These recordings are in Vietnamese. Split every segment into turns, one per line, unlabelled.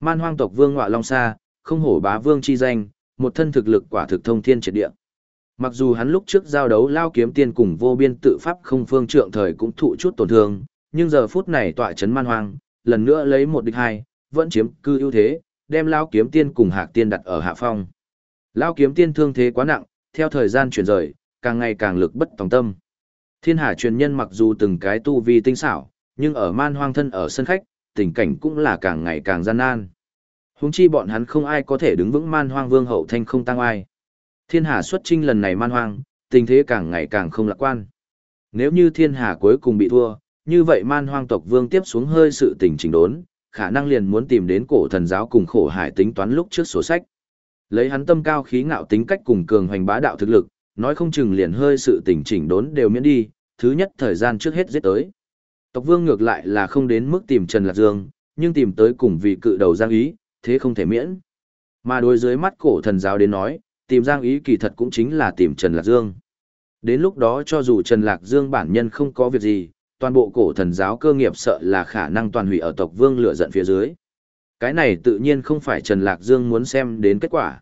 Man hoang tộc vương ngọa long sa, không hổ bá vương chi danh, một thân thực lực quả thực thông thiên triệt địa. Mặc dù hắn lúc trước giao đấu lao kiếm tiên cùng vô biên tự pháp không phương trượng thời cũng thụ chút tổn thương, nhưng giờ phút này tọa chấn man hoang, lần nữa lấy một địch hai, vẫn chiếm cư ưu thế, đem lao kiếm tiên cùng hạc tiên đặt ở hạ phong. Lao kiếm tiên thương thế quá nặng, theo thời gian chuyển rời, càng ngày càng lực bất tòng tâm. Thiên hà truyền nhân mặc dù từng cái tu vi tinh xảo, nhưng ở man hoang thân ở sân khách, tình cảnh cũng là càng ngày càng gian nan. Huống chi bọn hắn không ai có thể đứng vững man hoang vương hậu thanh không tăng ai. Thiên hà xuất trinh lần này man hoang, tình thế càng ngày càng không lạc quan. Nếu như thiên hà cuối cùng bị thua, như vậy man hoang tộc vương tiếp xuống hơi sự tình chỉnh đốn, khả năng liền muốn tìm đến cổ thần giáo cùng khổ hải tính toán lúc trước sổ sách. Lấy hắn tâm cao khí ngạo tính cách cùng cường hoành bá đạo thực lực, nói không chừng liền hơi sự tình chỉnh đốn đều miễn đi, thứ nhất thời gian trước hết giết tới. Tộc vương ngược lại là không đến mức tìm Trần Lạc Dương, nhưng tìm tới cùng vị cự đầu Giang Ý, thế không thể miễn. Mà đối dưới mắt cổ thần giáo đến nói, tìm Giang Ý kỳ thật cũng chính là tìm Trần Lạc Dương. Đến lúc đó cho dù Trần Lạc Dương bản nhân không có việc gì, toàn bộ cổ thần giáo cơ nghiệp sợ là khả năng toàn hủy ở tộc vương lửa giận phía dưới. Cái này tự nhiên không phải Trần Lạc Dương muốn xem đến kết quả.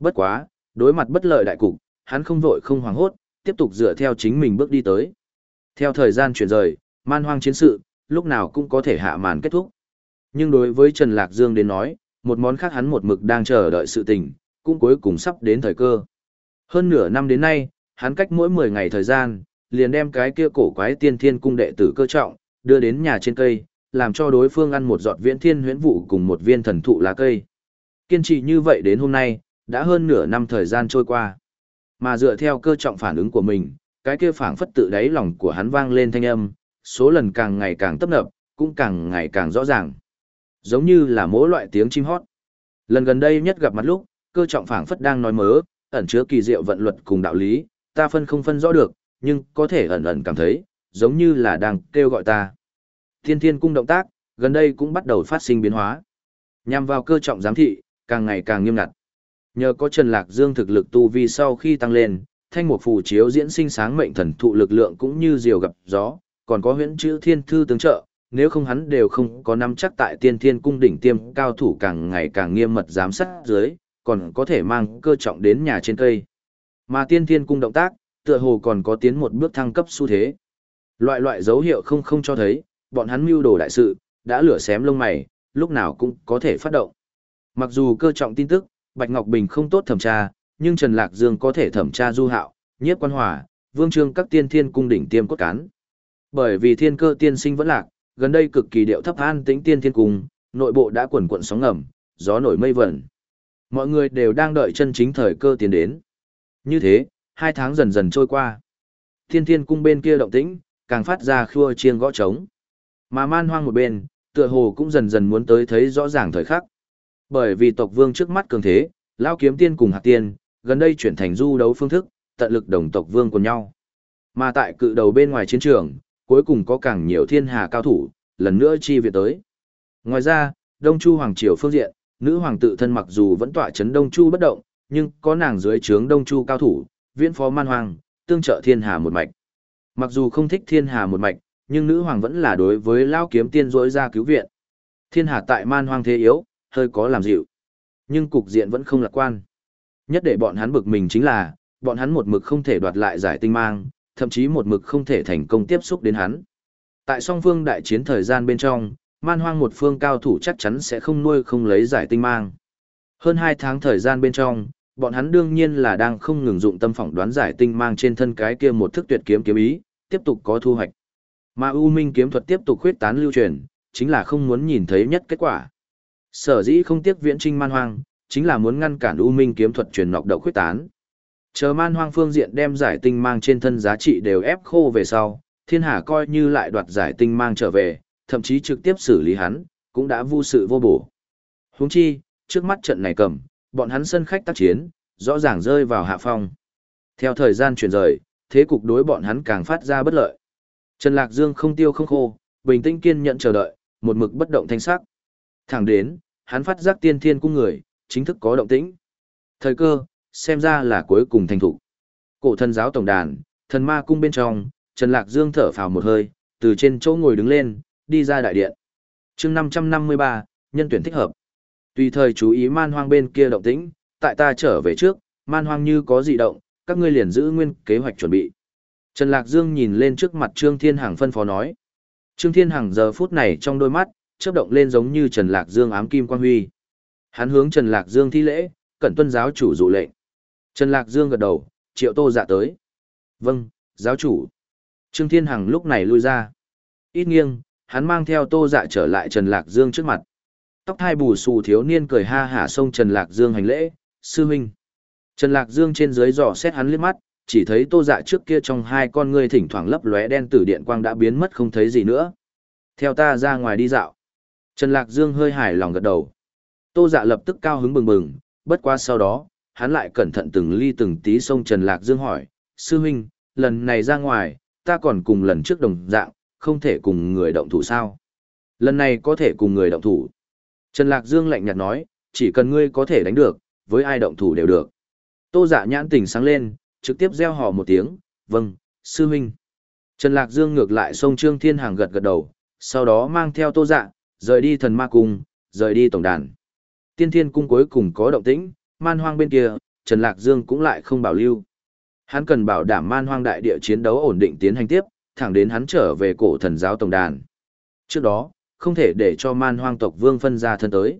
Bất quá, đối mặt bất lợi đại cục, hắn không vội không hoảng hốt, tiếp tục dựa theo chính mình bước đi tới. Theo thời gian chuyển rời, man hoang chiến sự, lúc nào cũng có thể hạ màn kết thúc. Nhưng đối với Trần Lạc Dương đến nói, một món khác hắn một mực đang chờ đợi sự tình, cũng cuối cùng sắp đến thời cơ. Hơn nửa năm đến nay, hắn cách mỗi 10 ngày thời gian, liền đem cái kia cổ quái tiên thiên cung đệ tử cơ trọng, đưa đến nhà trên cây, làm cho đối phương ăn một giọt viễn thiên huyễn vụ cùng một viên thần thụ lá cây. Kiên trì như vậy đến hôm nay, đã hơn nửa năm thời gian trôi qua. Mà dựa theo cơ trọng phản ứng của mình, cái kia phảng phất tự đáy lòng của hắn vang lên thanh âm, số lần càng ngày càng tấp nập, cũng càng ngày càng rõ ràng. Giống như là mỗi loại tiếng chim hót. Lần gần đây nhất gặp mặt lúc, cơ trọng phảng phất đang nói mớ, ẩn chứa kỳ diệu vận luật cùng đạo lý, ta phân không phân rõ được, nhưng có thể ẩn ẩn cảm thấy, giống như là đang kêu gọi ta. Thiên thiên cung động tác, gần đây cũng bắt đầu phát sinh biến hóa. Nhằm vào cơ trọng giám thị, càng ngày càng nghiêm ngặt. Nhờ có Trần Lạc Dương thực lực tu vi sau khi tăng lên, thanh mục phù chiếu diễn sinh sáng mệnh thần thụ lực lượng cũng như diều gặp gió, còn có huyễn chữ thiên thư tướng trợ, nếu không hắn đều không có nắm chắc tại tiên thiên cung đỉnh tiêm cao thủ càng ngày càng nghiêm mật giám sát dưới, còn có thể mang cơ trọng đến nhà trên cây. Mà tiên thiên cung động tác, tựa hồ còn có tiến một bước thăng cấp xu thế. Loại loại dấu hiệu không không cho thấy, bọn hắn mưu đồ đại sự, đã lửa xém lông mày, lúc nào cũng có thể phát động. Mặc dù cơ trọng tin tức, Bạch Ngọc Bình không tốt thẩm tra, nhưng Trần Lạc Dương có thể thẩm tra du hạo, nhiếp quan hòa, vương trương các tiên thiên cung đỉnh tiêm cốt cán. Bởi vì thiên cơ tiên sinh vẫn lạc, gần đây cực kỳ điệu thấp an tĩnh tiên thiên cung, nội bộ đã quẩn quẩn sóng ngầm, gió nổi mây vẩn. Mọi người đều đang đợi chân chính thời cơ tiến đến. Như thế, hai tháng dần dần trôi qua. Thiên thiên cung bên kia động tĩnh, càng phát ra khua chiêng gõ trống. Mà man hoang một bên, tựa hồ cũng dần dần muốn tới thấy rõ ràng thời khắc. Bởi vì tộc vương trước mắt cường thế, lao kiếm tiên cùng hạt tiên, gần đây chuyển thành du đấu phương thức, tận lực đồng tộc vương của nhau. Mà tại cự đầu bên ngoài chiến trường, cuối cùng có càng nhiều thiên hà cao thủ, lần nữa chi viện tới. Ngoài ra, Đông Chu Hoàng Triều phương diện, nữ hoàng tự thân mặc dù vẫn tọa chấn Đông Chu bất động, nhưng có nàng dưới trướng Đông Chu cao thủ, viễn phó man hoàng, tương trợ thiên hà một mạch. Mặc dù không thích thiên hà một mạch, nhưng nữ hoàng vẫn là đối với lao kiếm tiên rỗi ra cứu viện. Thiên hà tại man hoang thế yếu, hơi có làm dịu. Nhưng cục diện vẫn không lạc quan. Nhất để bọn hắn bực mình chính là, bọn hắn một mực không thể đoạt lại giải tinh mang, thậm chí một mực không thể thành công tiếp xúc đến hắn. Tại song phương đại chiến thời gian bên trong, man hoang một phương cao thủ chắc chắn sẽ không nuôi không lấy giải tinh mang. Hơn 2 tháng thời gian bên trong, bọn hắn đương nhiên là đang không ngừng dụng tâm phỏng đoán giải tinh mang trên thân cái kia một thức tuyệt kiếm kiếm ý, tiếp tục có thu hoạch. Mà U Minh kiếm thuật tiếp tục khuyết tán lưu truyền, chính là không muốn nhìn thấy nhất kết quả. Sở dĩ không tiếc viễn trinh man hoang, chính là muốn ngăn cản U Minh kiếm thuật truyền nọc độc khuyết tán. Chờ man hoang phương diện đem giải tinh mang trên thân giá trị đều ép khô về sau, thiên hà coi như lại đoạt giải tinh mang trở về, thậm chí trực tiếp xử lý hắn, cũng đã vô sự vô bổ. Huống chi, trước mắt trận này cầm, bọn hắn sân khách tác chiến, rõ ràng rơi vào hạ phong. Theo thời gian chuyển rời, thế cục đối bọn hắn càng phát ra bất lợi. Trần Lạc Dương không tiêu không khô, bình tĩnh kiên nhận chờ đợi, một mực bất động thanh sắc. Thẳng đến, hắn phát giác tiên thiên cung người, chính thức có động tĩnh. Thời cơ, xem ra là cuối cùng thành thủ. Cổ thần giáo tổng đàn, thần ma cung bên trong, Trần Lạc Dương thở phào một hơi, từ trên chỗ ngồi đứng lên, đi ra đại điện. chương 553, nhân tuyển thích hợp. Tùy thời chú ý man hoang bên kia động tĩnh, tại ta trở về trước, man hoang như có dị động, các ngươi liền giữ nguyên kế hoạch chuẩn bị. Trần Lạc Dương nhìn lên trước mặt Trương Thiên Hằng phân phó nói. Trương Thiên Hằng giờ phút này trong đôi mắt, chớp động lên giống như Trần Lạc Dương ám kim quang huy. Hắn hướng Trần Lạc Dương thi lễ, cẩn tuân giáo chủ dụ lệnh. Trần Lạc Dương gật đầu, triệu tô dạ tới. Vâng, giáo chủ. Trương Thiên Hằng lúc này lui ra. Ít nghiêng, hắn mang theo tô dạ trở lại Trần Lạc Dương trước mặt. Tóc hai bù xù thiếu niên cười ha hả xông Trần Lạc Dương hành lễ, sư huynh. Trần Lạc Dương trên dưới dò xét hắn liếc mắt, chỉ thấy tô dạ trước kia trong hai con ngươi thỉnh thoảng lấp lóe đen tử điện quang đã biến mất không thấy gì nữa. Theo ta ra ngoài đi dạo. Trần Lạc Dương hơi hài lòng gật đầu. Tô dạ lập tức cao hứng bừng bừng, bất qua sau đó, hắn lại cẩn thận từng ly từng tí xông Trần Lạc Dương hỏi, sư huynh, lần này ra ngoài, ta còn cùng lần trước đồng dạng, không thể cùng người động thủ sao? Lần này có thể cùng người động thủ. Trần Lạc Dương lạnh nhạt nói, chỉ cần ngươi có thể đánh được, với ai động thủ đều được. Tô dạ nhãn tỉnh sáng lên, trực tiếp gieo hò một tiếng, vâng, sư huynh. Trần Lạc Dương ngược lại xông Trương Thiên Hàng gật gật đầu, sau đó mang theo tô dạ, rời đi thần ma cung, rời đi tổng đàn. Tiên thiên cung cuối cùng có động tĩnh, man hoang bên kia, Trần Lạc Dương cũng lại không bảo lưu. Hắn cần bảo đảm man hoang đại địa chiến đấu ổn định tiến hành tiếp, thẳng đến hắn trở về cổ thần giáo tổng đàn. Trước đó, không thể để cho man hoang tộc vương phân ra thân tới.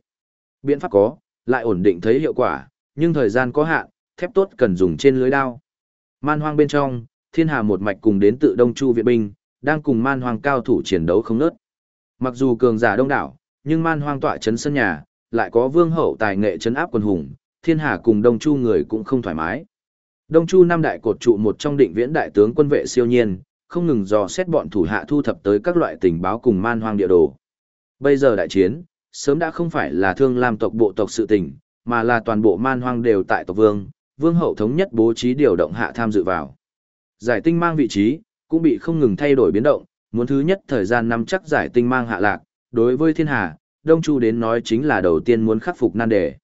Biện pháp có, lại ổn định thấy hiệu quả, nhưng thời gian có hạn, thép tốt cần dùng trên lưới đao. Man hoang bên trong, thiên hà một mạch cùng đến tự Đông Chu Viện Binh, đang cùng man hoang cao thủ chiến đấu không nớt. Mặc dù cường giả đông đảo, nhưng man hoang tọa chấn sân nhà, lại có vương hậu tài nghệ chấn áp quần hùng, thiên hà cùng Đông Chu người cũng không thoải mái. Đông Chu năm đại cột trụ một trong định viễn đại tướng quân vệ siêu nhiên, không ngừng dò xét bọn thủ hạ thu thập tới các loại tình báo cùng man hoang địa đồ. Bây giờ đại chiến, sớm đã không phải là thương làm tộc bộ tộc sự tình, mà là toàn bộ man hoang đều tại tộc vương, vương hậu thống nhất bố trí điều động hạ tham dự vào. Giải tinh mang vị trí, cũng bị không ngừng thay đổi biến động, muốn thứ nhất thời gian nắm chắc giải tinh mang hạ lạc, đối với thiên hà, Đông Chu đến nói chính là đầu tiên muốn khắc phục nan đề.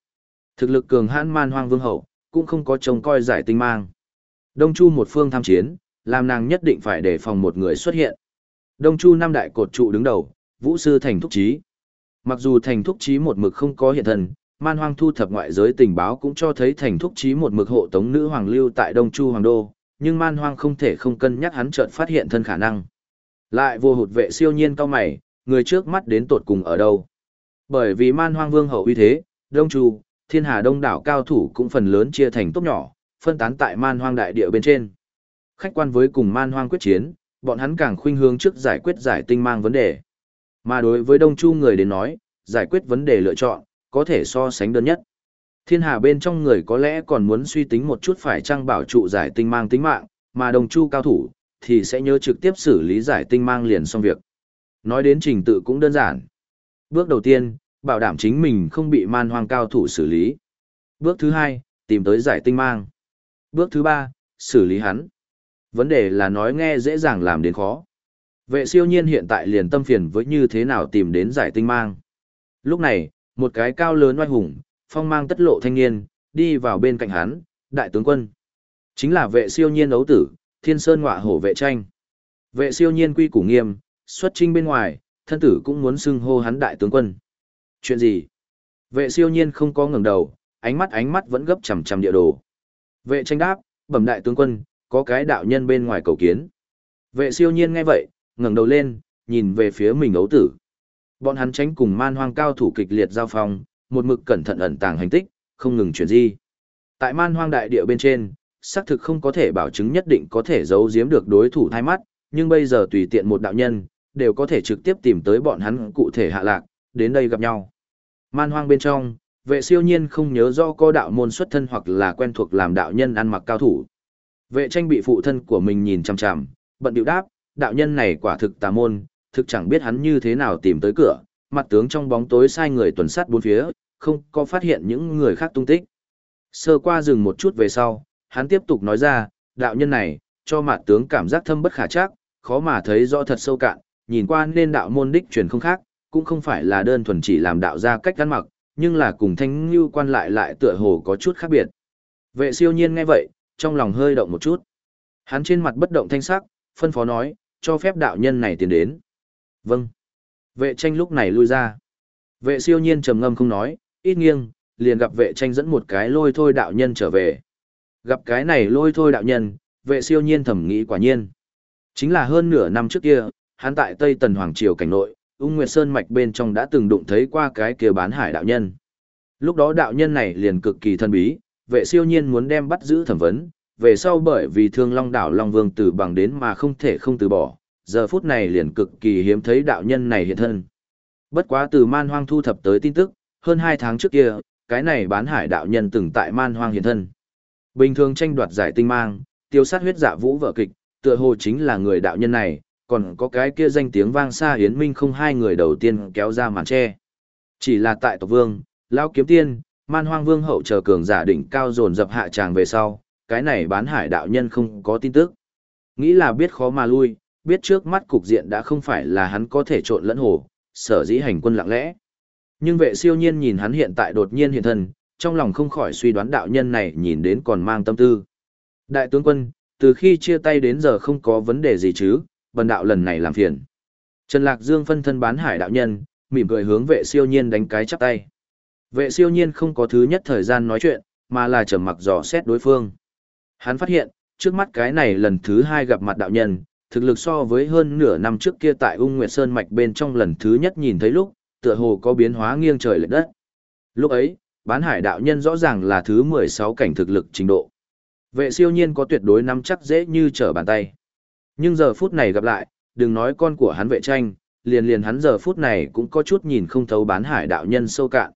Thực lực cường hãn man hoang vương hậu, cũng không có trông coi giải tinh mang. Đông Chu một phương tham chiến, làm nàng nhất định phải đề phòng một người xuất hiện. Đông Chu năm đại cột trụ đứng đầu, Vũ sư Thành Thúc Chí. Mặc dù Thành Thúc Chí một mực không có hiện thân, man hoang thu thập ngoại giới tình báo cũng cho thấy Thành Thúc Chí một mực hộ tống nữ hoàng lưu tại Đông Chu Hoàng Đô, nhưng man hoang không thể không cân nhắc hắn chợt phát hiện thân khả năng. Lại vô hụt vệ siêu nhiên cao mày, người trước mắt đến tột cùng ở đâu. Bởi vì man hoang vương hậu uy thế, Đông Chu, thiên hà đông đảo cao thủ cũng phần lớn chia thành tốt nhỏ, phân tán tại man hoang đại địa bên trên. Khách quan với cùng man hoang quyết chiến, bọn hắn càng khuynh hướng trước giải quyết giải tinh mang vấn đề. Mà đối với đông chu người đến nói, giải quyết vấn đề lựa chọn, có thể so sánh đơn nhất. Thiên hà bên trong người có lẽ còn muốn suy tính một chút phải trang bảo trụ giải tinh mang tính mạng, mà đồng chu cao thủ, thì sẽ nhớ trực tiếp xử lý giải tinh mang liền xong việc. Nói đến trình tự cũng đơn giản. Bước đầu tiên, bảo đảm chính mình không bị man hoang cao thủ xử lý. Bước thứ hai, tìm tới giải tinh mang. Bước thứ ba, xử lý hắn. Vấn đề là nói nghe dễ dàng làm đến khó. Vệ siêu nhiên hiện tại liền tâm phiền với như thế nào tìm đến giải tinh mang. Lúc này, một cái cao lớn oai hùng, phong mang tất lộ thanh niên, đi vào bên cạnh hắn, đại tướng quân. Chính là vệ siêu nhiên ấu tử, thiên sơn ngọa hổ vệ tranh. Vệ siêu nhiên quy củ nghiêm, xuất trinh bên ngoài, thân tử cũng muốn xưng hô hắn đại tướng quân. Chuyện gì? Vệ siêu nhiên không có ngẩng đầu, ánh mắt ánh mắt vẫn gấp chằm chằm địa đồ. Vệ tranh đáp, bẩm đại tướng quân, có cái đạo nhân bên ngoài cầu kiến. Vệ siêu nhiên nghe vậy, ngẩng đầu lên, nhìn về phía mình ấu tử. Bọn hắn tránh cùng man hoang cao thủ kịch liệt giao phong, một mực cẩn thận ẩn tàng hành tích, không ngừng chuyển di. Tại man hoang đại địa bên trên, xác thực không có thể bảo chứng nhất định có thể giấu giếm được đối thủ thay mắt, nhưng bây giờ tùy tiện một đạo nhân, đều có thể trực tiếp tìm tới bọn hắn cụ thể hạ lạc, đến đây gặp nhau. Man hoang bên trong, vệ siêu nhiên không nhớ do có đạo môn xuất thân hoặc là quen thuộc làm đạo nhân ăn mặc cao thủ. Vệ tranh bị phụ thân của mình nhìn chằm chằm, bận điệu đáp, đạo nhân này quả thực tà môn, thực chẳng biết hắn như thế nào tìm tới cửa, mặt tướng trong bóng tối sai người tuần sát bốn phía, không có phát hiện những người khác tung tích. Sơ qua dừng một chút về sau, hắn tiếp tục nói ra, đạo nhân này, cho mặt tướng cảm giác thâm bất khả chắc, khó mà thấy rõ thật sâu cạn, nhìn qua nên đạo môn đích truyền không khác, cũng không phải là đơn thuần chỉ làm đạo ra cách ăn mặc, nhưng là cùng thanh như quan lại lại tựa hồ có chút khác biệt. Vệ siêu nhiên nghe vậy, trong lòng hơi động một chút. Hắn trên mặt bất động thanh sắc, phân phó nói, cho phép đạo nhân này tiến đến. Vâng. Vệ tranh lúc này lui ra. Vệ siêu nhiên trầm ngâm không nói, ít nghiêng, liền gặp vệ tranh dẫn một cái lôi thôi đạo nhân trở về. Gặp cái này lôi thôi đạo nhân, vệ siêu nhiên thẩm nghĩ quả nhiên. Chính là hơn nửa năm trước kia, hắn tại Tây Tần Hoàng Triều cảnh nội, Ung Nguyệt Sơn mạch bên trong đã từng đụng thấy qua cái kia bán hải đạo nhân. Lúc đó đạo nhân này liền cực kỳ thân bí, vệ siêu nhiên muốn đem bắt giữ thẩm vấn, về sau bởi vì thương long đảo Long Vương tử bằng đến mà không thể không từ bỏ, giờ phút này liền cực kỳ hiếm thấy đạo nhân này hiện thân. Bất quá từ man hoang thu thập tới tin tức, hơn hai tháng trước kia, cái này bán hải đạo nhân từng tại man hoang hiện thân. Bình thường tranh đoạt giải tinh mang, tiêu sát huyết dạ vũ vợ kịch, tựa hồ chính là người đạo nhân này, còn có cái kia danh tiếng vang xa Yến Minh không hai người đầu tiên kéo ra màn che. Chỉ là tại tộc vương, lão kiếm tiên, man hoang vương hậu chờ cường giả đỉnh cao dồn dập hạ tràng về sau, cái này bán hải đạo nhân không có tin tức. Nghĩ là biết khó mà lui, biết trước mắt cục diện đã không phải là hắn có thể trộn lẫn hồ, sở dĩ hành quân lặng lẽ. Nhưng vệ siêu nhiên nhìn hắn hiện tại đột nhiên hiện thân, trong lòng không khỏi suy đoán đạo nhân này nhìn đến còn mang tâm tư. Đại tướng quân, từ khi chia tay đến giờ không có vấn đề gì chứ, bần đạo lần này làm phiền. Trần Lạc Dương phân thân bán hải đạo nhân, mỉm cười hướng vệ siêu nhiên đánh cái chắp tay. Vệ siêu nhiên không có thứ nhất thời gian nói chuyện, mà là trầm mặc dò xét đối phương. Hắn phát hiện, trước mắt cái này lần thứ hai gặp mặt đạo nhân, thực lực so với hơn nửa năm trước kia tại ung nguyệt sơn mạch bên trong lần thứ nhất nhìn thấy lúc, tựa hồ có biến hóa nghiêng trời lệch đất. Lúc ấy, bán hải đạo nhân rõ ràng là thứ 16 cảnh thực lực trình độ. Vệ siêu nhiên có tuyệt đối nắm chắc dễ như trở bàn tay. Nhưng giờ phút này gặp lại, đừng nói con của hắn vệ tranh, liền liền hắn giờ phút này cũng có chút nhìn không thấu bán hải đạo nhân sâu cạn.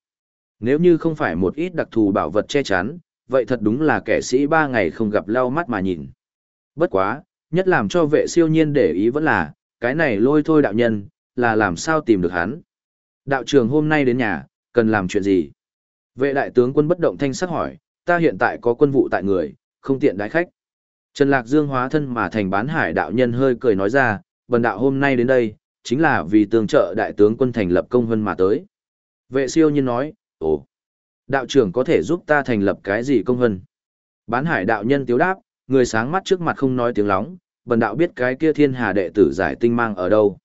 Nếu như không phải một ít đặc thù bảo vật che chắn, vậy thật đúng là kẻ sĩ ba ngày không gặp lau mắt mà nhìn. Bất quá, nhất làm cho vệ siêu nhiên để ý vẫn là, cái này lôi thôi đạo nhân, là làm sao tìm được hắn. Đạo trường hôm nay đến nhà, cần làm chuyện gì? Vệ đại tướng quân bất động thanh sắc hỏi, ta hiện tại có quân vụ tại người, không tiện đái khách. Trần Lạc Dương hóa thân mà thành bán hải đạo nhân hơi cười nói ra, bần đạo hôm nay đến đây, chính là vì tương trợ đại tướng quân thành lập công hân mà tới. Vệ siêu nhiên nói, ồ, đạo trưởng có thể giúp ta thành lập cái gì công hân? Bán hải đạo nhân tiếu đáp, người sáng mắt trước mặt không nói tiếng lóng, bần đạo biết cái kia thiên hà đệ tử giải tinh mang ở đâu.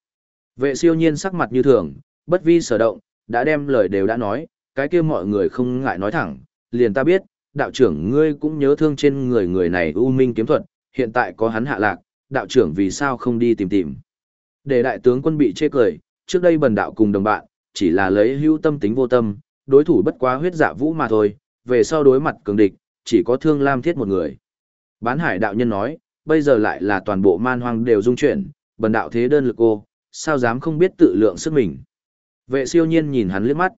Vệ siêu nhiên sắc mặt như thường, bất vi sở động, đã đem lời đều đã nói, cái kia mọi người không ngại nói thẳng, liền ta biết, đạo trưởng ngươi cũng nhớ thương trên người người này u minh kiếm thuật, hiện tại có hắn hạ lạc, đạo trưởng vì sao không đi tìm tìm. Để đại tướng quân bị chê cười, trước đây bần đạo cùng đồng bạn, chỉ là lấy hữu tâm tính vô tâm, đối thủ bất quá huyết dạ vũ mà thôi, về sau đối mặt cường địch, chỉ có thương lam thiết một người. Bán hải đạo nhân nói, bây giờ lại là toàn bộ man hoang đều dung chuyển, bần đạo thế đơn lực cô, sao dám không biết tự lượng sức mình. Vệ siêu nhiên nhìn hắn liếc mắt.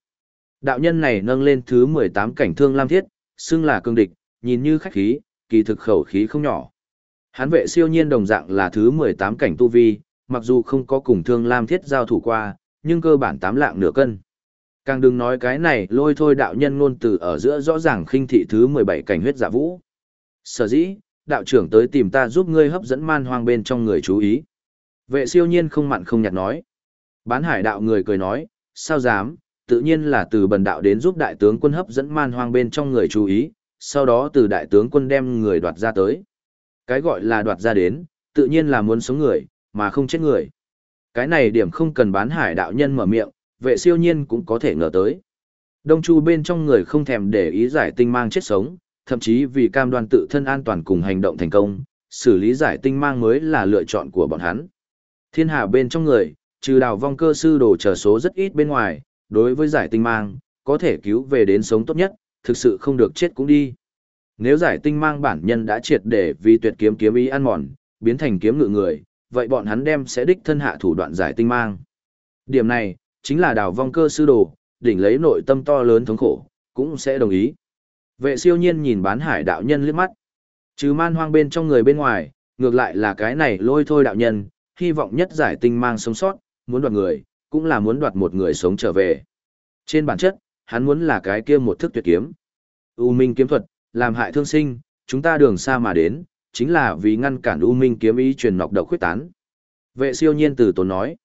Đạo nhân này nâng lên thứ 18 cảnh thương lam thiết, xưng là cương địch, nhìn như khách khí, kỳ thực khẩu khí không nhỏ. Hán vệ siêu nhiên đồng dạng là thứ 18 cảnh tu vi, mặc dù không có cùng thương lam thiết giao thủ qua, nhưng cơ bản tám lạng nửa cân. Càng đừng nói cái này lôi thôi đạo nhân ngôn từ ở giữa rõ ràng khinh thị thứ 17 cảnh huyết giả vũ. Sở dĩ, đạo trưởng tới tìm ta giúp ngươi hấp dẫn man hoang bên trong người chú ý. Vệ siêu nhiên không mặn không nhạt nói. Bán hải đạo người cười nói, sao dám, tự nhiên là từ bần đạo đến giúp đại tướng quân hấp dẫn man hoang bên trong người chú ý, sau đó từ đại tướng quân đem người đoạt ra tới. Cái gọi là đoạt ra đến, tự nhiên là muốn sống người, mà không chết người. Cái này điểm không cần bán hải đạo nhân mở miệng, vệ siêu nhiên cũng có thể ngờ tới. Đông Chu bên trong người không thèm để ý giải tinh mang chết sống, thậm chí vì cam đoan tự thân an toàn cùng hành động thành công, xử lý giải tinh mang mới là lựa chọn của bọn hắn. Thiên hạ bên trong người, trừ đào vong cơ sư đồ trở số rất ít bên ngoài, đối với giải tinh mang, có thể cứu về đến sống tốt nhất, thực sự không được chết cũng đi. Nếu giải tinh mang bản nhân đã triệt để vì tuyệt kiếm kiếm ý ăn mòn, biến thành kiếm ngự người, vậy bọn hắn đem sẽ đích thân hạ thủ đoạn giải tinh mang. Điểm này, chính là đào vong cơ sư đồ, đỉnh lấy nội tâm to lớn thống khổ, cũng sẽ đồng ý. Vệ siêu nhiên nhìn bán hải đạo nhân liếc mắt. Trừ man hoang bên trong người bên ngoài, ngược lại là cái này lôi thôi đạo nhân, hy vọng nhất giải tinh mang sống sót, muốn đoạt người, cũng là muốn đoạt một người sống trở về. Trên bản chất, hắn muốn là cái kia một thức tuyệt kiếm. U Minh kiếm thuật, làm hại thương sinh, chúng ta đường xa mà đến, chính là vì ngăn cản U Minh kiếm ý truyền nọc độc khuyết tán. Vệ siêu nhiên từ tốn nói.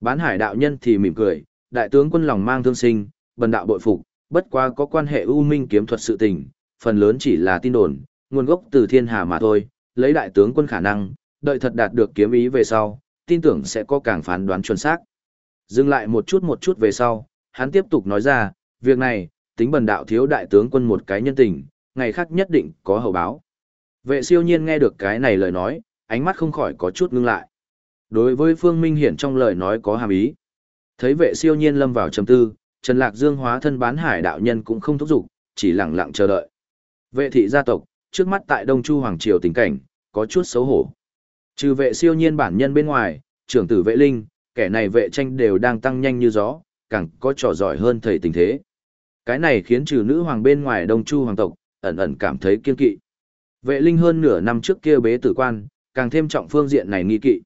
Bán hải đạo nhân thì mỉm cười, đại tướng quân lòng mang thương sinh, bần đạo bội phục, bất quá có quan hệ U Minh kiếm thuật sự tình, phần lớn chỉ là tin đồn, nguồn gốc từ thiên hà mà thôi, lấy đại tướng quân khả năng, đợi thật đạt được kiếm ý về sau, tin tưởng sẽ có càng phán đoán chuẩn xác. Dừng lại một chút một chút về sau, hắn tiếp tục nói ra, việc này, tính bần đạo thiếu đại tướng quân một cái nhân tình, ngày khác nhất định có hậu báo. Vệ siêu nhiên nghe được cái này lời nói, ánh mắt không khỏi có chút ngưng lại. Đối với Phương Minh Hiển trong lời nói có hàm ý. Thấy vệ siêu nhiên lâm vào trầm tư, Trần Lạc Dương hóa thân bán hải đạo nhân cũng không thúc giục, chỉ lặng lặng chờ đợi. Vệ thị gia tộc, trước mắt tại Đông Chu Hoàng Triều tình cảnh, có chút xấu hổ. Trừ vệ siêu nhiên bản nhân bên ngoài, trưởng tử vệ linh, kẻ này vệ tranh đều đang tăng nhanh như gió, càng có trò giỏi hơn thầy tình thế. Cái này khiến trừ nữ hoàng bên ngoài Đông Chu hoàng tộc, ẩn ẩn cảm thấy kiên kỵ. Vệ linh hơn nửa năm trước kia bế tử quan, càng thêm trọng phương diện này nghi kỵ.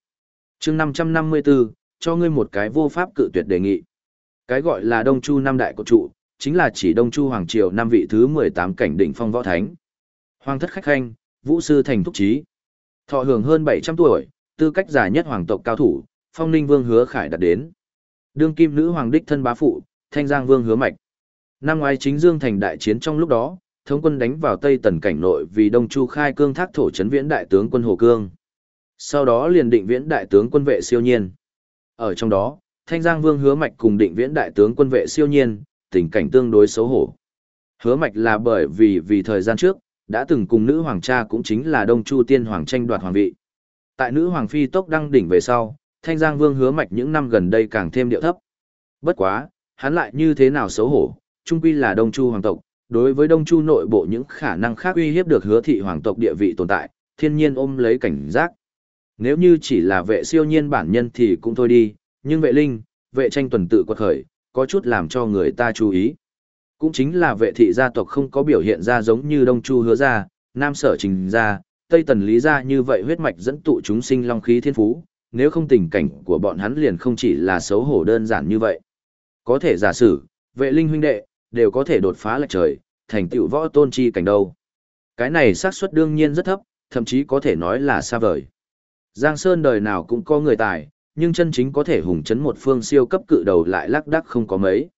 chương 554, cho ngươi một cái vô pháp cự tuyệt đề nghị. Cái gọi là Đông Chu năm đại cổ trụ, chính là chỉ Đông Chu Hoàng Triều năm vị thứ 18 cảnh đỉnh phong võ thánh. Hoàng thất khách khanh, vũ sư thành thúc trí. Thọ hưởng hơn 700 tuổi, tư cách già nhất hoàng tộc cao thủ, phong ninh vương hứa khải đặt đến. Đương kim nữ hoàng đích thân bá phụ, thanh giang vương hứa mạch. Năm ngoái chính dương thành đại chiến trong lúc đó, thống quân đánh vào Tây Tần cảnh nội vì Đông Chu khai cương thác thổ chấn viễn đại tướng quân Hồ Cương. Sau đó liền định viễn đại tướng quân vệ siêu nhiên. Ở trong đó, Thanh Giang Vương hứa mạch cùng định viễn đại tướng quân vệ siêu nhiên, tình cảnh tương đối xấu hổ. Hứa mạch là bởi vì vì thời gian trước, đã từng cùng nữ hoàng cha cũng chính là Đông Chu Tiên Hoàng tranh đoạt hoàng vị. Tại nữ hoàng phi tốc đăng đỉnh về sau, Thanh Giang Vương hứa mạch những năm gần đây càng thêm điệu thấp. Bất quá, hắn lại như thế nào xấu hổ, trung quy là Đông Chu hoàng tộc, đối với Đông Chu nội bộ những khả năng khác uy hiếp được hứa thị hoàng tộc địa vị tồn tại, thiên nhiên ôm lấy cảnh giác. Nếu như chỉ là vệ siêu nhiên bản nhân thì cũng thôi đi, nhưng vệ linh, vệ tranh tuần tự quật khởi, có chút làm cho người ta chú ý. Cũng chính là vệ thị gia tộc không có biểu hiện ra giống như Đông Chu hứa ra, Nam sở trình ra, Tây tần lý ra như vậy huyết mạch dẫn tụ chúng sinh long khí thiên phú, nếu không tình cảnh của bọn hắn liền không chỉ là xấu hổ đơn giản như vậy. Có thể giả sử, vệ linh huynh đệ, đều có thể đột phá lệch trời, thành tựu võ tôn chi cảnh đâu. Cái này xác suất đương nhiên rất thấp, thậm chí có thể nói là xa vời. Giang Sơn đời nào cũng có người tài, nhưng chân chính có thể hùng chấn một phương siêu cấp cự đầu lại lắc đắc không có mấy.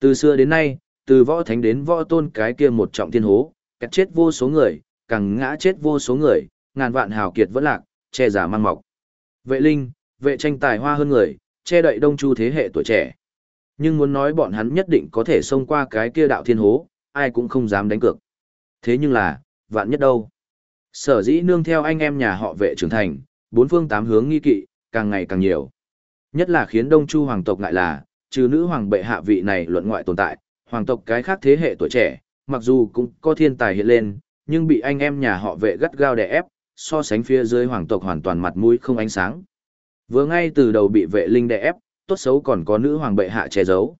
Từ xưa đến nay, từ võ thánh đến võ tôn cái kia một trọng thiên hố, kẹt chết vô số người, càng ngã chết vô số người, ngàn vạn hào kiệt vẫn lạc, che giả mang mọc. Vệ linh, vệ tranh tài hoa hơn người, che đậy đông chu thế hệ tuổi trẻ. Nhưng muốn nói bọn hắn nhất định có thể xông qua cái kia đạo thiên hố, ai cũng không dám đánh cược. Thế nhưng là, vạn nhất đâu. Sở dĩ nương theo anh em nhà họ vệ trưởng thành, bốn phương tám hướng nghi kỵ, càng ngày càng nhiều. Nhất là khiến Đông Chu hoàng tộc ngại là, trừ nữ hoàng bệ hạ vị này luận ngoại tồn tại, hoàng tộc cái khác thế hệ tuổi trẻ, mặc dù cũng có thiên tài hiện lên, nhưng bị anh em nhà họ vệ gắt gao đè ép, so sánh phía dưới hoàng tộc hoàn toàn mặt mũi không ánh sáng. Vừa ngay từ đầu bị vệ linh đè ép, tốt xấu còn có nữ hoàng bệ hạ che giấu.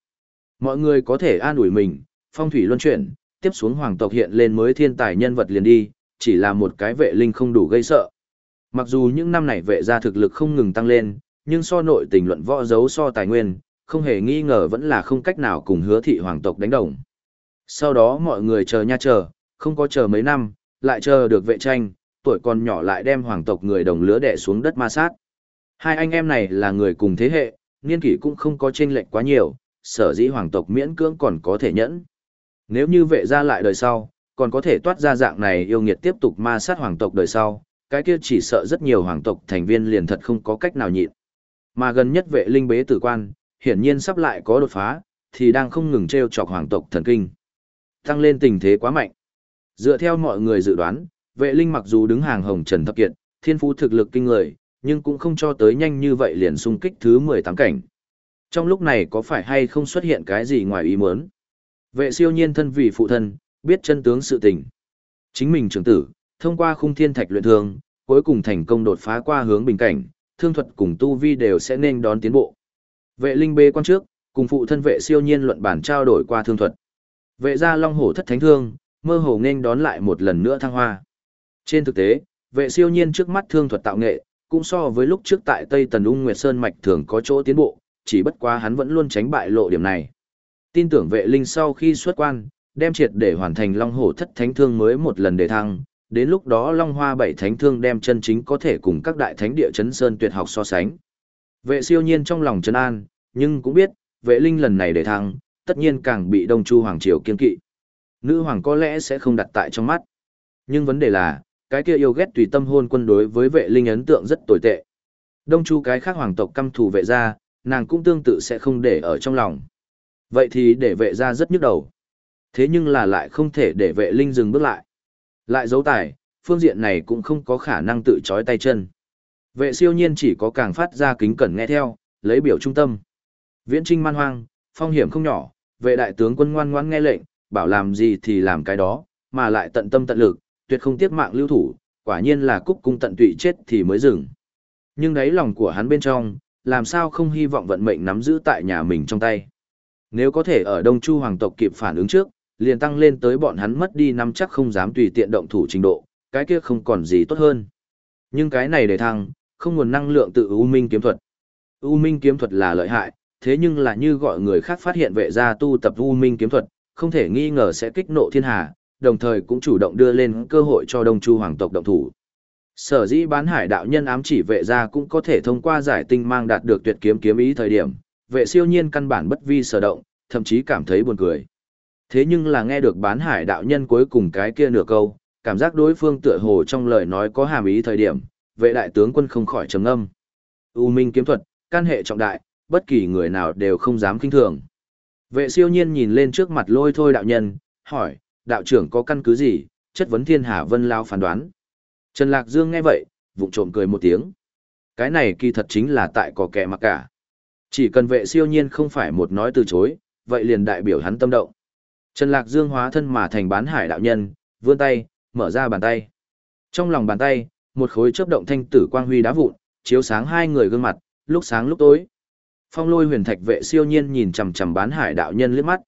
Mọi người có thể an ủi mình, phong thủy luân chuyển, tiếp xuống hoàng tộc hiện lên mới thiên tài nhân vật liền đi, chỉ là một cái vệ linh không đủ gây sợ. Mặc dù những năm này vệ gia thực lực không ngừng tăng lên, nhưng so nội tình luận võ giấu so tài nguyên, không hề nghi ngờ vẫn là không cách nào cùng hứa thị hoàng tộc đánh đồng. Sau đó mọi người chờ nha chờ, không có chờ mấy năm, lại chờ được vệ tranh, tuổi còn nhỏ lại đem hoàng tộc người đồng lứa đè xuống đất ma sát. Hai anh em này là người cùng thế hệ, niên kỷ cũng không có chênh lệch quá nhiều, sở dĩ hoàng tộc miễn cưỡng còn có thể nhẫn. Nếu như vệ gia lại đời sau, còn có thể toát ra dạng này yêu nghiệt tiếp tục ma sát hoàng tộc đời sau, cái kia chỉ sợ rất nhiều hoàng tộc thành viên liền thật không có cách nào nhịn. Mà gần nhất vệ linh bế tử quan, hiển nhiên sắp lại có đột phá, thì đang không ngừng treo chọc hoàng tộc thần kinh. Tăng lên tình thế quá mạnh. Dựa theo mọi người dự đoán, vệ linh mặc dù đứng hàng hồng trần thập kiệt, thiên phú thực lực kinh người, nhưng cũng không cho tới nhanh như vậy liền xung kích thứ 18 cảnh. Trong lúc này có phải hay không xuất hiện cái gì ngoài ý muốn? Vệ siêu nhiên thân vì phụ thân, biết chân tướng sự tình. Chính mình trưởng tử, thông qua khung thiên thạch luyện thương, cuối cùng thành công đột phá qua hướng bình cảnh, thương thuật cùng tu vi đều sẽ nên đón tiến bộ. Vệ linh bê quan trước, cùng phụ thân vệ siêu nhiên luận bản trao đổi qua thương thuật. Vệ gia long hổ thất thánh thương, mơ hồ nên đón lại một lần nữa thăng hoa. Trên thực tế, vệ siêu nhiên trước mắt thương thuật tạo nghệ, cũng so với lúc trước tại Tây Tần Ung Nguyệt Sơn Mạch thường có chỗ tiến bộ, chỉ bất quá hắn vẫn luôn tránh bại lộ điểm này. Tin tưởng vệ linh sau khi xuất quan, đem triệt để hoàn thành long hổ thất thánh thương mới một lần để thăng, đến lúc đó long hoa bảy thánh thương đem chân chính có thể cùng các đại thánh địa chấn sơn tuyệt học so sánh. Vệ siêu nhiên trong lòng trấn an, nhưng cũng biết, vệ linh lần này để thăng, tất nhiên càng bị đông chu hoàng triều kiên kỵ. Nữ hoàng có lẽ sẽ không đặt tại trong mắt. Nhưng vấn đề là, cái kia yêu ghét tùy tâm hôn quân đối với vệ linh ấn tượng rất tồi tệ. Đông chu cái khác hoàng tộc căm thù vệ gia, nàng cũng tương tự sẽ không để ở trong lòng. Vậy thì để vệ gia rất nhức đầu. Thế nhưng là lại không thể để vệ linh dừng bước lại. Lại giấu tài, phương diện này cũng không có khả năng tự trói tay chân. Vệ siêu nhiên chỉ có càng phát ra kính cẩn nghe theo, lấy biểu trung tâm. Viễn trinh man hoang, phong hiểm không nhỏ, vệ đại tướng quân ngoan ngoãn nghe lệnh, bảo làm gì thì làm cái đó, mà lại tận tâm tận lực, tuyệt không tiếc mạng lưu thủ, quả nhiên là cúc cung tận tụy chết thì mới dừng. Nhưng đáy lòng của hắn bên trong, làm sao không hy vọng vận mệnh nắm giữ tại nhà mình trong tay. Nếu có thể ở Đông Chu hoàng tộc kịp phản ứng trước, liền tăng lên tới bọn hắn mất đi năm chắc không dám tùy tiện động thủ trình độ, cái kia không còn gì tốt hơn. Nhưng cái này để thăng, không nguồn năng lượng tự U Minh kiếm thuật. U Minh kiếm thuật là lợi hại, thế nhưng là như gọi người khác phát hiện vệ gia tu tập U Minh kiếm thuật, không thể nghi ngờ sẽ kích nộ thiên hà, đồng thời cũng chủ động đưa lên cơ hội cho Đông Chu hoàng tộc động thủ. Sở dĩ bán hải đạo nhân ám chỉ vệ gia cũng có thể thông qua giải tinh mang đạt được tuyệt kiếm kiếm ý thời điểm, vệ siêu nhiên căn bản bất vi sở động, thậm chí cảm thấy buồn cười. Thế nhưng là nghe được bán hải đạo nhân cuối cùng cái kia nửa câu, cảm giác đối phương tựa hồ trong lời nói có hàm ý thời điểm, vệ đại tướng quân không khỏi trầm ngâm. U minh kiếm thuật, can hệ trọng đại, bất kỳ người nào đều không dám kinh thường. Vệ siêu nhiên nhìn lên trước mặt lôi thôi đạo nhân, hỏi, đạo trưởng có căn cứ gì, chất vấn thiên hà vân lao phán đoán. Trần Lạc Dương nghe vậy, vụng trộm cười một tiếng. Cái này kỳ thật chính là tại có kẻ mặc cả. Chỉ cần vệ siêu nhiên không phải một nói từ chối, vậy liền đại biểu hắn tâm động. Trần Lạc Dương hóa thân mà thành bán hải đạo nhân, vươn tay, mở ra bàn tay. Trong lòng bàn tay, một khối chớp động thanh tử quang huy đá vụn, chiếu sáng hai người gương mặt, lúc sáng lúc tối. Phong lôi huyền thạch vệ siêu nhiên nhìn chằm chằm bán hải đạo nhân liếc mắt.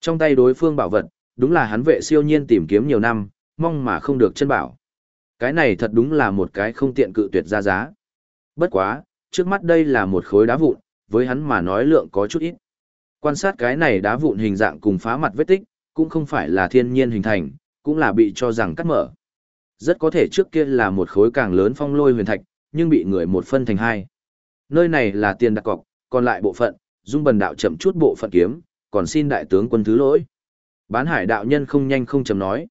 Trong tay đối phương bảo vật, đúng là hắn vệ siêu nhiên tìm kiếm nhiều năm, mong mà không được chân bảo. Cái này thật đúng là một cái không tiện cự tuyệt ra giá. Bất quá, trước mắt đây là một khối đá vụn, với hắn mà nói lượng có chút ít. Quan sát cái này đá vụn hình dạng cùng phá mặt vết tích, cũng không phải là thiên nhiên hình thành, cũng là bị cho rằng cắt mở. Rất có thể trước kia là một khối càng lớn phong lôi huyền thạch, nhưng bị người một phân thành hai. Nơi này là tiền đặc cọc, còn lại bộ phận, dung bần đạo chậm chút bộ phận kiếm, còn xin đại tướng quân thứ lỗi. Bán hải đạo nhân không nhanh không chậm nói.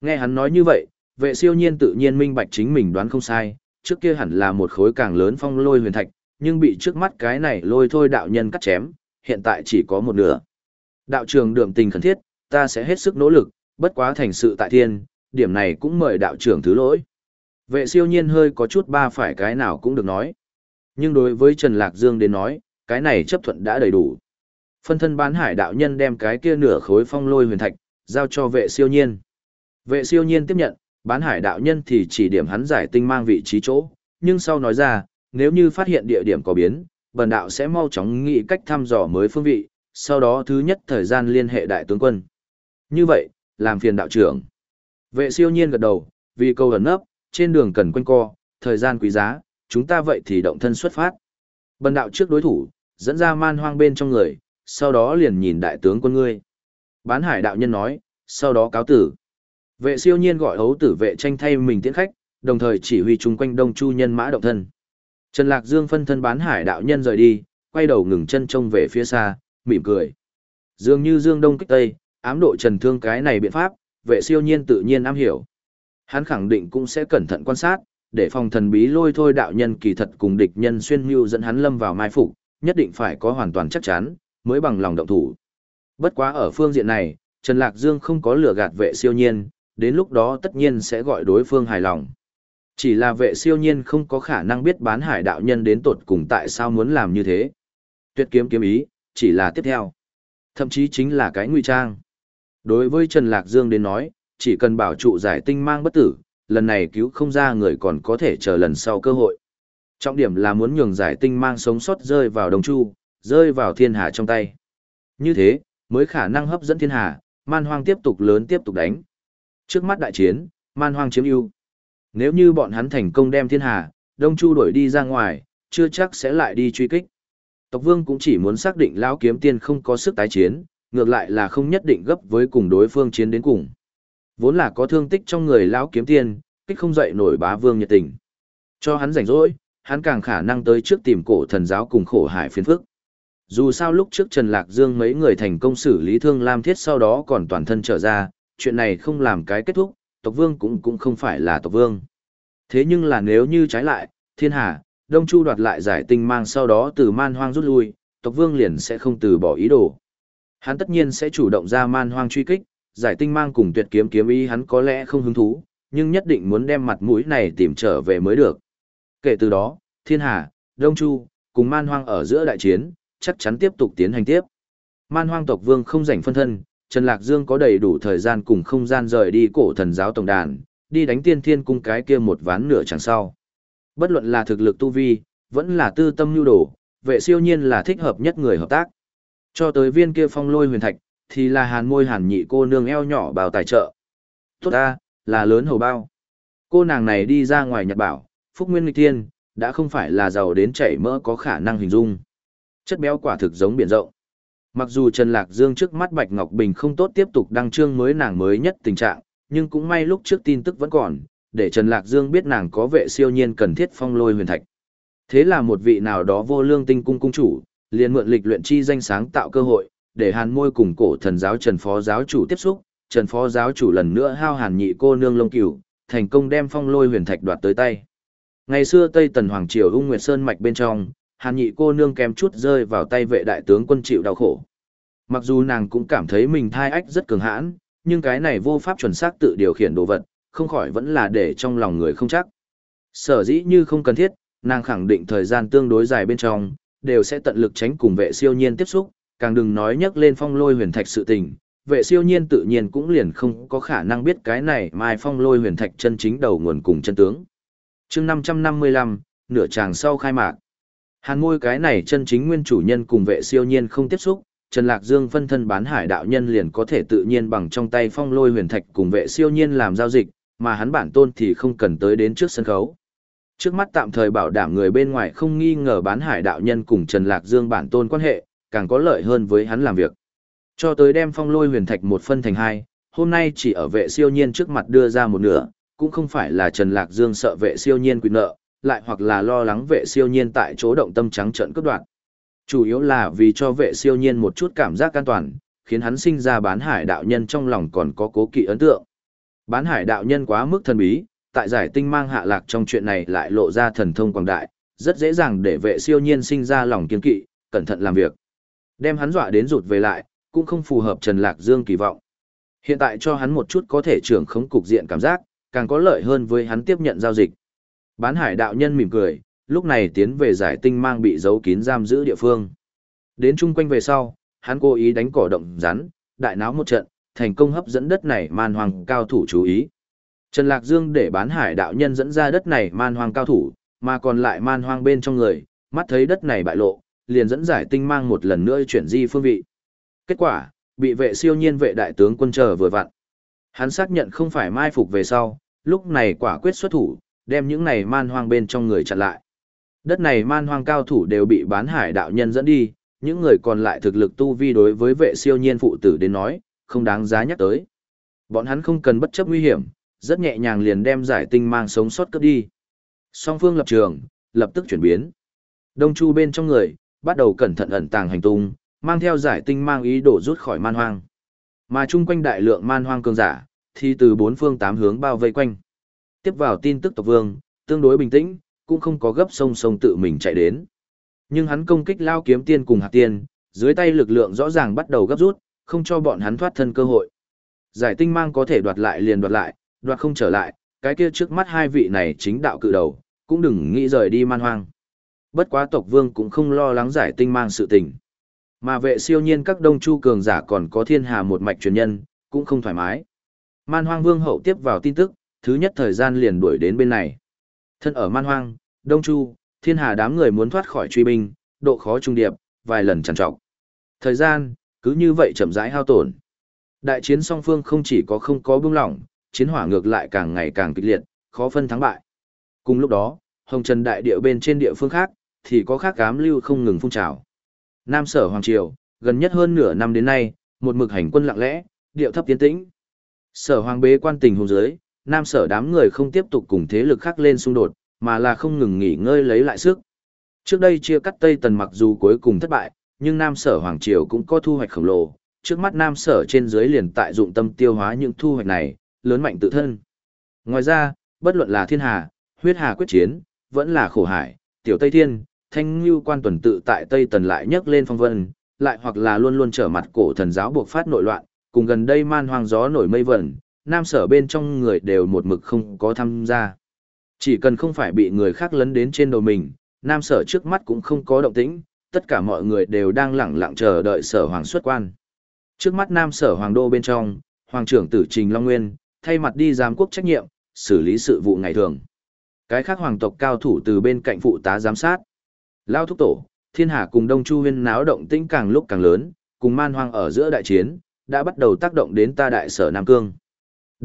Nghe hắn nói như vậy, vệ siêu nhiên tự nhiên minh bạch chính mình đoán không sai, trước kia hẳn là một khối càng lớn phong lôi huyền thạch, nhưng bị trước mắt cái này lôi thôi đạo nhân cắt chém, hiện tại chỉ có một nửa. Đạo trường đường tình khẩn thiết, ta sẽ hết sức nỗ lực, bất quá thành sự tại thiên, điểm này cũng mời đạo trưởng thứ lỗi. Vệ siêu nhiên hơi có chút ba phải cái nào cũng được nói. Nhưng đối với Trần Lạc Dương đến nói, cái này chấp thuận đã đầy đủ. Phân thân bán hải đạo nhân đem cái kia nửa khối phong lôi huyền thạch, giao cho vệ siêu nhiên. Vệ siêu nhiên tiếp nhận, bán hải đạo nhân thì chỉ điểm hắn giải tinh mang vị trí chỗ, nhưng sau nói ra, nếu như phát hiện địa điểm có biến, bần đạo sẽ mau chóng nghĩ cách thăm dò mới phương vị, sau đó thứ nhất thời gian liên hệ đại tướng quân. Như vậy, làm phiền đạo trưởng. Vệ siêu nhiên gật đầu, vì câu ẩn nấp, trên đường cần quanh co, thời gian quý giá, chúng ta vậy thì động thân xuất phát. Bần đạo trước đối thủ, dẫn ra man hoang bên trong người, sau đó liền nhìn đại tướng quân ngươi. Bán hải đạo nhân nói, sau đó cáo tử. Vệ siêu nhiên gọi hấu tử vệ tranh thay mình tiễn khách, đồng thời chỉ huy chung quanh đông chu nhân mã động thân. Trần Lạc Dương phân thân bán hải đạo nhân rời đi, quay đầu ngừng chân trông về phía xa, mỉm cười. Dường như Dương Đông kích Tây, ám độ trần thương cái này biện pháp, vệ siêu nhiên tự nhiên am hiểu. Hắn khẳng định cũng sẽ cẩn thận quan sát, để phòng thần bí lôi thôi đạo nhân kỳ thật cùng địch nhân xuyên mưu dẫn hắn lâm vào mai phục, nhất định phải có hoàn toàn chắc chắn, mới bằng lòng động thủ. Bất quá ở phương diện này, Trần Lạc Dương không có lừa gạt vệ siêu nhiên, đến lúc đó tất nhiên sẽ gọi đối phương hài lòng. Chỉ là vệ siêu nhiên không có khả năng biết bán hải đạo nhân đến tột cùng tại sao muốn làm như thế. Tuyệt kiếm kiếm ý, chỉ là tiếp theo. Thậm chí chính là cái nguy trang. Đối với Trần Lạc Dương đến nói, chỉ cần bảo trụ giải tinh mang bất tử, lần này cứu không ra người còn có thể chờ lần sau cơ hội. Trọng điểm là muốn nhường giải tinh mang sống sót rơi vào đồng chu, rơi vào thiên hà trong tay. Như thế, mới khả năng hấp dẫn thiên hà, man hoang tiếp tục lớn tiếp tục đánh. Trước mắt đại chiến, man hoang chiếm ưu. Nếu như bọn hắn thành công đem thiên hà, đông chu đuổi đi ra ngoài, chưa chắc sẽ lại đi truy kích. Tộc vương cũng chỉ muốn xác định lão kiếm tiên không có sức tái chiến, ngược lại là không nhất định gấp với cùng đối phương chiến đến cùng. Vốn là có thương tích trong người lão kiếm tiên, kích không dậy nổi bá vương nhiệt tình. Cho hắn rảnh rỗi, hắn càng khả năng tới trước tìm cổ thần giáo cùng khổ hải phiền phức. Dù sao lúc trước Trần Lạc Dương mấy người thành công xử lý thương Lam Thiết sau đó còn toàn thân trở ra, chuyện này không làm cái kết thúc, tộc vương cũng cũng không phải là tộc vương. Thế nhưng là nếu như trái lại, thiên hà, Đông Chu đoạt lại giải tinh mang sau đó từ man hoang rút lui, tộc vương liền sẽ không từ bỏ ý đồ. Hắn tất nhiên sẽ chủ động ra man hoang truy kích, giải tinh mang cùng tuyệt kiếm kiếm ý hắn có lẽ không hứng thú, nhưng nhất định muốn đem mặt mũi này tìm trở về mới được. Kể từ đó, Thiên Hà, Đông Chu, cùng man hoang ở giữa đại chiến, chắc chắn tiếp tục tiến hành tiếp. Man hoang tộc vương không rảnh phân thân, Trần Lạc Dương có đầy đủ thời gian cùng không gian rời đi cổ thần giáo tổng đàn, đi đánh tiên thiên cung cái kia một ván nửa chẳng sau. Bất luận là thực lực tu vi, vẫn là tư tâm nhu đồ, vệ siêu nhiên là thích hợp nhất người hợp tác. Cho tới viên kia phong lôi huyền thạch, thì là hàn môi hàn nhị cô nương eo nhỏ bào tài trợ. Tốt ta, là lớn hầu bao. Cô nàng này đi ra ngoài nhật bảo, phúc nguyên nghịch Thiên đã không phải là giàu đến chảy mỡ có khả năng hình dung. Chất béo quả thực giống biển rộng. Mặc dù Trần Lạc Dương trước mắt Bạch Ngọc Bình không tốt tiếp tục đăng trương mới nàng mới nhất tình trạng, nhưng cũng may lúc trước tin tức vẫn còn, để Trần Lạc Dương biết nàng có vệ siêu nhiên cần thiết phong lôi huyền thạch. Thế là một vị nào đó vô lương tinh cung cung chủ, liền mượn lịch luyện chi danh sáng tạo cơ hội, để hàn môi cùng cổ thần giáo Trần Phó giáo chủ tiếp xúc, Trần Phó giáo chủ lần nữa hao hàn nhị cô nương lông cửu, thành công đem phong lôi huyền thạch đoạt tới tay. Ngày xưa Tây Tần Hoàng Triều ung nguyệt sơn mạch bên trong, hàn nhị cô nương kém chút rơi vào tay vệ đại tướng quân chịu đau khổ. Mặc dù nàng cũng cảm thấy mình thai ách rất cường hãn, nhưng cái này vô pháp chuẩn xác tự điều khiển đồ vật, không khỏi vẫn là để trong lòng người không chắc. Sở dĩ như không cần thiết, nàng khẳng định thời gian tương đối dài bên trong, đều sẽ tận lực tránh cùng vệ siêu nhiên tiếp xúc, càng đừng nói nhắc lên phong lôi huyền thạch sự tình. Vệ siêu nhiên tự nhiên cũng liền không có khả năng biết cái này mai phong lôi huyền thạch chân chính đầu nguồn cùng chân tướng. chương 555, nửa tràng sau khai mạc. Hàn môi cái này chân chính nguyên chủ nhân cùng vệ siêu nhiên không tiếp xúc, Trần Lạc Dương phân thân bán hải đạo nhân liền có thể tự nhiên bằng trong tay phong lôi huyền thạch cùng vệ siêu nhiên làm giao dịch, mà hắn bản tôn thì không cần tới đến trước sân khấu. Trước mắt tạm thời bảo đảm người bên ngoài không nghi ngờ bán hải đạo nhân cùng Trần Lạc Dương bản tôn quan hệ, càng có lợi hơn với hắn làm việc. Cho tới đem phong lôi huyền thạch một phân thành hai, hôm nay chỉ ở vệ siêu nhiên trước mặt đưa ra một nửa, cũng không phải là Trần Lạc Dương sợ vệ siêu nhiên quyền nợ, lại hoặc là lo lắng vệ siêu nhiên tại chỗ động tâm trắng trận cướp đoạt. Chủ yếu là vì cho vệ siêu nhiên một chút cảm giác an toàn, khiến hắn sinh ra bán hải đạo nhân trong lòng còn có cố kỵ ấn tượng. Bán hải đạo nhân quá mức thần bí, tại giải tinh mang hạ lạc trong chuyện này lại lộ ra thần thông quảng đại, rất dễ dàng để vệ siêu nhiên sinh ra lòng kiên kỵ, cẩn thận làm việc. Đem hắn dọa đến rụt về lại, cũng không phù hợp Trần Lạc Dương kỳ vọng. Hiện tại cho hắn một chút có thể trưởng khống cục diện cảm giác, càng có lợi hơn với hắn tiếp nhận giao dịch. Bán hải đạo nhân mỉm cười, lúc này tiến về giải tinh mang bị giấu kín giam giữ địa phương. Đến chung quanh về sau, hắn cố ý đánh cỏ động rắn, đại náo một trận, thành công hấp dẫn đất này man hoàng cao thủ chú ý. Trần Lạc Dương để bán hải đạo nhân dẫn ra đất này man hoàng cao thủ, mà còn lại man hoang bên trong người, mắt thấy đất này bại lộ, liền dẫn giải tinh mang một lần nữa chuyển di phương vị. Kết quả, bị vệ siêu nhiên vệ đại tướng quân chờ vừa vặn. Hắn xác nhận không phải mai phục về sau, lúc này quả quyết xuất thủ, đem những này man hoang bên trong người chặn lại. Đất này man hoang cao thủ đều bị bán hải đạo nhân dẫn đi, những người còn lại thực lực tu vi đối với vệ siêu nhiên phụ tử đến nói, không đáng giá nhắc tới. Bọn hắn không cần bất chấp nguy hiểm, rất nhẹ nhàng liền đem giải tinh mang sống sót cướp đi. Song phương lập trường, lập tức chuyển biến. Đông Chu bên trong người, bắt đầu cẩn thận ẩn tàng hành tung, mang theo giải tinh mang ý đồ rút khỏi man hoang. Mà chung quanh đại lượng man hoang cường giả, thì từ bốn phương tám hướng bao vây quanh. Tiếp vào tin tức tộc vương, tương đối bình tĩnh, cũng không có gấp sông sông tự mình chạy đến. Nhưng hắn công kích lao kiếm tiên cùng hạt tiên, dưới tay lực lượng rõ ràng bắt đầu gấp rút, không cho bọn hắn thoát thân cơ hội. Giải tinh mang có thể đoạt lại liền đoạt lại, đoạt không trở lại, cái kia trước mắt hai vị này chính đạo cự đầu, cũng đừng nghĩ rời đi man hoang. Bất quá tộc vương cũng không lo lắng giải tinh mang sự tình. Mà vệ siêu nhiên các đông chu cường giả còn có thiên hà một mạch truyền nhân, cũng không thoải mái. Man hoang vương hậu tiếp vào tin tức, thứ nhất thời gian liền đuổi đến bên này. Thân ở man hoang, đông chu, thiên hà đám người muốn thoát khỏi truy binh, độ khó trung điệp, vài lần trằn trọc. Thời gian, cứ như vậy chậm rãi hao tổn. Đại chiến song phương không chỉ có không có bưng lỏng, chiến hỏa ngược lại càng ngày càng kịch liệt, khó phân thắng bại. Cùng lúc đó, hồng trần đại địa bên trên địa phương khác, thì có khác cám lưu không ngừng phun trào. Nam sở Hoàng Triều, gần nhất hơn nửa năm đến nay, một mực hành quân lặng lẽ, điệu thấp tiến tĩnh. Sở Hoàng bế quan tình hùng giới, Nam sở đám người không tiếp tục cùng thế lực khác lên xung đột, mà là không ngừng nghỉ ngơi lấy lại sức. Trước đây chia cắt Tây Tần mặc dù cuối cùng thất bại, nhưng Nam sở Hoàng Triều cũng có thu hoạch khổng lồ. Trước mắt Nam sở trên dưới liền tại dụng tâm tiêu hóa những thu hoạch này, lớn mạnh tự thân. Ngoài ra, bất luận là thiên hà, huyết hà quyết chiến, vẫn là khổ hải, tiểu Tây Thiên, thanh như quan tuần tự tại Tây Tần lại nhấc lên phong vân, lại hoặc là luôn luôn trở mặt cổ thần giáo buộc phát nội loạn, cùng gần đây man hoang gió nổi mây vẩn, nam sở bên trong người đều một mực không có tham gia. Chỉ cần không phải bị người khác lấn đến trên đầu mình, nam sở trước mắt cũng không có động tĩnh, tất cả mọi người đều đang lẳng lặng chờ đợi sở hoàng xuất quan. Trước mắt nam sở hoàng đô bên trong, hoàng trưởng tử Trình Long Nguyên, thay mặt đi giám quốc trách nhiệm, xử lý sự vụ ngày thường. Cái khác hoàng tộc cao thủ từ bên cạnh phụ tá giám sát. Lao thúc tổ, thiên hà cùng đông chu huyên náo động tĩnh càng lúc càng lớn, cùng man hoang ở giữa đại chiến, đã bắt đầu tác động đến ta đại sở Nam Cương.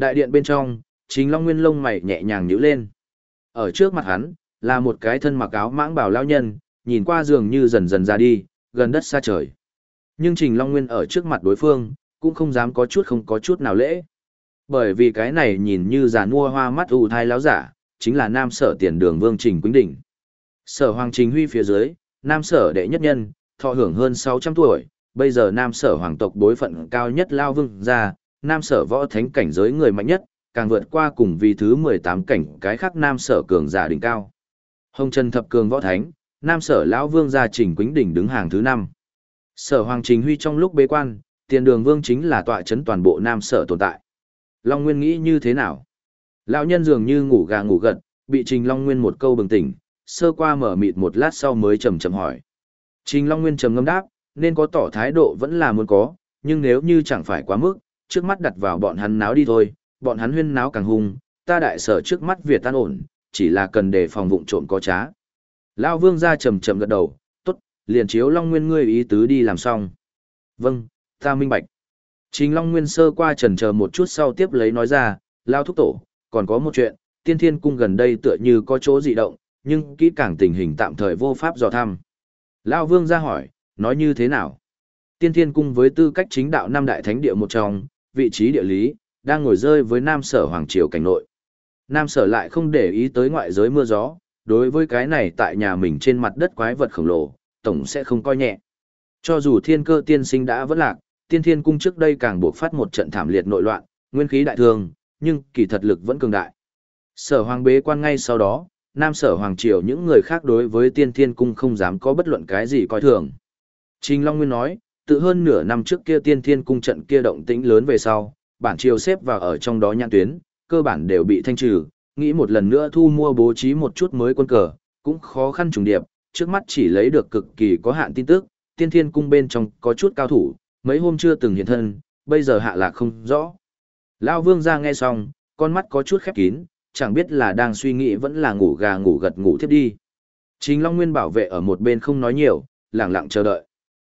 Đại điện bên trong, chính Long Nguyên lông mày nhẹ nhàng nhíu lên. Ở trước mặt hắn, là một cái thân mặc áo mãng bào lao nhân, nhìn qua dường như dần dần ra đi, gần đất xa trời. Nhưng Trình Long Nguyên ở trước mặt đối phương, cũng không dám có chút không có chút nào lễ. Bởi vì cái này nhìn như già nua hoa mắt ù thai láo giả, chính là nam sở tiền đường vương Trình Quýnh Đỉnh. Sở Hoàng Trình Huy phía dưới, nam sở đệ nhất nhân, thọ hưởng hơn 600 tuổi, bây giờ nam sở hoàng tộc bối phận cao nhất lao vương ra, nam sở võ thánh cảnh giới người mạnh nhất, càng vượt qua cùng vì thứ 18 cảnh cái khác nam sở cường giả đỉnh cao. Hồng Trần Thập Cường Võ Thánh, Nam Sở Lão Vương gia Trình Quýnh Đỉnh đứng hàng thứ 5. Sở Hoàng Trình Huy trong lúc bế quan, tiền đường vương chính là tọa chấn toàn bộ Nam Sở tồn tại. Long Nguyên nghĩ như thế nào? Lão nhân dường như ngủ gà ngủ gật, bị Trình Long Nguyên một câu bừng tỉnh, sơ qua mở mịt một lát sau mới chậm chậm hỏi. Trình Long Nguyên trầm ngâm đáp, nên có tỏ thái độ vẫn là muốn có, nhưng nếu như chẳng phải quá mức, trước mắt đặt vào bọn hắn náo đi thôi, bọn hắn huyên náo càng hung, ta đại sở trước mắt Việt tan ổn, chỉ là cần đề phòng vụng trộm có trá. Lão Vương ra trầm trầm gật đầu, tốt, liền chiếu Long Nguyên ngươi ý tứ đi làm xong. Vâng, ta minh bạch. Trình Long Nguyên sơ qua trần chờ một chút sau tiếp lấy nói ra, Lao thúc tổ, còn có một chuyện, tiên thiên cung gần đây tựa như có chỗ dị động, nhưng kỹ càng tình hình tạm thời vô pháp dò thăm. Lao Vương ra hỏi, nói như thế nào? Tiên thiên cung với tư cách chính đạo năm đại thánh địa một trong, vị trí địa lý, đang ngồi rơi với Nam Sở Hoàng Triều cảnh nội. Nam Sở lại không để ý tới ngoại giới mưa gió, đối với cái này tại nhà mình trên mặt đất quái vật khổng lồ, tổng sẽ không coi nhẹ. Cho dù thiên cơ tiên sinh đã vất lạc, tiên thiên cung trước đây càng buộc phát một trận thảm liệt nội loạn, nguyên khí đại thương, nhưng kỳ thật lực vẫn cường đại. Sở hoàng bế quan ngay sau đó, nam sở hoàng triều những người khác đối với tiên thiên cung không dám có bất luận cái gì coi thường. Trình Long Nguyên nói, tự hơn nửa năm trước kia tiên thiên cung trận kia động tĩnh lớn về sau, bản triều xếp vào ở trong đó nhãn tuyến, cơ bản đều bị thanh trừ, nghĩ một lần nữa thu mua bố trí một chút mới quân cờ, cũng khó khăn trùng điệp, trước mắt chỉ lấy được cực kỳ có hạn tin tức, tiên thiên cung bên trong có chút cao thủ, mấy hôm chưa từng hiện thân, bây giờ hạ lạc không rõ. Lao vương ra nghe xong, con mắt có chút khép kín, chẳng biết là đang suy nghĩ vẫn là ngủ gà ngủ gật ngủ thiếp đi. Chính Long Nguyên bảo vệ ở một bên không nói nhiều, lặng lặng chờ đợi.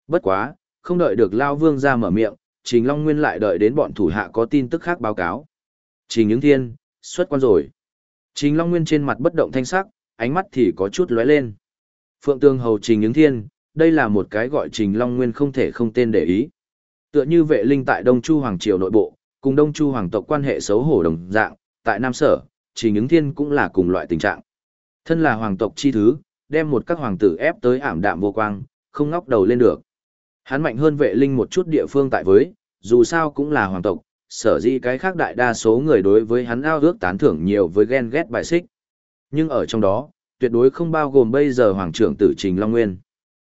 Bất quá, không đợi được Lao Vương ra mở miệng, Trình Long Nguyên lại đợi đến bọn thủ hạ có tin tức khác báo cáo. Trình Ứng thiên, xuất quan rồi. Trình Long Nguyên trên mặt bất động thanh sắc, ánh mắt thì có chút lóe lên. Phượng Tương Hầu Trình Ứng thiên, đây là một cái gọi Trình Long Nguyên không thể không tên để ý. Tựa như vệ linh tại Đông Chu Hoàng Triều nội bộ, cùng Đông Chu Hoàng tộc quan hệ xấu hổ đồng dạng, tại Nam Sở, Trình Ứng thiên cũng là cùng loại tình trạng. Thân là hoàng tộc chi thứ, đem một các hoàng tử ép tới ảm đạm vô quang, không ngóc đầu lên được. Hắn mạnh hơn vệ linh một chút địa phương tại với, dù sao cũng là hoàng tộc, sở dĩ cái khác đại đa số người đối với hắn ao ước tán thưởng nhiều với ghen ghét bài xích. Nhưng ở trong đó, tuyệt đối không bao gồm bây giờ hoàng trưởng tử Trình Long Nguyên.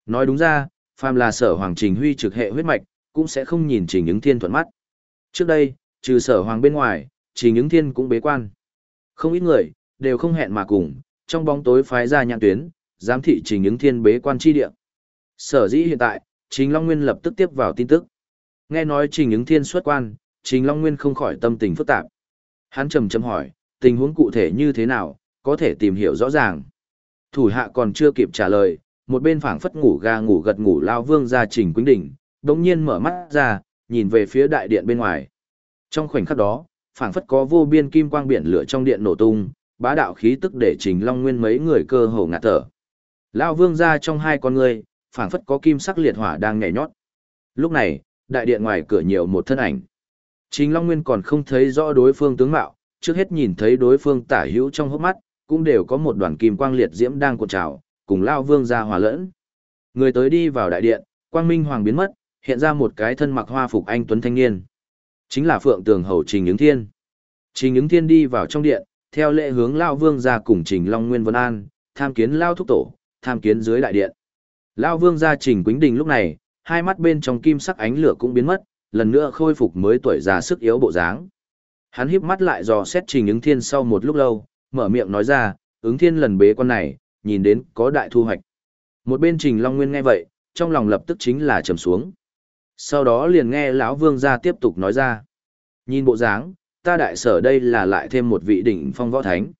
Nói đúng ra, phàm là sở hoàng Trình Huy trực hệ huyết mạch, cũng sẽ không nhìn Trình ứng thiên thuận mắt. Trước đây, trừ sở hoàng bên ngoài, Trình ứng thiên cũng bế quan. Không ít người, đều không hẹn mà cùng, trong bóng tối phái ra nhãn tuyến, giám thị Trình ứng thiên bế quan chi địa. Sở dĩ hiện tại, Trình Long Nguyên lập tức tiếp vào tin tức. Nghe nói Trình ứng thiên xuất quan, Trình Long Nguyên không khỏi tâm tình phức tạp. Hắn trầm trầm hỏi, tình huống cụ thể như thế nào, có thể tìm hiểu rõ ràng. Thủ hạ còn chưa kịp trả lời, một bên phảng phất ngủ ga ngủ gật ngủ lao vương ra Trình Quýnh Đỉnh, đống nhiên mở mắt ra, nhìn về phía đại điện bên ngoài. Trong khoảnh khắc đó, phảng phất có vô biên kim quang biển lửa trong điện nổ tung, bá đạo khí tức để Trình Long Nguyên mấy người cơ hồ ngạt thở. Lão vương gia trong hai con người, phảng phất có kim sắc liệt hỏa đang nhảy nhót. Lúc này, đại điện ngoài cửa nhiều một thân ảnh. Trình Long Nguyên còn không thấy rõ đối phương tướng mạo, trước hết nhìn thấy đối phương tả hữu trong hốc mắt, cũng đều có một đoàn kim quang liệt diễm đang cuộn trào, cùng lao vương ra hòa lẫn. Người tới đi vào đại điện, quang minh hoàng biến mất, hiện ra một cái thân mặc hoa phục anh tuấn thanh niên. Chính là Phượng Tường Hầu Trình Ứng Thiên. Trình Ứng Thiên đi vào trong điện, theo lệ hướng lao vương ra cùng Trình Long Nguyên Vân An, tham kiến lao thúc tổ, tham kiến dưới đại điện. Lao vương gia Trình Quýnh Đình lúc này, hai mắt bên trong kim sắc ánh lửa cũng biến mất, lần nữa khôi phục mới tuổi già sức yếu bộ dáng. Hắn híp mắt lại dò xét trình ứng thiên sau một lúc lâu, mở miệng nói ra, ứng thiên lần bế quan này, nhìn đến có đại thu hoạch. Một bên trình Long Nguyên nghe vậy, trong lòng lập tức chính là trầm xuống. Sau đó liền nghe lão vương gia tiếp tục nói ra. Nhìn bộ dáng, ta đại sở đây là lại thêm một vị đỉnh phong võ thánh.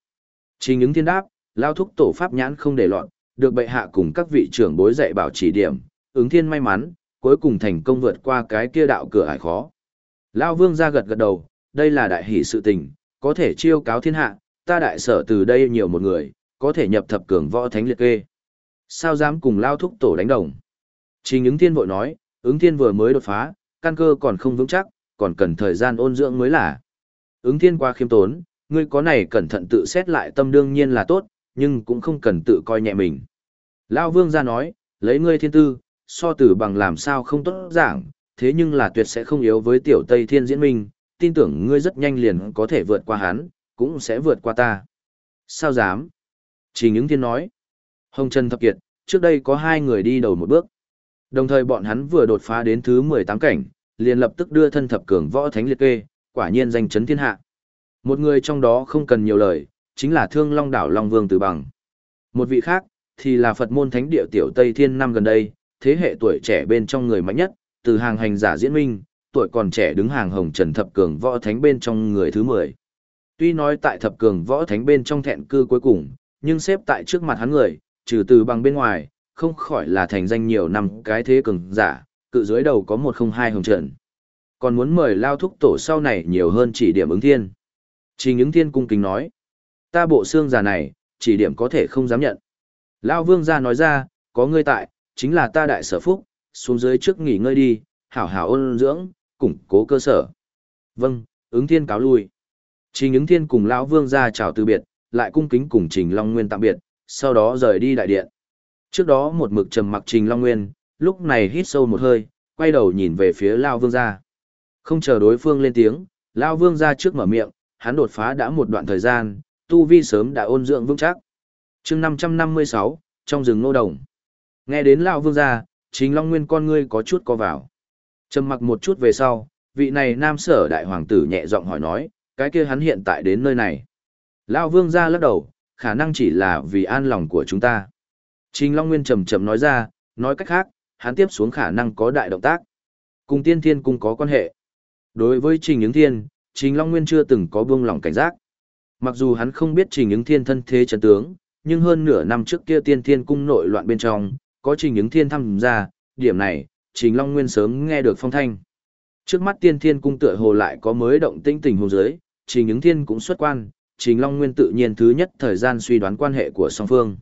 Trình ứng thiên đáp, lao thúc tổ pháp nhãn không để loạn, được bệ hạ cùng các vị trưởng bối dạy bảo chỉ điểm, ứng thiên may mắn, cuối cùng thành công vượt qua cái kia đạo cửa ải khó. Lao vương ra gật gật đầu, đây là đại hỷ sự tình, có thể chiêu cáo thiên hạ, ta đại sở từ đây nhiều một người, có thể nhập thập cường võ thánh liệt kê. Sao dám cùng lao thúc tổ đánh đồng? Trình ứng thiên vội nói, ứng thiên vừa mới đột phá, căn cơ còn không vững chắc, còn cần thời gian ôn dưỡng mới là. Ứng thiên qua khiêm tốn, ngươi có này cẩn thận tự xét lại tâm đương nhiên là tốt, nhưng cũng không cần tự coi nhẹ mình. Lao vương ra nói, lấy ngươi thiên tư, so tử bằng làm sao không tốt giảng, thế nhưng là tuyệt sẽ không yếu với tiểu Tây Thiên diễn minh, tin tưởng ngươi rất nhanh liền có thể vượt qua hắn, cũng sẽ vượt qua ta. Sao dám? Trình những thiên nói. Hồng Trần Thập Kiệt, trước đây có hai người đi đầu một bước. Đồng thời bọn hắn vừa đột phá đến thứ 18 cảnh, liền lập tức đưa thân thập cường võ thánh liệt kê, quả nhiên danh chấn thiên hạ. Một người trong đó không cần nhiều lời, chính là Thương Long đảo Long Vương Từ Bằng. Một vị khác, thì là Phật môn thánh địa tiểu Tây Thiên năm gần đây, thế hệ tuổi trẻ bên trong người mạnh nhất, từ hàng hành giả diễn minh, tuổi còn trẻ đứng hàng hồng trần thập cường võ thánh bên trong người thứ 10. Tuy nói tại thập cường võ thánh bên trong thẹn cư cuối cùng, nhưng xếp tại trước mặt hắn người, trừ từ bằng bên ngoài, không khỏi là thành danh nhiều năm cái thế cường giả, cự dưới đầu có một không hai hồng trần. Còn muốn mời lao thúc tổ sau này nhiều hơn chỉ điểm ứng thiên. Trình ứng thiên cung kính nói, ta bộ xương già này, chỉ điểm có thể không dám nhận. Lao vương gia nói ra, có ngươi tại, chính là ta đại sở phúc, xuống dưới trước nghỉ ngơi đi, hảo hảo ôn dưỡng, củng cố cơ sở. Vâng, ứng thiên cáo lui. Trình ứng thiên cùng lão vương gia chào từ biệt, lại cung kính cùng Trình Long Nguyên tạm biệt, sau đó rời đi đại điện. Trước đó một mực trầm mặc Trình Long Nguyên, lúc này hít sâu một hơi, quay đầu nhìn về phía Lão Vương gia. Không chờ đối phương lên tiếng, Lão Vương gia trước mở miệng, hắn đột phá đã một đoạn thời gian, tu vi sớm đã ôn dưỡng vững chắc. Chương 556, trong rừng nô đồng. Nghe đến Lão Vương gia, Trình Long Nguyên con ngươi có chút co vào. Trầm mặc một chút về sau, vị này nam sở đại hoàng tử nhẹ giọng hỏi nói, cái kia hắn hiện tại đến nơi này. Lão vương gia lắc đầu, khả năng chỉ là vì an lòng của chúng ta. Trình Long Nguyên trầm trầm nói ra, nói cách khác, hắn tiếp xuống khả năng có đại động tác. Cùng tiên thiên cung có quan hệ. Đối với Trình ứng thiên, Trình Long Nguyên chưa từng có buông lòng cảnh giác. Mặc dù hắn không biết Trình ứng thiên thân thế chân tướng, nhưng hơn nửa năm trước kia tiên thiên cung nội loạn bên trong, có Trình ứng thiên tham gia, điểm này, Trình Long Nguyên sớm nghe được phong thanh. Trước mắt tiên thiên cung tựa hồ lại có mới động tĩnh tình hồ dưới, Trình ứng thiên cũng xuất quan, Trình Long Nguyên tự nhiên thứ nhất thời gian suy đoán quan hệ của song phương.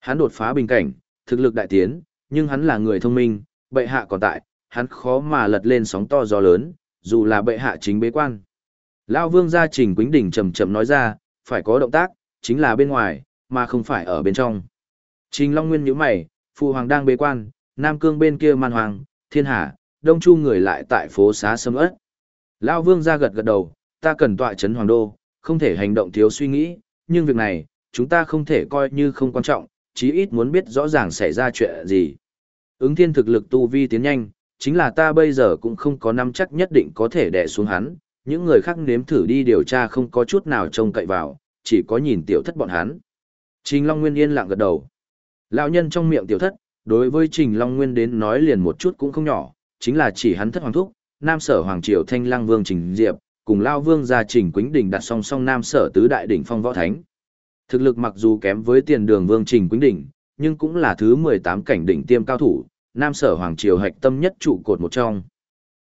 Hắn đột phá bình cảnh, thực lực đại tiến, nhưng hắn là người thông minh, bệ hạ còn tại, hắn khó mà lật lên sóng to gió lớn, dù là bệ hạ chính bế quan. Lão Vương gia Trình Quýnh Đỉnh chậm chậm nói ra, phải có động tác, chính là bên ngoài, mà không phải ở bên trong. Trình Long Nguyên nhíu mày, phụ hoàng đang bế quan, Nam Cương bên kia man hoàng, thiên hà, đông chu người lại tại phố xá sâm ớt. Lão Vương gia gật gật đầu, ta cần tọa chấn hoàng đô, không thể hành động thiếu suy nghĩ, nhưng việc này, chúng ta không thể coi như không quan trọng, chí ít muốn biết rõ ràng xảy ra chuyện gì. Ứng thiên thực lực tu vi tiến nhanh, chính là ta bây giờ cũng không có nắm chắc nhất định có thể đè xuống hắn, những người khác nếm thử đi điều tra không có chút nào trông cậy vào, chỉ có nhìn tiểu thất bọn hắn. Trình Long Nguyên yên lặng gật đầu. Lão nhân trong miệng tiểu thất, đối với Trình Long Nguyên đến nói liền một chút cũng không nhỏ, chính là chỉ hắn thất hoàng thúc, Nam Sở Hoàng Triều Thanh Lăng Vương Trình Diệp, cùng Lao Vương gia Trình Quýnh Đình đặt song song Nam Sở Tứ Đại Đỉnh Phong Võ Thánh. Thực lực mặc dù kém với tiền đường Vương Trình Quýnh Đình, nhưng cũng là thứ 18 cảnh đỉnh tiêm cao thủ, Nam Sở Hoàng Triều hạch tâm nhất trụ cột một trong.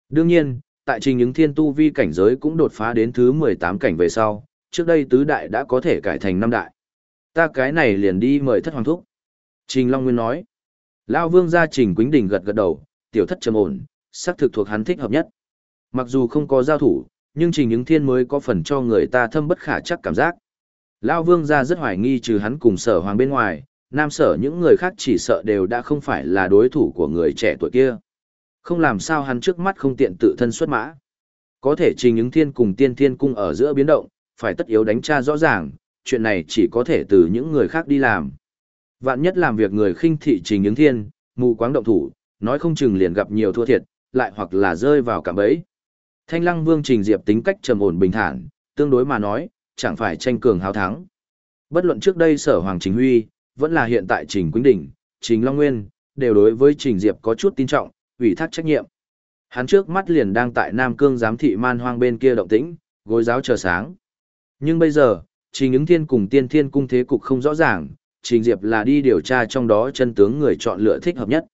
Đương nhiên, tại trình những thiên tu vi cảnh giới cũng đột phá đến thứ 18 cảnh về sau, trước đây tứ đại đã có thể cải thành năm đại. Ta cái này liền đi mời thất hoàng thúc. Trình Long Nguyên nói. Lao vương gia trình quýnh Đình gật gật đầu, tiểu thất trầm ổn, sắc thực thuộc hắn thích hợp nhất. Mặc dù không có giao thủ, nhưng trình những thiên mới có phần cho người ta thâm bất khả chắc cảm giác. Lao vương gia rất hoài nghi trừ hắn cùng sở hoàng bên ngoài, nam sở những người khác chỉ sợ đều đã không phải là đối thủ của người trẻ tuổi kia. Không làm sao hắn trước mắt không tiện tự thân xuất mã. Có thể trình ứng thiên cùng tiên thiên cung ở giữa biến động, phải tất yếu đánh tra rõ ràng, chuyện này chỉ có thể từ những người khác đi làm. Vạn nhất làm việc người khinh thị trình ứng thiên, mù quáng động thủ, nói không chừng liền gặp nhiều thua thiệt, lại hoặc là rơi vào cạm bẫy. Thanh Lăng Vương Trình Diệp tính cách trầm ổn bình thản, tương đối mà nói, chẳng phải tranh cường hào thắng. Bất luận trước đây Sở Hoàng Trình Huy, vẫn là hiện tại Trình Quýnh Đỉnh, Trình Long Nguyên, đều đối với Trình Diệp có chút tin trọng, ủy thác trách nhiệm. Hắn trước mắt liền đang tại Nam Cương giám thị man hoang bên kia động tĩnh, gối giáo chờ sáng. Nhưng bây giờ, Trình ứng thiên cùng tiên thiên cung thế cục không rõ ràng, Trình Diệp là đi điều tra trong đó chân tướng người chọn lựa thích hợp nhất.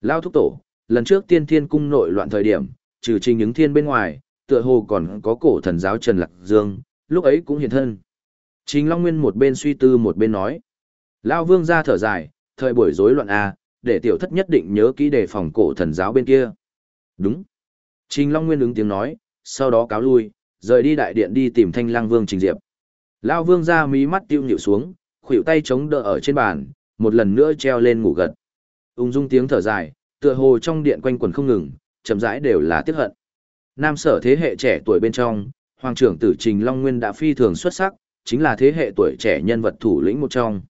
Lao thúc tổ, lần trước tiên thiên cung nội loạn thời điểm, trừ Trình ứng thiên bên ngoài, tựa hồ còn có cổ thần giáo Trần Lạc Dương, lúc ấy cũng hiện thân. Trình Long Nguyên một bên suy tư một bên nói. Lao vương ra thở dài, thời buổi rối loạn A, để tiểu thất nhất định nhớ kỹ đề phòng cổ thần giáo bên kia. Đúng. Trình Long Nguyên ứng tiếng nói, sau đó cáo lui, rời đi đại điện đi tìm thanh lang vương trình diệp. lão vương ra mí mắt tiêu nhịu xuống, khuỷu tay chống đỡ ở trên bàn, một lần nữa treo lên ngủ gật. Ung dung tiếng thở dài, tựa hồ trong điện quanh quẩn không ngừng, chậm rãi đều là tiếc hận. Nam sở thế hệ trẻ tuổi bên trong, hoàng trưởng tử Trình Long Nguyên đã phi thường xuất sắc, chính là thế hệ tuổi trẻ nhân vật thủ lĩnh một trong.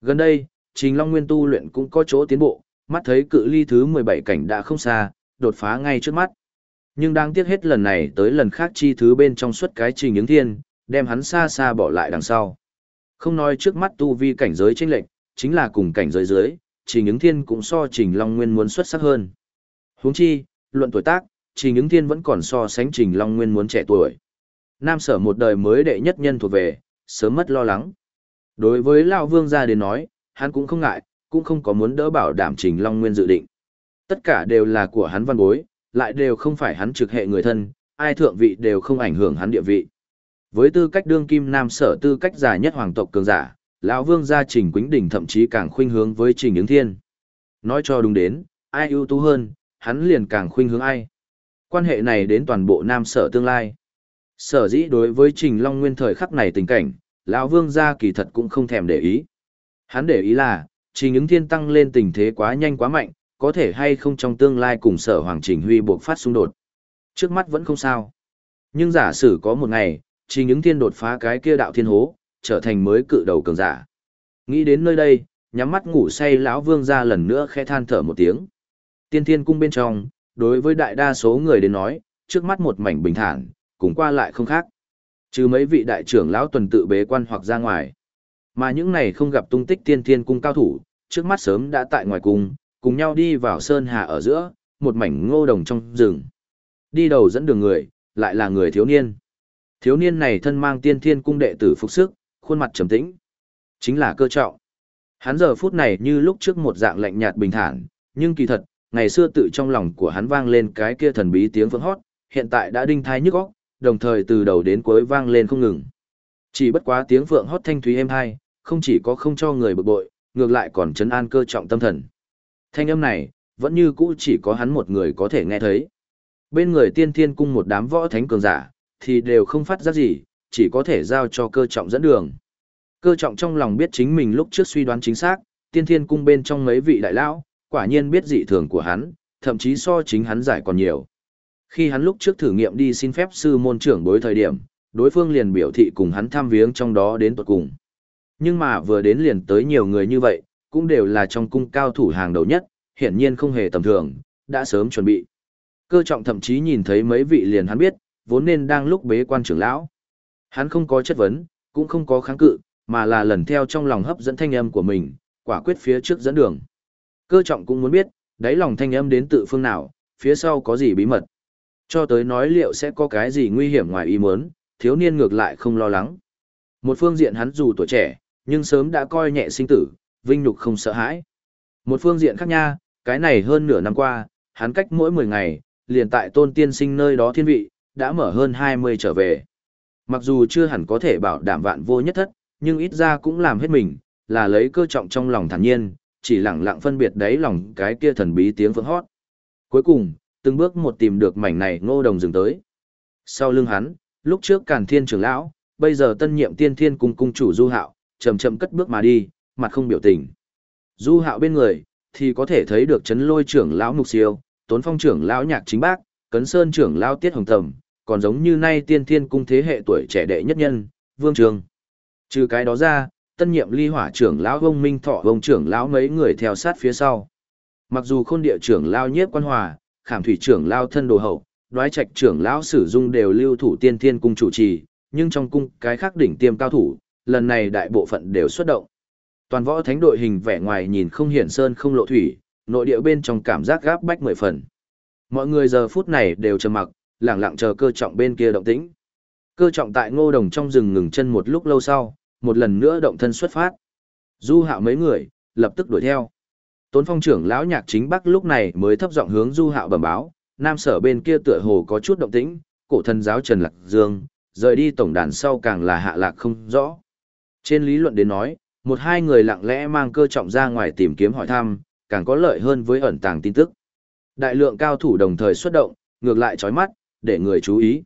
Gần đây, Trình Long Nguyên tu luyện cũng có chỗ tiến bộ, mắt thấy cự ly thứ 17 cảnh đã không xa, đột phá ngay trước mắt. Nhưng đáng tiếc hết lần này tới lần khác chi thứ bên trong suốt cái trình những thiên, đem hắn xa xa bỏ lại đằng sau. Không nói trước mắt tu vi cảnh giới chênh lệch, chính là cùng cảnh giới dưới, trình những thiên cũng so trình Long Nguyên muốn xuất sắc hơn. huống chi, luận tuổi tác, trình những thiên vẫn còn so sánh trình Long Nguyên muốn trẻ tuổi. Nam sở một đời mới đệ nhất nhân thuộc về, sớm mất lo lắng. Đối với Lão Vương gia đến nói, hắn cũng không ngại, cũng không có muốn đỡ bảo đảm Trình Long Nguyên dự định. Tất cả đều là của hắn văn bối, lại đều không phải hắn trực hệ người thân, ai thượng vị đều không ảnh hưởng hắn địa vị. Với tư cách đương kim nam sở tư cách giả nhất hoàng tộc cường giả, lão vương gia Trình Quýnh Đình thậm chí càng khuynh hướng với Trình Ứng Thiên. Nói cho đúng đến, ai ưu tú hơn, hắn liền càng khuynh hướng ai. Quan hệ này đến toàn bộ nam sở tương lai. Sở dĩ đối với Trình Long Nguyên thời khắc này tình cảnh, lão vương gia kỳ thật cũng không thèm để ý. Hắn để ý là, trình ứng thiên tăng lên tình thế quá nhanh quá mạnh, có thể hay không trong tương lai cùng sở hoàng trình huy buộc phát xung đột. Trước mắt vẫn không sao. Nhưng giả sử có một ngày, trình ứng thiên đột phá cái kia đạo thiên hố, trở thành mới cự đầu cường giả. Nghĩ đến nơi đây, nhắm mắt ngủ say lão vương ra lần nữa khẽ than thở một tiếng. Tiên thiên cung bên trong, đối với đại đa số người đến nói, trước mắt một mảnh bình thản, cùng qua lại không khác. Trừ mấy vị đại trưởng lão tuần tự bế quan hoặc ra ngoài. Mà những này không gặp tung tích tiên thiên cung cao thủ, trước mắt sớm đã tại ngoài cung, cùng nhau đi vào sơn hà ở giữa, một mảnh ngô đồng trong rừng. Đi đầu dẫn đường người, lại là người thiếu niên. Thiếu niên này thân mang tiên thiên cung đệ tử phục sức, khuôn mặt trầm tĩnh. Chính là cơ trọng. Hắn giờ phút này như lúc trước một dạng lạnh nhạt bình thản, nhưng kỳ thật, ngày xưa tự trong lòng của hắn vang lên cái kia thần bí tiếng vững hót, hiện tại đã đinh thai nhức óc, đồng thời từ đầu đến cuối vang lên không ngừng. Chỉ bất quá tiếng vượng hót thanh thúy êm hai, không chỉ có không cho người bực bội, ngược lại còn chấn an cơ trọng tâm thần. Thanh âm này, vẫn như cũ chỉ có hắn một người có thể nghe thấy. Bên người tiên thiên cung một đám võ thánh cường giả, thì đều không phát ra gì, chỉ có thể giao cho cơ trọng dẫn đường. Cơ trọng trong lòng biết chính mình lúc trước suy đoán chính xác, tiên thiên cung bên trong mấy vị đại lão, quả nhiên biết dị thường của hắn, thậm chí so chính hắn giải còn nhiều. Khi hắn lúc trước thử nghiệm đi xin phép sư môn trưởng đối thời điểm, đối phương liền biểu thị cùng hắn tham viếng trong đó đến tuật cùng. Nhưng mà vừa đến liền tới nhiều người như vậy, cũng đều là trong cung cao thủ hàng đầu nhất, hiển nhiên không hề tầm thường, đã sớm chuẩn bị. Cơ trọng thậm chí nhìn thấy mấy vị liền hắn biết, vốn nên đang lúc bế quan trưởng lão. Hắn không có chất vấn, cũng không có kháng cự, mà là lần theo trong lòng hấp dẫn thanh âm của mình, quả quyết phía trước dẫn đường. Cơ trọng cũng muốn biết, đáy lòng thanh âm đến tự phương nào, phía sau có gì bí mật. Cho tới nói liệu sẽ có cái gì nguy hiểm ngoài ý muốn, thiếu niên ngược lại không lo lắng. Một phương diện hắn dù tuổi trẻ, nhưng sớm đã coi nhẹ sinh tử, vinh nhục không sợ hãi. Một phương diện khác nha, cái này hơn nửa năm qua, hắn cách mỗi 10 ngày, liền tại tôn tiên sinh nơi đó thiên vị, đã mở hơn 20 trở về. Mặc dù chưa hẳn có thể bảo đảm vạn vô nhất thất, nhưng ít ra cũng làm hết mình, là lấy cơ trọng trong lòng thản nhiên, chỉ lặng lặng phân biệt đấy lòng cái kia thần bí tiếng vững hót. Cuối cùng, từng bước một tìm được mảnh này ngô đồng dừng tới. Sau lưng hắn, lúc trước càn thiên trưởng lão, bây giờ tân nhiệm tiên thiên cung cung chủ du hạo, chậm chậm cất bước mà đi, mặt không biểu tình. Du hạo bên người, thì có thể thấy được chấn lôi trưởng lão mục siêu, tốn phong trưởng lão nhạc chính bác, cấn sơn trưởng lão tiết hồng tầm, còn giống như nay tiên thiên cung thế hệ tuổi trẻ đệ nhất nhân, vương trường. Trừ cái đó ra, tân nhiệm ly hỏa trưởng lão ông minh thọ ông trưởng lão mấy người theo sát phía sau. Mặc dù khôn địa trưởng lão nhiếp quan hòa, khảm thủy trưởng lão thân đồ hậu, đoái trạch trưởng lão sử dung đều lưu thủ tiên thiên cung chủ trì, nhưng trong cung cái khác đỉnh tiêm cao thủ, lần này đại bộ phận đều xuất động. Toàn võ thánh đội hình vẻ ngoài nhìn không hiển sơn không lộ thủy, nội địa bên trong cảm giác gáp bách mười phần. Mọi người giờ phút này đều trầm mặc, lặng lặng chờ cơ trọng bên kia động tĩnh. Cơ trọng tại ngô đồng trong rừng ngừng chân một lúc lâu sau, một lần nữa động thân xuất phát. Du hạo mấy người, lập tức đuổi theo. Tốn phong trưởng lão nhạc chính bắc lúc này mới thấp giọng hướng du hạo bẩm báo, nam sở bên kia tựa hồ có chút động tĩnh, cổ thần giáo Trần Lạc Dương, rời đi tổng đàn sau càng là hạ lạc không rõ. Trên lý luận đến nói, một hai người lặng lẽ mang cơ trọng ra ngoài tìm kiếm hỏi thăm, càng có lợi hơn với ẩn tàng tin tức. Đại lượng cao thủ đồng thời xuất động, ngược lại chói mắt, để người chú ý.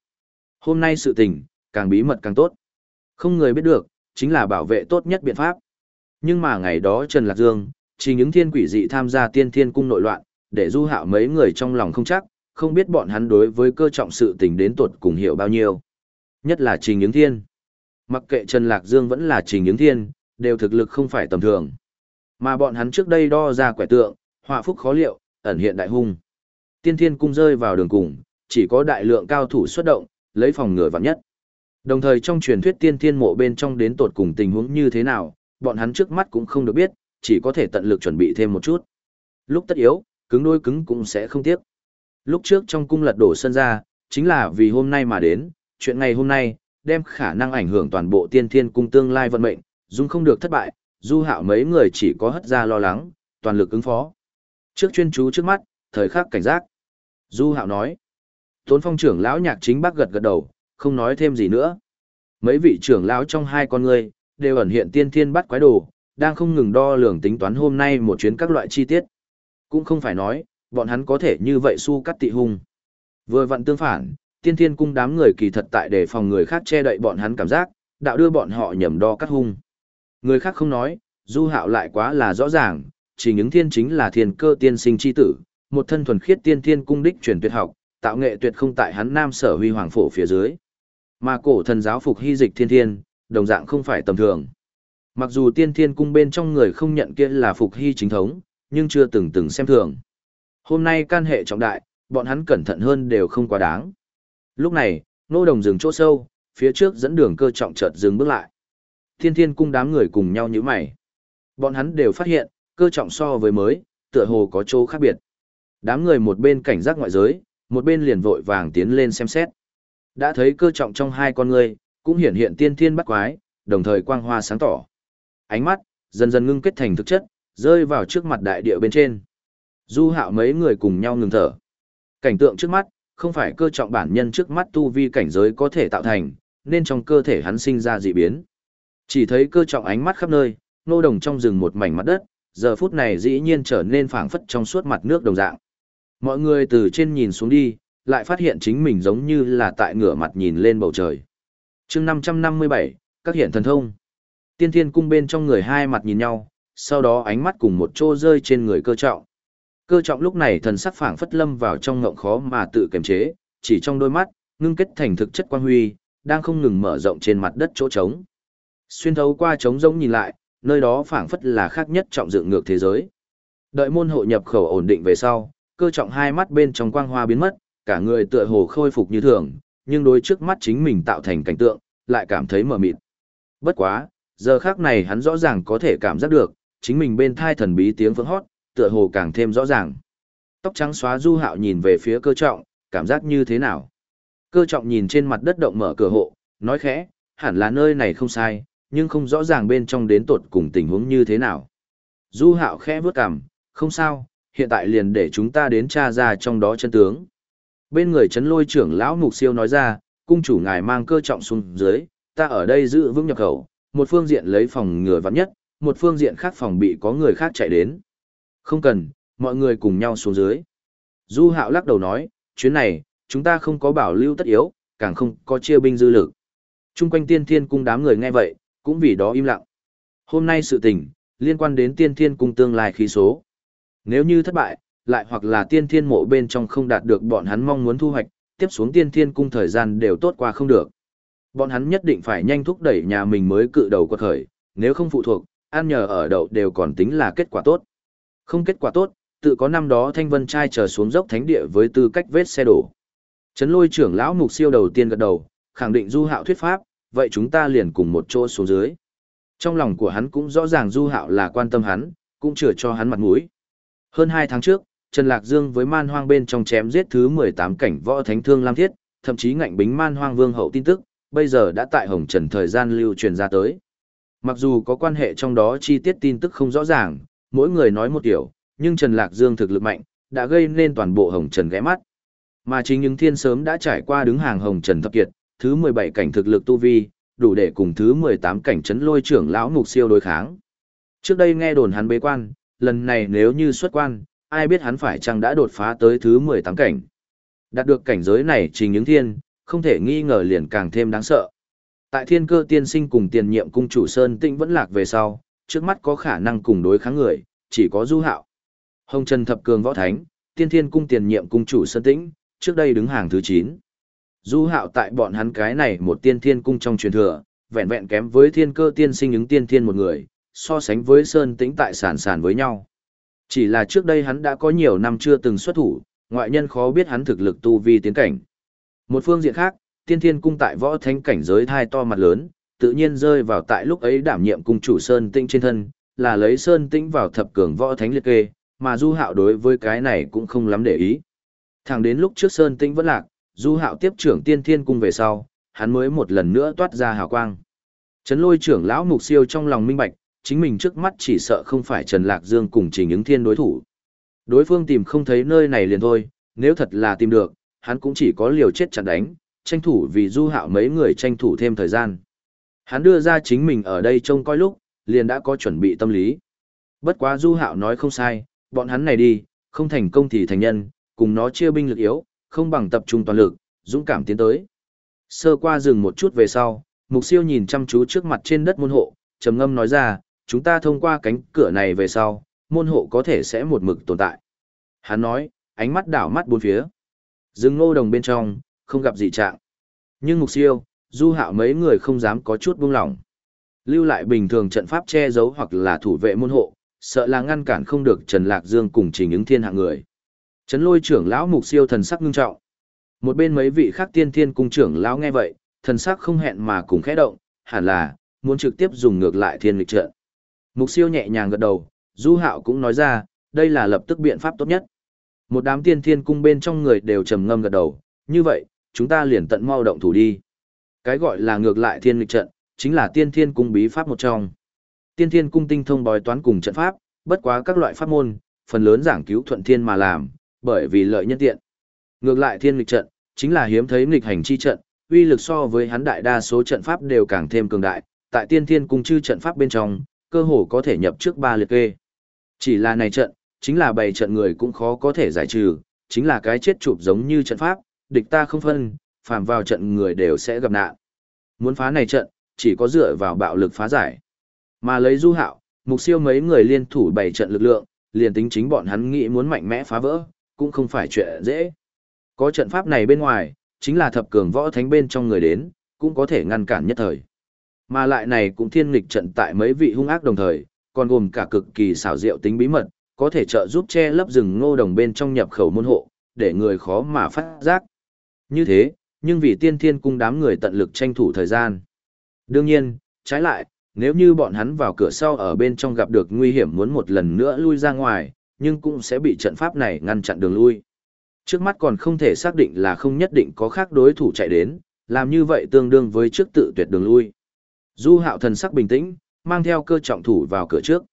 Hôm nay sự tình, càng bí mật càng tốt. Không người biết được, chính là bảo vệ tốt nhất biện pháp. Nhưng mà ngày đó Trần Lạc Dương, chỉ những thiên quỷ dị tham gia tiên thiên cung nội loạn, để du hạo mấy người trong lòng không chắc, không biết bọn hắn đối với cơ trọng sự tình đến tuột cùng hiểu bao nhiêu. Nhất là Trình Những Thiên. Mặc kệ Trần Lạc Dương vẫn là Trình Những Thiên, đều thực lực không phải tầm thường. Mà bọn hắn trước đây đo ra quẻ tượng, họa phúc khó liệu, ẩn hiện đại hung. Tiên Thiên cung rơi vào đường cùng, chỉ có đại lượng cao thủ xuất động, lấy phòng ngừa vạn nhất. Đồng thời trong truyền thuyết tiên thiên mộ bên trong đến tột cùng tình huống như thế nào, bọn hắn trước mắt cũng không được biết, chỉ có thể tận lực chuẩn bị thêm một chút. Lúc tất yếu, cứng đôi cứng cũng sẽ không tiếc. Lúc trước trong cung lật đổ sân ra, chính là vì hôm nay mà đến, chuyện ngày hôm nay, đem khả năng ảnh hưởng toàn bộ tiên thiên cung tương lai vận mệnh, dung không được thất bại, du hạo mấy người chỉ có hất ra lo lắng, toàn lực ứng phó. Trước chuyên chú trước mắt, thời khắc cảnh giác. Du hạo nói, Tốn phong trưởng lão nhạc chính bác gật gật đầu, không nói thêm gì nữa. Mấy vị trưởng lão trong hai con người, đều ẩn hiện tiên thiên bắt quái đồ, đang không ngừng đo lường tính toán hôm nay một chuyến các loại chi tiết. Cũng không phải nói, bọn hắn có thể như vậy su cắt tị hung. Vừa vặn tương phản, tiên thiên cung đám người kỳ thật tại để phòng người khác che đậy bọn hắn cảm giác, đạo đưa bọn họ nhầm đo cắt hung. Người khác không nói, du hạo lại quá là rõ ràng, chỉ những thiên chính là thiên cơ tiên sinh chi tử, một thân thuần khiết tiên thiên cung đích truyền tuyệt học, tạo nghệ tuyệt không tại hắn nam sở huy hoàng phổ phía dưới. Mà cổ thần giáo phục hy dịch thiên thiên, đồng dạng không phải tầm thường. Mặc dù tiên thiên cung bên trong người không nhận kia là phục hy chính thống, nhưng chưa từng từng xem thường. Hôm nay can hệ trọng đại, bọn hắn cẩn thận hơn đều không quá đáng. Lúc này, nô đồng dừng chỗ sâu, phía trước dẫn đường cơ trọng chợt dừng bước lại. Thiên thiên cung đám người cùng nhau như mày. Bọn hắn đều phát hiện, cơ trọng so với mới, tựa hồ có chỗ khác biệt. Đám người một bên cảnh giác ngoại giới, một bên liền vội vàng tiến lên xem xét. Đã thấy cơ trọng trong hai con người, cũng hiển hiện tiên thiên bắt quái, đồng thời quang hoa sáng tỏ. Ánh mắt, dần dần ngưng kết thành thực chất, rơi vào trước mặt đại địa bên trên. Du hạo mấy người cùng nhau ngừng thở. Cảnh tượng trước mắt, không phải cơ trọng bản nhân trước mắt tu vi cảnh giới có thể tạo thành, nên trong cơ thể hắn sinh ra dị biến. Chỉ thấy cơ trọng ánh mắt khắp nơi, nô đồng trong rừng một mảnh mặt đất, giờ phút này dĩ nhiên trở nên phảng phất trong suốt mặt nước đồng dạng. Mọi người từ trên nhìn xuống đi, lại phát hiện chính mình giống như là tại ngửa mặt nhìn lên bầu trời. chương 557, các hiện thần thông. Tiên thiên cung bên trong người hai mặt nhìn nhau, sau đó ánh mắt cùng một chỗ rơi trên người cơ trọng. Cơ trọng lúc này thần sắc phảng phất lâm vào trong ngộng khó mà tự kiềm chế, chỉ trong đôi mắt, ngưng kết thành thực chất quang huy, đang không ngừng mở rộng trên mặt đất chỗ trống. Xuyên thấu qua trống rỗng nhìn lại, nơi đó phảng phất là khác nhất trọng dựng ngược thế giới. Đợi môn hộ nhập khẩu ổn định về sau, cơ trọng hai mắt bên trong quang hoa biến mất, cả người tựa hồ khôi phục như thường, nhưng đối trước mắt chính mình tạo thành cảnh tượng, lại cảm thấy mờ mịt. Bất quá, giờ khác này hắn rõ ràng có thể cảm giác được, chính mình bên thai thần bí tiếng vững hót, tựa hồ càng thêm rõ ràng. Tóc trắng xóa du hạo nhìn về phía cơ trọng, cảm giác như thế nào? Cơ trọng nhìn trên mặt đất động mở cửa hộ, nói khẽ, hẳn là nơi này không sai, nhưng không rõ ràng bên trong đến tột cùng tình huống như thế nào. Du hạo khẽ vướt cằm, không sao, hiện tại liền để chúng ta đến tra ra trong đó chân tướng. Bên người chấn lôi trưởng lão mục siêu nói ra, cung chủ ngài mang cơ trọng xuống dưới, ta ở đây giữ vững nhập khẩu, một phương diện lấy phòng ngừa vắng nhất, một phương diện khác phòng bị có người khác chạy đến. Không cần, mọi người cùng nhau xuống dưới. Du hạo lắc đầu nói, chuyến này, chúng ta không có bảo lưu tất yếu, càng không có chia binh dư lực. Trung quanh tiên thiên cung đám người nghe vậy, cũng vì đó im lặng. Hôm nay sự tình, liên quan đến tiên thiên cung tương lai khí số. Nếu như thất bại, lại hoặc là tiên thiên mộ bên trong không đạt được bọn hắn mong muốn thu hoạch, tiếp xuống tiên thiên cung thời gian đều tốt qua không được. Bọn hắn nhất định phải nhanh thúc đẩy nhà mình mới cự đầu quật khởi, nếu không phụ thuộc, ăn nhờ ở đậu đều còn tính là kết quả tốt. Không kết quả tốt, tự có năm đó thanh vân trai trở xuống dốc thánh địa với tư cách vết xe đổ. Trấn lôi trưởng lão mục siêu đầu tiên gật đầu, khẳng định du hạo thuyết pháp, vậy chúng ta liền cùng một chỗ xuống dưới. Trong lòng của hắn cũng rõ ràng du hạo là quan tâm hắn, cũng chừa cho hắn mặt mũi. Hơn hai tháng trước, Trần Lạc Dương với man hoang bên trong chém giết thứ 18 cảnh võ thánh thương Lam Thiết, thậm chí ngạnh bính man hoang vương hậu tin tức, bây giờ đã tại Hồng Trần thời gian lưu truyền ra tới. Mặc dù có quan hệ trong đó chi tiết tin tức không rõ ràng, mỗi người nói một kiểu, nhưng Trần Lạc Dương thực lực mạnh, đã gây nên toàn bộ Hồng Trần ghé mắt. Mà chính những thiên sớm đã trải qua đứng hàng Hồng Trần thập kiệt, thứ 17 cảnh thực lực tu vi, đủ để cùng thứ 18 cảnh Trấn lôi trưởng lão mục siêu đối kháng. Trước đây nghe đồn hắn bế quan, lần này nếu như xuất quan, ai biết hắn phải chăng đã đột phá tới thứ 18 cảnh. Đạt được cảnh giới này trình những thiên, không thể nghi ngờ liền càng thêm đáng sợ. Tại thiên cơ tiên sinh cùng tiền nhiệm cung chủ Sơn Tĩnh vẫn lạc về sau, trước mắt có khả năng cùng đối kháng người, chỉ có du hạo. Hồng Trần Thập Cường Võ Thánh, tiên thiên cung tiền nhiệm cung chủ Sơn Tĩnh, trước đây đứng hàng thứ 9. Du hạo tại bọn hắn cái này một tiên thiên cung trong truyền thừa, vẹn vẹn kém với thiên cơ tiên sinh ứng tiên thiên một người, so sánh với Sơn Tĩnh tại sản sản với nhau. Chỉ là trước đây hắn đã có nhiều năm chưa từng xuất thủ, ngoại nhân khó biết hắn thực lực tu vi tiến cảnh. Một phương diện khác, tiên thiên cung tại võ thánh cảnh giới thai to mặt lớn, tự nhiên rơi vào tại lúc ấy đảm nhiệm cung chủ Sơn Tĩnh trên thân, là lấy Sơn Tĩnh vào thập cường võ thánh liệt kê, mà Du Hạo đối với cái này cũng không lắm để ý. Thẳng đến lúc trước Sơn Tĩnh vẫn lạc, Du Hạo tiếp trưởng tiên thiên cung về sau, hắn mới một lần nữa toát ra hào quang. Trấn lôi trưởng lão mục siêu trong lòng minh bạch, chính mình trước mắt chỉ sợ không phải Trần Lạc Dương cùng Trình ứng thiên đối thủ. Đối phương tìm không thấy nơi này liền thôi, nếu thật là tìm được, hắn cũng chỉ có liều chết chặn đánh, tranh thủ vì du hạo mấy người tranh thủ thêm thời gian. Hắn đưa ra chính mình ở đây trông coi lúc, liền đã có chuẩn bị tâm lý. Bất quá du hạo nói không sai, bọn hắn này đi, không thành công thì thành nhân, cùng nó chia binh lực yếu, không bằng tập trung toàn lực, dũng cảm tiến tới. Sơ qua rừng một chút về sau, mục siêu nhìn chăm chú trước mặt trên đất môn hộ, trầm ngâm nói ra, chúng ta thông qua cánh cửa này về sau, môn hộ có thể sẽ một mực tồn tại. Hắn nói, ánh mắt đảo mắt bốn phía. Rừng ngô đồng bên trong, không gặp gì trạng. Nhưng mục siêu, du hạo mấy người không dám có chút buông lỏng. Lưu lại bình thường trận pháp che giấu hoặc là thủ vệ môn hộ, sợ là ngăn cản không được Trần Lạc Dương cùng trình ứng thiên hạng người. Trấn lôi trưởng lão mục siêu thần sắc ngưng trọng. Một bên mấy vị khác tiên thiên cung trưởng lão nghe vậy, thần sắc không hẹn mà cùng khẽ động, hẳn là, muốn trực tiếp dùng ngược lại thiên lịch trận. Mục siêu nhẹ nhàng gật đầu, Du Hạo cũng nói ra, đây là lập tức biện pháp tốt nhất. Một đám tiên thiên cung bên trong người đều trầm ngâm gật đầu, như vậy, chúng ta liền tận mau động thủ đi. Cái gọi là ngược lại thiên lịch trận, chính là tiên thiên cung bí pháp một trong. Tiên thiên cung tinh thông bói toán cùng trận pháp, bất quá các loại pháp môn, phần lớn giảng cứu thuận thiên mà làm, bởi vì lợi nhân tiện. Ngược lại thiên lịch trận, chính là hiếm thấy nghịch hành chi trận, uy lực so với hắn đại đa số trận pháp đều càng thêm cường đại, tại tiên thiên cung chư trận pháp bên trong, cơ hồ có thể nhập trước ba liệt kê. Chỉ là này trận, chính là bày trận người cũng khó có thể giải trừ, chính là cái chết chụp giống như trận pháp, địch ta không phân, phàm vào trận người đều sẽ gặp nạn. Muốn phá này trận, chỉ có dựa vào bạo lực phá giải. Mà lấy du hạo, mục siêu mấy người liên thủ bảy trận lực lượng, liền tính chính bọn hắn nghĩ muốn mạnh mẽ phá vỡ, cũng không phải chuyện dễ. Có trận pháp này bên ngoài, chính là thập cường võ thánh bên trong người đến, cũng có thể ngăn cản nhất thời. Mà lại này cũng thiên nghịch trận tại mấy vị hung ác đồng thời, còn gồm cả cực kỳ xảo diệu tính bí mật, có thể trợ giúp che lấp rừng ngô đồng bên trong nhập khẩu môn hộ, để người khó mà phát giác. Như thế, nhưng vì tiên thiên cung đám người tận lực tranh thủ thời gian. Đương nhiên, trái lại, nếu như bọn hắn vào cửa sau ở bên trong gặp được nguy hiểm muốn một lần nữa lui ra ngoài, nhưng cũng sẽ bị trận pháp này ngăn chặn đường lui. Trước mắt còn không thể xác định là không nhất định có khác đối thủ chạy đến, làm như vậy tương đương với trước tự tuyệt đường lui. Du hạo thần sắc bình tĩnh, mang theo cơ trọng thủ vào cửa trước.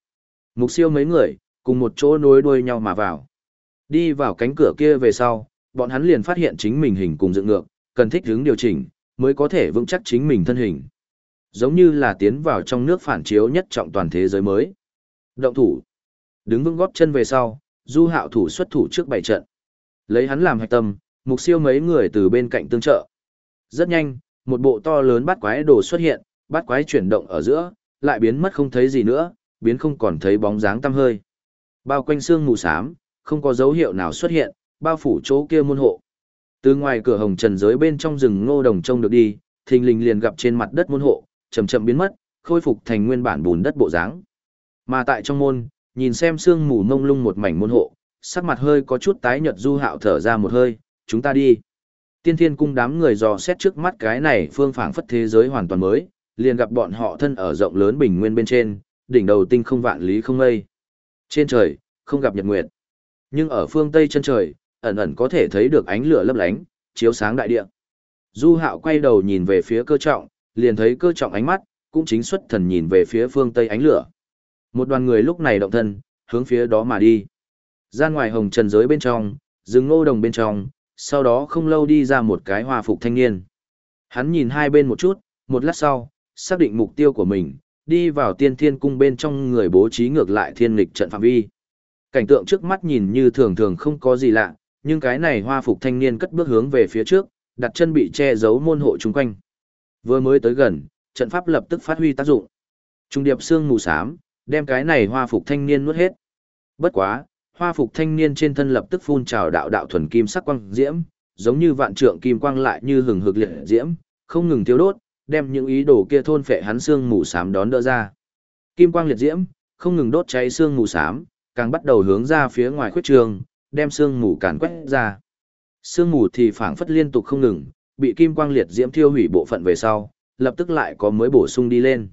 Mục siêu mấy người, cùng một chỗ nối đuôi nhau mà vào. Đi vào cánh cửa kia về sau, bọn hắn liền phát hiện chính mình hình cùng dựng ngược, cần thích hướng điều chỉnh, mới có thể vững chắc chính mình thân hình. Giống như là tiến vào trong nước phản chiếu nhất trọng toàn thế giới mới. Động thủ. Đứng vững góp chân về sau, du hạo thủ xuất thủ trước bảy trận. Lấy hắn làm hạch tâm, mục siêu mấy người từ bên cạnh tương trợ. Rất nhanh, một bộ to lớn bát quái đồ xuất hiện, bát quái chuyển động ở giữa, lại biến mất không thấy gì nữa, biến không còn thấy bóng dáng tăm hơi. Bao quanh xương mù xám, không có dấu hiệu nào xuất hiện, bao phủ chỗ kia môn hộ. Từ ngoài cửa hồng trần giới bên trong rừng ngô đồng trông được đi, thình lình liền gặp trên mặt đất môn hộ, chậm chậm biến mất, khôi phục thành nguyên bản bùn đất bộ dáng. Mà tại trong môn, nhìn xem xương mù mông lung một mảnh môn hộ, sắc mặt hơi có chút tái nhợt du hạo thở ra một hơi, chúng ta đi. Tiên thiên cung đám người dò xét trước mắt cái này phương phảng phất thế giới hoàn toàn mới, liền gặp bọn họ thân ở rộng lớn bình nguyên bên trên, đỉnh đầu tinh không vạn lý không mây. Trên trời, không gặp nhật nguyệt. Nhưng ở phương tây chân trời, ẩn ẩn có thể thấy được ánh lửa lấp lánh, chiếu sáng đại địa. Du Hạo quay đầu nhìn về phía cơ trọng, liền thấy cơ trọng ánh mắt, cũng chính xuất thần nhìn về phía phương tây ánh lửa. Một đoàn người lúc này động thân, hướng phía đó mà đi. Gian ngoài hồng trần giới bên trong, rừng ngô đồng bên trong, sau đó không lâu đi ra một cái hoa phục thanh niên. Hắn nhìn hai bên một chút, một lát sau, xác định mục tiêu của mình, đi vào tiên thiên cung bên trong người bố trí ngược lại thiên lịch trận phạm vi. Cảnh tượng trước mắt nhìn như thường thường không có gì lạ, nhưng cái này hoa phục thanh niên cất bước hướng về phía trước, đặt chân bị che giấu môn hộ chung quanh. Vừa mới tới gần, trận pháp lập tức phát huy tác dụng. Trung điệp xương mù xám, đem cái này hoa phục thanh niên nuốt hết. Bất quá, hoa phục thanh niên trên thân lập tức phun trào đạo đạo thuần kim sắc quang diễm, giống như vạn trượng kim quang lại như hừng hực liệt diễm, không ngừng thiêu đốt, đem những ý đồ kia thôn phệ hắn xương mù xám đón đỡ ra. Kim quang liệt diễm, không ngừng đốt cháy xương mù xám, càng bắt đầu hướng ra phía ngoài khuyết trường, đem xương mù càn quét ra. Xương mù thì phảng phất liên tục không ngừng, bị kim quang liệt diễm thiêu hủy bộ phận về sau, lập tức lại có mới bổ sung đi lên.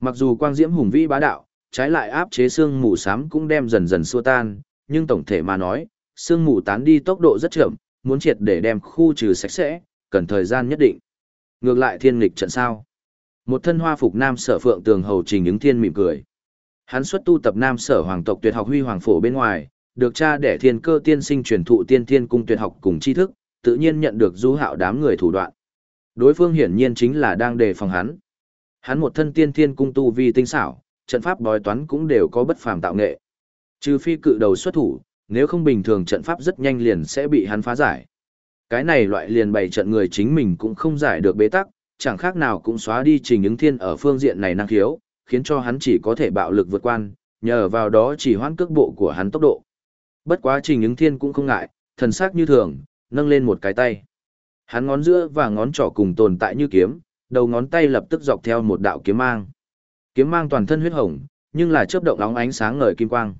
Mặc dù quang diễm hùng vĩ bá đạo, trái lại áp chế xương mù xám cũng đem dần dần xua tan, nhưng tổng thể mà nói, xương mù tán đi tốc độ rất chậm, muốn triệt để đem khu trừ sạch sẽ, cần thời gian nhất định. Ngược lại thiên nghịch trận sao? Một thân hoa phục nam sở phượng tường hầu trình ứng thiên mỉm cười. Hắn xuất tu tập nam sở hoàng tộc tuyệt học huy hoàng phổ bên ngoài, được cha đẻ thiên cơ tiên sinh truyền thụ tiên thiên cung tuyệt học cùng tri thức, tự nhiên nhận được du hạo đám người thủ đoạn. Đối phương hiển nhiên chính là đang đề phòng hắn. Hắn một thân tiên thiên cung tu vi tinh xảo, trận pháp bói toán cũng đều có bất phàm tạo nghệ. Trừ phi cự đầu xuất thủ, nếu không bình thường trận pháp rất nhanh liền sẽ bị hắn phá giải. Cái này loại liền bày trận người chính mình cũng không giải được bế tắc, chẳng khác nào cũng xóa đi trình ứng thiên ở phương diện này năng khiếu, khiến cho hắn chỉ có thể bạo lực vượt quan, nhờ vào đó chỉ hoãn cước bộ của hắn tốc độ. Bất quá trình ứng thiên cũng không ngại, thần sắc như thường, nâng lên một cái tay. Hắn ngón giữa và ngón trỏ cùng tồn tại như kiếm, đầu ngón tay lập tức dọc theo một đạo kiếm mang. Kiếm mang toàn thân huyết hồng, nhưng là chớp động óng ánh sáng ngời kim quang.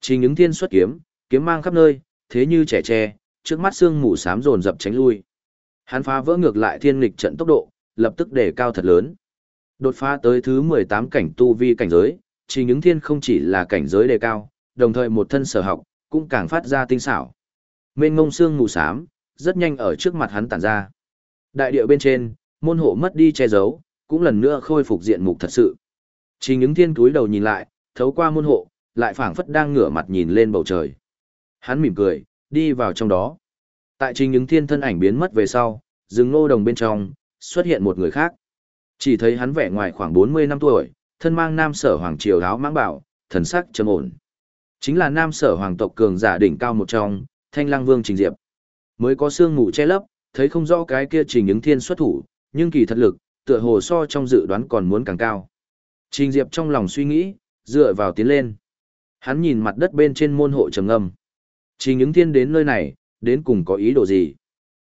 Trình ứng thiên xuất kiếm, kiếm mang khắp nơi, thế như trẻ tre, trước mắt xương mù xám dồn dập tránh lui. Hắn phá vỡ ngược lại thiên nghịch trận tốc độ, lập tức đề cao thật lớn. Đột phá tới thứ 18 cảnh tu vi cảnh giới, trình ứng thiên không chỉ là cảnh giới đề cao, đồng thời một thân sở học, cũng càng phát ra tinh xảo. Mênh ngông xương mù xám, rất nhanh ở trước mặt hắn tản ra. Đại địa bên trên, môn hộ mất đi che giấu, cũng lần nữa khôi phục diện mục thật sự. Trình những thiên túi đầu nhìn lại, thấu qua môn hộ, lại phảng phất đang ngửa mặt nhìn lên bầu trời. Hắn mỉm cười, đi vào trong đó. Tại trình những thiên thân ảnh biến mất về sau, rừng nô đồng bên trong, xuất hiện một người khác. Chỉ thấy hắn vẻ ngoài khoảng 40 năm tuổi, thân mang nam sở hoàng triều áo mãng bảo, thần sắc trầm ổn. Chính là nam sở hoàng tộc cường giả đỉnh cao một trong, thanh lang vương trình diệp. Mới có xương ngủ che lấp, thấy không rõ cái kia trình ứng thiên xuất thủ, nhưng kỳ thật lực, tựa hồ so trong dự đoán còn muốn càng cao. Trình diệp trong lòng suy nghĩ, dựa vào tiến lên. Hắn nhìn mặt đất bên trên môn hộ trầm ngâm. Trình ứng thiên đến nơi này, đến cùng có ý đồ gì?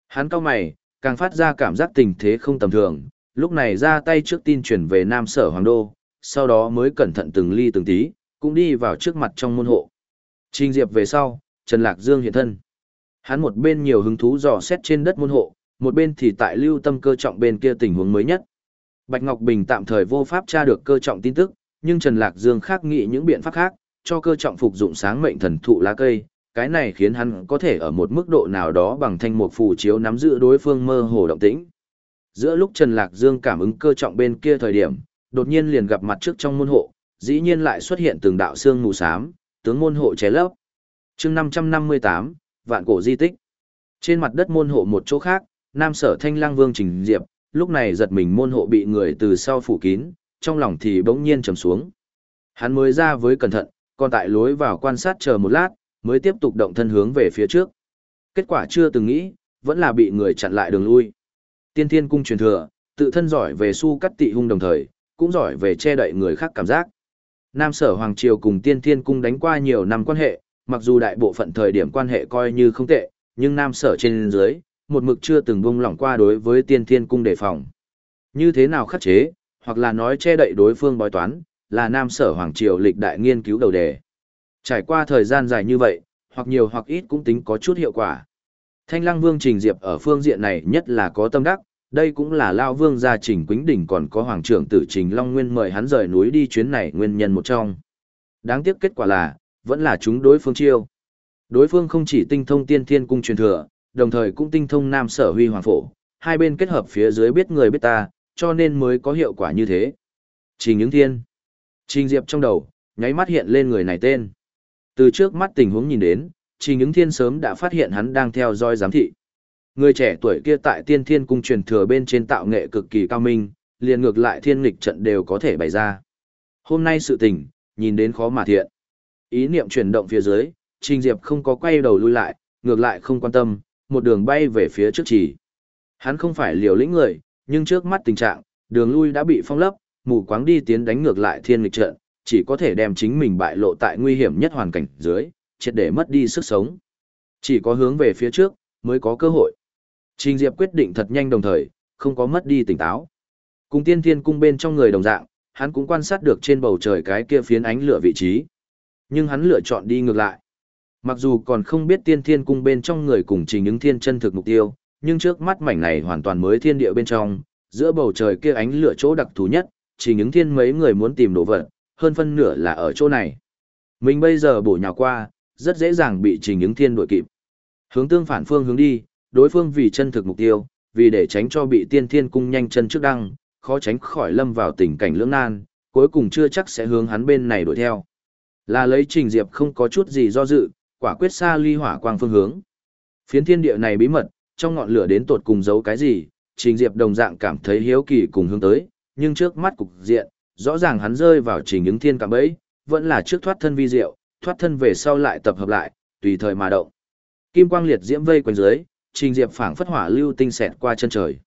Hắn cao mày, càng phát ra cảm giác tình thế không tầm thường, lúc này ra tay trước tin chuyển về Nam Sở Hoàng Đô, sau đó mới cẩn thận từng ly từng tí, cũng đi vào trước mặt trong môn hộ. Trình Diệp về sau, Trần Lạc Dương hiện thân. Hắn một bên nhiều hứng thú dò xét trên đất môn hộ, một bên thì tại lưu tâm cơ trọng bên kia tình huống mới nhất. Bạch Ngọc Bình tạm thời vô pháp tra được cơ trọng tin tức, nhưng Trần Lạc Dương khác nghĩ những biện pháp khác, cho cơ trọng phục dụng sáng mệnh thần thụ lá cây, cái này khiến hắn có thể ở một mức độ nào đó bằng thanh mục phù chiếu nắm giữ đối phương mơ hồ động tĩnh. Giữa lúc Trần Lạc Dương cảm ứng cơ trọng bên kia thời điểm, đột nhiên liền gặp mặt trước trong môn hộ, dĩ nhiên lại xuất hiện từng đạo xương mù xám, tướng môn hộ ché lấp. Chương 558, vạn cổ di tích. Trên mặt đất môn hộ một chỗ khác, Nam Sở Thanh Lang Vương Trình Diệp, lúc này giật mình môn hộ bị người từ sau phủ kín, trong lòng thì bỗng nhiên trầm xuống. Hắn mới ra với cẩn thận, còn tại lối vào quan sát chờ một lát, mới tiếp tục động thân hướng về phía trước. Kết quả chưa từng nghĩ, vẫn là bị người chặn lại đường lui. Tiên Thiên cung truyền thừa, tự thân giỏi về su cắt tị hung đồng thời, cũng giỏi về che đậy người khác cảm giác. Nam Sở Hoàng Triều cùng Tiên Thiên cung đánh qua nhiều năm quan hệ, mặc dù đại bộ phận thời điểm quan hệ coi như không tệ, nhưng Nam Sở trên dưới, một mực chưa từng buông lỏng qua đối với Tiên Thiên cung đề phòng. Như thế nào khắc chế, hoặc là nói che đậy đối phương bói toán, là Nam Sở Hoàng Triều lịch đại nghiên cứu đầu đề. Trải qua thời gian dài như vậy, hoặc nhiều hoặc ít cũng tính có chút hiệu quả. Thanh Lăng Vương Trình Diệp ở phương diện này nhất là có tâm đắc, đây cũng là Lao Vương gia Trình Quýnh Đỉnh còn có Hoàng trưởng tử Trình Long Nguyên mời hắn rời núi đi chuyến này nguyên nhân một trong. Đáng tiếc kết quả là, vẫn là chúng đối phương chiêu. Đối phương không chỉ tinh thông tiên thiên cung truyền thừa, đồng thời cũng tinh thông nam sở huy hoàng phổ, hai bên kết hợp phía dưới biết người biết ta, cho nên mới có hiệu quả như thế. Trình những thiên. Trình Diệp trong đầu, nháy mắt hiện lên người này tên. Từ trước mắt tình huống nhìn đến, Trình những thiên sớm đã phát hiện hắn đang theo dõi giám thị. Người trẻ tuổi kia tại tiên thiên cung truyền thừa bên trên tạo nghệ cực kỳ cao minh, liền ngược lại thiên nghịch trận đều có thể bày ra. Hôm nay sự tình, nhìn đến khó mà thiện. Ý niệm chuyển động phía dưới, Trình Diệp không có quay đầu lui lại, ngược lại không quan tâm, một đường bay về phía trước chỉ. Hắn không phải liều lĩnh người, nhưng trước mắt tình trạng, đường lui đã bị phong lấp, mù quáng đi tiến đánh ngược lại thiên nghịch trận, chỉ có thể đem chính mình bại lộ tại nguy hiểm nhất hoàn cảnh dưới, triệt để mất đi sức sống. Chỉ có hướng về phía trước, mới có cơ hội. Trình Diệp quyết định thật nhanh đồng thời, không có mất đi tỉnh táo. Cùng tiên thiên cung bên trong người đồng dạng, hắn cũng quan sát được trên bầu trời cái kia phiến ánh lửa vị trí. Nhưng hắn lựa chọn đi ngược lại. Mặc dù còn không biết tiên thiên cung bên trong người cùng trình ứng thiên chân thực mục tiêu, nhưng trước mắt mảnh này hoàn toàn mới thiên địa bên trong, giữa bầu trời kia ánh lửa chỗ đặc thù nhất, trình ứng thiên mấy người muốn tìm đồ vật, hơn phân nửa là ở chỗ này. Mình bây giờ bổ nhào qua, rất dễ dàng bị trình ứng thiên đuổi kịp. Hướng tương phản phương hướng đi, đối phương vì chân thực mục tiêu, vì để tránh cho bị tiên thiên cung nhanh chân trước đăng, khó tránh khỏi lâm vào tình cảnh lưỡng nan, cuối cùng chưa chắc sẽ hướng hắn bên này đuổi theo. Là lấy Trình Diệp không có chút gì do dự, quả quyết xa ly hỏa quang phương hướng. Phiến thiên địa này bí mật, trong ngọn lửa đến tột cùng giấu cái gì, Trình Diệp đồng dạng cảm thấy hiếu kỳ cùng hướng tới, nhưng trước mắt cục diện, rõ ràng hắn rơi vào trình ứng thiên cạm bẫy, vẫn là trước thoát thân vi diệu, thoát thân về sau lại tập hợp lại, tùy thời mà động. Kim quang liệt diễm vây quanh dưới, Trình Diệp phảng phất hỏa lưu tinh xẹt qua chân trời.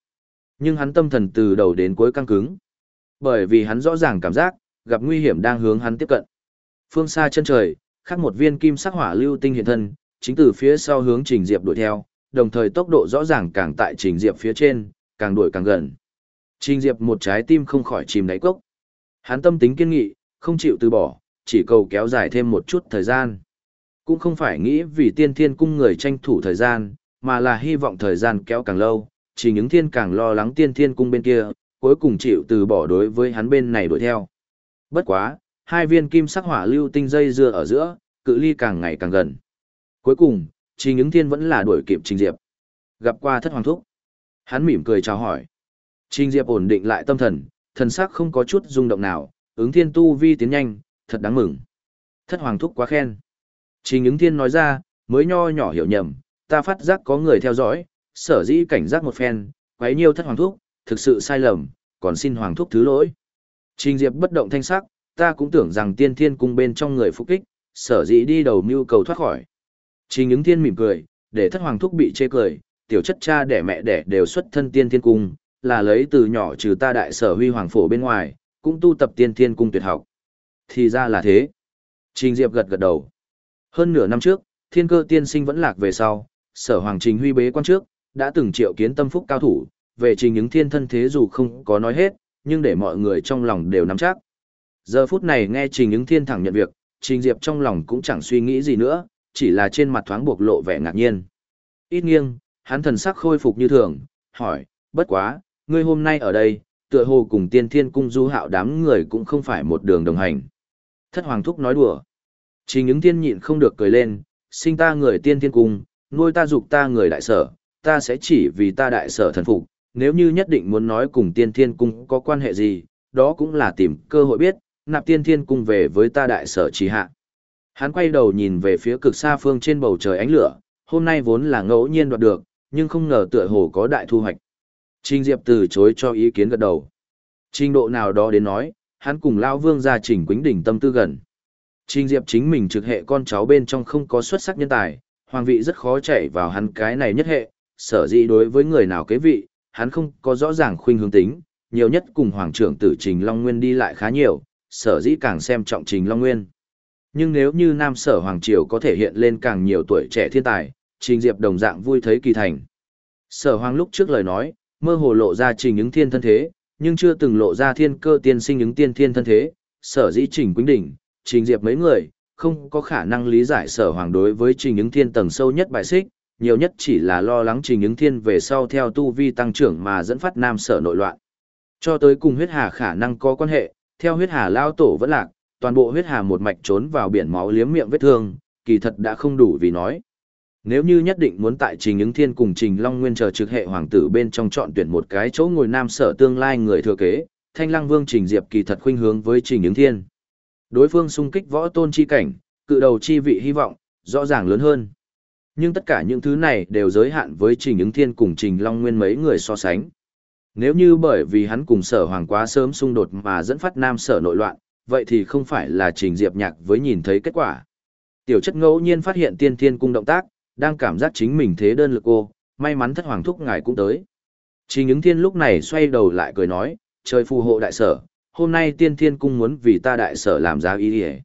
Nhưng hắn tâm thần từ đầu đến cuối căng cứng. Bởi vì hắn rõ ràng cảm giác, gặp nguy hiểm đang hướng hắn tiếp cận. Phương xa chân trời, khác một viên kim sắc hỏa lưu tinh hiện thân, chính từ phía sau hướng Trình Diệp đuổi theo, đồng thời tốc độ rõ ràng càng tại Trình Diệp phía trên, càng đuổi càng gần. Trình Diệp một trái tim không khỏi chìm đáy cốc. Hắn tâm tính kiên nghị, không chịu từ bỏ, chỉ cầu kéo dài thêm một chút thời gian. Cũng không phải nghĩ vì tiên thiên cung người tranh thủ thời gian, mà là hy vọng thời gian kéo càng lâu, chỉ những thiên càng lo lắng tiên thiên cung bên kia, cuối cùng chịu từ bỏ đối với hắn bên này đuổi theo. Bất quá, hai viên kim sắc hỏa lưu tinh dây dưa ở giữa, cự ly càng ngày càng gần. Cuối cùng, chỉ những thiên vẫn là đuổi kịp Trình Diệp. Gặp qua thất hoàng thúc. Hắn mỉm cười chào hỏi. Trình Diệp ổn định lại tâm thần, thần sắc không có chút rung động nào, ứng thiên tu vi tiến nhanh, thật đáng mừng. Thất hoàng thúc quá khen. Trình ứng thiên nói ra, mới nho nhỏ hiểu nhầm, ta phát giác có người theo dõi, sở dĩ cảnh giác một phen, quấy nhiêu thất hoàng thúc, thực sự sai lầm, còn xin hoàng thúc thứ lỗi. Trình Diệp bất động thanh sắc, ta cũng tưởng rằng tiên thiên cung bên trong người phục kích, sở dĩ đi đầu mưu cầu thoát khỏi. Trình ứng thiên mỉm cười, để thất hoàng thúc bị chê cười, tiểu chất cha đẻ mẹ đẻ đều xuất thân tiên thiên cung, là lấy từ nhỏ trừ ta đại sở huy hoàng phổ bên ngoài, cũng tu tập tiên thiên cung tuyệt học. Thì ra là thế. Trình Diệp gật gật đầu. Hơn nửa năm trước, thiên cơ tiên sinh vẫn lạc về sau, sở hoàng trình huy bế quan trước, đã từng triệu kiến tâm phúc cao thủ, về trình những thiên thân thế dù không có nói hết, nhưng để mọi người trong lòng đều nắm chắc. Giờ phút này nghe trình những thiên thẳng nhận việc, trình diệp trong lòng cũng chẳng suy nghĩ gì nữa, chỉ là trên mặt thoáng bộc lộ vẻ ngạc nhiên. Ít nghiêng, hắn thần sắc khôi phục như thường, hỏi, bất quá, ngươi hôm nay ở đây, tựa hồ cùng tiên thiên cung du hạo đám người cũng không phải một đường đồng hành. Thất hoàng thúc nói đùa. Trình những thiên nhịn không được cười lên, sinh ta người tiên thiên cung, nuôi ta dục ta người đại sở, ta sẽ chỉ vì ta đại sở thần phục, nếu như nhất định muốn nói cùng tiên thiên cung có quan hệ gì, đó cũng là tìm cơ hội biết, nạp tiên thiên cung về với ta đại sở chỉ hạ. Hắn quay đầu nhìn về phía cực xa phương trên bầu trời ánh lửa, hôm nay vốn là ngẫu nhiên đoạt được, nhưng không ngờ tựa hồ có đại thu hoạch. Trình Diệp từ chối cho ý kiến gật đầu. Trình độ nào đó đến nói, hắn cùng Lao Vương gia trình quính đỉnh tâm tư gần. Trình Diệp chính mình trực hệ con cháu bên trong không có xuất sắc nhân tài, hoàng vị rất khó chạy vào hắn cái này nhất hệ, sở dĩ đối với người nào kế vị, hắn không có rõ ràng khuynh hướng tính, nhiều nhất cùng hoàng trưởng tử Trình Long Nguyên đi lại khá nhiều, sở dĩ càng xem trọng Trình Long Nguyên. Nhưng nếu như Nam Sở Hoàng Triều có thể hiện lên càng nhiều tuổi trẻ thiên tài, Trình Diệp đồng dạng vui thấy kỳ thành. Sở Hoàng lúc trước lời nói, mơ hồ lộ ra Trình ứng thiên thân thế, nhưng chưa từng lộ ra thiên cơ tiên sinh ứng tiên thiên thân thế, sở dĩ Trình Quýnh Đỉnh, Trình Diệp mấy người, không có khả năng lý giải sở hoàng đối với trình ứng thiên tầng sâu nhất bài xích, nhiều nhất chỉ là lo lắng trình ứng thiên về sau theo tu vi tăng trưởng mà dẫn phát nam sở nội loạn. Cho tới cùng huyết hà khả năng có quan hệ, theo huyết hà lao tổ vẫn lạc, toàn bộ huyết hà một mạch trốn vào biển máu liếm miệng vết thương, kỳ thật đã không đủ vì nói. Nếu như nhất định muốn tại Trình Ứng Thiên cùng Trình Long Nguyên chờ trực hệ hoàng tử bên trong chọn tuyển một cái chỗ ngồi nam sở tương lai người thừa kế, Thanh Lăng Vương Trình Diệp kỳ thật khuynh hướng với Trình Ứng Thiên. Đối phương xung kích võ tôn chi cảnh, cự đầu chi vị hy vọng, rõ ràng lớn hơn. Nhưng tất cả những thứ này đều giới hạn với Trình Ứng Thiên cùng Trình Long Nguyên mấy người so sánh. Nếu như bởi vì hắn cùng sở hoàng quá sớm xung đột mà dẫn phát nam sở nội loạn, vậy thì không phải là Trình Diệp nhạc với nhìn thấy kết quả. Tiểu chất ngẫu nhiên phát hiện tiên thiên cung động tác, đang cảm giác chính mình thế đơn lực cô, may mắn thất hoàng thúc ngài cũng tới. Trình ứng thiên lúc này xoay đầu lại cười nói, trời phù hộ đại sở, hôm nay tiên thiên cung muốn vì ta đại sở làm giá ý đi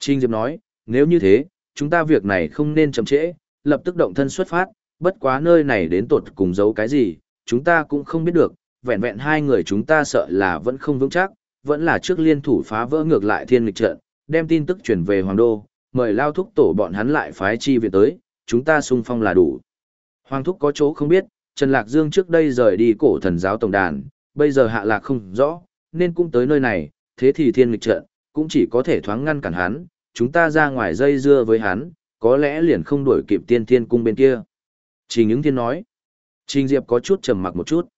Trinh Diệp nói, nếu như thế, chúng ta việc này không nên chậm trễ, lập tức động thân xuất phát, bất quá nơi này đến tột cùng giấu cái gì, chúng ta cũng không biết được, vẹn vẹn hai người chúng ta sợ là vẫn không vững chắc, vẫn là trước liên thủ phá vỡ ngược lại thiên lịch trận, đem tin tức chuyển về Hoàng Đô, mời lao thúc tổ bọn hắn lại phái chi viện tới, chúng ta sung phong là đủ. Hoàng thúc có chỗ không biết, Trần Lạc Dương trước đây rời đi cổ thần giáo tổng đàn, bây giờ hạ lạc không rõ, nên cũng tới nơi này, thế thì thiên nghịch trận, cũng chỉ có thể thoáng ngăn cản hắn, chúng ta ra ngoài dây dưa với hắn, có lẽ liền không đuổi kịp tiên thiên cung bên kia. Trình những thiên nói, Trình Diệp có chút trầm mặc một chút.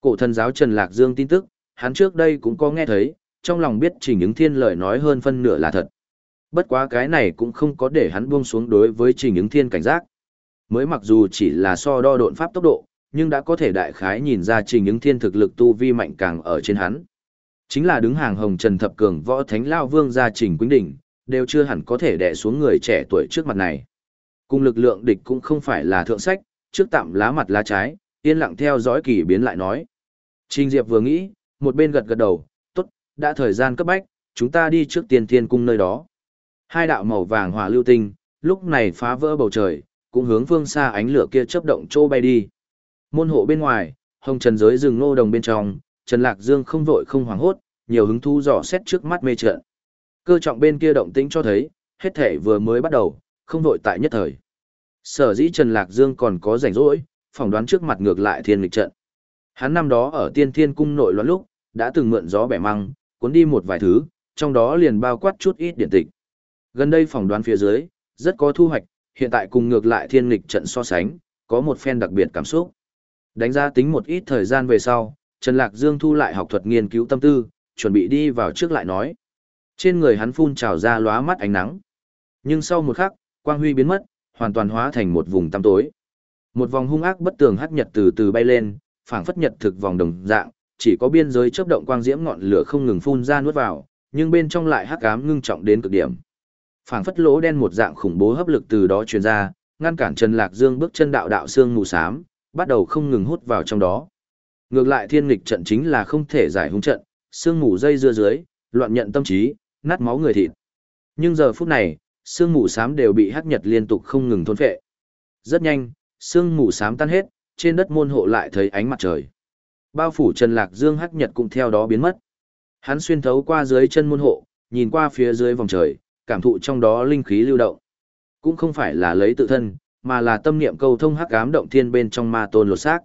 Cổ thần giáo Trần Lạc Dương tin tức, hắn trước đây cũng có nghe thấy, trong lòng biết Trình những thiên lời nói hơn phân nửa là thật. Bất quá cái này cũng không có để hắn buông xuống đối với trình ứng thiên cảnh giác. Mới mặc dù chỉ là so đo độn pháp tốc độ, nhưng đã có thể đại khái nhìn ra trình ứng thiên thực lực tu vi mạnh càng ở trên hắn. Chính là đứng hàng hồng trần thập cường võ thánh lao vương gia trình quýnh đỉnh, đều chưa hẳn có thể đè xuống người trẻ tuổi trước mặt này. Cùng lực lượng địch cũng không phải là thượng sách, trước tạm lá mặt lá trái, yên lặng theo dõi kỳ biến lại nói. Trình Diệp vừa nghĩ, một bên gật gật đầu, tốt, đã thời gian cấp bách, chúng ta đi trước tiền thiên cung nơi đó. Hai đạo màu vàng hỏa lưu tinh, lúc này phá vỡ bầu trời, cũng hướng phương xa ánh lửa kia chớp động trô bay đi. Môn hộ bên ngoài, hồng trần giới rừng nô đồng bên trong, Trần Lạc Dương không vội không hoảng hốt, nhiều hứng thú dò xét trước mắt mê trận. Cơ trọng bên kia động tĩnh cho thấy, hết thể vừa mới bắt đầu, không vội tại nhất thời. Sở dĩ Trần Lạc Dương còn có rảnh rỗi, phỏng đoán trước mặt ngược lại thiên lịch trận. Hắn năm đó ở tiên thiên cung nội loạn lúc, đã từng mượn gió bẻ măng, cuốn đi một vài thứ, trong đó liền bao quát chút ít điện tịch. Gần đây phỏng đoán phía dưới, rất có thu hoạch, hiện tại cùng ngược lại thiên nghịch trận so sánh, có một phen đặc biệt cảm xúc. Đánh giá tính một ít thời gian về sau, Trần Lạc Dương thu lại học thuật nghiên cứu tâm tư, chuẩn bị đi vào trước lại nói. Trên người hắn phun trào ra lóa mắt ánh nắng. Nhưng sau một khắc, quang huy biến mất, hoàn toàn hóa thành một vùng tăm tối. Một vòng hung ác bất tường hắc nhật từ từ bay lên, phảng phất nhật thực vòng đồng dạng, chỉ có biên giới chớp động quang diễm ngọn lửa không ngừng phun ra nuốt vào, nhưng bên trong lại hắc ám ngưng trọng đến cực điểm phảng phất lỗ đen một dạng khủng bố hấp lực từ đó truyền ra, ngăn cản Trần Lạc Dương bước chân đạo đạo xương mù xám, bắt đầu không ngừng hút vào trong đó. Ngược lại thiên nghịch trận chính là không thể giải hung trận, sương mù dây dưa dưới, loạn nhận tâm trí, nát máu người thịt. Nhưng giờ phút này, sương mù xám đều bị hắc nhật liên tục không ngừng thôn phệ. Rất nhanh, sương mù xám tan hết, trên đất môn hộ lại thấy ánh mặt trời. Bao phủ Trần Lạc Dương hắc nhật cũng theo đó biến mất. Hắn xuyên thấu qua dưới chân môn hộ, nhìn qua phía dưới vòng trời, cảm thụ trong đó linh khí lưu động. Cũng không phải là lấy tự thân, mà là tâm niệm câu thông hắc ám động thiên bên trong ma tôn lột xác.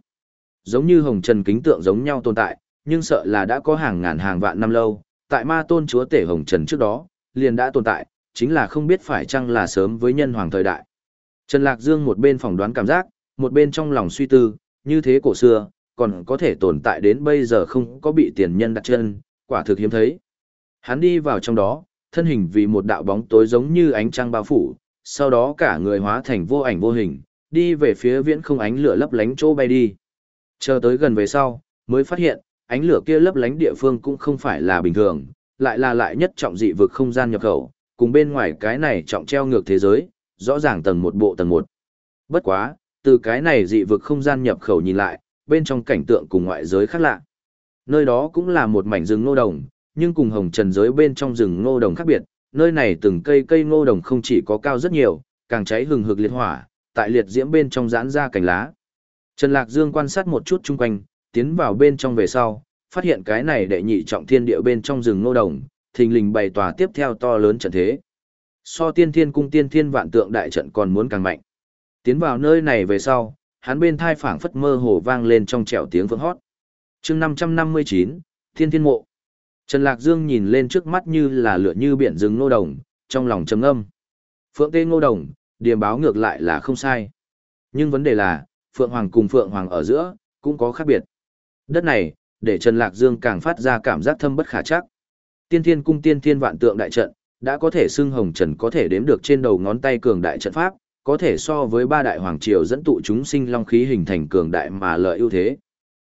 Giống như hồng trần kính tượng giống nhau tồn tại, nhưng sợ là đã có hàng ngàn hàng vạn năm lâu, tại ma tôn chúa tể hồng trần trước đó, liền đã tồn tại, chính là không biết phải chăng là sớm với nhân hoàng thời đại. Trần Lạc Dương một bên phỏng đoán cảm giác, một bên trong lòng suy tư, như thế cổ xưa, còn có thể tồn tại đến bây giờ không có bị tiền nhân đặt chân, quả thực hiếm thấy. Hắn đi vào trong đó, thân hình vì một đạo bóng tối giống như ánh trăng bao phủ, sau đó cả người hóa thành vô ảnh vô hình, đi về phía viễn không ánh lửa lấp lánh chỗ bay đi. Chờ tới gần về sau, mới phát hiện, ánh lửa kia lấp lánh địa phương cũng không phải là bình thường, lại là lại nhất trọng dị vực không gian nhập khẩu, cùng bên ngoài cái này trọng treo ngược thế giới, rõ ràng tầng một bộ tầng một. Bất quá, từ cái này dị vực không gian nhập khẩu nhìn lại, bên trong cảnh tượng cùng ngoại giới khác lạ. Nơi đó cũng là một mảnh rừng nô đồng, nhưng cùng hồng trần giới bên trong rừng ngô đồng khác biệt, nơi này từng cây cây ngô đồng không chỉ có cao rất nhiều, càng cháy hừng hực liệt hỏa, tại liệt diễm bên trong giãn ra cành lá. Trần Lạc Dương quan sát một chút chung quanh, tiến vào bên trong về sau, phát hiện cái này đệ nhị trọng thiên địa bên trong rừng ngô đồng, thình lình bày tòa tiếp theo to lớn trận thế. so tiên thiên cung tiên thiên vạn tượng đại trận còn muốn càng mạnh. Tiến vào nơi này về sau, hắn bên thai phảng phất mơ hồ vang lên trong trẻo tiếng vương hót. chương 559, Thiên Thiên Mộ. Trần Lạc Dương nhìn lên trước mắt như là lửa như biển rừng ngô đồng, trong lòng trầm âm. Phượng Tê Ngô Đồng, điềm báo ngược lại là không sai. Nhưng vấn đề là, Phượng Hoàng cùng Phượng Hoàng ở giữa, cũng có khác biệt. Đất này, để Trần Lạc Dương càng phát ra cảm giác thâm bất khả chắc. Tiên Thiên cung Tiên Thiên vạn tượng đại trận, đã có thể xưng hồng trần có thể đếm được trên đầu ngón tay cường đại trận pháp, có thể so với ba đại hoàng triều dẫn tụ chúng sinh long khí hình thành cường đại mà lợi ưu thế.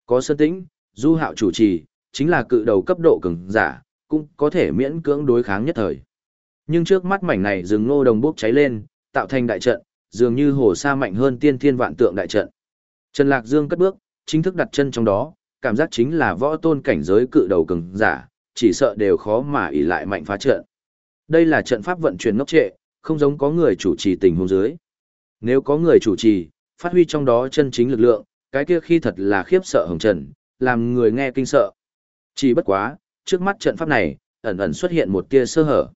Có sơn tĩnh, du hạo chủ trì, chính là cự đầu cấp độ cường giả, cũng có thể miễn cưỡng đối kháng nhất thời. Nhưng trước mắt mảnh này rừng ngô đồng bốc cháy lên, tạo thành đại trận, dường như hồ sa mạnh hơn tiên thiên vạn tượng đại trận. Trần Lạc Dương cất bước, chính thức đặt chân trong đó, cảm giác chính là võ tôn cảnh giới cự đầu cường giả, chỉ sợ đều khó mà ỷ lại mạnh phá trận. Đây là trận pháp vận chuyển ngốc trệ, không giống có người chủ trì tình huống dưới. Nếu có người chủ trì, phát huy trong đó chân chính lực lượng, cái kia khi thật là khiếp sợ hồng trần, làm người nghe kinh sợ. Chỉ bất quá, trước mắt trận pháp này, ẩn ẩn xuất hiện một tia sơ hở.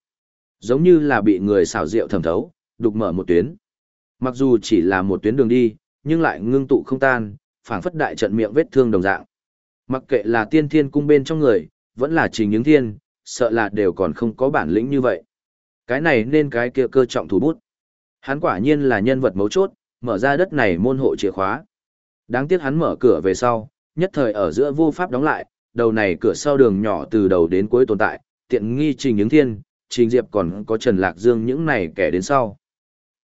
Giống như là bị người xảo diệu thẩm thấu, đục mở một tuyến. Mặc dù chỉ là một tuyến đường đi, nhưng lại ngưng tụ không tan, phảng phất đại trận miệng vết thương đồng dạng. Mặc kệ là tiên thiên cung bên trong người, vẫn là trình những thiên, sợ là đều còn không có bản lĩnh như vậy. Cái này nên cái kia cơ trọng thủ bút. Hắn quả nhiên là nhân vật mấu chốt, mở ra đất này môn hộ chìa khóa. Đáng tiếc hắn mở cửa về sau, nhất thời ở giữa vô pháp đóng lại, đầu này cửa sau đường nhỏ từ đầu đến cuối tồn tại, tiện nghi trình những thiên, trình diệp còn có Trần Lạc Dương những này kẻ đến sau.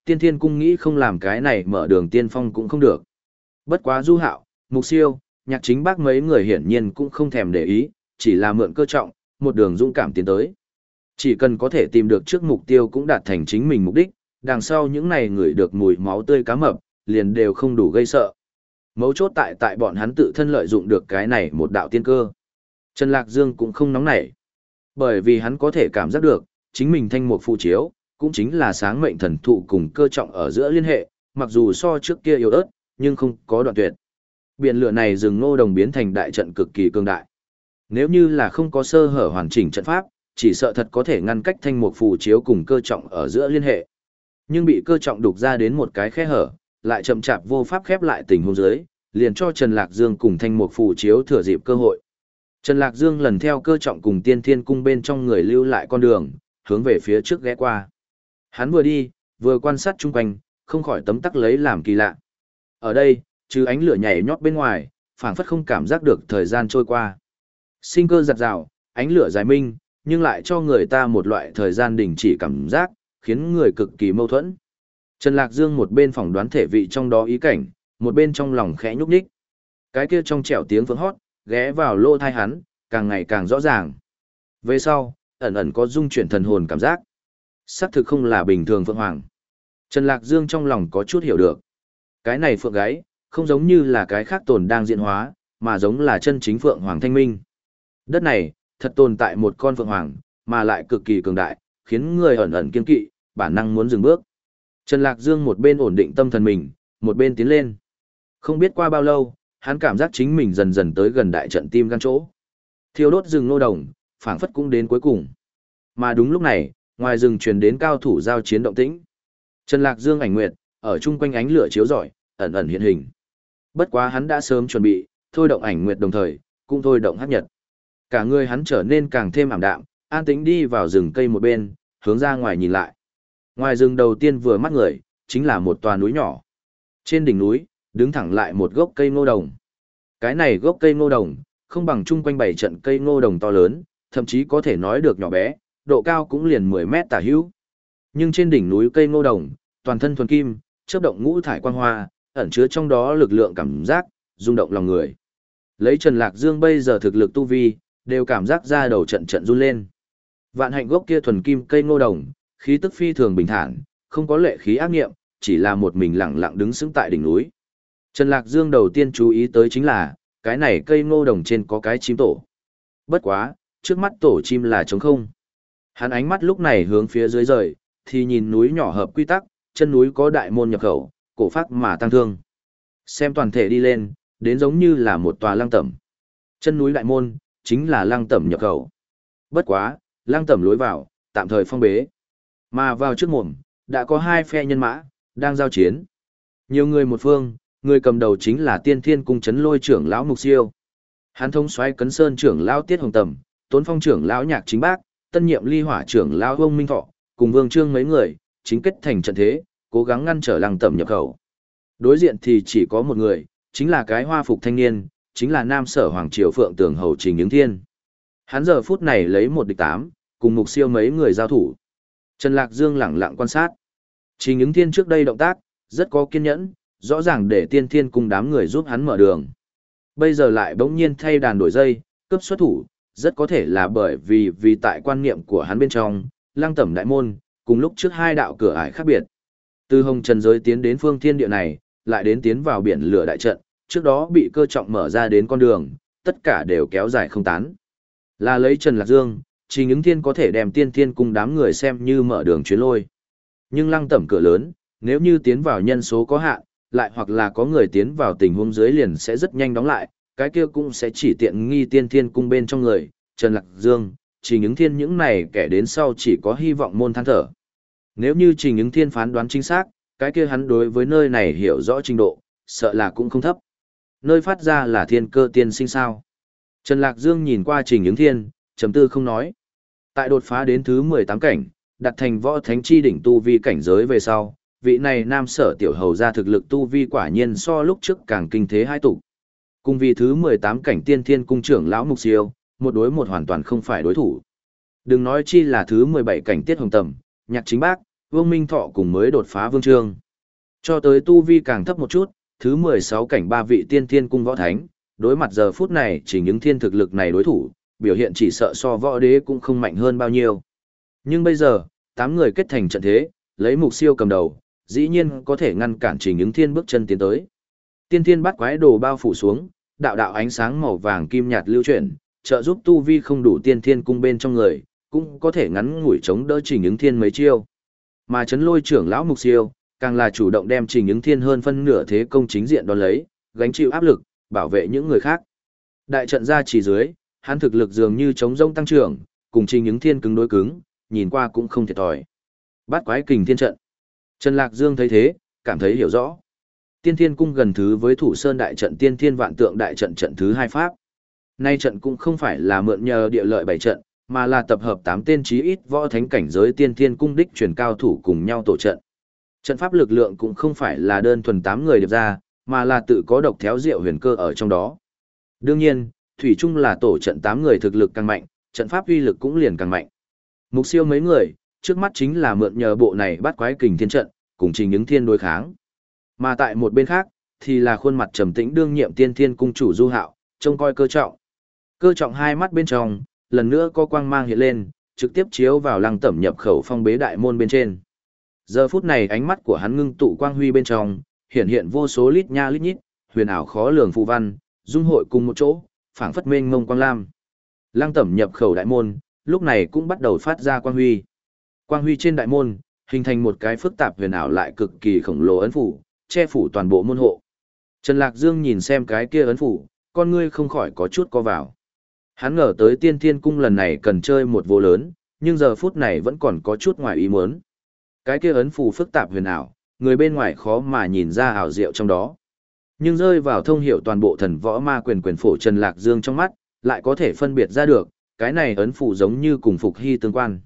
Tiên thiên cung nghĩ không làm cái này mở đường tiên phong cũng không được. Bất quá du hạo, mục siêu, nhạc chính bác mấy người hiển nhiên cũng không thèm để ý, chỉ là mượn cơ trọng, một đường dũng cảm tiến tới. Chỉ cần có thể tìm được trước mục tiêu cũng đạt thành chính mình mục đích, đằng sau những này người được mùi máu tươi cá mập, liền đều không đủ gây sợ. Mấu chốt tại tại bọn hắn tự thân lợi dụng được cái này một đạo tiên cơ. Trần Lạc Dương cũng không nóng nảy. Bởi vì hắn có thể cảm giác được, chính mình thanh một phụ chiếu, cũng chính là sáng mệnh thần thụ cùng cơ trọng ở giữa liên hệ, mặc dù so trước kia yếu ớt, nhưng không có đoạn tuyệt. Biển lửa này rừng ngô đồng biến thành đại trận cực kỳ cương đại. Nếu như là không có sơ hở hoàn chỉnh trận pháp, chỉ sợ thật có thể ngăn cách thanh một phù chiếu cùng cơ trọng ở giữa liên hệ. Nhưng bị cơ trọng đục ra đến một cái khe hở, lại chậm chạp vô pháp khép lại tình huống dưới, liền cho Trần Lạc Dương cùng thanh một phù chiếu thừa dịp cơ hội. Trần Lạc Dương lần theo cơ trọng cùng tiên thiên cung bên trong người lưu lại con đường, hướng về phía trước ghé qua. Hắn vừa đi, vừa quan sát chung quanh, không khỏi tấm tắc lấy làm kỳ lạ. Ở đây, chứ ánh lửa nhảy nhót bên ngoài, phảng phất không cảm giác được thời gian trôi qua. Sinh cơ giặt rào, ánh lửa dài minh, nhưng lại cho người ta một loại thời gian đình chỉ cảm giác, khiến người cực kỳ mâu thuẫn. Trần Lạc Dương một bên phỏng đoán thể vị trong đó ý cảnh, một bên trong lòng khẽ nhúc nhích. Cái kia trong trẻo tiếng phượng hót, ghé vào lô thai hắn, càng ngày càng rõ ràng. Về sau, ẩn ẩn có dung chuyển thần hồn cảm giác. Sắc thực không là bình thường phượng hoàng. Trần Lạc Dương trong lòng có chút hiểu được. Cái này phượng gáy, không giống như là cái khác tồn đang diễn hóa, mà giống là chân chính phượng hoàng thanh minh. Đất này, thật tồn tại một con phượng hoàng, mà lại cực kỳ cường đại, khiến người ẩn ẩn kiên kỵ, bản năng muốn dừng bước. Trần Lạc Dương một bên ổn định tâm thần mình, một bên tiến lên. Không biết qua bao lâu, hắn cảm giác chính mình dần dần tới gần đại trận tim gan chỗ. Thiêu đốt rừng nô đồng, phảng phất cũng đến cuối cùng. Mà đúng lúc này, ngoài rừng truyền đến cao thủ giao chiến động tĩnh. Trần Lạc Dương ảnh nguyệt, ở chung quanh ánh lửa chiếu rọi, ẩn ẩn hiện hình. Bất quá hắn đã sớm chuẩn bị, thôi động ảnh nguyệt đồng thời, cũng thôi động hắc nhật. Cả người hắn trở nên càng thêm ảm đạm, an tĩnh đi vào rừng cây một bên, hướng ra ngoài nhìn lại. Ngoài rừng đầu tiên vừa mắt người, chính là một tòa núi nhỏ. Trên đỉnh núi, đứng thẳng lại một gốc cây ngô đồng. Cái này gốc cây ngô đồng, không bằng chung quanh bảy trận cây ngô đồng to lớn, thậm chí có thể nói được nhỏ bé, độ cao cũng liền 10 mét tả hữu. Nhưng trên đỉnh núi cây ngô đồng, toàn thân thuần kim, chớp động ngũ thải quang hoa, ẩn chứa trong đó lực lượng cảm giác, rung động lòng người. Lấy Trần Lạc Dương bây giờ thực lực tu vi, đều cảm giác ra đầu trận trận run lên. Vạn hạnh gốc kia thuần kim cây ngô đồng, khí tức phi thường bình thản, không có lệ khí ác nghiệm, chỉ là một mình lặng lặng đứng sững tại đỉnh núi. Trần Lạc Dương đầu tiên chú ý tới chính là, cái này cây ngô đồng trên có cái chim tổ. Bất quá, trước mắt tổ chim là trống không. Hắn ánh mắt lúc này hướng phía dưới rời, thì nhìn núi nhỏ hợp quy tắc, chân núi có đại môn nhập khẩu, cổ phát mà tăng thương. Xem toàn thể đi lên, đến giống như là một tòa lăng tẩm. Chân núi đại môn, chính là lăng tẩm nhập khẩu. Bất quá, lăng tẩm lối vào, tạm thời phong bế. Mà vào trước mồm, đã có hai phe nhân mã, đang giao chiến. Nhiều người một phương, người cầm đầu chính là tiên thiên cung chấn lôi trưởng lão Mục Siêu. Hắn thông xoáy cấn sơn trưởng lão Tiết Hồng Tầm, tốn phong trưởng lão Nhạc Chính Bác, tân nhiệm ly hỏa trưởng lão Vông Minh Thọ, cùng Vương Trương mấy người, chính kết thành trận thế, cố gắng ngăn trở lăng tẩm nhập khẩu. Đối diện thì chỉ có một người, chính là cái hoa phục thanh niên, chính là nam sở hoàng triều phượng tường hầu trình những thiên. Hắn giờ phút này lấy một địch tám, cùng mục siêu mấy người giao thủ. Trần Lạc Dương lẳng lặng quan sát. Trình những thiên trước đây động tác, rất có kiên nhẫn, rõ ràng để tiên thiên cùng đám người giúp hắn mở đường. Bây giờ lại bỗng nhiên thay đàn đổi dây, cấp xuất thủ, rất có thể là bởi vì vì tại quan niệm của hắn bên trong, lăng tẩm đại môn, cùng lúc trước hai đạo cửa ải khác biệt. Từ hồng trần giới tiến đến phương thiên địa này, lại đến tiến vào biển lửa đại trận, trước đó bị cơ trọng mở ra đến con đường, tất cả đều kéo dài không tán. Là lấy Trần Lạc Dương, chỉ những thiên có thể đem tiên thiên cùng đám người xem như mở đường chuyến lôi. Nhưng lăng tẩm cửa lớn, nếu như tiến vào nhân số có hạn, lại hoặc là có người tiến vào tình huống dưới liền sẽ rất nhanh đóng lại, cái kia cũng sẽ chỉ tiện nghi tiên thiên cung bên trong người, Trần Lạc Dương, chỉ những thiên những này kẻ đến sau chỉ có hy vọng môn than thở. Nếu như trình ứng thiên phán đoán chính xác, cái kia hắn đối với nơi này hiểu rõ trình độ, sợ là cũng không thấp. Nơi phát ra là thiên cơ tiên sinh sao. Trần Lạc Dương nhìn qua trình ứng thiên, chấm tư không nói. Tại đột phá đến thứ 18 cảnh, đặt thành võ thánh chi đỉnh tu vi cảnh giới về sau, vị này nam sở tiểu hầu ra thực lực tu vi quả nhiên so lúc trước càng kinh thế hai tụ. Cùng vì thứ 18 cảnh tiên thiên cung trưởng lão mục siêu, một đối một hoàn toàn không phải đối thủ. Đừng nói chi là thứ 17 cảnh tiết hồng tầm, nhạc chính bác, vương minh thọ cùng mới đột phá vương trương. Cho tới tu vi càng thấp một chút, thứ 16 cảnh ba vị tiên thiên cung võ thánh, đối mặt giờ phút này chỉ những thiên thực lực này đối thủ, biểu hiện chỉ sợ so võ đế cũng không mạnh hơn bao nhiêu. Nhưng bây giờ, tám người kết thành trận thế, lấy mục siêu cầm đầu, dĩ nhiên có thể ngăn cản trình những thiên bước chân tiến tới. Tiên thiên bắt quái đồ bao phủ xuống, đạo đạo ánh sáng màu vàng kim nhạt lưu chuyển, trợ giúp tu vi không đủ tiên thiên cung bên trong người, cũng có thể ngắn ngủi chống đỡ trình ứng thiên mấy chiêu. Mà chấn lôi trưởng lão mục siêu, càng là chủ động đem trình ứng thiên hơn phân nửa thế công chính diện đón lấy, gánh chịu áp lực, bảo vệ những người khác. Đại trận ra chỉ dưới, hắn thực lực dường như chống rông tăng trưởng, cùng trình ứng thiên cứng đối cứng, nhìn qua cũng không thiệt thòi. Bát quái kình thiên trận. Trần Lạc Dương thấy thế, cảm thấy hiểu rõ. Tiên Thiên cung gần thứ với Thủ Sơn đại trận Tiên Thiên vạn tượng đại trận trận thứ hai pháp. Nay trận cũng không phải là mượn nhờ địa lợi bảy trận, mà là tập hợp tám tên chí ít võ thánh cảnh giới Tiên Thiên cung đích truyền cao thủ cùng nhau tổ trận. Trận pháp lực lượng cũng không phải là đơn thuần tám người điệp ra, mà là tự có độc théo diệu huyền cơ ở trong đó. Đương nhiên, thủy chung là tổ trận tám người thực lực càng mạnh, trận pháp uy lực cũng liền càng mạnh. Mục siêu mấy người, trước mắt chính là mượn nhờ bộ này bắt quái kình thiên trận, cùng trình những thiên đối kháng. Mà tại một bên khác, thì là khuôn mặt trầm tĩnh đương nhiệm tiên thiên cung chủ du hạo, trông coi cơ trọng. Cơ trọng hai mắt bên trong, lần nữa có quang mang hiện lên, trực tiếp chiếu vào lăng tẩm nhập khẩu phong bế đại môn bên trên. Giờ phút này ánh mắt của hắn ngưng tụ quang huy bên trong, hiện hiện vô số lít nha lít nhít, huyền ảo khó lường phù văn, dung hội cùng một chỗ, phảng phất mênh mông quang lam. Lăng tẩm nhập khẩu đại môn, lúc này cũng bắt đầu phát ra quang huy. Quang huy trên đại môn, hình thành một cái phức tạp huyền ảo lại cực kỳ khổng lồ ấn phủ, che phủ toàn bộ môn hộ. Trần Lạc Dương nhìn xem cái kia ấn phủ, con ngươi không khỏi có chút co vào. Hắn ngờ tới tiên thiên cung lần này cần chơi một vô lớn, nhưng giờ phút này vẫn còn có chút ngoài ý muốn. Cái kia ấn phù phức tạp huyền ảo, người bên ngoài khó mà nhìn ra ảo diệu trong đó. Nhưng rơi vào thông hiểu toàn bộ thần võ ma quyền quyền phổ Trần Lạc Dương trong mắt, lại có thể phân biệt ra được, cái này ấn phù giống như cùng phục hy tương quan.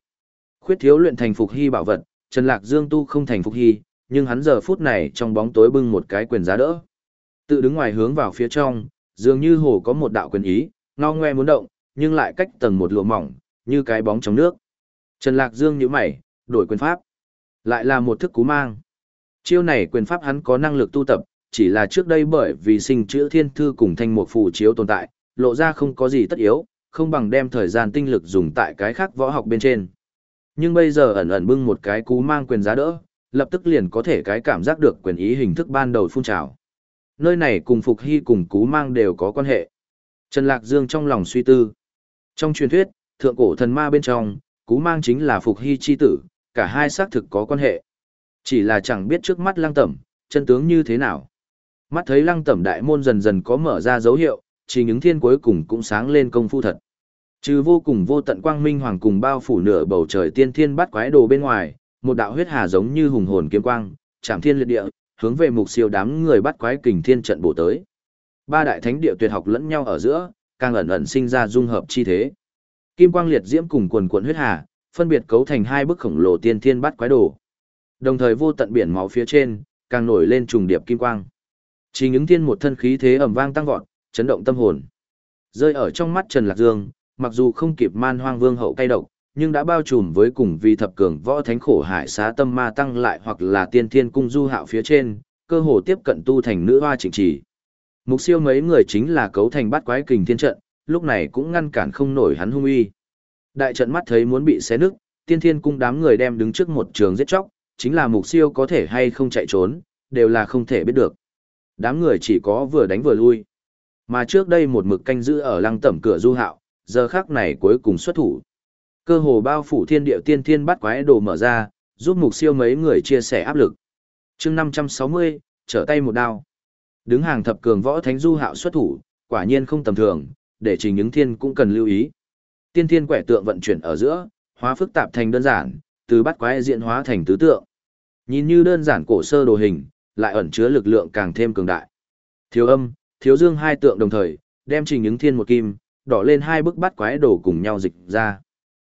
Khuyết thiếu luyện thành phục hy bảo vật, Trần Lạc Dương tu không thành phục hy, nhưng hắn giờ phút này trong bóng tối bưng một cái quyền giá đỡ. Tự đứng ngoài hướng vào phía trong, dường như hồ có một đạo quyền ý, ngao ngoe muốn động, nhưng lại cách tầng một lụa mỏng, như cái bóng trong nước. Trần Lạc Dương nhíu mày, đổi quyền pháp. Lại là một thức cú mang. Chiêu này quyền pháp hắn có năng lực tu tập, chỉ là trước đây bởi vì sinh chữ thiên thư cùng thanh một phù chiếu tồn tại, lộ ra không có gì tất yếu, không bằng đem thời gian tinh lực dùng tại cái khác võ học bên trên. Nhưng bây giờ ẩn ẩn bưng một cái cú mang quyền giá đỡ, lập tức liền có thể cái cảm giác được quyền ý hình thức ban đầu phun trào. Nơi này cùng Phục Hy cùng cú mang đều có quan hệ. Trần Lạc Dương trong lòng suy tư. Trong truyền thuyết, thượng cổ thần ma bên trong, cú mang chính là Phục Hy chi tử, cả hai xác thực có quan hệ. Chỉ là chẳng biết trước mắt lăng tẩm, chân tướng như thế nào. Mắt thấy lăng tẩm đại môn dần dần có mở ra dấu hiệu, chỉ những thiên cuối cùng cũng sáng lên công phu thật. Trừ vô cùng vô tận quang minh hoàng cùng bao phủ nửa bầu trời tiên thiên bắt quái đồ bên ngoài, một đạo huyết hà giống như hùng hồn kiếm quang, chạm thiên liệt địa, hướng về mục siêu đám người bắt quái kình thiên trận bổ tới. Ba đại thánh địa tuyệt học lẫn nhau ở giữa, càng ẩn ẩn sinh ra dung hợp chi thế. Kim quang liệt diễm cùng quần quần huyết hà, phân biệt cấu thành hai bức khổng lồ tiên thiên bắt quái đồ. Đồng thời vô tận biển máu phía trên, càng nổi lên trùng điệp kim quang. Chỉ những thiên một thân khí thế ầm vang tăng vọt, chấn động tâm hồn. Rơi ở trong mắt Trần Lạc Dương, mặc dù không kịp man hoang vương hậu cay độc, nhưng đã bao trùm với cùng vì thập cường võ thánh khổ hải xá tâm ma tăng lại hoặc là tiên thiên cung du hạo phía trên, cơ hồ tiếp cận tu thành nữ hoa chỉnh chỉ. Mục siêu mấy người chính là cấu thành bắt quái kình thiên trận, lúc này cũng ngăn cản không nổi hắn hung uy. Đại trận mắt thấy muốn bị xé nứt, tiên thiên cung đám người đem đứng trước một trường giết chóc, chính là mục siêu có thể hay không chạy trốn, đều là không thể biết được. Đám người chỉ có vừa đánh vừa lui. Mà trước đây một mực canh giữ ở lăng tẩm cửa du hạo, giờ khác này cuối cùng xuất thủ. Cơ hồ bao phủ thiên địa tiên thiên bắt quái đồ mở ra, giúp mục siêu mấy người chia sẻ áp lực. chương 560, trở tay một đao. Đứng hàng thập cường võ thánh du hạo xuất thủ, quả nhiên không tầm thường, để trình những thiên cũng cần lưu ý. Tiên thiên quẻ tượng vận chuyển ở giữa, hóa phức tạp thành đơn giản, từ bắt quái diện hóa thành tứ tượng. Nhìn như đơn giản cổ sơ đồ hình, lại ẩn chứa lực lượng càng thêm cường đại. Thiếu âm, thiếu dương hai tượng đồng thời, đem trình những thiên một kim, đỏ lên hai bức bắt quái đồ cùng nhau dịch ra.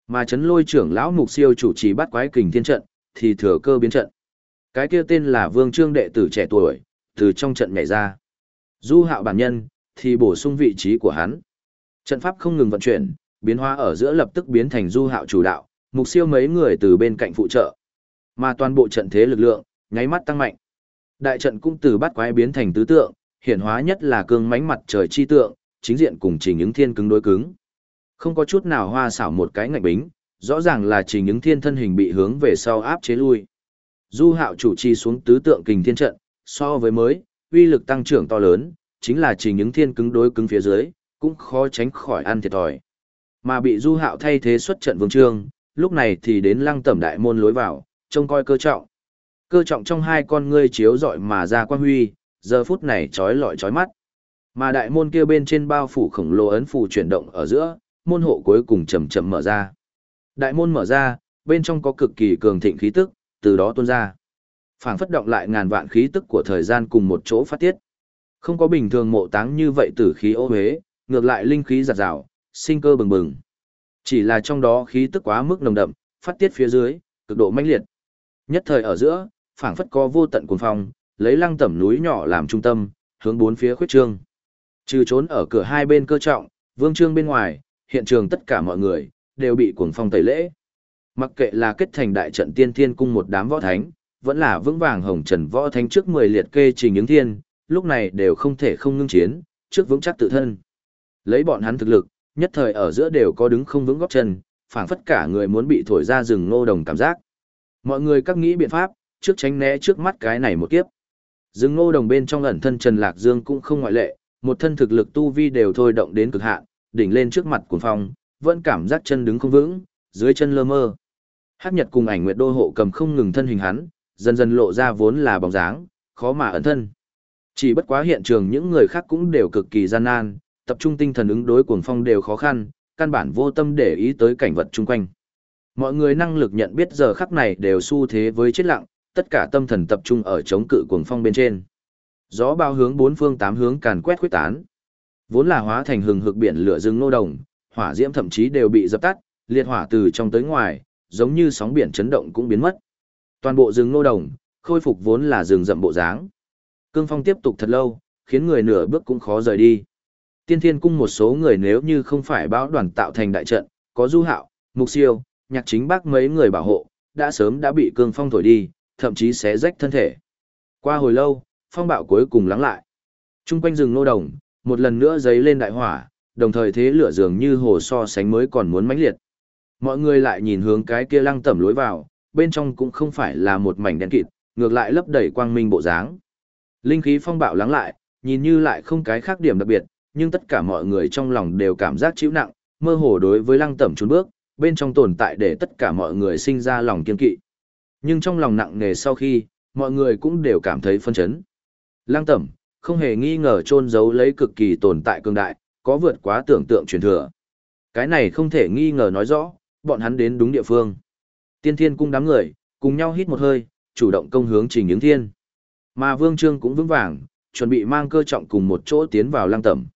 Mà chấn lôi trưởng lão mục siêu chủ trì bắt quái kình thiên trận, thì thừa cơ biến trận. Cái kia tên là vương trương đệ tử trẻ tuổi, từ trong trận nhảy ra. Du hạo bản nhân, thì bổ sung vị trí của hắn. Trận pháp không ngừng vận chuyển, biến hóa ở giữa lập tức biến thành du hạo chủ đạo, mục siêu mấy người từ bên cạnh phụ trợ. Mà toàn bộ trận thế lực lượng, nháy mắt tăng mạnh. Đại trận cũng từ bắt quái biến thành tứ tượng, hiện hóa nhất là cương mánh mặt trời chi tượng, chính diện cùng trình ứng thiên cứng đối cứng. Không có chút nào hoa xảo một cái ngạch bính, rõ ràng là trình ứng thiên thân hình bị hướng về sau áp chế lui. Du hạo chủ trì xuống tứ tượng kình thiên trận, so với mới, uy lực tăng trưởng to lớn, chính là trình những thiên cứng đối cứng phía dưới, cũng khó tránh khỏi ăn thiệt thòi. Mà bị du hạo thay thế xuất trận vương trương, lúc này thì đến lăng tẩm đại môn lối vào, trông coi cơ trọng. Cơ trọng trong hai con ngươi chiếu rọi mà ra quan huy, giờ phút này trói lọi trói mắt. Mà đại môn kia bên trên bao phủ khổng lồ ấn phù chuyển động ở giữa, môn hộ cuối cùng chậm chậm mở ra. Đại môn mở ra, bên trong có cực kỳ cường thịnh khí tức, từ đó tuôn ra. Phảng phất động lại ngàn vạn khí tức của thời gian cùng một chỗ phát tiết. Không có bình thường mộ táng như vậy tử khí ô huế, ngược lại linh khí giạt rào, sinh cơ bừng bừng. Chỉ là trong đó khí tức quá mức nồng đậm, phát tiết phía dưới, cực độ mãnh liệt. Nhất thời ở giữa, phảng phất có vô tận cuồng phong, lấy lăng tẩm núi nhỏ làm trung tâm, hướng bốn phía khuyết trương. Trừ trốn ở cửa hai bên cơ trọng, vương trương bên ngoài, hiện trường tất cả mọi người, đều bị cuồng phong tẩy lễ. Mặc kệ là kết thành đại trận tiên thiên cung một đám võ thánh, vẫn là vững vàng hồng trần võ thánh trước 10 liệt kê trình những thiên, lúc này đều không thể không ngưng chiến, trước vững chắc tự thân. Lấy bọn hắn thực lực, nhất thời ở giữa đều có đứng không vững góp chân, phảng phất cả người muốn bị thổi ra rừng nô đồng cảm giác. Mọi người các nghĩ biện pháp, trước tránh né trước mắt cái này một kiếp. Rừng nô đồng bên trong ẩn thân Trần Lạc Dương cũng không ngoại lệ, một thân thực lực tu vi đều thôi động đến cực hạn, đỉnh lên trước mặt cuồng phong, vẫn cảm giác chân đứng không vững, dưới chân lơ mơ. Hắc Nhật cùng ảnh Nguyệt Đô hộ cầm không ngừng thân hình hắn, dần dần lộ ra vốn là bóng dáng, khó mà ẩn thân. Chỉ bất quá hiện trường những người khác cũng đều cực kỳ gian nan, tập trung tinh thần ứng đối cuồng phong đều khó khăn, căn bản vô tâm để ý tới cảnh vật chung quanh. Mọi người năng lực nhận biết giờ khắc này đều xu thế với chết lặng, tất cả tâm thần tập trung ở chống cự cuồng phong bên trên. Gió bao hướng bốn phương tám hướng càn quét khuyết tán. Vốn là hóa thành hừng hực biển lửa rừng nô đồng, hỏa diễm thậm chí đều bị dập tắt, liệt hỏa từ trong tới ngoài, giống như sóng biển chấn động cũng biến mất. Toàn bộ rừng nô đồng, khôi phục vốn là rừng rậm bộ dáng. Cương phong tiếp tục thật lâu, khiến người nửa bước cũng khó rời đi. Tiên thiên cung một số người nếu như không phải bão đoàn tạo thành đại trận, có du hạo, mục siêu, nhạc chính bác mấy người bảo hộ, đã sớm đã bị cương phong thổi đi, thậm chí xé rách thân thể. Qua hồi lâu, phong bạo cuối cùng lắng lại. Trung quanh rừng nô đồng, một lần nữa dấy lên đại hỏa, đồng thời thế lửa dường như hồ so sánh mới còn muốn mãnh liệt. Mọi người lại nhìn hướng cái kia lăng tẩm lối vào, bên trong cũng không phải là một mảnh đen kịt, ngược lại lấp đầy quang minh bộ dáng. Linh khí phong bạo lắng lại, nhìn như lại không cái khác điểm đặc biệt, nhưng tất cả mọi người trong lòng đều cảm giác chịu nặng, mơ hồ đối với lăng tẩm trốn bước, bên trong tồn tại để tất cả mọi người sinh ra lòng kiên kỵ. Nhưng trong lòng nặng nề sau khi, mọi người cũng đều cảm thấy phân chấn. Lăng tẩm, không hề nghi ngờ trôn giấu lấy cực kỳ tồn tại cường đại, có vượt quá tưởng tượng truyền thừa. Cái này không thể nghi ngờ nói rõ, bọn hắn đến đúng địa phương. Tiên thiên cung đám người, cùng nhau hít một hơi, chủ động công hướng Trình Những Thiên. Mà Vương Trương cũng vững vàng, chuẩn bị mang cơ trọng cùng một chỗ tiến vào lăng tẩm.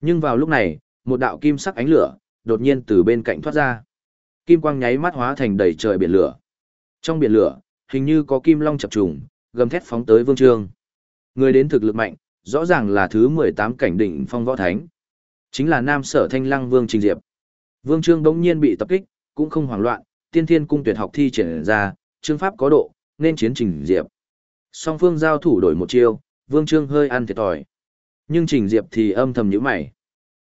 Nhưng vào lúc này, một đạo kim sắc ánh lửa, đột nhiên từ bên cạnh thoát ra. Kim quang nháy mắt hóa thành đầy trời biển lửa. Trong biển lửa, hình như có kim long chập trùng, gầm thét phóng tới Vương Trương. Người đến thực lực mạnh, rõ ràng là thứ 18 cảnh đỉnh phong võ thánh. Chính là Nam Sở Thanh Lăng Vương Trình Diệp. Vương Trương đống nhiên bị tập kích, cũng không hoảng loạn, tiên thiên cung tuyệt học thi triển ra, chương pháp có độ, nên chiến Trình Diệp. Song phương giao thủ đổi một chiêu, Vương Trương hơi ăn thiệt thòi. Nhưng Trình Diệp thì âm thầm nhíu mày.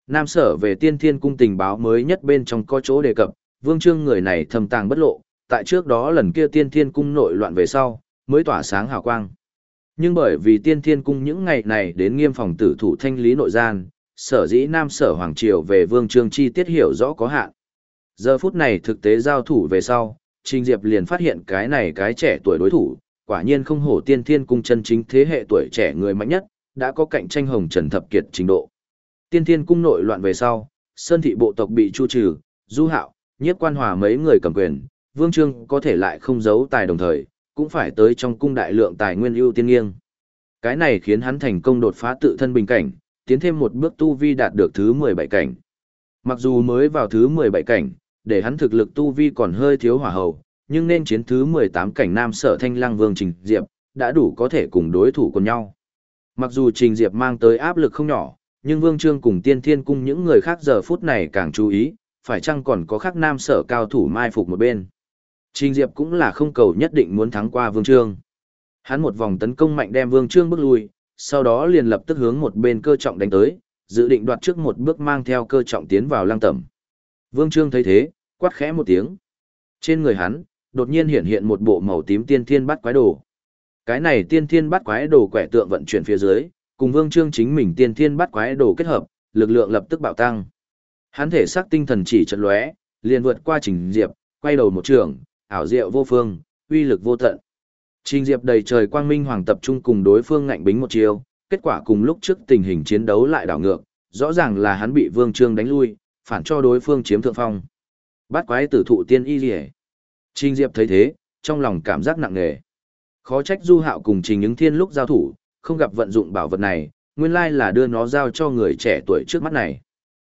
Nam Sở về tiên thiên cung tình báo mới nhất bên trong có chỗ đề cập, Vương Trương người này thầm tàng bất lộ, tại trước đó lần kia tiên thiên cung nội loạn về sau, mới tỏa sáng hào quang. Nhưng bởi vì tiên thiên cung những ngày này đến nghiêm phòng tử thủ thanh lý nội gian, sở dĩ Nam Sở Hoàng Triều về Vương Trương chi tiết hiểu rõ có hạn. Giờ phút này thực tế giao thủ về sau, Trình Diệp liền phát hiện cái này cái trẻ tuổi đối thủ, quả nhiên không hổ tiên thiên cung chân chính thế hệ tuổi trẻ người mạnh nhất, đã có cạnh tranh hồng trần thập kiệt trình độ. Tiên thiên cung nội loạn về sau, Sơn thị bộ tộc bị chu trừ, Du Hạo, Nhiếp Quan Hòa mấy người cầm quyền, Vương Trương có thể lại không giấu tài đồng thời, cũng phải tới trong cung đại lượng tài nguyên ưu tiên nghiêng. Cái này khiến hắn thành công đột phá tự thân bình cảnh, tiến thêm một bước tu vi đạt được thứ 17 cảnh. Mặc dù mới vào thứ 17 cảnh, để hắn thực lực tu vi còn hơi thiếu hỏa hầu, nhưng nên chiến thứ 18 cảnh nam sở thanh lang vương Trình Diệp, đã đủ có thể cùng đối thủ cùng nhau. Mặc dù Trình Diệp mang tới áp lực không nhỏ, nhưng Vương Trương cùng Tiên Thiên Cung những người khác giờ phút này càng chú ý, phải chăng còn có khác nam sở cao thủ mai phục một bên. Trình Diệp cũng là không cầu nhất định muốn thắng qua Vương Trương. Hắn một vòng tấn công mạnh đem Vương Trương bước lui, sau đó liền lập tức hướng một bên cơ trọng đánh tới, dự định đoạt trước một bước mang theo cơ trọng tiến vào lăng tẩm. Vương Trương thấy thế, quát khẽ một tiếng. Trên người hắn, đột nhiên hiện hiện một bộ màu tím tiên thiên bắt quái đồ. Cái này tiên thiên bắt quái đồ quẻ tượng vận chuyển phía dưới, cùng Vương Trương chính mình tiên thiên bắt quái đồ kết hợp, lực lượng lập tức bạo tăng. Hắn thể xác tinh thần chỉ chợt lóe, liền vượt qua Trình Diệp, quay đầu một trường, ảo diệu vô phương, uy lực vô tận. Trình Diệp đầy trời quang minh hoàng tập trung cùng đối phương ngạnh bính một chiều, kết quả cùng lúc trước tình hình chiến đấu lại đảo ngược, rõ ràng là hắn bị Vương Trương đánh lui, phản cho đối phương chiếm thượng phong. Bát quái tử thụ tiên y liễu. Trình Diệp thấy thế, trong lòng cảm giác nặng nề. Khó trách Du Hạo cùng Trình Những Thiên lúc giao thủ, không gặp vận dụng bảo vật này, nguyên lai là đưa nó giao cho người trẻ tuổi trước mắt này.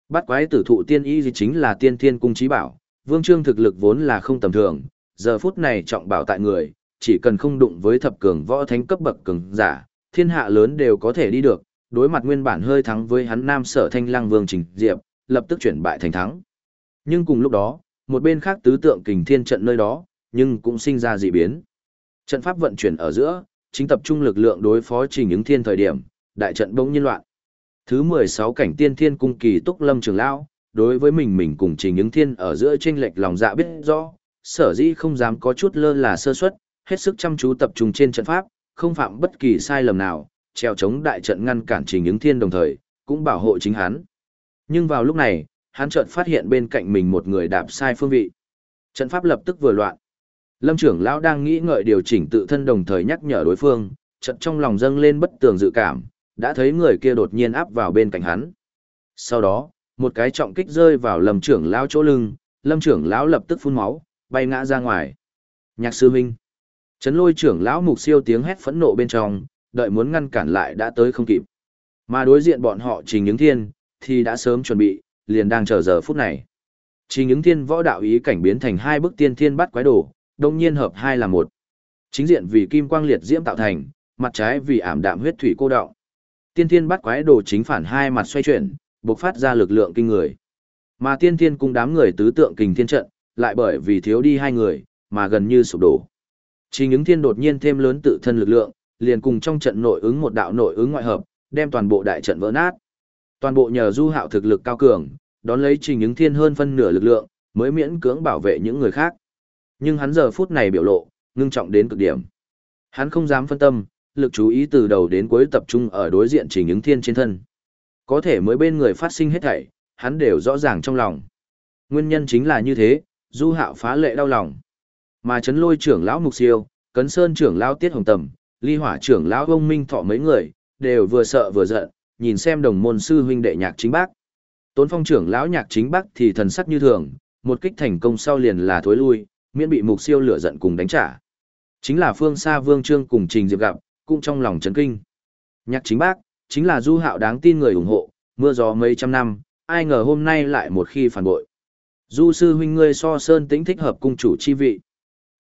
Bát quái tử thụ tiên y gì chính là tiên thiên cung trí bảo, Vương Trương thực lực vốn là không tầm thường, giờ phút này trọng bảo tại người, chỉ cần không đụng với thập cường võ thánh cấp bậc cường giả, thiên hạ lớn đều có thể đi được, đối mặt nguyên bản hơi thắng với hắn Nam Sở Thanh Lăng Vương Trình Diệp, lập tức chuyển bại thành thắng. Nhưng cùng lúc đó, một bên khác tứ tượng kình thiên trận nơi đó, nhưng cũng sinh ra dị biến. Trận pháp vận chuyển ở giữa, chính tập trung lực lượng đối phó trình ứng thiên thời điểm, đại trận bỗng nhiên loạn. Thứ 16 cảnh tiên thiên cung kỳ túc lâm trường lão, đối với mình mình cùng trình ứng thiên ở giữa tranh lệch lòng dạ biết rõ, sở dĩ không dám có chút lơ là sơ suất, hết sức chăm chú tập trung trên trận pháp, không phạm bất kỳ sai lầm nào, treo chống đại trận ngăn cản trình ứng thiên đồng thời, cũng bảo hộ chính hắn. Nhưng vào lúc này, hắn chợt phát hiện bên cạnh mình một người đạp sai phương vị. Trận pháp lập tức vừa loạn. Lâm trưởng lão đang nghĩ ngợi điều chỉnh tự thân đồng thời nhắc nhở đối phương, trận trong lòng dâng lên bất tường dự cảm, đã thấy người kia đột nhiên áp vào bên cạnh hắn. Sau đó, một cái trọng kích rơi vào Lâm trưởng lão chỗ lưng, Lâm trưởng lão lập tức phun máu, bay ngã ra ngoài. Nhạc sư minh. Trấn lôi trưởng lão mục siêu tiếng hét phẫn nộ bên trong, đợi muốn ngăn cản lại đã tới không kịp. Mà đối diện bọn họ trình những thiên, thì đã sớm chuẩn bị, liền đang chờ giờ phút này. Trình những thiên võ đạo ý cảnh biến thành hai bức tiên thiên bắt quái đồ, đồng nhiên hợp hai là một. Chính diện vì kim quang liệt diễm tạo thành, mặt trái vì ảm đạm huyết thủy cô đọng. Tiên thiên bắt quái đồ chính phản hai mặt xoay chuyển, bộc phát ra lực lượng kinh người. Mà tiên thiên cùng đám người tứ tượng kình thiên trận, lại bởi vì thiếu đi hai người, mà gần như sụp đổ. Trình ứng thiên đột nhiên thêm lớn tự thân lực lượng, liền cùng trong trận nội ứng một đạo nội ứng ngoại hợp, đem toàn bộ đại trận vỡ nát. Toàn bộ nhờ du hạo thực lực cao cường, đón lấy trình ứng thiên hơn phân nửa lực lượng, mới miễn cưỡng bảo vệ những người khác. Nhưng hắn giờ phút này biểu lộ, ngưng trọng đến cực điểm. Hắn không dám phân tâm, lực chú ý từ đầu đến cuối tập trung ở đối diện trình ứng thiên trên thân. Có thể mới bên người phát sinh hết thảy, hắn đều rõ ràng trong lòng. Nguyên nhân chính là như thế, du hạo phá lệ đau lòng. Mà chấn lôi trưởng lão Mục Siêu, cấn sơn trưởng lão Tiết Hồng Tầm, ly hỏa trưởng lão ông Minh Thọ mấy người, đều vừa sợ vừa giận, nhìn xem đồng môn sư huynh đệ nhạc chính bác. Tốn phong trưởng lão nhạc chính bác thì thần sắc như thường, một kích thành công sau liền là thối lui, miễn bị Mục Siêu lửa giận cùng đánh trả. Chính là phương xa Vương Trương cùng Trình Diệp gặp, cũng trong lòng chấn kinh. Nhạc chính bác, chính là du hạo đáng tin người ủng hộ, mưa gió mấy trăm năm, ai ngờ hôm nay lại một khi phản bội. Du sư huynh ngươi so sơn tính thích hợp cung chủ chi vị.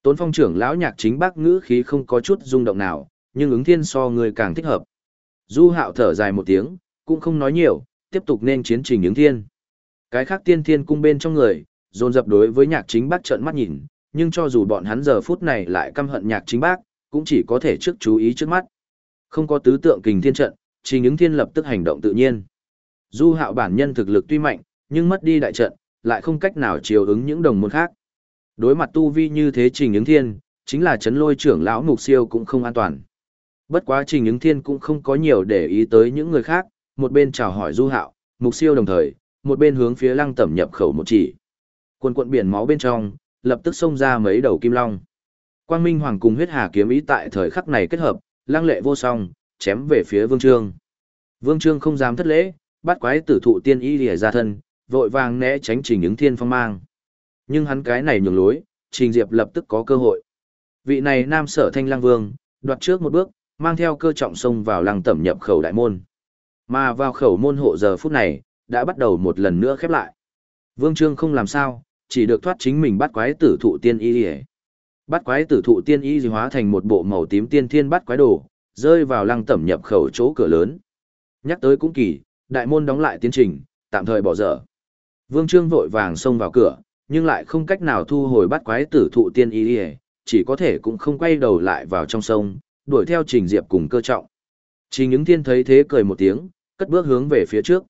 Tốn phong trưởng lão nhạc chính bác ngữ khí không có chút rung động nào, nhưng ứng thiên so ngươi càng thích hợp. Du hạo thở dài một tiếng, cũng không nói nhiều, tiếp tục nên chiến trình những thiên. Cái khác tiên thiên cung bên trong người, dồn dập đối với nhạc chính bác trợn mắt nhìn, nhưng cho dù bọn hắn giờ phút này lại căm hận nhạc chính bác, cũng chỉ có thể trước chú ý trước mắt. Không có tứ tượng kình thiên trận, trình những thiên lập tức hành động tự nhiên. Du hạo bản nhân thực lực tuy mạnh, nhưng mất đi đại trận, lại không cách nào chiều ứng những đồng môn khác. Đối mặt tu vi như thế trình những thiên, chính là chấn lôi trưởng lão mục siêu cũng không an toàn. Bất quá trình ứng thiên cũng không có nhiều để ý tới những người khác, một bên chào hỏi du hạo, mục siêu đồng thời, một bên hướng phía lăng tẩm nhập khẩu một chỉ. Quần quận biển máu bên trong, lập tức xông ra mấy đầu kim long. Quang Minh Hoàng cùng huyết hà kiếm ý tại thời khắc này kết hợp, lăng lệ vô song, chém về phía Vương Trương. Vương Trương không dám thất lễ, bắt quái tử thụ tiên y lìa ra thân, vội vàng né tránh trình ứng thiên phong mang. Nhưng hắn cái này nhường lối, trình diệp lập tức có cơ hội. Vị này nam sở thanh lăng vương, đoạt trước một bước, mang theo cơ trọng sông vào lăng tẩm nhập khẩu đại môn. Mà vào khẩu môn hộ giờ phút này, đã bắt đầu một lần nữa khép lại. Vương Trương không làm sao, chỉ được thoát chính mình bắt quái tử thụ tiên y lìa. Bắt quái tử thụ tiên y hóa thành một bộ màu tím tiên thiên bắt quái đồ, rơi vào lăng tẩm nhập khẩu chỗ cửa lớn. Nhắc tới cũng kỳ, đại môn đóng lại tiến trình, tạm thời bỏ dở. Vương Trương vội vàng xông vào cửa, nhưng lại không cách nào thu hồi bắt quái tử thụ tiên y chỉ có thể cũng không quay đầu lại vào trong sông, đuổi theo Trình Diệp cùng cơ trọng. Trình những thiên thấy thế cười một tiếng, cất bước hướng về phía trước.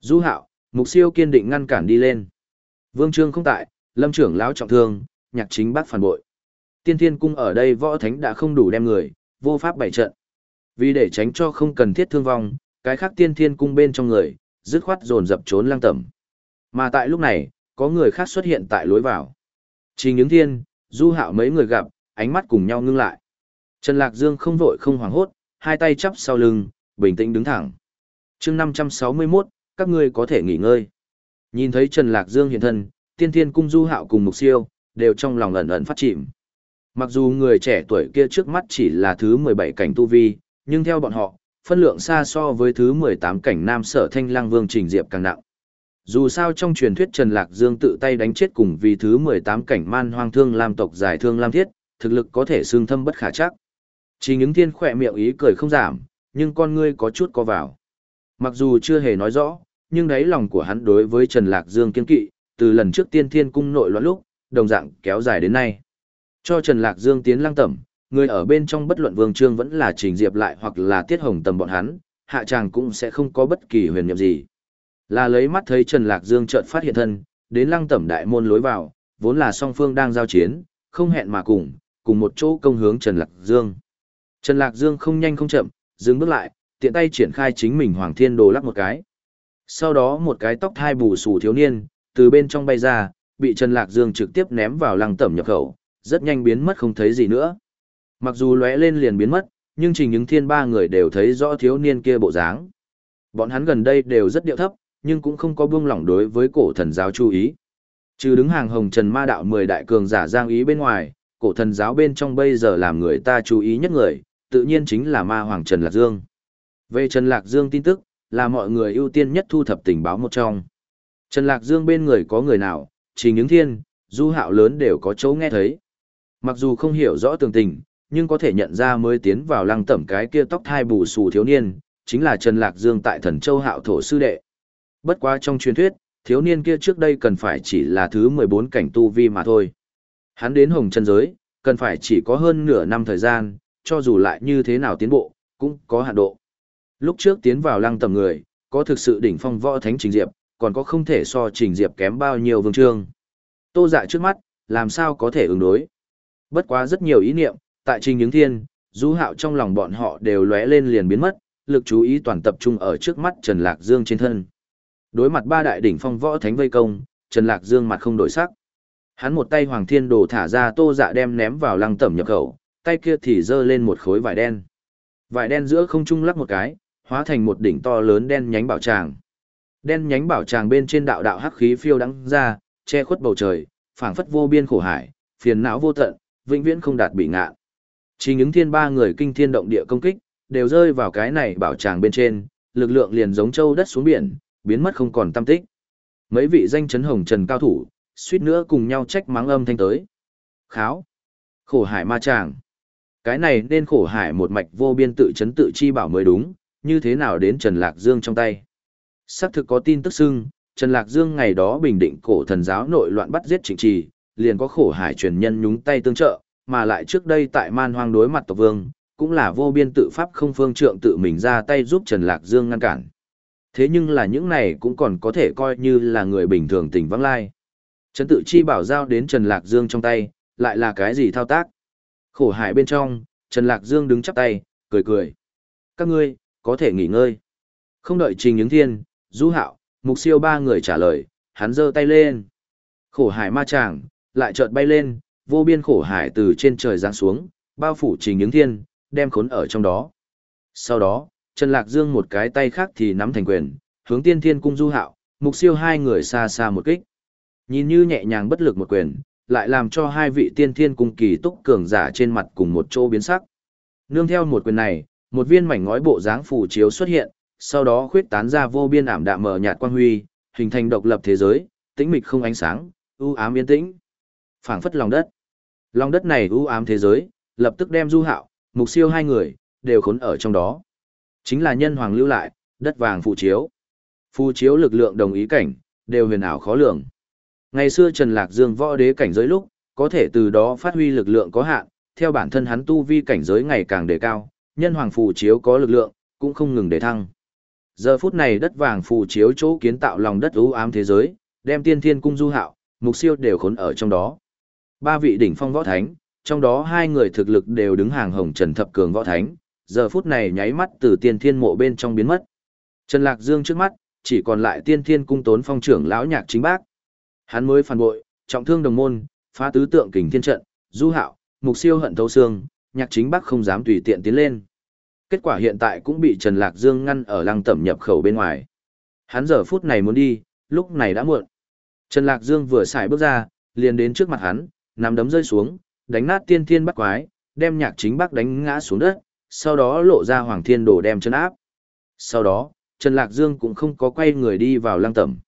Du hạo, mục siêu kiên định ngăn cản đi lên. Vương Trương không tại, lâm trưởng lão trọng thương, nhạc chính bác phản bội. Tiên thiên cung ở đây võ thánh đã không đủ đem người, vô pháp bảy trận. Vì để tránh cho không cần thiết thương vong, cái khác tiên thiên cung bên trong người, dứt khoát dồn dập trốn lang tẩm. Mà tại lúc này, có người khác xuất hiện tại lối vào. Trình những thiên, du hạo mấy người gặp, ánh mắt cùng nhau ngưng lại. Trần Lạc Dương không vội không hoảng hốt, hai tay chắp sau lưng, bình tĩnh đứng thẳng. chương 561, các ngươi có thể nghỉ ngơi. Nhìn thấy Trần Lạc Dương hiện thân, tiên thiên cung du hạo cùng mục siêu, đều trong lòng ẩn ẩn phát chìm. Mặc dù người trẻ tuổi kia trước mắt chỉ là thứ 17 cảnh tu vi, nhưng theo bọn họ, phân lượng xa so với thứ 18 cảnh nam sở thanh lang vương trình diệp càng nặng. Dù sao trong truyền thuyết Trần Lạc Dương tự tay đánh chết cùng vì thứ 18 cảnh man hoang thương lam tộc giải thương lam thiết, thực lực có thể xương thâm bất khả chắc. Chỉ những thiên khỏe miệng ý cười không giảm, nhưng con ngươi có chút có vào. Mặc dù chưa hề nói rõ, nhưng đáy lòng của hắn đối với Trần Lạc Dương kiên kỵ, từ lần trước tiên thiên cung nội loạn lúc, đồng dạng kéo dài đến nay. Cho Trần Lạc Dương tiến lăng tẩm, người ở bên trong bất luận vương trương vẫn là trình diệp lại hoặc là tiết hồng tầm bọn hắn, hạ tràng cũng sẽ không có bất kỳ huyền nhiệm gì. Là lấy mắt thấy Trần Lạc Dương chợt phát hiện thân, đến lăng tẩm đại môn lối vào, vốn là song phương đang giao chiến, không hẹn mà cùng, cùng một chỗ công hướng Trần Lạc Dương. Trần Lạc Dương không nhanh không chậm, dừng bước lại, tiện tay triển khai chính mình Hoàng Thiên Đồ lắc một cái. Sau đó một cái tóc hai bù xù thiếu niên, từ bên trong bay ra, bị Trần Lạc Dương trực tiếp ném vào lăng tẩm nhập khẩu, rất nhanh biến mất không thấy gì nữa. Mặc dù lóe lên liền biến mất, nhưng trình những thiên ba người đều thấy rõ thiếu niên kia bộ dáng. Bọn hắn gần đây đều rất điệu thấp, nhưng cũng không có buông lỏng đối với cổ thần giáo chú ý. Trừ đứng hàng hồng trần ma đạo 10 đại cường giả giang ý bên ngoài, cổ thần giáo bên trong bây giờ làm người ta chú ý nhất người, tự nhiên chính là ma hoàng Trần Lạc Dương. Về Trần Lạc Dương tin tức, là mọi người ưu tiên nhất thu thập tình báo một trong. Trần Lạc Dương bên người có người nào, chỉ những thiên, du hạo lớn đều có chỗ nghe thấy. Mặc dù không hiểu rõ tường tình, nhưng có thể nhận ra mới tiến vào lăng tẩm cái kia tóc thai bù xù thiếu niên, chính là Trần Lạc Dương tại thần châu hạo thổ sư đệ. Bất quá trong truyền thuyết, thiếu niên kia trước đây cần phải chỉ là thứ 14 cảnh tu vi mà thôi. Hắn đến hồng chân giới, cần phải chỉ có hơn nửa năm thời gian, cho dù lại như thế nào tiến bộ, cũng có hạn độ. Lúc trước tiến vào lăng tầm người, có thực sự đỉnh phong võ thánh trình diệp, còn có không thể so trình diệp kém bao nhiêu vương trương. Tô dạ trước mắt, làm sao có thể ứng đối. Bất quá rất nhiều ý niệm, tại trình những thiên, du hạo trong lòng bọn họ đều lóe lên liền biến mất, lực chú ý toàn tập trung ở trước mắt Trần Lạc Dương trên thân. Đối mặt ba đại đỉnh phong võ thánh vây công, Trần Lạc Dương mặt không đổi sắc. Hắn một tay Hoàng Thiên Đồ thả ra Tô Dạ đem ném vào lăng tẩm nhập khẩu, tay kia thì giơ lên một khối vải đen. Vải đen giữa không trung lắc một cái, hóa thành một đỉnh to lớn đen nhánh bảo tràng. Đen nhánh bảo tràng bên trên đạo đạo hắc khí phiêu đắng ra, che khuất bầu trời, phảng phất vô biên khổ hải, phiền não vô tận, vĩnh viễn không đạt bị ngạ. Chỉ những thiên ba người kinh thiên động địa công kích, đều rơi vào cái này bảo tràng bên trên, lực lượng liền giống châu đất xuống biển, biến mất không còn tâm tích. Mấy vị danh chấn hồng trần cao thủ, suýt nữa cùng nhau trách mắng âm thanh tới. Kháo. Khổ hải ma tràng. Cái này nên khổ hải một mạch vô biên tự chấn tự chi bảo mới đúng, như thế nào đến Trần Lạc Dương trong tay. Xác thực có tin tức xưng, Trần Lạc Dương ngày đó bình định cổ thần giáo nội loạn bắt giết trịnh trì, liền có khổ hải truyền nhân nhúng tay tương trợ, mà lại trước đây tại man hoang đối mặt tộc vương, cũng là vô biên tự pháp không phương trượng tự mình ra tay giúp Trần Lạc Dương ngăn cản. Thế nhưng là những này cũng còn có thể coi như là người bình thường tỉnh vắng lai. Trần tự chi bảo giao đến Trần Lạc Dương trong tay, lại là cái gì thao tác? Khổ hải bên trong, Trần Lạc Dương đứng chắp tay, cười cười. Các ngươi, có thể nghỉ ngơi. Không đợi Trình Những Thiên, Du Hạo, Mục Siêu ba người trả lời, hắn giơ tay lên. Khổ hải ma chàng, lại chợt bay lên, vô biên khổ hải từ trên trời giáng xuống, bao phủ Trình Những Thiên, đem khốn ở trong đó. Sau đó, Trần Lạc Dương một cái tay khác thì nắm thành quyền, hướng tiên thiên cung Du Hạo, Mục Siêu hai người xa xa một kích. Nhìn như nhẹ nhàng bất lực một quyền, lại làm cho hai vị tiên thiên cung kỳ túc cường giả trên mặt cùng một chỗ biến sắc. Nương theo một quyền này, một viên mảnh ngói bộ dáng phù chiếu xuất hiện, sau đó khuyết tán ra vô biên ảm đạm mờ nhạt quang huy, hình thành độc lập thế giới, tĩnh mịch không ánh sáng, u ám yên tĩnh. Phảng phất lòng đất. Lòng đất này u ám thế giới, lập tức đem Du Hạo, Mục Siêu hai người đều khốn ở trong đó. Chính là nhân hoàng lưu lại, đất vàng phù chiếu. Phù chiếu lực lượng đồng ý cảnh, đều huyền ảo khó lường. Ngày xưa Trần Lạc Dương võ đế cảnh giới lúc, có thể từ đó phát huy lực lượng có hạn, theo bản thân hắn tu vi cảnh giới ngày càng đề cao, nhân hoàng phù chiếu có lực lượng, cũng không ngừng để thăng. Giờ phút này đất vàng phù chiếu chỗ kiến tạo lòng đất u ám thế giới, đem tiên thiên cung du hạo, mục siêu đều khốn ở trong đó. Ba vị đỉnh phong võ thánh, trong đó hai người thực lực đều đứng hàng hồng trần thập cường võ thánh, giờ phút này nháy mắt từ tiên thiên mộ bên trong biến mất. Trần Lạc Dương trước mắt, chỉ còn lại tiên thiên cung tốn phong trưởng lão nhạc chính bác. Hắn mới phản bội, trọng thương đồng môn, phá tứ tượng kình thiên trận, du hạo, mục siêu hận thấu xương, nhạc chính bắc không dám tùy tiện tiến lên. Kết quả hiện tại cũng bị Trần Lạc Dương ngăn ở lăng tẩm nhập khẩu bên ngoài. Hắn giờ phút này muốn đi, lúc này đã muộn. Trần Lạc Dương vừa xài bước ra, liền đến trước mặt hắn, nắm đấm rơi xuống, đánh nát tiên thiên bắt quái, đem nhạc chính bắc đánh ngã xuống đất, sau đó lộ ra hoàng thiên đồ đem chân áp. Sau đó, Trần Lạc Dương cũng không có quay người đi vào lăng tẩm.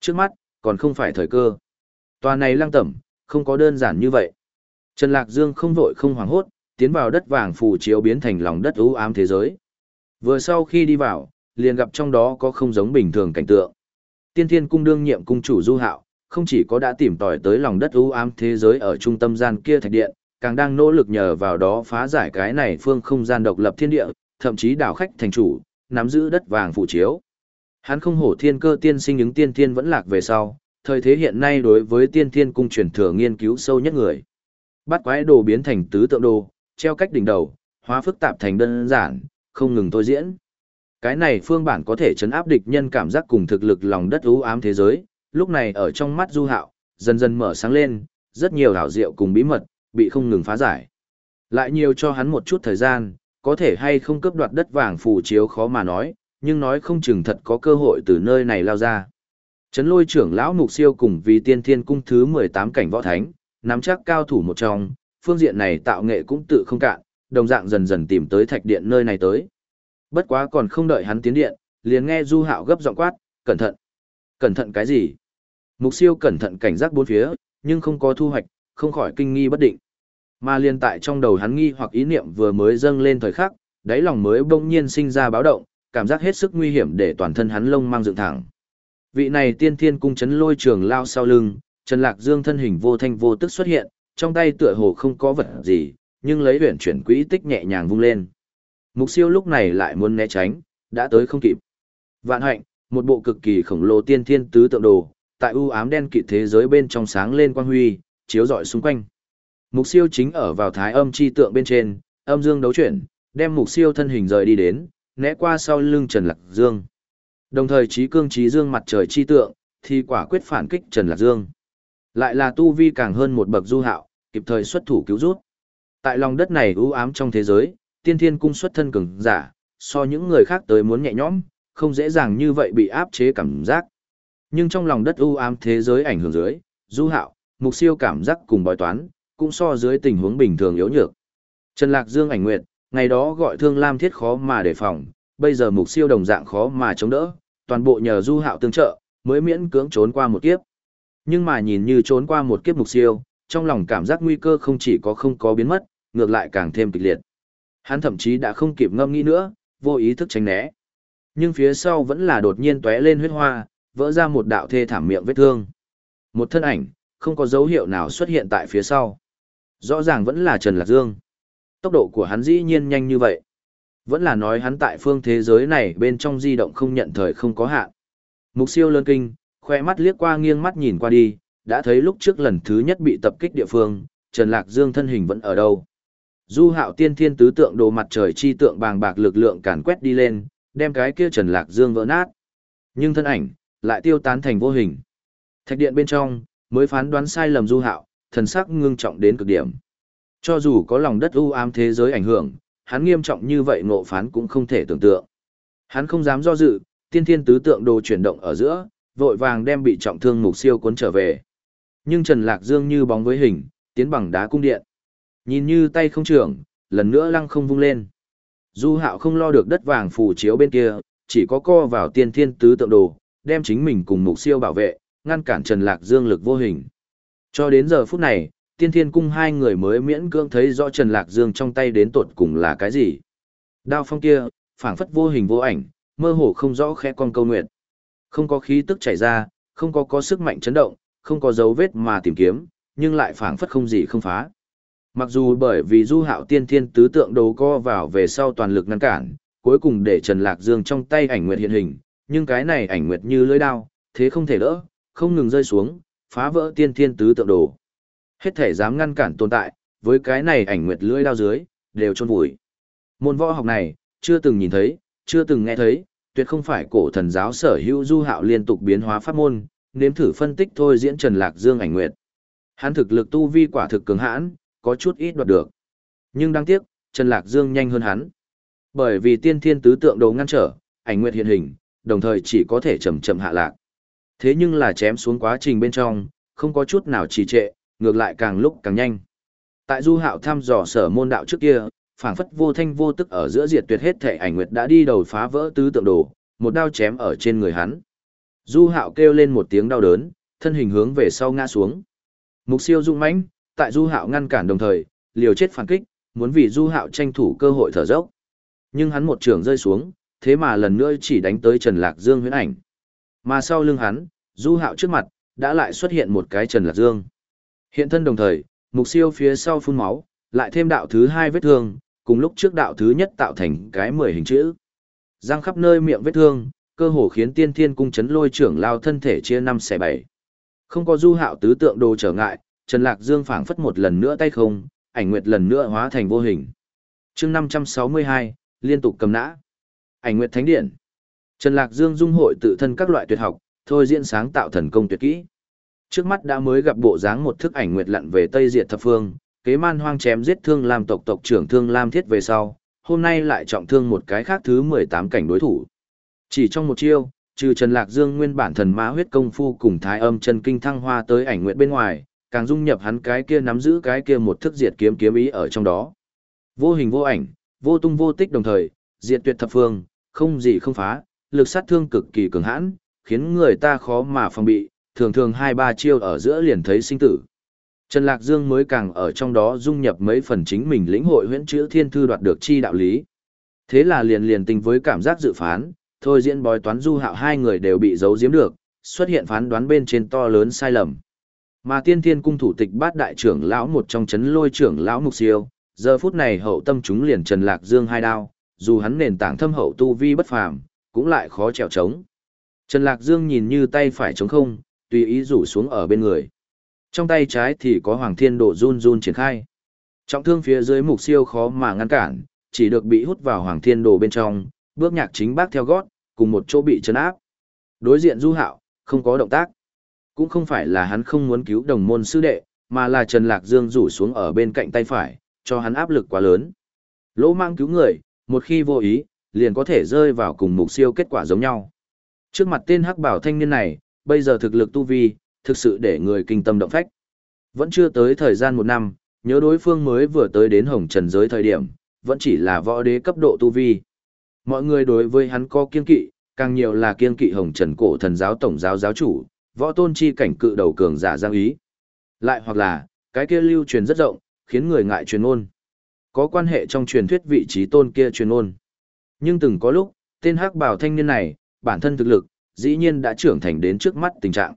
Trước mắt, còn không phải thời cơ. Tòa này lăng tẩm, không có đơn giản như vậy. Trần Lạc Dương không vội không hoảng hốt, tiến vào đất vàng phù chiếu biến thành lòng đất u ám thế giới. Vừa sau khi đi vào, liền gặp trong đó có không giống bình thường cảnh tượng. Tiên Thiên cung đương nhiệm cung chủ Du Hạo, không chỉ có đã tìm tòi tới lòng đất u ám thế giới ở trung tâm gian kia thạch điện, càng đang nỗ lực nhờ vào đó phá giải cái này phương không gian độc lập thiên địa, thậm chí đảo khách thành chủ, nắm giữ đất vàng phù chiếu. Hắn không hổ thiên cơ tiên sinh những tiên thiên vẫn lạc về sau, thời thế hiện nay đối với tiên thiên cung truyền thừa nghiên cứu sâu nhất người. Bắt quái đồ biến thành tứ tượng đồ, treo cách đỉnh đầu, hóa phức tạp thành đơn giản, không ngừng tôi diễn. Cái này phương bản có thể chấn áp địch nhân cảm giác cùng thực lực lòng đất u ám thế giới, lúc này ở trong mắt Du Hạo, dần dần mở sáng lên, rất nhiều hảo diệu cùng bí mật, bị không ngừng phá giải. Lại nhiều cho hắn một chút thời gian, có thể hay không cướp đoạt đất vàng phù chiếu khó mà nói, nhưng nói không chừng thật có cơ hội từ nơi này lao ra. Trấn lôi trưởng lão mục siêu cùng vì tiên thiên cung thứ 18 cảnh võ thánh, nắm chắc cao thủ một trong, phương diện này tạo nghệ cũng tự không cạn, đồng dạng dần dần tìm tới thạch điện nơi này tới. Bất quá còn không đợi hắn tiến điện, liền nghe Du Hạo gấp giọng quát, "Cẩn thận!" "Cẩn thận cái gì?" Mục Siêu cẩn thận cảnh giác bốn phía, nhưng không có thu hoạch, không khỏi kinh nghi bất định. Mà liên tại trong đầu hắn nghi hoặc ý niệm vừa mới dâng lên thời khắc, đáy lòng mới bỗng nhiên sinh ra báo động, cảm giác hết sức nguy hiểm để toàn thân hắn lông mang dựng thẳng. Vị này tiên thiên cung chấn lôi trường lao sau lưng, Trần Lạc Dương thân hình vô thanh vô tức xuất hiện, trong tay tựa hồ không có vật gì, nhưng lấy huyền chuyển quỹ tích nhẹ nhàng vung lên. Mục siêu lúc này lại muốn né tránh, đã tới không kịp. Vạn hạnh, một bộ cực kỳ khổng lồ tiên thiên tứ tượng đồ, tại u ám đen kịt thế giới bên trong sáng lên quang huy, chiếu rọi xung quanh. Mục siêu chính ở vào thái âm chi tượng bên trên, âm dương đấu chuyển, đem mục siêu thân hình rời đi đến, né qua sau lưng Trần Lạc Dương. Đồng thời trí cương trí dương mặt trời chi tượng, thì quả quyết phản kích Trần Lạc Dương. Lại là tu vi càng hơn một bậc du hạo, kịp thời xuất thủ cứu rút. Tại lòng đất này u ám trong thế giới, tiên thiên cung xuất thân cường giả, so những người khác tới muốn nhẹ nhõm, không dễ dàng như vậy bị áp chế cảm giác. Nhưng trong lòng đất u ám thế giới ảnh hưởng dưới, du hạo, mục siêu cảm giác cùng bói toán, cũng so dưới tình huống bình thường yếu nhược. Trần Lạc Dương ảnh nguyệt, ngày đó gọi thương lam thiết khó mà đề phòng, bây giờ mục siêu đồng dạng khó mà chống đỡ, toàn bộ nhờ du hạo tương trợ, mới miễn cưỡng trốn qua một kiếp. Nhưng mà nhìn như trốn qua một kiếp mục siêu, trong lòng cảm giác nguy cơ không chỉ có không có biến mất, ngược lại càng thêm kịch liệt. Hắn thậm chí đã không kịp ngâm nghĩ nữa, vô ý thức tránh né. Nhưng phía sau vẫn là đột nhiên tóe lên huyết hoa, vỡ ra một đạo thê thảm miệng vết thương. Một thân ảnh, không có dấu hiệu nào xuất hiện tại phía sau. Rõ ràng vẫn là Trần Lạc Dương. Tốc độ của hắn dĩ nhiên nhanh như vậy. Vẫn là nói hắn tại phương thế giới này bên trong di động không nhận thời không có hạn. Mục siêu lớn kinh, khoe mắt liếc qua nghiêng mắt nhìn qua đi, đã thấy lúc trước lần thứ nhất bị tập kích địa phương, Trần Lạc Dương thân hình vẫn ở đâu. Du hạo tiên thiên tứ tượng đồ mặt trời chi tượng bàng bạc lực lượng càn quét đi lên, đem cái kia Trần Lạc Dương vỡ nát. Nhưng thân ảnh, lại tiêu tán thành vô hình. Thạch điện bên trong, mới phán đoán sai lầm du hạo, thần sắc ngưng trọng đến cực điểm. Cho dù có lòng đất u ám thế giới ảnh hưởng, hắn nghiêm trọng như vậy ngộ phán cũng không thể tưởng tượng. Hắn không dám do dự, tiên thiên tứ tượng đồ chuyển động ở giữa, vội vàng đem bị trọng thương mục siêu cuốn trở về. Nhưng Trần Lạc Dương như bóng với hình, tiến bằng đá cung điện. Nhìn như tay không trưởng, lần nữa lăng không vung lên. Du hạo không lo được đất vàng phủ chiếu bên kia, chỉ có co vào tiên thiên tứ tượng đồ, đem chính mình cùng mục siêu bảo vệ, ngăn cản Trần Lạc Dương lực vô hình. Cho đến giờ phút này, tiên thiên cung hai người mới miễn cưỡng thấy rõ Trần Lạc Dương trong tay đến tột cùng là cái gì. Đao phong kia, phảng phất vô hình vô ảnh, mơ hồ không rõ khẽ con câu nguyện. Không có khí tức chảy ra, không có có sức mạnh chấn động, không có dấu vết mà tìm kiếm, nhưng lại phảng phất không gì không phá. Mặc dù bởi vì du hạo tiên thiên tứ tượng đồ co vào về sau toàn lực ngăn cản, cuối cùng để Trần Lạc Dương trong tay ảnh nguyệt hiện hình, nhưng cái này ảnh nguyệt như lưỡi đao, thế không thể đỡ, không ngừng rơi xuống, phá vỡ tiên thiên tứ tượng đồ. Hết thể dám ngăn cản tồn tại, với cái này ảnh nguyệt lưỡi đao dưới, đều chôn vùi. Môn võ học này, chưa từng nhìn thấy, chưa từng nghe thấy, tuyệt không phải cổ thần giáo sở hữu du hạo liên tục biến hóa pháp môn, nếm thử phân tích thôi diễn Trần Lạc Dương ảnh nguyệt. Hắn thực lực tu vi quả thực cường hãn, có chút ít đoạt được. Nhưng đáng tiếc, Trần Lạc Dương nhanh hơn hắn. Bởi vì tiên thiên tứ tượng đồ ngăn trở, ảnh nguyệt hiện hình, đồng thời chỉ có thể chậm chậm hạ lạc. Thế nhưng là chém xuống quá trình bên trong, không có chút nào trì trệ, ngược lại càng lúc càng nhanh. Tại Du Hạo thăm dò sở môn đạo trước kia, phảng phất vô thanh vô tức ở giữa diệt tuyệt hết thể ảnh nguyệt đã đi đầu phá vỡ tứ tượng đồ, một đao chém ở trên người hắn. Du Hạo kêu lên một tiếng đau đớn, thân hình hướng về sau ngã xuống. Mục Siêu dũng mãnh, tại Du Hạo ngăn cản đồng thời, liều chết phản kích, muốn vì Du Hạo tranh thủ cơ hội thở dốc. Nhưng hắn một trường rơi xuống, thế mà lần nữa chỉ đánh tới Trần Lạc Dương huyễn ảnh. Mà sau lưng hắn, Du Hạo trước mặt, đã lại xuất hiện một cái Trần Lạc Dương. Hiện thân đồng thời, mục siêu phía sau phun máu, lại thêm đạo thứ hai vết thương, cùng lúc trước đạo thứ nhất tạo thành cái mười hình chữ. Răng khắp nơi miệng vết thương, cơ hồ khiến tiên thiên cung chấn lôi trưởng lao thân thể chia năm xẻ bảy. Không có du hạo tứ tượng đồ trở ngại, Trần Lạc Dương phảng phất một lần nữa tay không, ảnh nguyệt lần nữa hóa thành vô hình. chương 562, liên tục cầm nã. Ảnh nguyệt thánh điện. Trần Lạc Dương dung hội tự thân các loại tuyệt học, thôi diễn sáng tạo thần công tuyệt kỹ. Trước mắt đã mới gặp bộ dáng một thức ảnh nguyệt lặn về Tây Diệt thập phương, kế man hoang chém giết thương làm tộc tộc trưởng thương lam thiết về sau, hôm nay lại trọng thương một cái khác thứ 18 cảnh đối thủ. Chỉ trong một chiêu, trừ Trần Lạc Dương nguyên bản thần ma huyết công phu cùng thái âm chân kinh thăng hoa tới ảnh nguyệt bên ngoài, càng dung nhập hắn cái kia nắm giữ cái kia một thức diệt kiếm kiếm ý ở trong đó. Vô hình vô ảnh, vô tung vô tích đồng thời, diệt tuyệt thập phương, không gì không phá, lực sát thương cực kỳ cường hãn, khiến người ta khó mà phòng bị, thường thường hai ba chiêu ở giữa liền thấy sinh tử. Trần Lạc Dương mới càng ở trong đó dung nhập mấy phần chính mình lĩnh hội huyễn chữ thiên thư đoạt được chi đạo lý. Thế là liền liền tình với cảm giác dự phán, thôi diễn bói toán du hạo hai người đều bị giấu giếm được, xuất hiện phán đoán bên trên to lớn sai lầm. Mà tiên thiên cung thủ tịch bát đại trưởng lão một trong chấn lôi trưởng lão mục siêu, giờ phút này hậu tâm chúng liền Trần Lạc Dương hai đao, dù hắn nền tảng thâm hậu tu vi bất phàm, cũng lại khó trèo trống. Trần Lạc Dương nhìn như tay phải trống không, tùy ý rủ xuống ở bên người. Trong tay trái thì có Hoàng Thiên Độ run run triển khai. Trọng thương phía dưới mục siêu khó mà ngăn cản, chỉ được bị hút vào Hoàng Thiên Đồ bên trong, bước nhạc chính bác theo gót, cùng một chỗ bị chấn áp. Đối diện Du Hạo, không có động tác. Cũng không phải là hắn không muốn cứu đồng môn sư đệ, mà là Trần Lạc Dương rủ xuống ở bên cạnh tay phải, cho hắn áp lực quá lớn. Lỗ mang cứu người, một khi vô ý, liền có thể rơi vào cùng mục siêu kết quả giống nhau. Trước mặt tên hắc bảo thanh niên này, bây giờ thực lực tu vi, thực sự để người kinh tâm động phách. Vẫn chưa tới thời gian một năm, Nhớ đối phương mới vừa tới đến hồng trần giới thời điểm, vẫn chỉ là võ đế cấp độ tu vi. Mọi người đối với hắn có kiên kỵ, càng nhiều là kiên kỵ hồng trần cổ thần giáo tổng giáo giáo chủ, võ tôn chi cảnh cự đầu cường giả giang ý. Lại hoặc là, cái kia lưu truyền rất rộng, khiến người ngại truyền ôn. Có quan hệ trong truyền thuyết vị trí tôn kia truyền ôn. Nhưng từng có lúc, tên hắc bảo thanh niên này, bản thân thực lực, dĩ nhiên đã trưởng thành đến trước mắt tình trạng.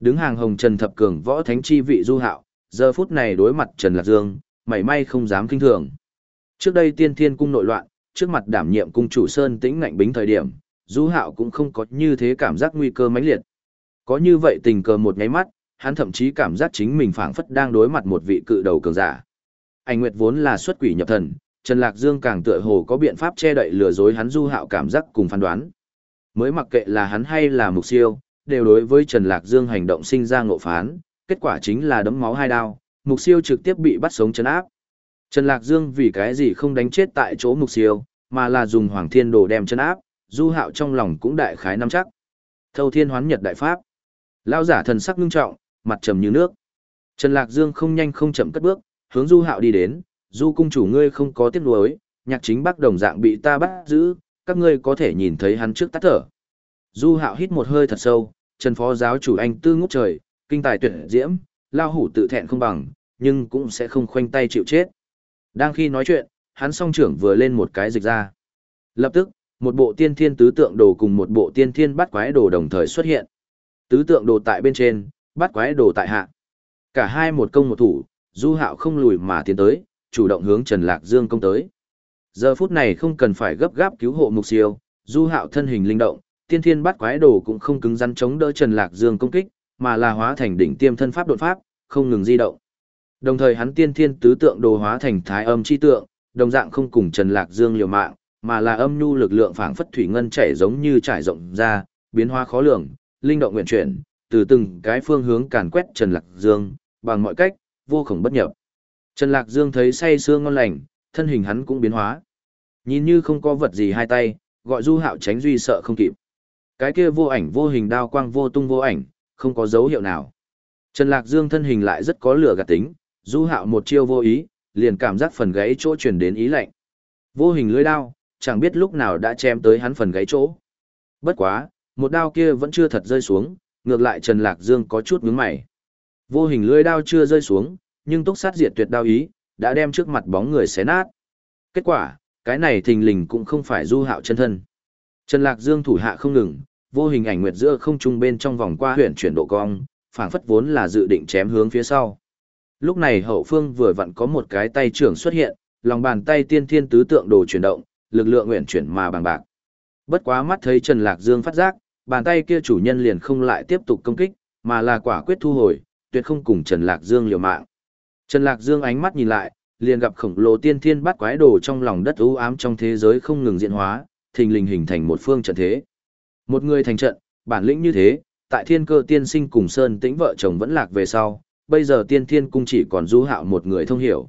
Đứng hàng hồng trần thập cường võ thánh chi vị du hạo, giờ phút này đối mặt Trần Lạc Dương, mảy may không dám kinh thường. Trước đây tiên thiên cung nội loạn, trước mặt đảm nhiệm cung chủ Sơn tĩnh ngạnh bính thời điểm, du hạo cũng không có như thế cảm giác nguy cơ mãnh liệt. Có như vậy tình cờ một nháy mắt, hắn thậm chí cảm giác chính mình phảng phất đang đối mặt một vị cự đầu cường giả. Anh Nguyệt vốn là xuất quỷ nhập thần, Trần Lạc Dương càng tựa hồ có biện pháp che đậy lừa dối hắn du hạo cảm giác cùng phán đoán. Mới mặc kệ là hắn hay là mục siêu, đều đối với Trần Lạc Dương hành động sinh ra ngộ phán, kết quả chính là đấm máu hai đao, mục siêu trực tiếp bị bắt sống chấn áp. Trần Lạc Dương vì cái gì không đánh chết tại chỗ mục siêu, mà là dùng Hoàng Thiên Đồ đem chân áp, du hạo trong lòng cũng đại khái nắm chắc. Thâu Thiên Hoán Nhật Đại Pháp. Lao giả thần sắc ngưng trọng, mặt trầm như nước. Trần Lạc Dương không nhanh không chậm cất bước, hướng du hạo đi đến, du cung chủ ngươi không có tiếc nuối, nhạc chính bác đồng dạng bị ta bắt giữ, các ngươi có thể nhìn thấy hắn trước tắt thở. Du hạo hít một hơi thật sâu, Trần Phó giáo chủ anh tư ngút trời, kinh tài tuyệt diễm, lao hủ tự thẹn không bằng, nhưng cũng sẽ không khoanh tay chịu chết. Đang khi nói chuyện, hắn song trưởng vừa lên một cái dịch ra. Lập tức, một bộ tiên thiên tứ tượng đồ cùng một bộ tiên thiên bắt quái đồ đồng thời xuất hiện. Tứ tượng đồ tại bên trên, bắt quái đồ tại hạ. Cả hai một công một thủ, du hạo không lùi mà tiến tới, chủ động hướng Trần Lạc Dương công tới. Giờ phút này không cần phải gấp gáp cứu hộ mục siêu, du hạo thân hình linh động, tiên thiên bắt quái đồ cũng không cứng rắn chống đỡ Trần Lạc Dương công kích, mà là hóa thành đỉnh tiêm thân pháp đột pháp, không ngừng di động. Đồng thời hắn tiên thiên tứ tượng đồ hóa thành thái âm chi tượng, đồng dạng không cùng Trần Lạc Dương liều mạng, mà là âm nhu lực lượng phảng phất thủy ngân chảy giống như trải rộng ra, biến hóa khó lường, linh động nguyện chuyển, từ từng cái phương hướng càn quét Trần Lạc Dương, bằng mọi cách, vô khổng bất nhập. Trần Lạc Dương thấy say sương ngon lành, thân hình hắn cũng biến hóa. Nhìn như không có vật gì hai tay, gọi Du Hạo tránh duy sợ không kịp. Cái kia vô ảnh vô hình đao quang vô tung vô ảnh, không có dấu hiệu nào. Trần Lạc Dương thân hình lại rất có lửa gạt tính, Du Hạo một chiêu vô ý, liền cảm giác phần gáy chỗ truyền đến ý lạnh. Vô hình lưỡi đao, chẳng biết lúc nào đã chém tới hắn phần gáy chỗ. Bất quá, một đao kia vẫn chưa thật rơi xuống, ngược lại Trần Lạc Dương có chút nhướng mày. Vô hình lưỡi đao chưa rơi xuống, nhưng tốc sát diệt tuyệt đao ý, đã đem trước mặt bóng người xé nát. Kết quả, cái này thình lình cũng không phải du hạo chân thân. Trần Lạc Dương thủ hạ không ngừng, vô hình ảnh nguyệt giữa không trung bên trong vòng qua huyện chuyển độ cong, phảng phất vốn là dự định chém hướng phía sau. Lúc này hậu phương vừa vặn có một cái tay trưởng xuất hiện, lòng bàn tay tiên thiên tứ tượng đồ chuyển động, lực lượng nguyện chuyển mà bằng bạc. Bất quá mắt thấy Trần Lạc Dương phát giác, bàn tay kia chủ nhân liền không lại tiếp tục công kích, mà là quả quyết thu hồi, tuyệt không cùng Trần Lạc Dương liều mạng. Trần Lạc Dương ánh mắt nhìn lại, liền gặp khổng lồ tiên thiên bắt quái đồ trong lòng đất u ám trong thế giới không ngừng diễn hóa, thình lình hình thành một phương trận thế. Một người thành trận, bản lĩnh như thế, tại thiên cơ tiên sinh cùng Sơn tĩnh vợ chồng vẫn lạc về sau, bây giờ tiên thiên cung chỉ còn du hạo một người thông hiểu.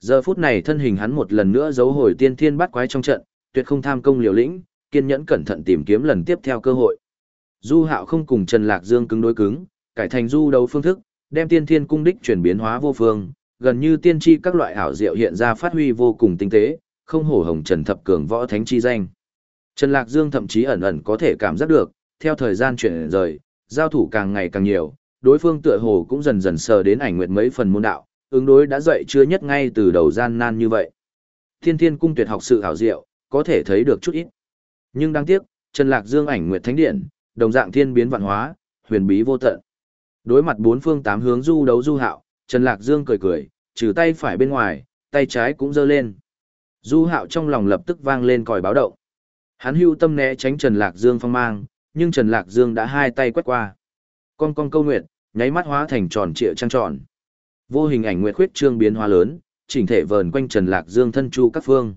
Giờ phút này thân hình hắn một lần nữa giấu hồi tiên thiên bắt quái trong trận, tuyệt không tham công liều lĩnh, kiên nhẫn cẩn thận tìm kiếm lần tiếp theo cơ hội. Du hạo không cùng Trần Lạc Dương cứng đối cứng, cải thành du đấu phương thức, đem tiên thiên cung đích chuyển biến hóa vô phương, gần như tiên tri các loại ảo diệu hiện ra phát huy vô cùng tinh tế, không hổ hồng Trần Thập Cường võ thánh chi danh. Trần Lạc Dương thậm chí ẩn ẩn có thể cảm giác được, theo thời gian chuyển rời, giao thủ càng ngày càng nhiều, đối phương tựa hồ cũng dần dần sờ đến ảnh nguyệt mấy phần môn đạo, ứng đối đã dậy chưa nhất ngay từ đầu gian nan như vậy. Thiên Thiên cung tuyệt học sự hảo diệu, có thể thấy được chút ít. Nhưng đáng tiếc, Trần Lạc Dương ảnh nguyệt thánh điện, đồng dạng thiên biến vạn hóa, huyền bí vô tận. Đối mặt bốn phương tám hướng du đấu du hạo, Trần Lạc Dương cười cười, trừ tay phải bên ngoài, tay trái cũng giơ lên. Du hạo trong lòng lập tức vang lên còi báo động. Hắn hưu tâm né tránh Trần Lạc Dương phong mang, nhưng Trần Lạc Dương đã hai tay quét qua. Con con câu nguyệt, nháy mắt hóa thành tròn trịa trăng tròn. Vô hình ảnh nguyệt khuyết trương biến hóa lớn, chỉnh thể vờn quanh Trần Lạc Dương thân chu các phương.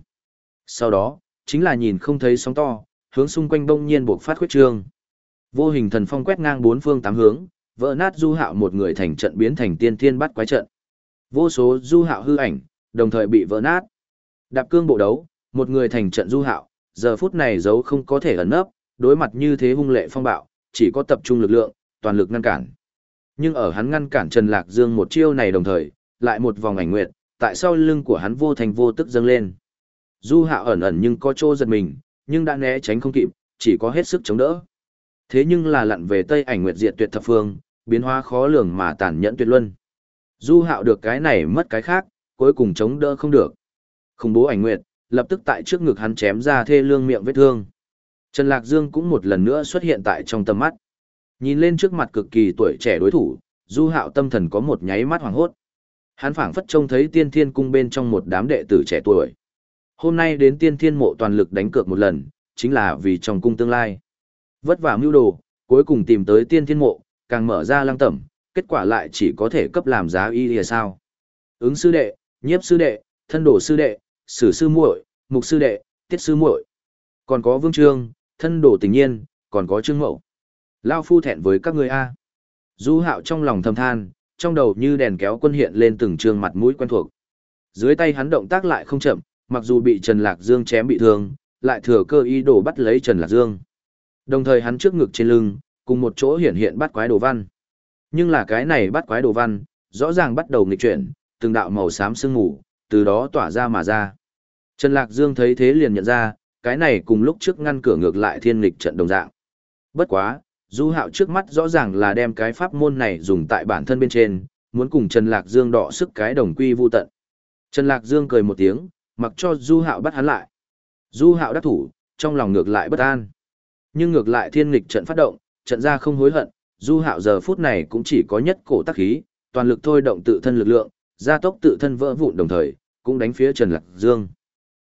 Sau đó, chính là nhìn không thấy sóng to, hướng xung quanh bông nhiên buộc phát khuyết trương. Vô hình thần phong quét ngang bốn phương tám hướng, vỡ nát du hạo một người thành trận biến thành tiên thiên bắt quái trận. Vô số du hạo hư ảnh, đồng thời bị vỡ nát. Đạp cương bộ đấu, một người thành trận du hạo, giờ phút này giấu không có thể ẩn nấp, đối mặt như thế hung lệ phong bạo, chỉ có tập trung lực lượng, toàn lực ngăn cản. Nhưng ở hắn ngăn cản Trần Lạc Dương một chiêu này đồng thời, lại một vòng ảnh nguyệt, tại sau lưng của hắn vô thành vô tức dâng lên. Du hạo ẩn ẩn nhưng có chỗ giật mình, nhưng đã né tránh không kịp, chỉ có hết sức chống đỡ. Thế nhưng là lặn về Tây ảnh nguyệt diệt tuyệt thập phương, biến hóa khó lường mà tàn nhẫn tuyệt luân. Du hạo được cái này mất cái khác, cuối cùng chống đỡ không được. Khủng bố ảnh nguyệt, lập tức tại trước ngực hắn chém ra thê lương miệng vết thương. Trần Lạc Dương cũng một lần nữa xuất hiện tại trong tầm mắt. Nhìn lên trước mặt cực kỳ tuổi trẻ đối thủ, Du Hạo tâm thần có một nháy mắt hoàng hốt. Hắn phảng phất trông thấy Tiên Thiên cung bên trong một đám đệ tử trẻ tuổi. Hôm nay đến Tiên Thiên mộ toàn lực đánh cược một lần, chính là vì trong cung tương lai. Vất vả mưu đồ, cuối cùng tìm tới Tiên Thiên mộ, càng mở ra lăng tẩm, kết quả lại chỉ có thể cấp làm giá y lìa sao. Ứng sư đệ, nhiếp sư đệ, thân đồ sư đệ, sử sư muội, mục sư đệ, tiết sư muội. Còn có vương trương, thân đồ tình nhiên, còn có trương mậu. Lao phu thẹn với các người A. Du hạo trong lòng thầm than, trong đầu như đèn kéo quân hiện lên từng trường mặt mũi quen thuộc. Dưới tay hắn động tác lại không chậm, mặc dù bị Trần Lạc Dương chém bị thương, lại thừa cơ ý đồ bắt lấy Trần Lạc Dương. Đồng thời hắn trước ngực trên lưng, cùng một chỗ hiện hiện bắt quái đồ văn. Nhưng là cái này bắt quái đồ văn, rõ ràng bắt đầu nghịch chuyển, từng đạo màu xám sương mù, từ đó tỏa ra mà ra. Trần Lạc Dương thấy thế liền nhận ra, cái này cùng lúc trước ngăn cửa ngược lại thiên nghịch trận đồng dạng. Bất quá, Du Hạo trước mắt rõ ràng là đem cái pháp môn này dùng tại bản thân bên trên, muốn cùng Trần Lạc Dương đọ sức cái đồng quy vu tận. Trần Lạc Dương cười một tiếng, mặc cho Du Hạo bắt hắn lại. Du Hạo đắc thủ, trong lòng ngược lại bất an. Nhưng ngược lại thiên nghịch trận phát động, trận ra không hối hận, Du Hạo giờ phút này cũng chỉ có nhất cổ tác khí, toàn lực thôi động tự thân lực lượng, gia tốc tự thân vỡ vụn đồng thời, cũng đánh phía Trần Lạc Dương.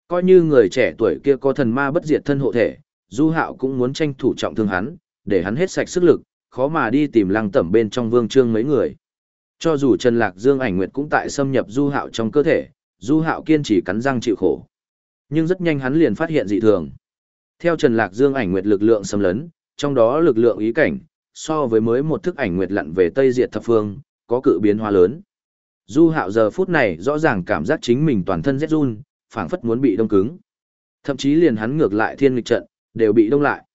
Coi như người trẻ tuổi kia có thần ma bất diệt thân hộ thể, Du Hạo cũng muốn tranh thủ trọng thương hắn, để hắn hết sạch sức lực, khó mà đi tìm lăng tẩm bên trong vương trương mấy người. Cho dù Trần Lạc Dương ảnh nguyệt cũng tại xâm nhập Du Hạo trong cơ thể, Du Hạo kiên trì cắn răng chịu khổ. Nhưng rất nhanh hắn liền phát hiện dị thường. Theo Trần Lạc Dương ảnh nguyệt lực lượng xâm lấn, trong đó lực lượng ý cảnh, so với mới một thức ảnh nguyệt lặn về Tây Diệt thập phương, có cự biến hóa lớn. Du Hạo giờ phút này rõ ràng cảm giác chính mình toàn thân rét run, phảng phất muốn bị đông cứng. Thậm chí liền hắn ngược lại thiên nghịch trận, đều bị đông lại.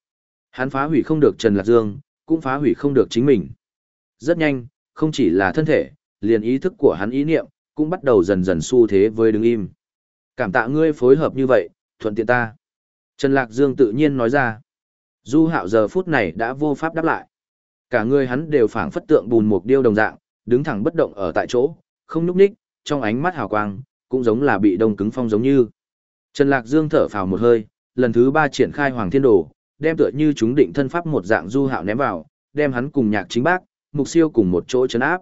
Hắn phá hủy không được Trần Lạc Dương, cũng phá hủy không được chính mình. Rất nhanh, không chỉ là thân thể, liền ý thức của hắn ý niệm, cũng bắt đầu dần dần xu thế với đứng im. Cảm tạ ngươi phối hợp như vậy, thuận tiện ta. Trần Lạc Dương tự nhiên nói ra. Du hạo giờ phút này đã vô pháp đáp lại. Cả người hắn đều phảng phất tượng bùn một điêu đồng dạng, đứng thẳng bất động ở tại chỗ, không nhúc nhích, trong ánh mắt hào quang, cũng giống là bị đông cứng phong giống như. Trần Lạc Dương thở phào một hơi, lần thứ ba triển khai Hoàng Thiên Đồ, đem tựa như chúng định thân pháp một dạng du hạo ném vào, đem hắn cùng nhạc chính bác, mục siêu cùng một chỗ chấn áp.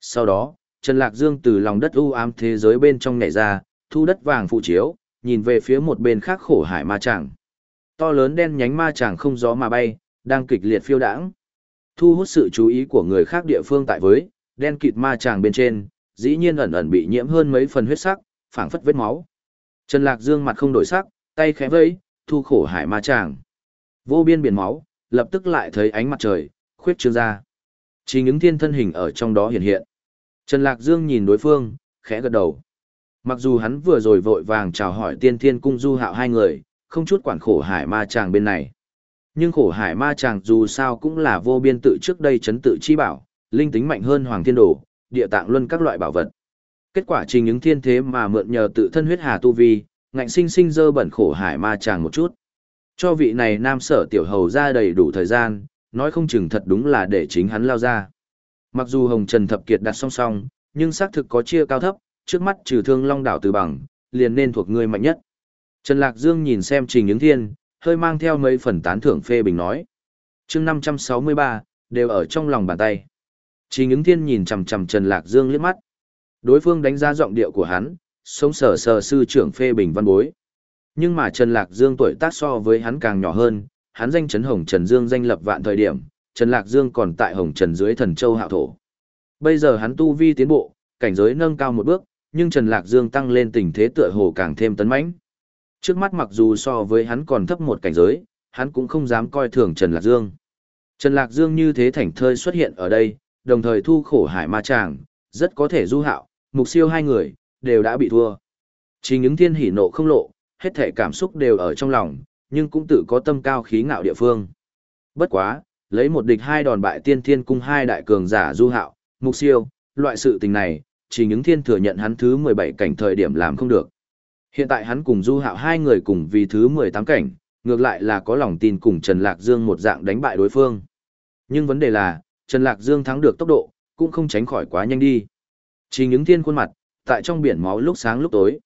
Sau đó, Trần Lạc Dương từ lòng đất u ám thế giới bên trong nhảy ra, thu đất vàng phụ chiếu, nhìn về phía một bên khác khổ hải ma tràng. To lớn đen nhánh ma tràng không gió mà bay, đang kịch liệt phiêu đãng. Thu hút sự chú ý của người khác địa phương tại với, đen kịt ma tràng bên trên, dĩ nhiên ẩn ẩn bị nhiễm hơn mấy phần huyết sắc, phảng phất vết máu. Trần Lạc Dương mặt không đổi sắc, tay khẽ vẫy, thu khổ hải ma tràng. Vô biên biển máu, lập tức lại thấy ánh mặt trời, khuyết trương ra. Chỉ những thiên thân hình ở trong đó hiện hiện. Trần Lạc Dương nhìn đối phương, khẽ gật đầu. Mặc dù hắn vừa rồi vội vàng chào hỏi tiên thiên cung du hạo hai người, không chút quản khổ hải ma chàng bên này. Nhưng khổ hải ma chàng dù sao cũng là vô biên tự trước đây chấn tự chi bảo, linh tính mạnh hơn hoàng thiên đồ, địa tạng luân các loại bảo vật. Kết quả trình những thiên thế mà mượn nhờ tự thân huyết hà tu vi, ngạnh sinh sinh dơ bẩn khổ hải ma chàng một chút. Cho vị này nam sở tiểu hầu ra đầy đủ thời gian, nói không chừng thật đúng là để chính hắn lao ra. Mặc dù Hồng Trần Thập Kiệt đặt song song, nhưng xác thực có chia cao thấp, trước mắt trừ thương long đảo từ bằng, liền nên thuộc người mạnh nhất. Trần Lạc Dương nhìn xem Trình những Thiên, hơi mang theo mấy phần tán thưởng phê bình nói. chương 563, đều ở trong lòng bàn tay. Trình Ứng Thiên nhìn chằm chằm Trần Lạc Dương liếc mắt. Đối phương đánh giá giọng điệu của hắn, sống sờ sờ sư trưởng phê bình văn bối. Nhưng mà Trần Lạc Dương tuổi tác so với hắn càng nhỏ hơn, hắn danh Trấn Hồng Trần Dương danh lập vạn thời điểm, Trần Lạc Dương còn tại Hồng Trần dưới thần châu hạo thổ. Bây giờ hắn tu vi tiến bộ, cảnh giới nâng cao một bước, nhưng Trần Lạc Dương tăng lên tình thế tựa hồ càng thêm tấn mãnh. Trước mắt mặc dù so với hắn còn thấp một cảnh giới, hắn cũng không dám coi thường Trần Lạc Dương. Trần Lạc Dương như thế thảnh thơi xuất hiện ở đây, đồng thời thu khổ hải ma tràng, rất có thể du hạo, mục siêu hai người, đều đã bị thua. Chỉ những thiên hỉ nộ không lộ, hết thể cảm xúc đều ở trong lòng, nhưng cũng tự có tâm cao khí ngạo địa phương. Bất quá, lấy một địch hai đòn bại tiên thiên cung hai đại cường giả du hạo, mục siêu, loại sự tình này, chỉ những thiên thừa nhận hắn thứ 17 cảnh thời điểm làm không được. Hiện tại hắn cùng Du Hạo hai người cùng vì thứ 18 cảnh, ngược lại là có lòng tin cùng Trần Lạc Dương một dạng đánh bại đối phương. Nhưng vấn đề là, Trần Lạc Dương thắng được tốc độ, cũng không tránh khỏi quá nhanh đi. Chỉ những thiên khuôn mặt, tại trong biển máu lúc sáng lúc tối.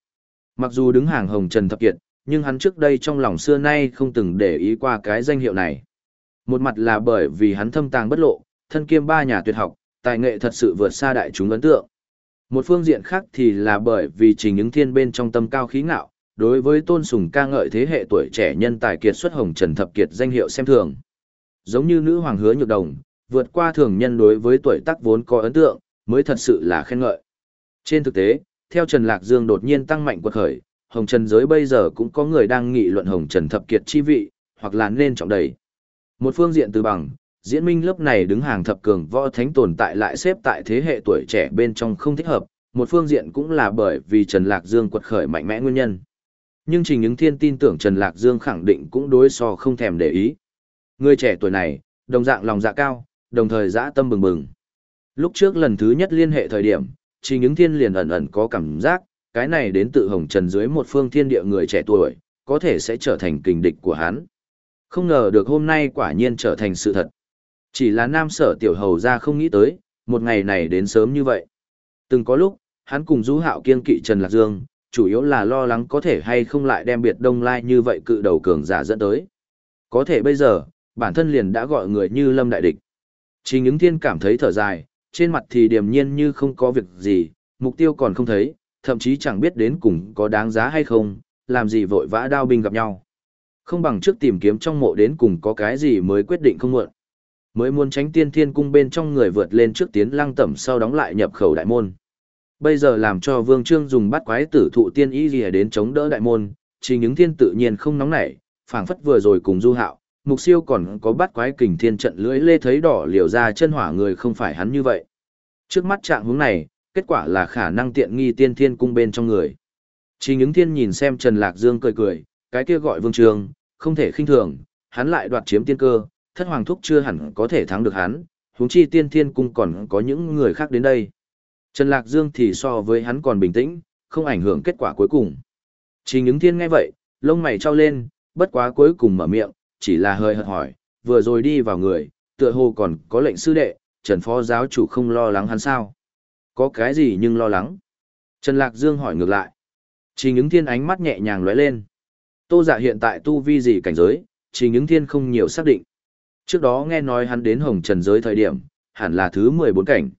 Mặc dù đứng hàng hồng Trần Thập Kiệt, nhưng hắn trước đây trong lòng xưa nay không từng để ý qua cái danh hiệu này. Một mặt là bởi vì hắn thâm tàng bất lộ, thân kiêm ba nhà tuyệt học, tài nghệ thật sự vượt xa đại chúng ấn tượng. Một phương diện khác thì là bởi vì trình những thiên bên trong tâm cao khí ngạo, đối với tôn sùng ca ngợi thế hệ tuổi trẻ nhân tài kiệt xuất hồng trần thập kiệt danh hiệu xem thường. Giống như nữ hoàng hứa nhược đồng, vượt qua thường nhân đối với tuổi tác vốn có ấn tượng, mới thật sự là khen ngợi. Trên thực tế, theo Trần Lạc Dương đột nhiên tăng mạnh quật khởi, Hồng Trần giới bây giờ cũng có người đang nghị luận Hồng Trần thập kiệt chi vị, hoặc là nên trọng đầy. Một phương diện từ bằng, diễn minh lớp này đứng hàng thập cường võ thánh tồn tại lại xếp tại thế hệ tuổi trẻ bên trong không thích hợp, một phương diện cũng là bởi vì Trần Lạc Dương quật khởi mạnh mẽ nguyên nhân. Nhưng Trình Ứng Thiên tin tưởng Trần Lạc Dương khẳng định cũng đối so không thèm để ý. Người trẻ tuổi này, đồng dạng lòng dạ cao, đồng thời dã tâm bừng bừng. Lúc trước lần thứ nhất liên hệ thời điểm, Trình Ứng Thiên liền ẩn ẩn có cảm giác, cái này đến tự Hồng Trần dưới một phương thiên địa người trẻ tuổi, có thể sẽ trở thành kình địch của hắn. Không ngờ được hôm nay quả nhiên trở thành sự thật. Chỉ là nam sở tiểu hầu ra không nghĩ tới, một ngày này đến sớm như vậy. Từng có lúc, hắn cùng Du Hạo kiên kỵ Trần Lạc Dương, chủ yếu là lo lắng có thể hay không lại đem biệt đông lai như vậy cự đầu cường giả dẫn tới. Có thể bây giờ, bản thân liền đã gọi người như lâm đại địch. Chỉ ứng thiên cảm thấy thở dài, trên mặt thì điềm nhiên như không có việc gì, mục tiêu còn không thấy, thậm chí chẳng biết đến cùng có đáng giá hay không, làm gì vội vã đao binh gặp nhau. Không bằng trước tìm kiếm trong mộ đến cùng có cái gì mới quyết định không muộn. Mới muốn tránh tiên thiên cung bên trong người vượt lên trước tiến lăng tẩm sau đóng lại nhập khẩu đại môn. Bây giờ làm cho Vương Trương dùng bắt quái tử thụ tiên ý gì đến chống đỡ đại môn, chỉ những thiên tự nhiên không nóng nảy, phảng phất vừa rồi cùng du hạo, mục siêu còn có bắt quái kình thiên trận lưỡi lê thấy đỏ liều ra chân hỏa người không phải hắn như vậy. Trước mắt trạng hướng này, kết quả là khả năng tiện nghi tiên thiên cung bên trong người. Chỉ những thiên nhìn xem Trần Lạc Dương cười cười, cái kia gọi Vương Trương, không thể khinh thường, hắn lại đoạt chiếm tiên cơ, thất hoàng thúc chưa hẳn có thể thắng được hắn, huống chi tiên thiên cung còn có những người khác đến đây. Trần Lạc Dương thì so với hắn còn bình tĩnh, không ảnh hưởng kết quả cuối cùng. Chỉ những thiên nghe vậy, lông mày trao lên, bất quá cuối cùng mở miệng, chỉ là hơi hợt hỏi, vừa rồi đi vào người, tựa hồ còn có lệnh sư đệ, Trần Phó giáo chủ không lo lắng hắn sao? Có cái gì nhưng lo lắng? Trần Lạc Dương hỏi ngược lại. Chỉ những thiên ánh mắt nhẹ nhàng lóe lên. Tô giả dạ hiện tại tu vi gì cảnh giới, chỉ những thiên không nhiều xác định. Trước đó nghe nói hắn đến hồng trần giới thời điểm, hẳn là thứ 14 cảnh.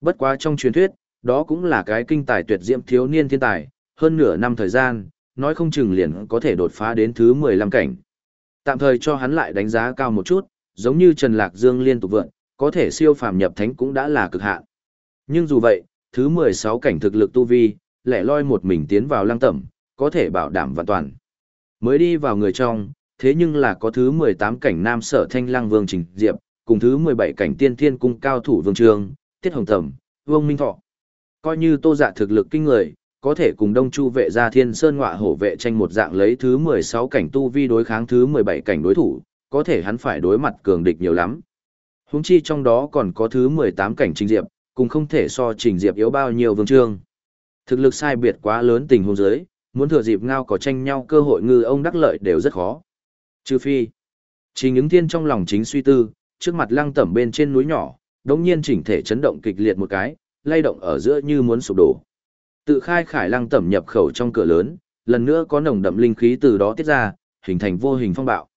Bất quá trong truyền thuyết, đó cũng là cái kinh tài tuyệt diễm thiếu niên thiên tài, hơn nửa năm thời gian, nói không chừng liền có thể đột phá đến thứ 15 cảnh. Tạm thời cho hắn lại đánh giá cao một chút, giống như Trần Lạc Dương liên tục vượn, có thể siêu phàm nhập thánh cũng đã là cực hạn. Nhưng dù vậy, thứ 16 cảnh thực lực tu vi, lẻ loi một mình tiến vào lăng tẩm, có thể bảo đảm hoàn toàn. Mới đi vào người trong, thế nhưng là có thứ 18 cảnh nam sở thanh lang vương trình diệp, cùng thứ 17 cảnh tiên thiên cung cao thủ vương trường, tiết hồng thẩm vương minh thọ. Coi như tô dạ thực lực kinh người, có thể cùng đông chu vệ gia thiên sơn ngọa hổ vệ tranh một dạng lấy thứ 16 cảnh tu vi đối kháng thứ 17 cảnh đối thủ, có thể hắn phải đối mặt cường địch nhiều lắm. Húng chi trong đó còn có thứ 18 cảnh trình diệp, cùng không thể so trình diệp yếu bao nhiêu vương trường Thực lực sai biệt quá lớn tình huống giới, muốn thừa dịp ngao có tranh nhau cơ hội ngư ông đắc lợi đều rất khó. Trừ phi, Trình ứng thiên trong lòng chính suy tư, trước mặt lăng tẩm bên trên núi nhỏ, đống nhiên chỉnh thể chấn động kịch liệt một cái, lay động ở giữa như muốn sụp đổ. Tự khai khải lăng tẩm nhập khẩu trong cửa lớn, lần nữa có nồng đậm linh khí từ đó tiết ra, hình thành vô hình phong bạo.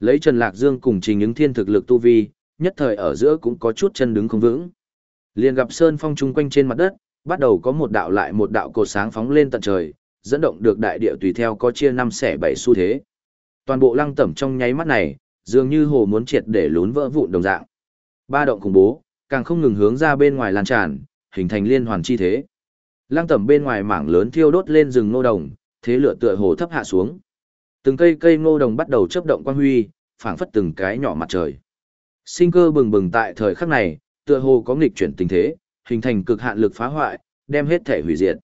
Lấy Trần Lạc Dương cùng Trình ứng thiên thực lực tu vi, nhất thời ở giữa cũng có chút chân đứng không vững. Liền gặp sơn phong chung quanh trên mặt đất, bắt đầu có một đạo lại một đạo cột sáng phóng lên tận trời, dẫn động được đại địa tùy theo có chia năm xẻ bảy xu thế. Toàn bộ lăng tẩm trong nháy mắt này, dường như hồ muốn triệt để lún vỡ vụn đồng dạng. Ba động khủng bố, càng không ngừng hướng ra bên ngoài lan tràn, hình thành liên hoàn chi thế. Lăng tẩm bên ngoài mảng lớn thiêu đốt lên rừng ngô đồng, thế lửa tựa hồ thấp hạ xuống. Từng cây cây ngô đồng bắt đầu chớp động quang huy, phảng phất từng cái nhỏ mặt trời. Sinh cơ bừng bừng tại thời khắc này, tựa hồ có nghịch chuyển tình thế, hình thành cực hạn lực phá hoại, đem hết thể hủy diệt.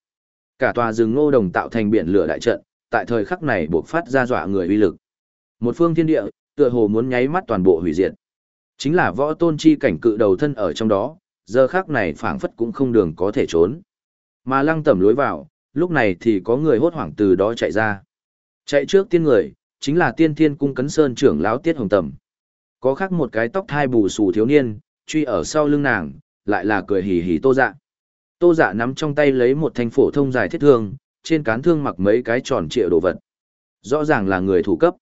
Cả tòa rừng ngô đồng tạo thành biển lửa đại trận, tại thời khắc này buộc phát ra dọa người uy lực. Một phương thiên địa, tựa hồ muốn nháy mắt toàn bộ hủy diệt. Chính là võ tôn chi cảnh cự đầu thân ở trong đó, giờ khắc này phảng phất cũng không đường có thể trốn. Mà lăng tẩm lối vào, lúc này thì có người hốt hoảng từ đó chạy ra. Chạy trước tiên người, chính là tiên thiên cung cấn sơn trưởng lão tiết hồng tẩm. Có khác một cái tóc thai bù xù thiếu niên, truy ở sau lưng nàng, lại là cười hì hì tô dạ. Tô dạ nắm trong tay lấy một thanh phổ thông dài thiết thương, trên cán thương mặc mấy cái tròn trịa đồ vật. Rõ ràng là người thủ cấp.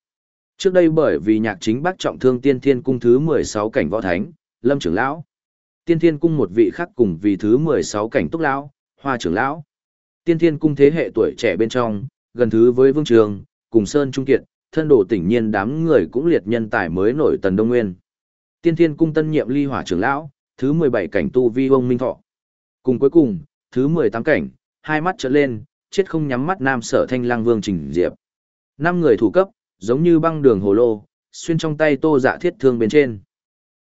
Trước đây bởi vì nhạc chính bác trọng thương tiên thiên cung thứ 16 cảnh võ thánh, lâm trưởng lão. Tiên thiên cung một vị khác cùng vì thứ 16 cảnh túc lão, hoa trưởng lão. Tiên thiên cung thế hệ tuổi trẻ bên trong, gần thứ với vương trường, cùng Sơn Trung Kiệt, thân đồ tỉnh nhiên đám người cũng liệt nhân tài mới nổi tần Đông Nguyên. Tiên thiên cung tân nhiệm ly hỏa trưởng lão, thứ 17 cảnh tu vi ông Minh Thọ. Cùng cuối cùng, thứ 18 cảnh, hai mắt trở lên, chết không nhắm mắt nam sở thanh lang vương trình diệp. Năm người thủ cấp, giống như băng đường hồ lô, xuyên trong tay tô dạ thiết thương bên trên.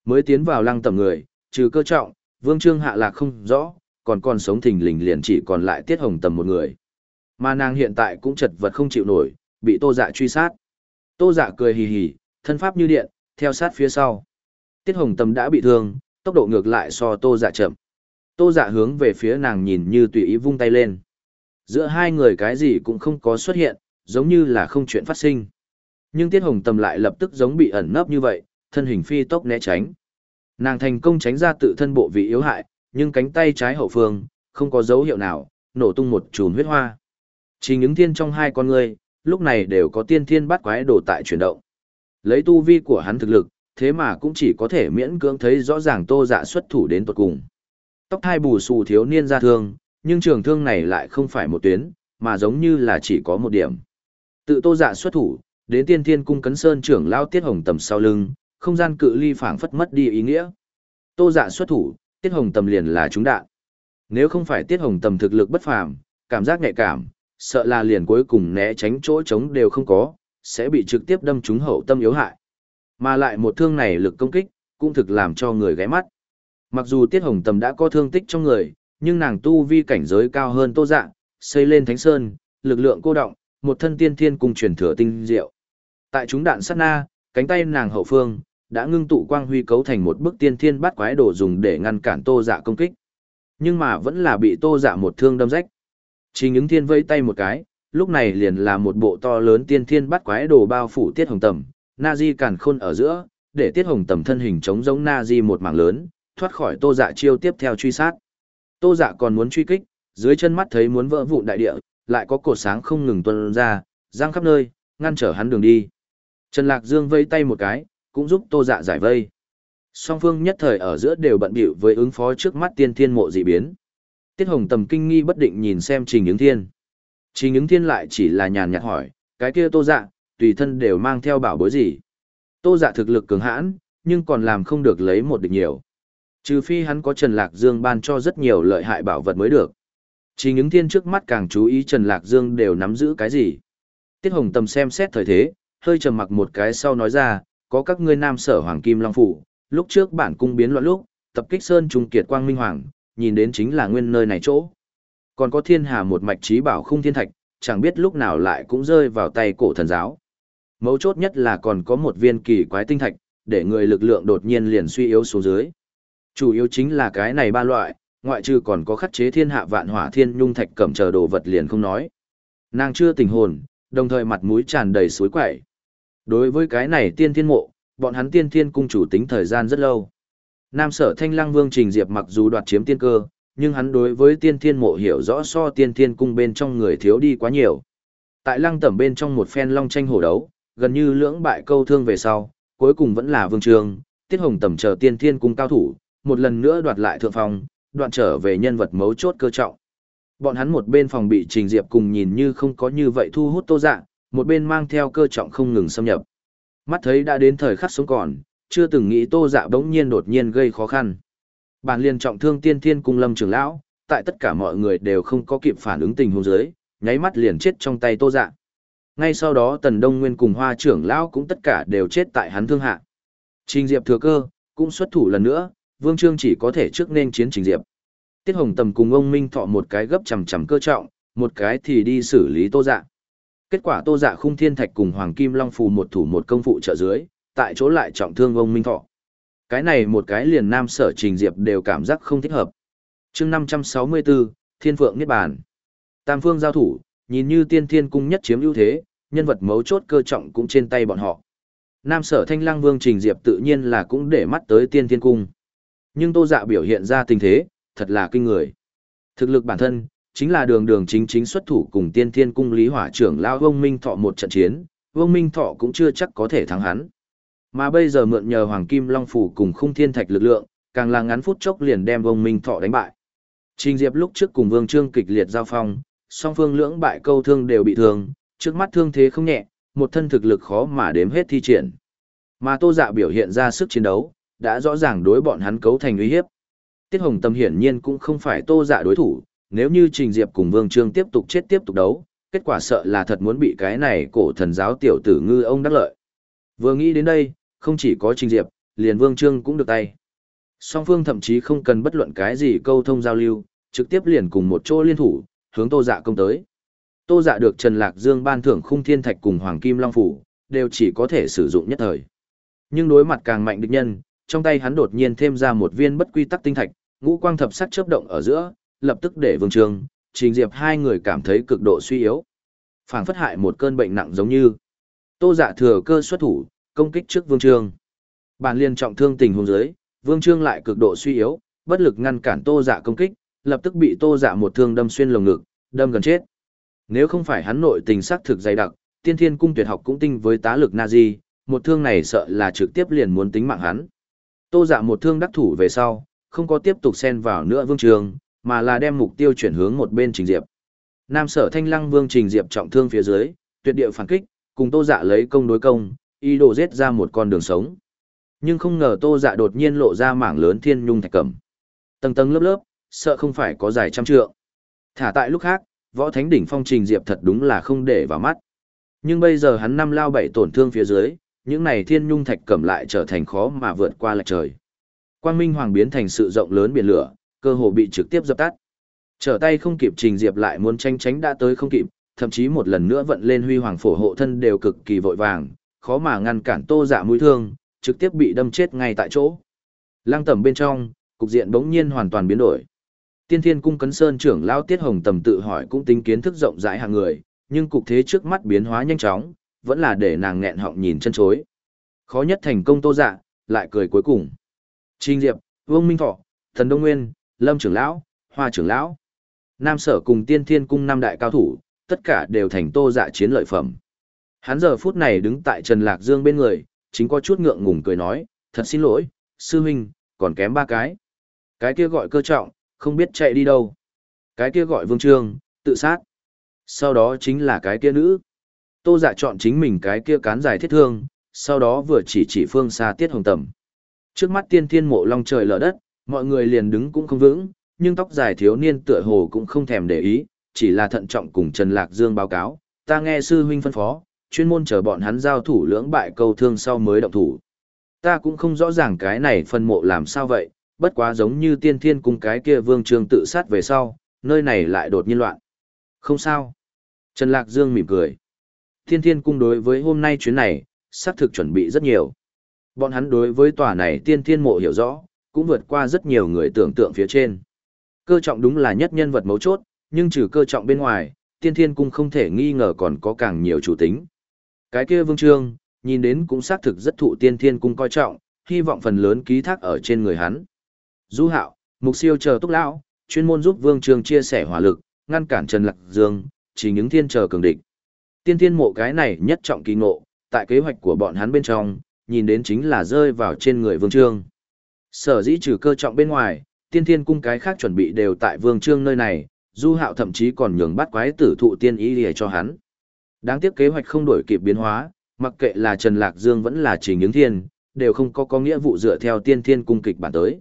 Mới tiến vào lăng tầm người, trừ cơ trọng, vương trương hạ lạc không rõ, còn còn sống thình lình liền chỉ còn lại tiết hồng tầm một người. Mà nàng hiện tại cũng chật vật không chịu nổi, bị tô dạ truy sát. Tô dạ cười hì hì, thân pháp như điện, theo sát phía sau. Tiết hồng tầm đã bị thương, tốc độ ngược lại so tô dạ chậm. Tô dạ hướng về phía nàng nhìn như tùy ý vung tay lên. Giữa hai người cái gì cũng không có xuất hiện, giống như là không chuyện phát sinh. Nhưng Tiết Hồng Tầm lại lập tức giống bị ẩn nấp như vậy, thân hình phi tốc né tránh. Nàng thành công tránh ra tự thân bộ vị yếu hại, nhưng cánh tay trái hậu phương, không có dấu hiệu nào, nổ tung một chùm huyết hoa. Chỉ những thiên trong hai con người, lúc này đều có tiên thiên bắt quái đổ tại chuyển động. Lấy tu vi của hắn thực lực, thế mà cũng chỉ có thể miễn cưỡng thấy rõ ràng tô dạ xuất thủ đến tuột cùng. Tóc thai bù xù thiếu niên ra thương, nhưng trường thương này lại không phải một tuyến, mà giống như là chỉ có một điểm. Tự tô dạ xuất thủ, đến tiên thiên cung cấn sơn trưởng lao tiết hồng tầm sau lưng, không gian cự ly phảng phất mất đi ý nghĩa. Tô dạ xuất thủ, tiết hồng tầm liền là trúng đạn. Nếu không phải tiết hồng tầm thực lực bất phàm, cảm giác nhạy cảm, sợ là liền cuối cùng né tránh chỗ trống đều không có, sẽ bị trực tiếp đâm trúng hậu tâm yếu hại. Mà lại một thương này lực công kích, cũng thực làm cho người ghé mắt. Mặc dù Tiết Hồng Tầm đã có thương tích trong người, nhưng nàng tu vi cảnh giới cao hơn Tô Dạ, xây lên Thánh Sơn, lực lượng cô động, một thân tiên thiên cùng truyền thừa tinh diệu. Tại chúng đạn sát na, cánh tay nàng hậu phương đã ngưng tụ quang huy cấu thành một bức tiên thiên bắt quái đồ dùng để ngăn cản Tô Dạ công kích. Nhưng mà vẫn là bị Tô Dạ một thương đâm rách. Chỉ những thiên vây tay một cái, lúc này liền là một bộ to lớn tiên thiên bắt quái đồ bao phủ Tiết Hồng Tầm, Na Di càn khôn ở giữa, để Tiết Hồng Tầm thân hình chống giống Na Di một mảng lớn, thoát khỏi Tô Dạ chiêu tiếp theo truy sát. Tô Dạ còn muốn truy kích, dưới chân mắt thấy muốn vỡ vụn đại địa, lại có cột sáng không ngừng tuôn ra, giang khắp nơi, ngăn trở hắn đường đi. Trần Lạc Dương vây tay một cái, cũng giúp Tô Dạ giải vây. Song phương nhất thời ở giữa đều bận bịu với ứng phó trước mắt tiên thiên mộ dị biến. Tiết Hồng tầm kinh nghi bất định nhìn xem Trình Ứng Thiên. Trình Ứng Thiên lại chỉ là nhàn nhạt hỏi, cái kia Tô Dạ, tùy thân đều mang theo bảo bối gì. Tô Dạ thực lực cường hãn, nhưng còn làm không được lấy một địch nhiều. Trừ phi hắn có Trần Lạc Dương ban cho rất nhiều lợi hại bảo vật mới được. Trình những thiên trước mắt càng chú ý Trần Lạc Dương đều nắm giữ cái gì. Tiết Hồng Tầm xem xét thời thế, hơi trầm mặc một cái sau nói ra, có các ngươi nam sở Hoàng Kim Long Phủ, lúc trước bản cung biến loạn lúc, tập kích Sơn Trung Kiệt Quang Minh Hoàng, nhìn đến chính là nguyên nơi này chỗ. Còn có thiên hà một mạch trí bảo khung thiên thạch, chẳng biết lúc nào lại cũng rơi vào tay cổ thần giáo. Mấu chốt nhất là còn có một viên kỳ quái tinh thạch, để người lực lượng đột nhiên liền suy yếu xuống dưới. Chủ yếu chính là cái này ba loại, ngoại trừ còn có khắc chế thiên hạ vạn hỏa thiên nhung thạch cẩm chờ đồ vật liền không nói. Nàng chưa tình hồn, đồng thời mặt mũi tràn đầy suối quẩy. Đối với cái này tiên thiên mộ, bọn hắn tiên thiên cung chủ tính thời gian rất lâu. Nam sở thanh lăng vương trình diệp mặc dù đoạt chiếm tiên cơ, nhưng hắn đối với tiên thiên mộ hiểu rõ so tiên thiên cung bên trong người thiếu đi quá nhiều. Tại lăng tẩm bên trong một phen long tranh hổ đấu, gần như lưỡng bại câu thương về sau, cuối cùng vẫn là vương trường, tiết hồng tẩm chờ tiên thiên cung cao thủ, một lần nữa đoạt lại thượng phòng, đoạn trở về nhân vật mấu chốt cơ trọng. Bọn hắn một bên phòng bị Trình Diệp cùng nhìn như không có như vậy thu hút Tô Dạ, một bên mang theo cơ trọng không ngừng xâm nhập. Mắt thấy đã đến thời khắc sống còn, chưa từng nghĩ Tô Dạ bỗng nhiên đột nhiên gây khó khăn. Bản liên trọng thương tiên thiên cung lâm trưởng lão, tại tất cả mọi người đều không có kịp phản ứng tình huống dưới, nháy mắt liền chết trong tay Tô Dạ. Ngay sau đó Tần Đông Nguyên cùng Hoa trưởng lão cũng tất cả đều chết tại hắn thương hạ. Trình Diệp thừa cơ, cũng xuất thủ lần nữa, Vương Trương chỉ có thể trước nên chiến trình diệp. Tiết Hồng Tầm cùng ông Minh Thọ một cái gấp chầm chầm cơ trọng, một cái thì đi xử lý Tô Dạ. Kết quả Tô Dạ khung thiên thạch cùng Hoàng Kim Long phù một thủ một công phụ trợ dưới, tại chỗ lại trọng thương ông Minh Thọ. Cái này một cái liền nam sở trình diệp đều cảm giác không thích hợp. chương 564, thiên phượng niết bàn. Tam phương giao thủ, nhìn như tiên thiên cung nhất chiếm ưu thế, nhân vật mấu chốt cơ trọng cũng trên tay bọn họ. Nam sở thanh lang vương trình diệp tự nhiên là cũng để mắt tới tiên thiên cung. Nhưng tô dạ biểu hiện ra tình thế, thật là kinh người. Thực lực bản thân, chính là đường đường chính chính xuất thủ cùng tiên thiên cung lý hỏa trưởng lao vông minh thọ một trận chiến, vông minh thọ cũng chưa chắc có thể thắng hắn. Mà bây giờ mượn nhờ hoàng kim long phủ cùng khung thiên thạch lực lượng, càng là ngắn phút chốc liền đem vông minh thọ đánh bại. Trình Diệp lúc trước cùng Vương Trương kịch liệt giao phong, song phương lưỡng bại câu thương đều bị thương, trước mắt thương thế không nhẹ, một thân thực lực khó mà đếm hết thi triển. Mà Tô Dạ biểu hiện ra sức chiến đấu, đã rõ ràng đối bọn hắn cấu thành uy hiếp. Tiết Hồng Tâm hiển nhiên cũng không phải Tô Dạ đối thủ, nếu như Trình Diệp cùng Vương Trương tiếp tục chết tiếp tục đấu, kết quả sợ là thật muốn bị cái này cổ thần giáo tiểu tử ngư ông đắc lợi. Vừa nghĩ đến đây, không chỉ có Trình Diệp, liền Vương Trương cũng được tay. Song phương thậm chí không cần bất luận cái gì câu thông giao lưu, trực tiếp liền cùng một chỗ liên thủ, hướng Tô Dạ công tới. Tô Dạ được Trần Lạc Dương ban thưởng khung thiên thạch cùng Hoàng Kim Long Phủ, đều chỉ có thể sử dụng nhất thời. Nhưng đối mặt càng mạnh địch nhân, trong tay hắn đột nhiên thêm ra một viên bất quy tắc tinh thạch, ngũ quang thập sắc chớp động ở giữa, lập tức để Vương Trường, Trình Diệp hai người cảm thấy cực độ suy yếu. Phảng phất hại một cơn bệnh nặng giống như. Tô Dạ thừa cơ xuất thủ, công kích trước Vương Trương. Bản liên trọng thương tình huống dưới, Vương Trương lại cực độ suy yếu, bất lực ngăn cản Tô Dạ công kích, lập tức bị Tô Dạ một thương đâm xuyên lồng ngực, đâm gần chết. Nếu không phải hắn nội tình sắc thực dày đặc, Tiên Thiên cung tuyệt học cũng tinh với tá lực Nazi, một thương này sợ là trực tiếp liền muốn tính mạng hắn. Tô Dạ một thương đắc thủ về sau, không có tiếp tục xen vào nữa Vương trường mà là đem mục tiêu chuyển hướng một bên Trình Diệp. Nam Sở Thanh Lăng Vương Trình Diệp trọng thương phía dưới, tuyệt địa phản kích, cùng Tô Dạ lấy công đối công, ý đồ giết ra một con đường sống. Nhưng không ngờ Tô Dạ đột nhiên lộ ra mảng lớn thiên nhung thạch cẩm. Tầng tầng lớp lớp, sợ không phải có dài trăm trượng. Thả tại lúc khác, võ thánh đỉnh phong trình diệp thật đúng là không để vào mắt. Nhưng bây giờ hắn năm lao bảy tổn thương phía dưới, những này thiên nhung thạch cẩm lại trở thành khó mà vượt qua lại trời. Quang Minh Hoàng biến thành sự rộng lớn biển lửa, cơ hồ bị trực tiếp dập tắt. Trở tay không kịp trình diệp lại muốn tranh tránh đã tới không kịp, thậm chí một lần nữa vận lên huy hoàng phổ hộ thân đều cực kỳ vội vàng, khó mà ngăn cản tô dạ mũi thương, trực tiếp bị đâm chết ngay tại chỗ. Lăng tầm bên trong, cục diện bỗng nhiên hoàn toàn biến đổi. Tiên Thiên cung cấn sơn trưởng lão Tiết Hồng tầm tự hỏi cũng tính kiến thức rộng rãi hàng người, nhưng cục thế trước mắt biến hóa nhanh chóng, vẫn là để nàng nghẹn họng nhìn chân chối. Khó nhất thành công Tô Dạ, lại cười cuối cùng. Trình Diệp, Vương Minh Thọ, Thần Đông Nguyên, Lâm trưởng lão, Hoa trưởng lão, Nam Sở cùng Tiên Thiên cung năm đại cao thủ, tất cả đều thành Tô Dạ chiến lợi phẩm. Hắn giờ phút này đứng tại Trần Lạc Dương bên người, chính có chút ngượng ngùng cười nói, thật xin lỗi, sư huynh, còn kém ba cái. Cái kia gọi cơ trọng, không biết chạy đi đâu. Cái kia gọi vương trương, tự sát. Sau đó chính là cái kia nữ. Tô dạ chọn chính mình cái kia cán dài thiết thương, sau đó vừa chỉ chỉ phương xa tiết hồng tầm. Trước mắt tiên thiên mộ long trời lở đất, mọi người liền đứng cũng không vững, nhưng tóc dài thiếu niên tựa hồ cũng không thèm để ý, chỉ là thận trọng cùng Trần Lạc Dương báo cáo, ta nghe sư huynh phân phó, chuyên môn chờ bọn hắn giao thủ lưỡng bại câu thương sau mới động thủ. Ta cũng không rõ ràng cái này phân mộ làm sao vậy, bất quá giống như tiên thiên cung cái kia vương trường tự sát về sau, nơi này lại đột nhiên loạn. Không sao. Trần Lạc Dương mỉm cười. thiên thiên cung đối với hôm nay chuyến này, xác thực chuẩn bị rất nhiều. Bọn hắn đối với tòa này tiên thiên mộ hiểu rõ, cũng vượt qua rất nhiều người tưởng tượng phía trên. Cơ trọng đúng là nhất nhân vật mấu chốt, nhưng trừ cơ trọng bên ngoài, tiên thiên cung không thể nghi ngờ còn có càng nhiều chủ tính. Cái kia vương trương, nhìn đến cũng xác thực rất thụ tiên thiên cung coi trọng, hy vọng phần lớn ký thác ở trên người hắn. Du hạo, mục siêu chờ túc lão, chuyên môn giúp vương trương chia sẻ hỏa lực, ngăn cản Trần Lạc Dương, chỉ những thiên chờ cường địch. Tiên thiên mộ cái này nhất trọng kỳ ngộ, tại kế hoạch của bọn hắn bên trong, nhìn đến chính là rơi vào trên người vương trương. Sở dĩ trừ cơ trọng bên ngoài, tiên thiên cung cái khác chuẩn bị đều tại vương trương nơi này, du hạo thậm chí còn nhường bắt quái tử thụ tiên ý để cho hắn. Đáng tiếc kế hoạch không đổi kịp biến hóa, mặc kệ là Trần Lạc Dương vẫn là Trình Những Thiên, đều không có có nghĩa vụ dựa theo tiên thiên cung kịch bản tới.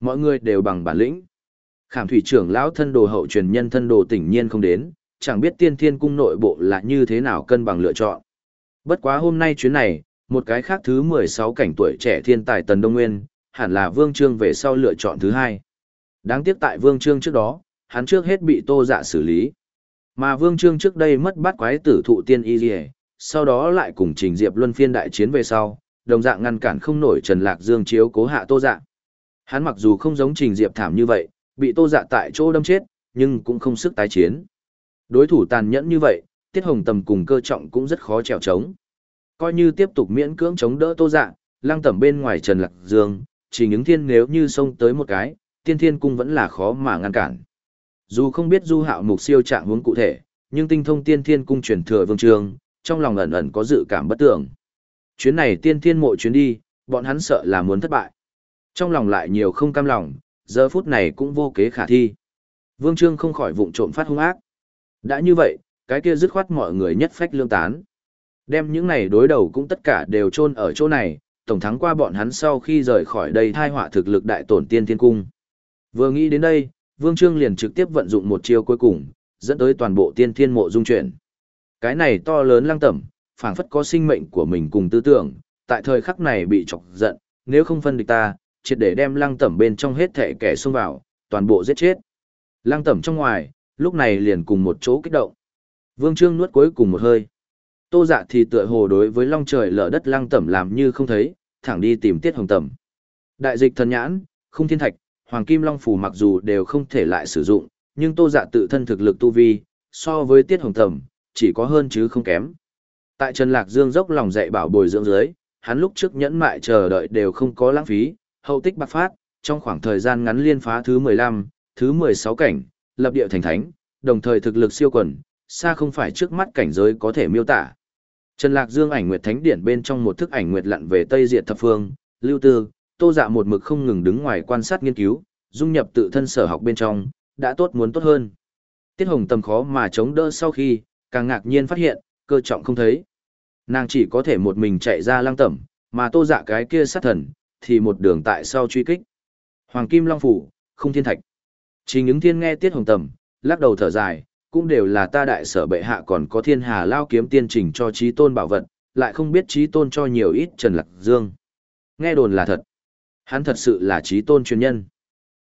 Mọi người đều bằng bản lĩnh. Khảm thủy trưởng lão thân đồ hậu truyền nhân thân đồ tỉnh nhiên không đến, chẳng biết tiên thiên cung nội bộ là như thế nào cân bằng lựa chọn. Bất quá hôm nay chuyến này, một cái khác thứ 16 cảnh tuổi trẻ thiên tài Tần Đông Nguyên, hẳn là Vương Trương về sau lựa chọn thứ hai. Đáng tiếc tại Vương Trương trước đó, hắn trước hết bị Tô Dạ xử lý. Mà Vương Trương trước đây mất bắt quái tử thụ tiên y liề, sau đó lại cùng Trình Diệp luân phiên đại chiến về sau, đồng dạng ngăn cản không nổi Trần Lạc Dương chiếu cố hạ Tô Dạ. Hắn mặc dù không giống Trình Diệp thảm như vậy, bị Tô Dạ tại chỗ đâm chết, nhưng cũng không sức tái chiến. Đối thủ tàn nhẫn như vậy, Tiết Hồng Tầm cùng cơ trọng cũng rất khó trèo trống. Coi như tiếp tục miễn cưỡng chống đỡ Tô Dạ, Lăng Tẩm bên ngoài Trần Lạc Dương, chỉ những thiên nếu như xông tới một cái, tiên thiên cung vẫn là khó mà ngăn cản. Dù không biết du hạo mục siêu trạng hướng cụ thể, nhưng tinh thông tiên thiên cung truyền thừa vương trường, trong lòng ẩn ẩn có dự cảm bất tưởng. Chuyến này tiên thiên mộ chuyến đi, bọn hắn sợ là muốn thất bại. Trong lòng lại nhiều không cam lòng, giờ phút này cũng vô kế khả thi. Vương Trương không khỏi vụng trộm phát hung ác. Đã như vậy, cái kia dứt khoát mọi người nhất phách lương tán. Đem những này đối đầu cũng tất cả đều chôn ở chỗ này, tổng thắng qua bọn hắn sau khi rời khỏi đây thai họa thực lực đại tổn tiên thiên cung. Vừa nghĩ đến đây, Vương Trương liền trực tiếp vận dụng một chiêu cuối cùng, dẫn tới toàn bộ tiên thiên mộ dung chuyển. Cái này to lớn lăng tẩm, phảng phất có sinh mệnh của mình cùng tư tưởng, tại thời khắc này bị chọc giận, nếu không phân địch ta, triệt để đem lăng tẩm bên trong hết thể kẻ xông vào, toàn bộ giết chết. Lăng tẩm trong ngoài, lúc này liền cùng một chỗ kích động. Vương Trương nuốt cuối cùng một hơi. Tô dạ thì tựa hồ đối với long trời lở đất lăng tẩm làm như không thấy, thẳng đi tìm tiết hồng tẩm. Đại dịch thần nhãn, không thiên thạch, hoàng kim long phủ mặc dù đều không thể lại sử dụng, nhưng tô dạ tự thân thực lực tu vi, so với tiết hồng tẩm, chỉ có hơn chứ không kém. Tại Trần Lạc Dương dốc lòng dạy bảo bồi dưỡng dưới, hắn lúc trước nhẫn mại chờ đợi đều không có lãng phí, hậu tích bạc phát, trong khoảng thời gian ngắn liên phá thứ 15, thứ 16 cảnh, lập địa thành thánh, đồng thời thực lực siêu quần, xa không phải trước mắt cảnh giới có thể miêu tả. Trần Lạc Dương ảnh nguyệt thánh điển bên trong một thức ảnh nguyệt lặn về Tây Diệt thập phương, lưu tư, Tô Dạ một mực không ngừng đứng ngoài quan sát nghiên cứu, dung nhập tự thân sở học bên trong, đã tốt muốn tốt hơn. Tiết Hồng tầm khó mà chống đỡ sau khi, càng ngạc nhiên phát hiện, cơ trọng không thấy. Nàng chỉ có thể một mình chạy ra lang tẩm, mà Tô Dạ cái kia sát thần, thì một đường tại sau truy kích. Hoàng Kim Long Phủ, không thiên thạch. Trình những thiên nghe Tiết Hồng tầm, lắc đầu thở dài, cũng đều là ta đại sở bệ hạ còn có thiên hà lao kiếm tiên trình cho trí tôn bảo vật, lại không biết trí tôn cho nhiều ít Trần Lạc Dương. Nghe đồn là thật. Hắn thật sự là trí tôn chuyên nhân.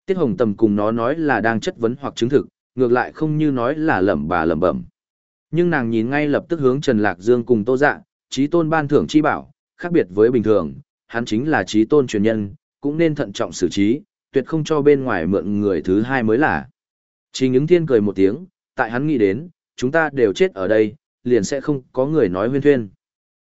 Tiết Hồng Tầm cùng nó nói là đang chất vấn hoặc chứng thực, ngược lại không như nói là lẩm bà lẩm bẩm. Nhưng nàng nhìn ngay lập tức hướng Trần Lạc Dương cùng Tô Dạ, trí tôn ban thưởng chi bảo, khác biệt với bình thường, hắn chính là trí tôn truyền nhân, cũng nên thận trọng xử trí, tuyệt không cho bên ngoài mượn người thứ hai mới là. Chỉ những thiên cười một tiếng, tại hắn nghĩ đến, chúng ta đều chết ở đây, liền sẽ không có người nói huyên thuyên.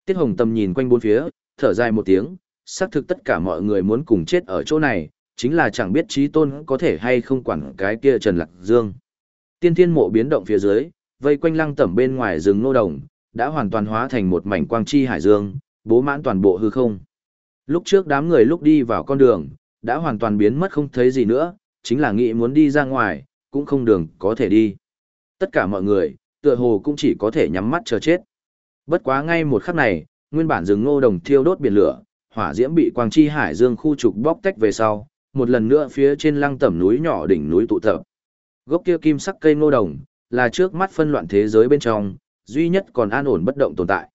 Tiết Hồng Tâm nhìn quanh bốn phía, thở dài một tiếng, xác thực tất cả mọi người muốn cùng chết ở chỗ này, chính là chẳng biết trí tôn có thể hay không quản cái kia Trần Lạc Dương. Tiên thiên mộ biến động phía dưới, vây quanh lăng tẩm bên ngoài rừng nô đồng, đã hoàn toàn hóa thành một mảnh quang chi hải dương, bố mãn toàn bộ hư không. Lúc trước đám người lúc đi vào con đường, đã hoàn toàn biến mất không thấy gì nữa, chính là nghĩ muốn đi ra ngoài, cũng không đường có thể đi. Tất cả mọi người, tựa hồ cũng chỉ có thể nhắm mắt chờ chết. Bất quá ngay một khắc này, nguyên bản rừng ngô đồng thiêu đốt biển lửa, hỏa diễm bị quang chi hải dương khu trục bóc tách về sau, một lần nữa phía trên lăng tẩm núi nhỏ đỉnh núi tụ tập. Gốc kia kim sắc cây ngô đồng, là trước mắt phân loạn thế giới bên trong, duy nhất còn an ổn bất động tồn tại.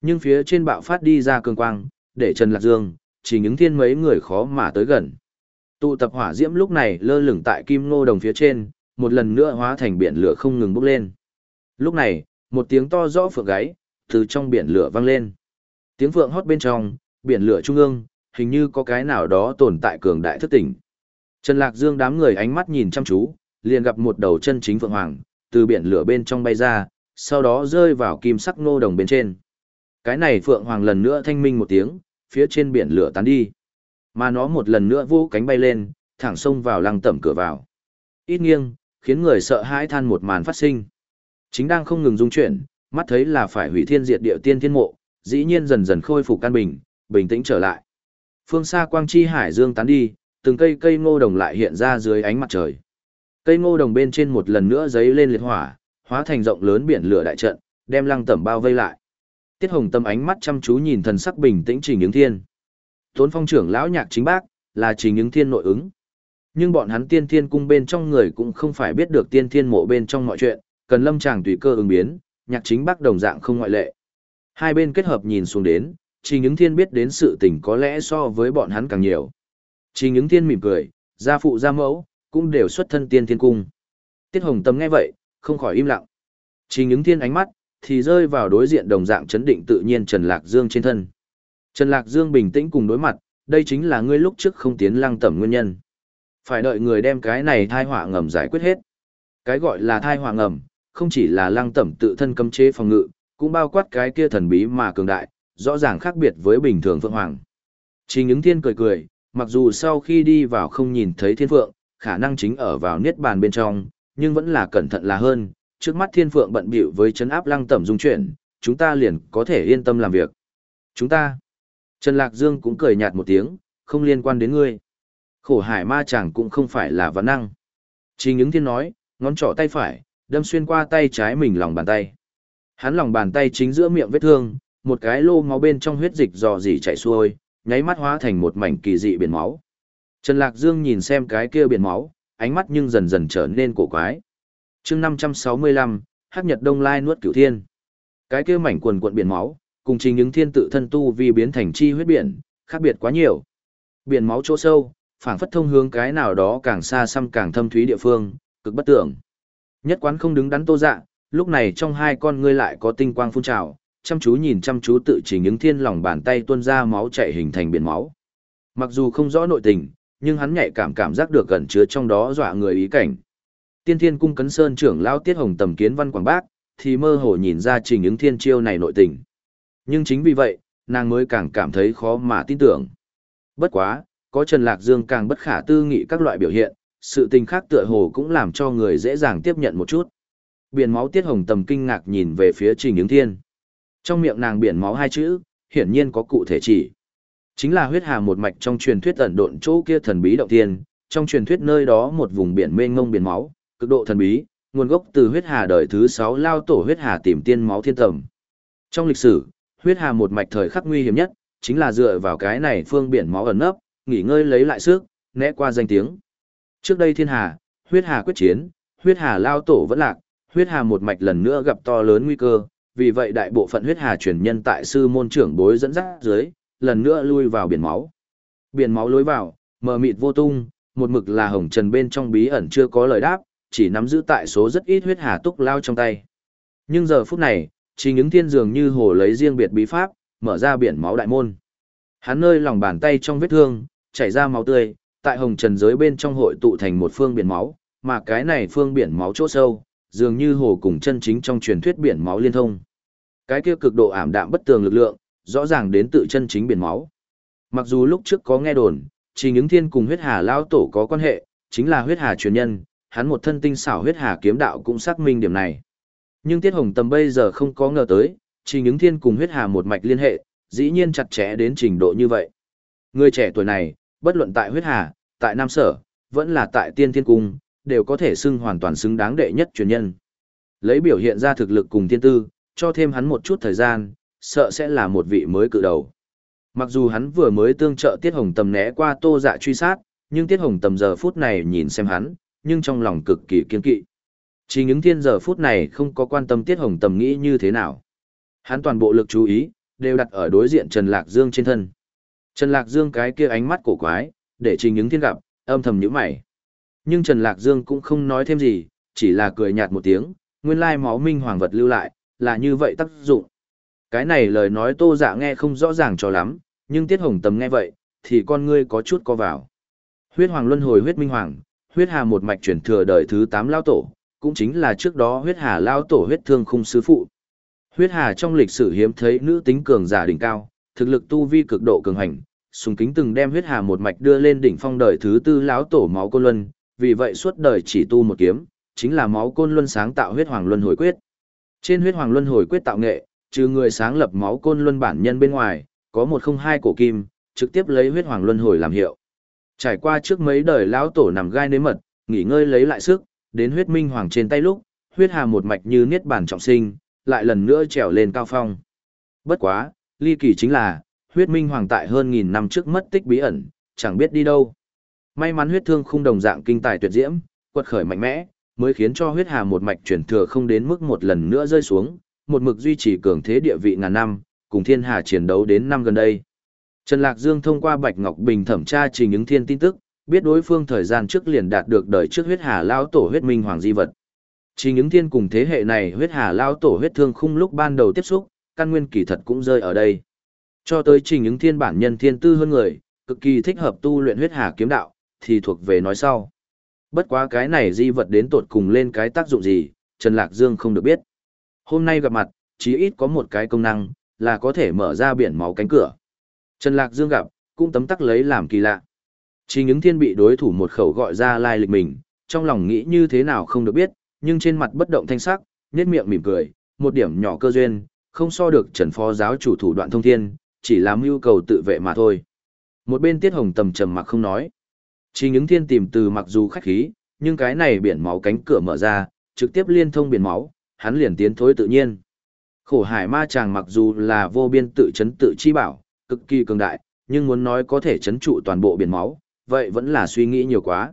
Nhưng phía trên bạo phát đi ra cường quang, để Trần Lạc Dương, chỉ những thiên mấy người khó mà tới gần. Tụ tập hỏa diễm lúc này lơ lửng tại kim ngô đồng phía trên, một lần nữa hóa thành biển lửa không ngừng bốc lên. Lúc này, một tiếng to rõ phượng gáy, từ trong biển lửa vang lên. Tiếng phượng hót bên trong, biển lửa trung ương, hình như có cái nào đó tồn tại cường đại thức tỉnh. Trần Lạc Dương đám người ánh mắt nhìn chăm chú, liền gặp một đầu chân chính phượng hoàng, từ biển lửa bên trong bay ra, sau đó rơi vào kim sắc nô đồng bên trên. Cái này phượng hoàng lần nữa thanh minh một tiếng, phía trên biển lửa tán đi. Mà nó một lần nữa vô cánh bay lên, thẳng xông vào lăng tẩm cửa vào. Ít nghiêng, khiến người sợ hãi than một màn phát sinh. Chính đang không ngừng dung chuyển, mắt thấy là phải hủy thiên diệt địa tiên thiên mộ, dĩ nhiên dần dần khôi phục căn bình, bình tĩnh trở lại. Phương xa quang chi hải dương tán đi, từng cây cây ngô đồng lại hiện ra dưới ánh mặt trời. Cây ngô đồng bên trên một lần nữa giấy lên liệt hỏa, hóa thành rộng lớn biển lửa đại trận, đem lăng tẩm bao vây lại. Tiết Hồng Tâm ánh mắt chăm chú nhìn thần sắc bình tĩnh Trình Những Thiên. Tốn Phong trưởng lão nhạc chính bác, là Trình Những Thiên nội ứng. Nhưng bọn hắn tiên thiên cung bên trong người cũng không phải biết được tiên thiên mộ bên trong mọi chuyện, cần lâm chàng tùy cơ ứng biến, nhạc chính bác đồng dạng không ngoại lệ. Hai bên kết hợp nhìn xuống đến, Trình Những Thiên biết đến sự tình có lẽ so với bọn hắn càng nhiều. Trình Những Thiên mỉm cười, gia phụ gia mẫu, cũng đều xuất thân tiên thiên cung. Tiết Hồng Tâm nghe vậy, không khỏi im lặng. Trình Những Thiên ánh mắt, thì rơi vào đối diện đồng dạng chấn định tự nhiên Trần Lạc Dương trên thân. Trần Lạc Dương bình tĩnh cùng đối mặt, đây chính là ngươi lúc trước không tiến lăng tẩm nguyên nhân. Phải đợi người đem cái này thai họa ngầm giải quyết hết. Cái gọi là thai họa ngầm, không chỉ là lăng tẩm tự thân cấm chế phòng ngự, cũng bao quát cái kia thần bí mà cường đại, rõ ràng khác biệt với bình thường phượng hoàng. Trình ứng thiên cười cười, mặc dù sau khi đi vào không nhìn thấy thiên phượng, khả năng chính ở vào niết bàn bên trong, nhưng vẫn là cẩn thận là hơn, trước mắt thiên phượng bận bịu với chấn áp lăng tẩm dung chuyển, chúng ta liền có thể yên tâm làm việc. Chúng ta. Trần Lạc Dương cũng cười nhạt một tiếng, không liên quan đến ngươi. Khổ hải ma chàng cũng không phải là văn năng. Trình ứng thiên nói, ngón trỏ tay phải, đâm xuyên qua tay trái mình lòng bàn tay. Hắn lòng bàn tay chính giữa miệng vết thương, một cái lô máu bên trong huyết dịch dò dỉ chảy xuôi, nháy mắt hóa thành một mảnh kỳ dị biển máu. Trần Lạc Dương nhìn xem cái kia biển máu, ánh mắt nhưng dần dần trở nên cổ quái. chương 565, Hắc Nhật Đông Lai nuốt cửu thiên. Cái kia mảnh quần cuộn biển máu, cùng trình những thiên tự thân tu vi biến thành chi huyết biển, khác biệt quá nhiều. Biển máu chỗ sâu, phảng phất thông hướng cái nào đó càng xa xăm càng thâm thúy địa phương, cực bất tưởng. Nhất quán không đứng đắn tô dạ, lúc này trong hai con ngươi lại có tinh quang phun trào, chăm chú nhìn chăm chú tự chỉ những thiên lòng bàn tay tuôn ra máu chảy hình thành biển máu. Mặc dù không rõ nội tình, nhưng hắn nhạy cảm cảm giác được gần chứa trong đó dọa người ý cảnh. Tiên Thiên cung cấn sơn trưởng lão Tiết Hồng tầm kiến văn quảng bác, thì mơ hồ nhìn ra trình những thiên chiêu này nội tình. Nhưng chính vì vậy, nàng mới càng cảm thấy khó mà tin tưởng. Bất quá, có Trần Lạc Dương càng bất khả tư nghị các loại biểu hiện, sự tình khác tựa hồ cũng làm cho người dễ dàng tiếp nhận một chút. Biển máu Tiết Hồng tầm kinh ngạc nhìn về phía Trình Những Thiên. Trong miệng nàng biển máu hai chữ, hiển nhiên có cụ thể chỉ. Chính là huyết hà một mạch trong truyền thuyết ẩn độn chỗ kia thần bí động tiên, trong truyền thuyết nơi đó một vùng biển mênh mông biển máu, cực độ thần bí, nguồn gốc từ huyết hà đời thứ 6 lao tổ huyết hà tìm tiên máu thiên tầm. Trong lịch sử, huyết hà một mạch thời khắc nguy hiểm nhất, chính là dựa vào cái này phương biển máu ẩn nấp, nghỉ ngơi lấy lại sức, né qua danh tiếng. Trước đây thiên hà, huyết hà quyết chiến, huyết hà lao tổ vẫn lạc, huyết hà một mạch lần nữa gặp to lớn nguy cơ, vì vậy đại bộ phận huyết hà truyền nhân tại sư môn trưởng bối dẫn dắt dưới, lần nữa lui vào biển máu. Biển máu lối vào, mờ mịt vô tung, một mực là hồng trần bên trong bí ẩn chưa có lời đáp, chỉ nắm giữ tại số rất ít huyết hà túc lao trong tay. Nhưng giờ phút này, chỉ những thiên dường như hồ lấy riêng biệt bí pháp, mở ra biển máu đại môn. Hắn nơi lòng bàn tay trong vết thương, chảy ra máu tươi, tại hồng trần giới bên trong hội tụ thành một phương biển máu, mà cái này phương biển máu chỗ sâu, dường như hồ cùng chân chính trong truyền thuyết biển máu liên thông. Cái kia cực độ ảm đạm bất tường lực lượng, rõ ràng đến tự chân chính biển máu. Mặc dù lúc trước có nghe đồn, chỉ những thiên cùng huyết hà lao tổ có quan hệ, chính là huyết hà truyền nhân, hắn một thân tinh xảo huyết hà kiếm đạo cũng xác minh điểm này. Nhưng Tiết Hồng Tầm bây giờ không có ngờ tới, chỉ những thiên cùng huyết hà một mạch liên hệ, dĩ nhiên chặt chẽ đến trình độ như vậy. Người trẻ tuổi này, bất luận tại huyết hà, tại Nam Sở, vẫn là tại Tiên Thiên Cung, đều có thể xưng hoàn toàn xứng đáng đệ nhất truyền nhân. Lấy biểu hiện ra thực lực cùng tiên tư, cho thêm hắn một chút thời gian, sợ sẽ là một vị mới cự đầu. Mặc dù hắn vừa mới tương trợ Tiết Hồng Tầm né qua tô dạ truy sát, nhưng Tiết Hồng Tầm giờ phút này nhìn xem hắn, nhưng trong lòng cực kỳ kiên kỵ. Chỉ những thiên giờ phút này không có quan tâm Tiết Hồng Tầm nghĩ như thế nào. Hắn toàn bộ lực chú ý, đều đặt ở đối diện Trần Lạc Dương trên thân. Trần Lạc Dương cái kia ánh mắt cổ quái, để trình những thiên gặp, âm thầm nhíu mày. Nhưng Trần Lạc Dương cũng không nói thêm gì, chỉ là cười nhạt một tiếng, nguyên lai máu minh hoàng vật lưu lại, là như vậy tác dụng. Cái này lời nói tô dạ nghe không rõ ràng cho lắm, nhưng Tiết Hồng Tầm nghe vậy, thì con ngươi có chút co vào. Huyết hoàng luân hồi huyết minh hoàng, huyết hà một mạch chuyển thừa đời thứ 8 lao tổ, cũng chính là trước đó huyết hà lao tổ huyết thương khung sư phụ. Huyết hà trong lịch sử hiếm thấy nữ tính cường giả đỉnh cao, thực lực tu vi cực độ cường hành, sùng kính từng đem huyết hà một mạch đưa lên đỉnh phong đời thứ tư lão tổ máu côn luân, vì vậy suốt đời chỉ tu một kiếm, chính là máu côn luân sáng tạo huyết hoàng luân hồi quyết. Trên huyết hoàng luân hồi quyết tạo nghệ, trừ người sáng lập máu côn luân bản nhân bên ngoài, có một không hai cổ kim, trực tiếp lấy huyết hoàng luân hồi làm hiệu. Trải qua trước mấy đời lão tổ nằm gai nếm mật, nghỉ ngơi lấy lại sức, đến huyết minh hoàng trên tay lúc, huyết hà một mạch như niết bản trọng sinh, lại lần nữa trèo lên cao phong. Bất quá, ly kỳ chính là, huyết minh hoàng tại hơn nghìn năm trước mất tích bí ẩn, chẳng biết đi đâu. May mắn huyết thương không đồng dạng kinh tài tuyệt diễm, quật khởi mạnh mẽ, mới khiến cho huyết hà một mạch chuyển thừa không đến mức một lần nữa rơi xuống, một mực duy trì cường thế địa vị ngàn năm, cùng thiên hà chiến đấu đến năm gần đây. Trần Lạc Dương thông qua Bạch Ngọc Bình thẩm tra trình ứng thiên tin tức, biết đối phương thời gian trước liền đạt được đời trước huyết hà lao tổ huyết minh hoàng di vật. Trình những thiên cùng thế hệ này huyết hà lao tổ huyết thương khung lúc ban đầu tiếp xúc, căn nguyên kỳ thật cũng rơi ở đây. Cho tới trình những thiên bản nhân thiên tư hơn người, cực kỳ thích hợp tu luyện huyết hà kiếm đạo, thì thuộc về nói sau. Bất quá cái này di vật đến tột cùng lên cái tác dụng gì, Trần Lạc Dương không được biết. Hôm nay gặp mặt, chí ít có một cái công năng, là có thể mở ra biển máu cánh cửa. Trần Lạc Dương gặp, cũng tấm tắc lấy làm kỳ lạ. Chỉ những thiên bị đối thủ một khẩu gọi ra lai lịch mình, trong lòng nghĩ như thế nào không được biết, nhưng trên mặt bất động thanh sắc, nhếch miệng mỉm cười, một điểm nhỏ cơ duyên, không so được Trần Phó giáo chủ thủ đoạn thông thiên, chỉ là mưu cầu tự vệ mà thôi. Một bên Tiết Hồng tầm trầm mặc không nói. Chỉ những thiên tìm từ mặc dù khách khí, nhưng cái này biển máu cánh cửa mở ra, trực tiếp liên thông biển máu, hắn liền tiến thối tự nhiên. Khổ hải ma chàng mặc dù là vô biên tự chấn tự chi bảo, cực kỳ cường đại, nhưng muốn nói có thể chấn trụ toàn bộ biển máu, vậy vẫn là suy nghĩ nhiều quá.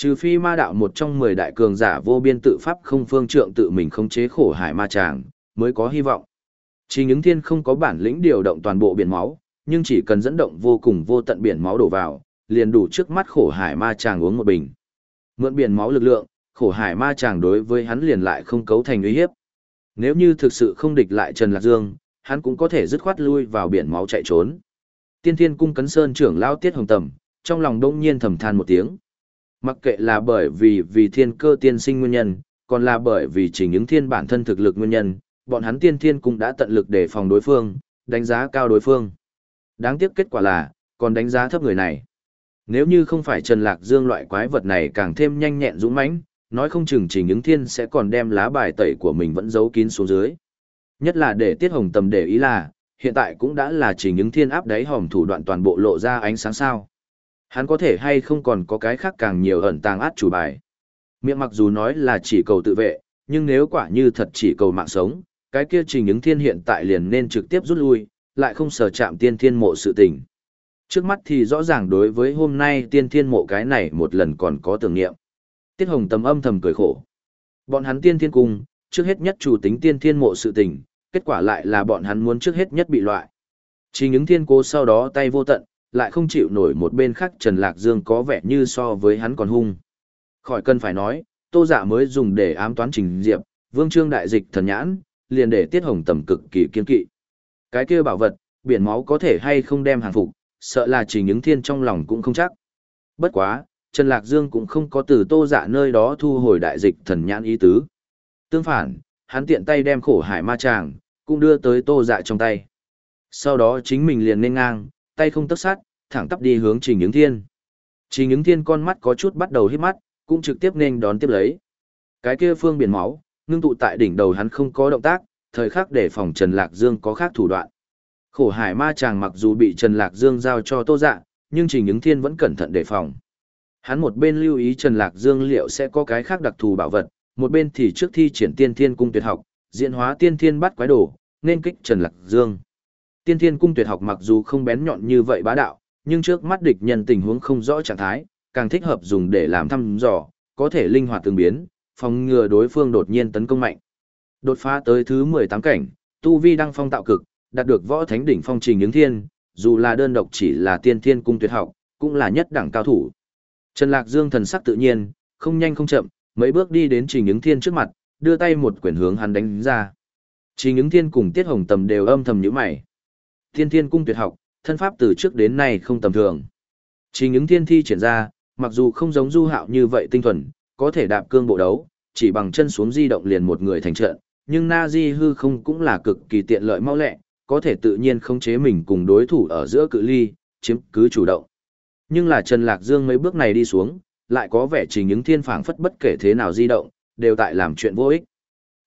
Trừ phi ma đạo một trong 10 đại cường giả vô biên tự pháp không phương trượng tự mình khống chế khổ hải ma tràng mới có hy vọng. Chỉ những thiên không có bản lĩnh điều động toàn bộ biển máu, nhưng chỉ cần dẫn động vô cùng vô tận biển máu đổ vào, liền đủ trước mắt khổ hải ma chàng uống một bình. Mượn biển máu lực lượng, khổ hải ma chàng đối với hắn liền lại không cấu thành uy hiếp. Nếu như thực sự không địch lại Trần Lạc Dương, hắn cũng có thể dứt khoát lui vào biển máu chạy trốn. Tiên Thiên cung cấn sơn trưởng lao Tiết Hồng Tầm, trong lòng đông nhiên thầm than một tiếng. Mặc kệ là bởi vì vì thiên cơ tiên sinh nguyên nhân, còn là bởi vì chỉ những thiên bản thân thực lực nguyên nhân, bọn hắn tiên thiên cũng đã tận lực để phòng đối phương, đánh giá cao đối phương. Đáng tiếc kết quả là, còn đánh giá thấp người này. Nếu như không phải Trần Lạc Dương loại quái vật này càng thêm nhanh nhẹn dũng mãnh, nói không chừng Trình Những Thiên sẽ còn đem lá bài tẩy của mình vẫn giấu kín xuống dưới. Nhất là để Tiết Hồng Tầm để ý là, hiện tại cũng đã là Trình Những Thiên áp đáy hòm thủ đoạn toàn bộ lộ ra ánh sáng sao. Hắn có thể hay không còn có cái khác càng nhiều ẩn tàng át chủ bài. Miệng mặc dù nói là chỉ cầu tự vệ, nhưng nếu quả như thật chỉ cầu mạng sống, cái kia Trình Những Thiên hiện tại liền nên trực tiếp rút lui, lại không sở chạm tiên thiên mộ sự tình. Trước mắt thì rõ ràng đối với hôm nay tiên thiên mộ cái này một lần còn có tưởng niệm. Tiết Hồng tầm âm thầm cười khổ. Bọn hắn tiên thiên cung, trước hết nhất chủ tính tiên thiên mộ sự tình, kết quả lại là bọn hắn muốn trước hết nhất bị loại. Chỉ những thiên cố sau đó tay vô tận, lại không chịu nổi một bên khác Trần Lạc Dương có vẻ như so với hắn còn hung. Khỏi cần phải nói, tô dạ mới dùng để ám toán trình diệp, vương trương đại dịch thần nhãn, liền để tiết hồng tầm cực kỳ kiên kỵ. Cái kia bảo vật, biển máu có thể hay không đem hàng phục, sợ là chỉ những thiên trong lòng cũng không chắc. Bất quá, Trần Lạc Dương cũng không có từ tô dạ nơi đó thu hồi đại dịch thần nhãn ý tứ. Tương phản, hắn tiện tay đem khổ hải ma tràng, cũng đưa tới tô dạ trong tay. Sau đó chính mình liền nên ngang, tay không tấc sát, thẳng tắp đi hướng Trình Những Thiên. Trình Những Thiên con mắt có chút bắt đầu hít mắt, cũng trực tiếp nên đón tiếp lấy. Cái kia phương biển máu, ngưng tụ tại đỉnh đầu hắn không có động tác, thời khắc để phòng Trần Lạc Dương có khác thủ đoạn. Khổ hải ma chàng mặc dù bị Trần Lạc Dương giao cho tô dạ, nhưng Trình Những Thiên vẫn cẩn thận đề phòng. Hắn một bên lưu ý Trần Lạc Dương liệu sẽ có cái khác đặc thù bảo vật, một bên thì trước thi triển tiên thiên cung tuyệt học, diễn hóa tiên thiên bắt quái đồ, nên kích Trần Lạc Dương. Tiên thiên cung tuyệt học mặc dù không bén nhọn như vậy bá đạo, nhưng trước mắt địch nhân tình huống không rõ trạng thái, càng thích hợp dùng để làm thăm dò, có thể linh hoạt tương biến, phòng ngừa đối phương đột nhiên tấn công mạnh. Đột phá tới thứ 18 cảnh, tu vi đăng phong tạo cực, đạt được võ thánh đỉnh phong trình những thiên, dù là đơn độc chỉ là tiên thiên cung tuyệt học, cũng là nhất đẳng cao thủ. Trần Lạc Dương thần sắc tự nhiên, không nhanh không chậm, mấy bước đi đến Trình Những Thiên trước mặt, đưa tay một quyển hướng hắn đánh ra. Trình Những Thiên cùng Tiết Hồng Tầm đều âm thầm nhíu mày. Thiên Thiên cung tuyệt học, thân pháp từ trước đến nay không tầm thường. Chỉ Những Thiên thi triển ra, mặc dù không giống Du Hạo như vậy tinh thuần, có thể đạp cương bộ đấu, chỉ bằng chân xuống di động liền một người thành trận, nhưng Na Di hư không cũng là cực kỳ tiện lợi mau lẹ, có thể tự nhiên khống chế mình cùng đối thủ ở giữa cự ly, chiếm cứ chủ động. Nhưng là Trần Lạc Dương mấy bước này đi xuống, lại có vẻ chỉ những thiên phảng phất bất kể thế nào di động, đều tại làm chuyện vô ích.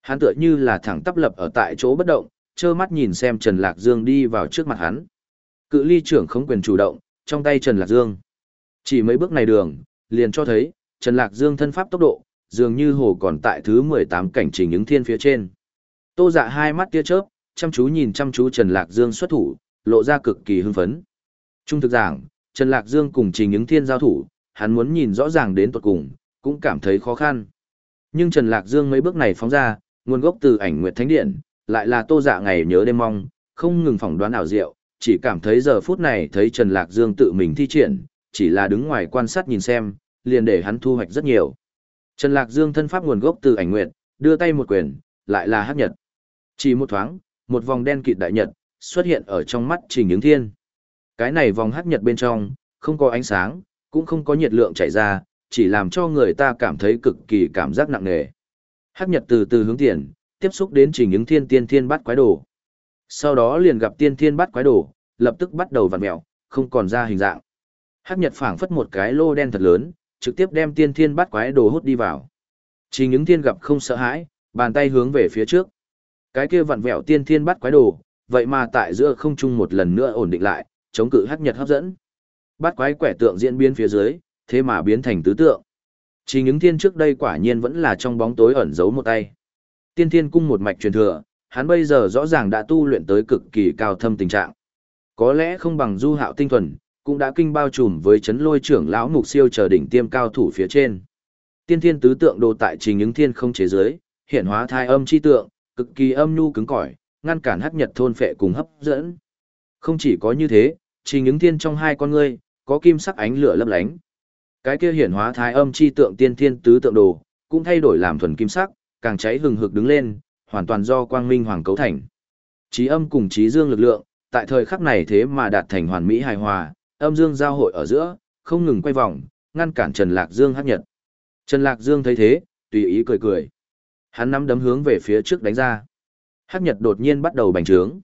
Hắn tựa như là thẳng tắp lập ở tại chỗ bất động, trơ mắt nhìn xem Trần Lạc Dương đi vào trước mặt hắn. Cự ly trưởng không quyền chủ động, trong tay Trần Lạc Dương. Chỉ mấy bước này đường, liền cho thấy, Trần Lạc Dương thân pháp tốc độ, dường như hồ còn tại thứ 18 cảnh trình những thiên phía trên. Tô dạ hai mắt tia chớp, chăm chú nhìn chăm chú Trần Lạc Dương xuất thủ, lộ ra cực kỳ hưng phấn. Trung thực giảng, Trần Lạc Dương cùng Trình Ứng Thiên giao thủ, hắn muốn nhìn rõ ràng đến tuột cùng, cũng cảm thấy khó khăn. Nhưng Trần Lạc Dương mấy bước này phóng ra, nguồn gốc từ ảnh Nguyệt Thánh Điện, lại là tô dạ ngày nhớ đêm mong, không ngừng phỏng đoán ảo diệu, chỉ cảm thấy giờ phút này thấy Trần Lạc Dương tự mình thi triển, chỉ là đứng ngoài quan sát nhìn xem, liền để hắn thu hoạch rất nhiều. Trần Lạc Dương thân pháp nguồn gốc từ ảnh nguyệt, đưa tay một quyền, lại là hắc nhật. Chỉ một thoáng, một vòng đen kịt đại nhật xuất hiện ở trong mắt Trình Ứng Thiên. Cái này vòng hắc nhật bên trong, không có ánh sáng, cũng không có nhiệt lượng chảy ra, chỉ làm cho người ta cảm thấy cực kỳ cảm giác nặng nề. Hắc nhật từ từ hướng tiền, tiếp xúc đến trình ứng thiên tiên thiên bắt quái đồ. Sau đó liền gặp tiên thiên bắt quái đồ, lập tức bắt đầu vặn mèo, không còn ra hình dạng. Hắc nhật phảng phất một cái lô đen thật lớn, trực tiếp đem tiên thiên bắt quái đồ hút đi vào. Trình ứng thiên gặp không sợ hãi, bàn tay hướng về phía trước. Cái kia vặn vẹo tiên thiên bắt quái đồ, vậy mà tại giữa không trung một lần nữa ổn định lại, chống cự hắc nhật hấp dẫn. Bắt quái quẻ tượng diễn biến phía dưới, thế mà biến thành tứ tượng. Trình ứng thiên trước đây quả nhiên vẫn là trong bóng tối ẩn giấu một tay. Tiên thiên cung một mạch truyền thừa, hắn bây giờ rõ ràng đã tu luyện tới cực kỳ cao thâm tình trạng. Có lẽ không bằng du hạo tinh thuần, cũng đã kinh bao trùm với chấn lôi trưởng lão mục siêu chờ đỉnh tiêm cao thủ phía trên. Tiên thiên tứ tượng đồ tại trình ứng thiên không chế giới, hiện hóa thai âm chi tượng, cực kỳ âm nhu cứng cỏi, ngăn cản hắc nhật thôn phệ cùng hấp dẫn. Không chỉ có như thế, trình ứng thiên trong hai con ngươi, có kim sắc ánh lửa lấp lánh. Cái kia hiển hóa thái âm chi tượng tiên thiên tứ tượng đồ, cũng thay đổi làm thuần kim sắc, càng cháy hừng hực đứng lên, hoàn toàn do quang minh hoàng cấu thành. Trí âm cùng trí dương lực lượng, tại thời khắc này thế mà đạt thành hoàn mỹ hài hòa, âm dương giao hội ở giữa, không ngừng quay vòng, ngăn cản Trần Lạc Dương hấp nhật. Trần Lạc Dương thấy thế, tùy ý cười cười. Hắn nắm đấm hướng về phía trước đánh ra. Hắc nhật đột nhiên bắt đầu bành trướng.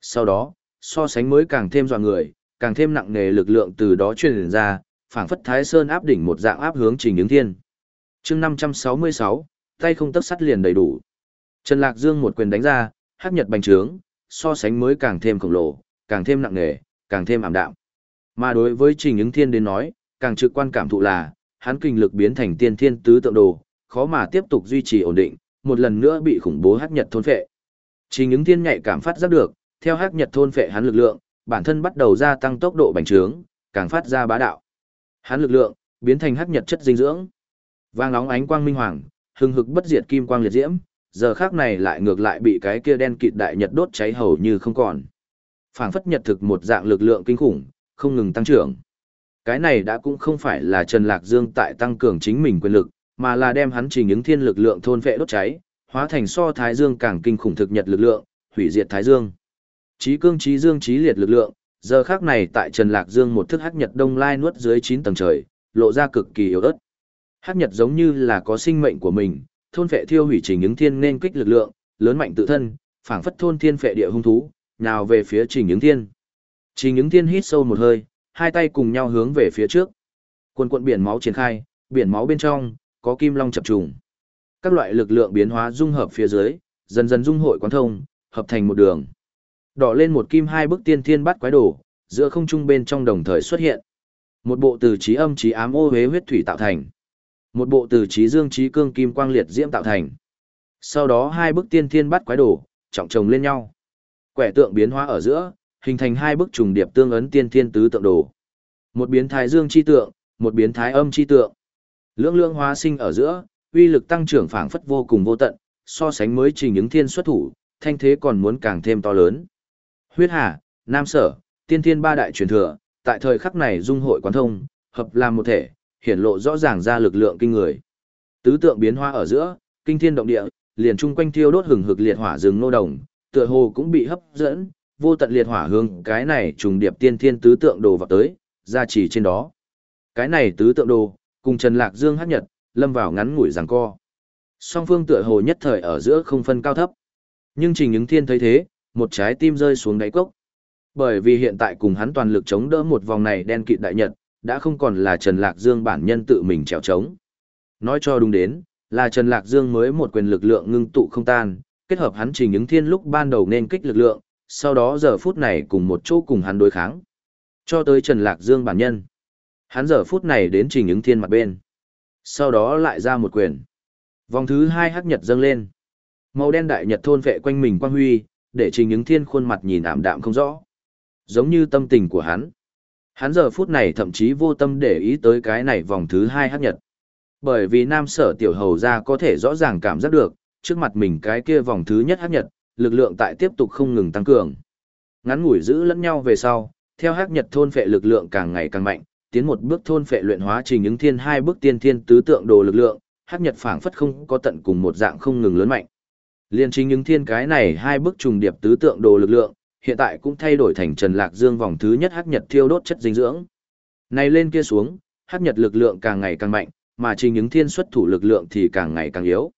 Sau đó, so sánh mới càng thêm dọa người, càng thêm nặng nề lực lượng từ đó truyền ra, phảng phất Thái Sơn áp đỉnh một dạng áp hướng Trình Ứng Thiên. Chương 566, tay không tấc sắt liền đầy đủ. Trần Lạc Dương một quyền đánh ra, hắc nhật bành trướng, so sánh mới càng thêm khổng lồ, càng thêm nặng nề, càng thêm ảm đạm. Mà đối với Trình Ứng Thiên đến nói, càng trực quan cảm thụ là, hắn kinh lực biến thành tiên thiên tứ tượng đồ, khó mà tiếp tục duy trì ổn định, một lần nữa bị khủng bố hắc nhật thôn phệ. Trình Ứng Thiên nhạy cảm phát giác được, theo hắc nhật thôn phệ hắn lực lượng, bản thân bắt đầu gia tăng tốc độ bành trướng, càng phát ra bá đạo. Hắn lực lượng biến thành hắc nhật chất dinh dưỡng. Vàng nóng ánh quang minh hoàng, hừng hực bất diệt kim quang liệt diễm, giờ khác này lại ngược lại bị cái kia đen kịt đại nhật đốt cháy hầu như không còn. Phảng phất nhật thực một dạng lực lượng kinh khủng, không ngừng tăng trưởng. Cái này đã cũng không phải là Trần Lạc Dương tại tăng cường chính mình quyền lực, mà là đem hắn trình ứng thiên lực lượng thôn vệ đốt cháy, hóa thành so Thái Dương càng kinh khủng thực nhật lực lượng, hủy diệt Thái Dương. Chí cương chí dương chí liệt lực lượng, giờ khác này tại Trần Lạc Dương một thức hắc nhật đông lai nuốt dưới 9 tầng trời, lộ ra cực kỳ yếu ớt. Hắc nhật giống như là có sinh mệnh của mình, thôn vệ thiêu hủy trình ứng thiên nên kích lực lượng, lớn mạnh tự thân, phảng phất thôn thiên phệ địa hung thú, nào về phía trình ứng thiên. Trình ứng thiên hít sâu một hơi, hai tay cùng nhau hướng về phía trước. Quần quận biển máu triển khai, biển máu bên trong, có kim long chập trùng. Các loại lực lượng biến hóa dung hợp phía dưới, dần dần dung hội quán thông, hợp thành một đường. Đỏ lên một kim hai bức tiên thiên bắt quái đổ, giữa không trung bên trong đồng thời xuất hiện. Một bộ từ trí âm trí ám ô hế huyết thủy tạo thành. Một bộ từ trí dương trí cương kim quang liệt diễm tạo thành. Sau đó hai bức tiên thiên bắt quái đồ trọng chồng lên nhau. Quẻ tượng biến hóa ở giữa, hình thành hai bức trùng điệp tương ấn tiên thiên tứ tượng đồ. Một biến thái dương chi tượng, một biến thái âm chi tượng. Lưỡng lưỡng hóa sinh ở giữa, uy lực tăng trưởng phảng phất vô cùng vô tận, so sánh mới trình những thiên xuất thủ, thanh thế còn muốn càng thêm to lớn. Huyết Hà, Nam Sở, Tiên Thiên ba đại truyền thừa, tại thời khắc này dung hội quán thông, hợp làm một thể, hiển lộ rõ ràng ra lực lượng kinh người. Tứ tượng biến hóa ở giữa, kinh thiên động địa, liền chung quanh thiêu đốt hừng hực liệt hỏa rừng nô đồng, tựa hồ cũng bị hấp dẫn, vô tận liệt hỏa hương, cái này trùng điệp tiên thiên tứ tượng đồ vào tới, ra chỉ trên đó. Cái này tứ tượng đồ, cùng Trần Lạc Dương hấp nhật, lâm vào ngắn ngủi giằng co. Song phương tựa hồ nhất thời ở giữa không phân cao thấp. Nhưng Trình Ứng Thiên thấy thế, một trái tim rơi xuống đáy cốc. Bởi vì hiện tại cùng hắn toàn lực chống đỡ một vòng này đen kịt đại nhật, đã không còn là Trần Lạc Dương bản nhân tự mình trèo trống. Nói cho đúng đến, là Trần Lạc Dương mới một quyền lực lượng ngưng tụ không tan, kết hợp hắn trình ứng thiên lúc ban đầu nên kích lực lượng, sau đó giờ phút này cùng một chỗ cùng hắn đối kháng. Cho tới Trần Lạc Dương bản nhân. Hắn giờ phút này đến trình ứng thiên mặt bên. Sau đó lại ra một quyền. Vòng thứ hai hắc nhật dâng lên. Màu đen đại nhật thôn vệ quanh mình quang huy, để trình ứng thiên khuôn mặt nhìn ảm đạm không rõ. Giống như tâm tình của hắn. Hắn giờ phút này thậm chí vô tâm để ý tới cái này vòng thứ hai hắc nhật. Bởi vì nam sở tiểu hầu ra có thể rõ ràng cảm giác được, trước mặt mình cái kia vòng thứ nhất hắc nhật, lực lượng tại tiếp tục không ngừng tăng cường. Ngắn ngủi giữ lẫn nhau về sau, theo hắc nhật thôn phệ lực lượng càng ngày càng mạnh, tiến một bước thôn phệ luyện hóa trình ứng thiên hai bước tiên thiên tứ tượng đồ lực lượng, hắc nhật phảng phất không có tận cùng một dạng không ngừng lớn mạnh. Liên trình ứng thiên cái này hai bước trùng điệp tứ tượng đồ lực lượng, hiện tại cũng thay đổi thành Trần Lạc Dương vòng thứ nhất hắc nhật thiêu đốt chất dinh dưỡng. Này lên kia xuống, hắc nhật lực lượng càng ngày càng mạnh, mà trình những thiên xuất thủ lực lượng thì càng ngày càng yếu.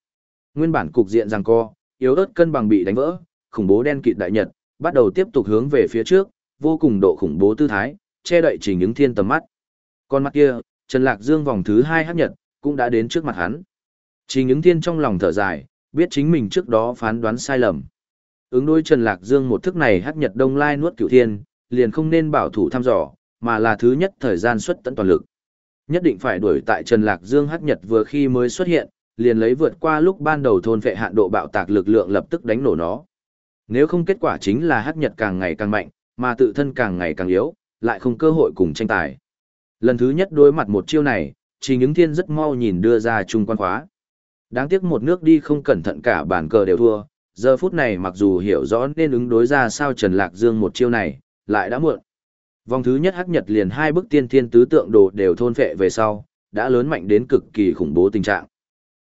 Nguyên bản cục diện giằng co, yếu ớt cân bằng bị đánh vỡ, khủng bố đen kịt đại nhật, bắt đầu tiếp tục hướng về phía trước, vô cùng độ khủng bố tư thái, che đậy trình những thiên tầm mắt. Con mắt kia, Trần Lạc Dương vòng thứ hai hấp nhật, cũng đã đến trước mặt hắn. Trình những thiên trong lòng thở dài, biết chính mình trước đó phán đoán sai lầm. Ứng đối Trần Lạc Dương một thức này hắc nhật đông lai nuốt cửu thiên, liền không nên bảo thủ thăm dò, mà là thứ nhất thời gian xuất tận toàn lực. Nhất định phải đuổi tại Trần Lạc Dương hắc nhật vừa khi mới xuất hiện, liền lấy vượt qua lúc ban đầu thôn vệ hạn độ bạo tạc lực lượng lập tức đánh nổ nó. Nếu không kết quả chính là hắc nhật càng ngày càng mạnh, mà tự thân càng ngày càng yếu, lại không cơ hội cùng tranh tài. Lần thứ nhất đối mặt một chiêu này, chỉ những thiên rất mau nhìn đưa ra trung quan khóa. Đáng tiếc một nước đi không cẩn thận cả bàn cờ đều thua, giờ phút này mặc dù hiểu rõ nên ứng đối ra sao Trần Lạc Dương một chiêu này, lại đã muộn. Vòng thứ nhất hắc nhật liền hai bức tiên thiên tứ tượng đồ đều thôn phệ về sau, đã lớn mạnh đến cực kỳ khủng bố tình trạng.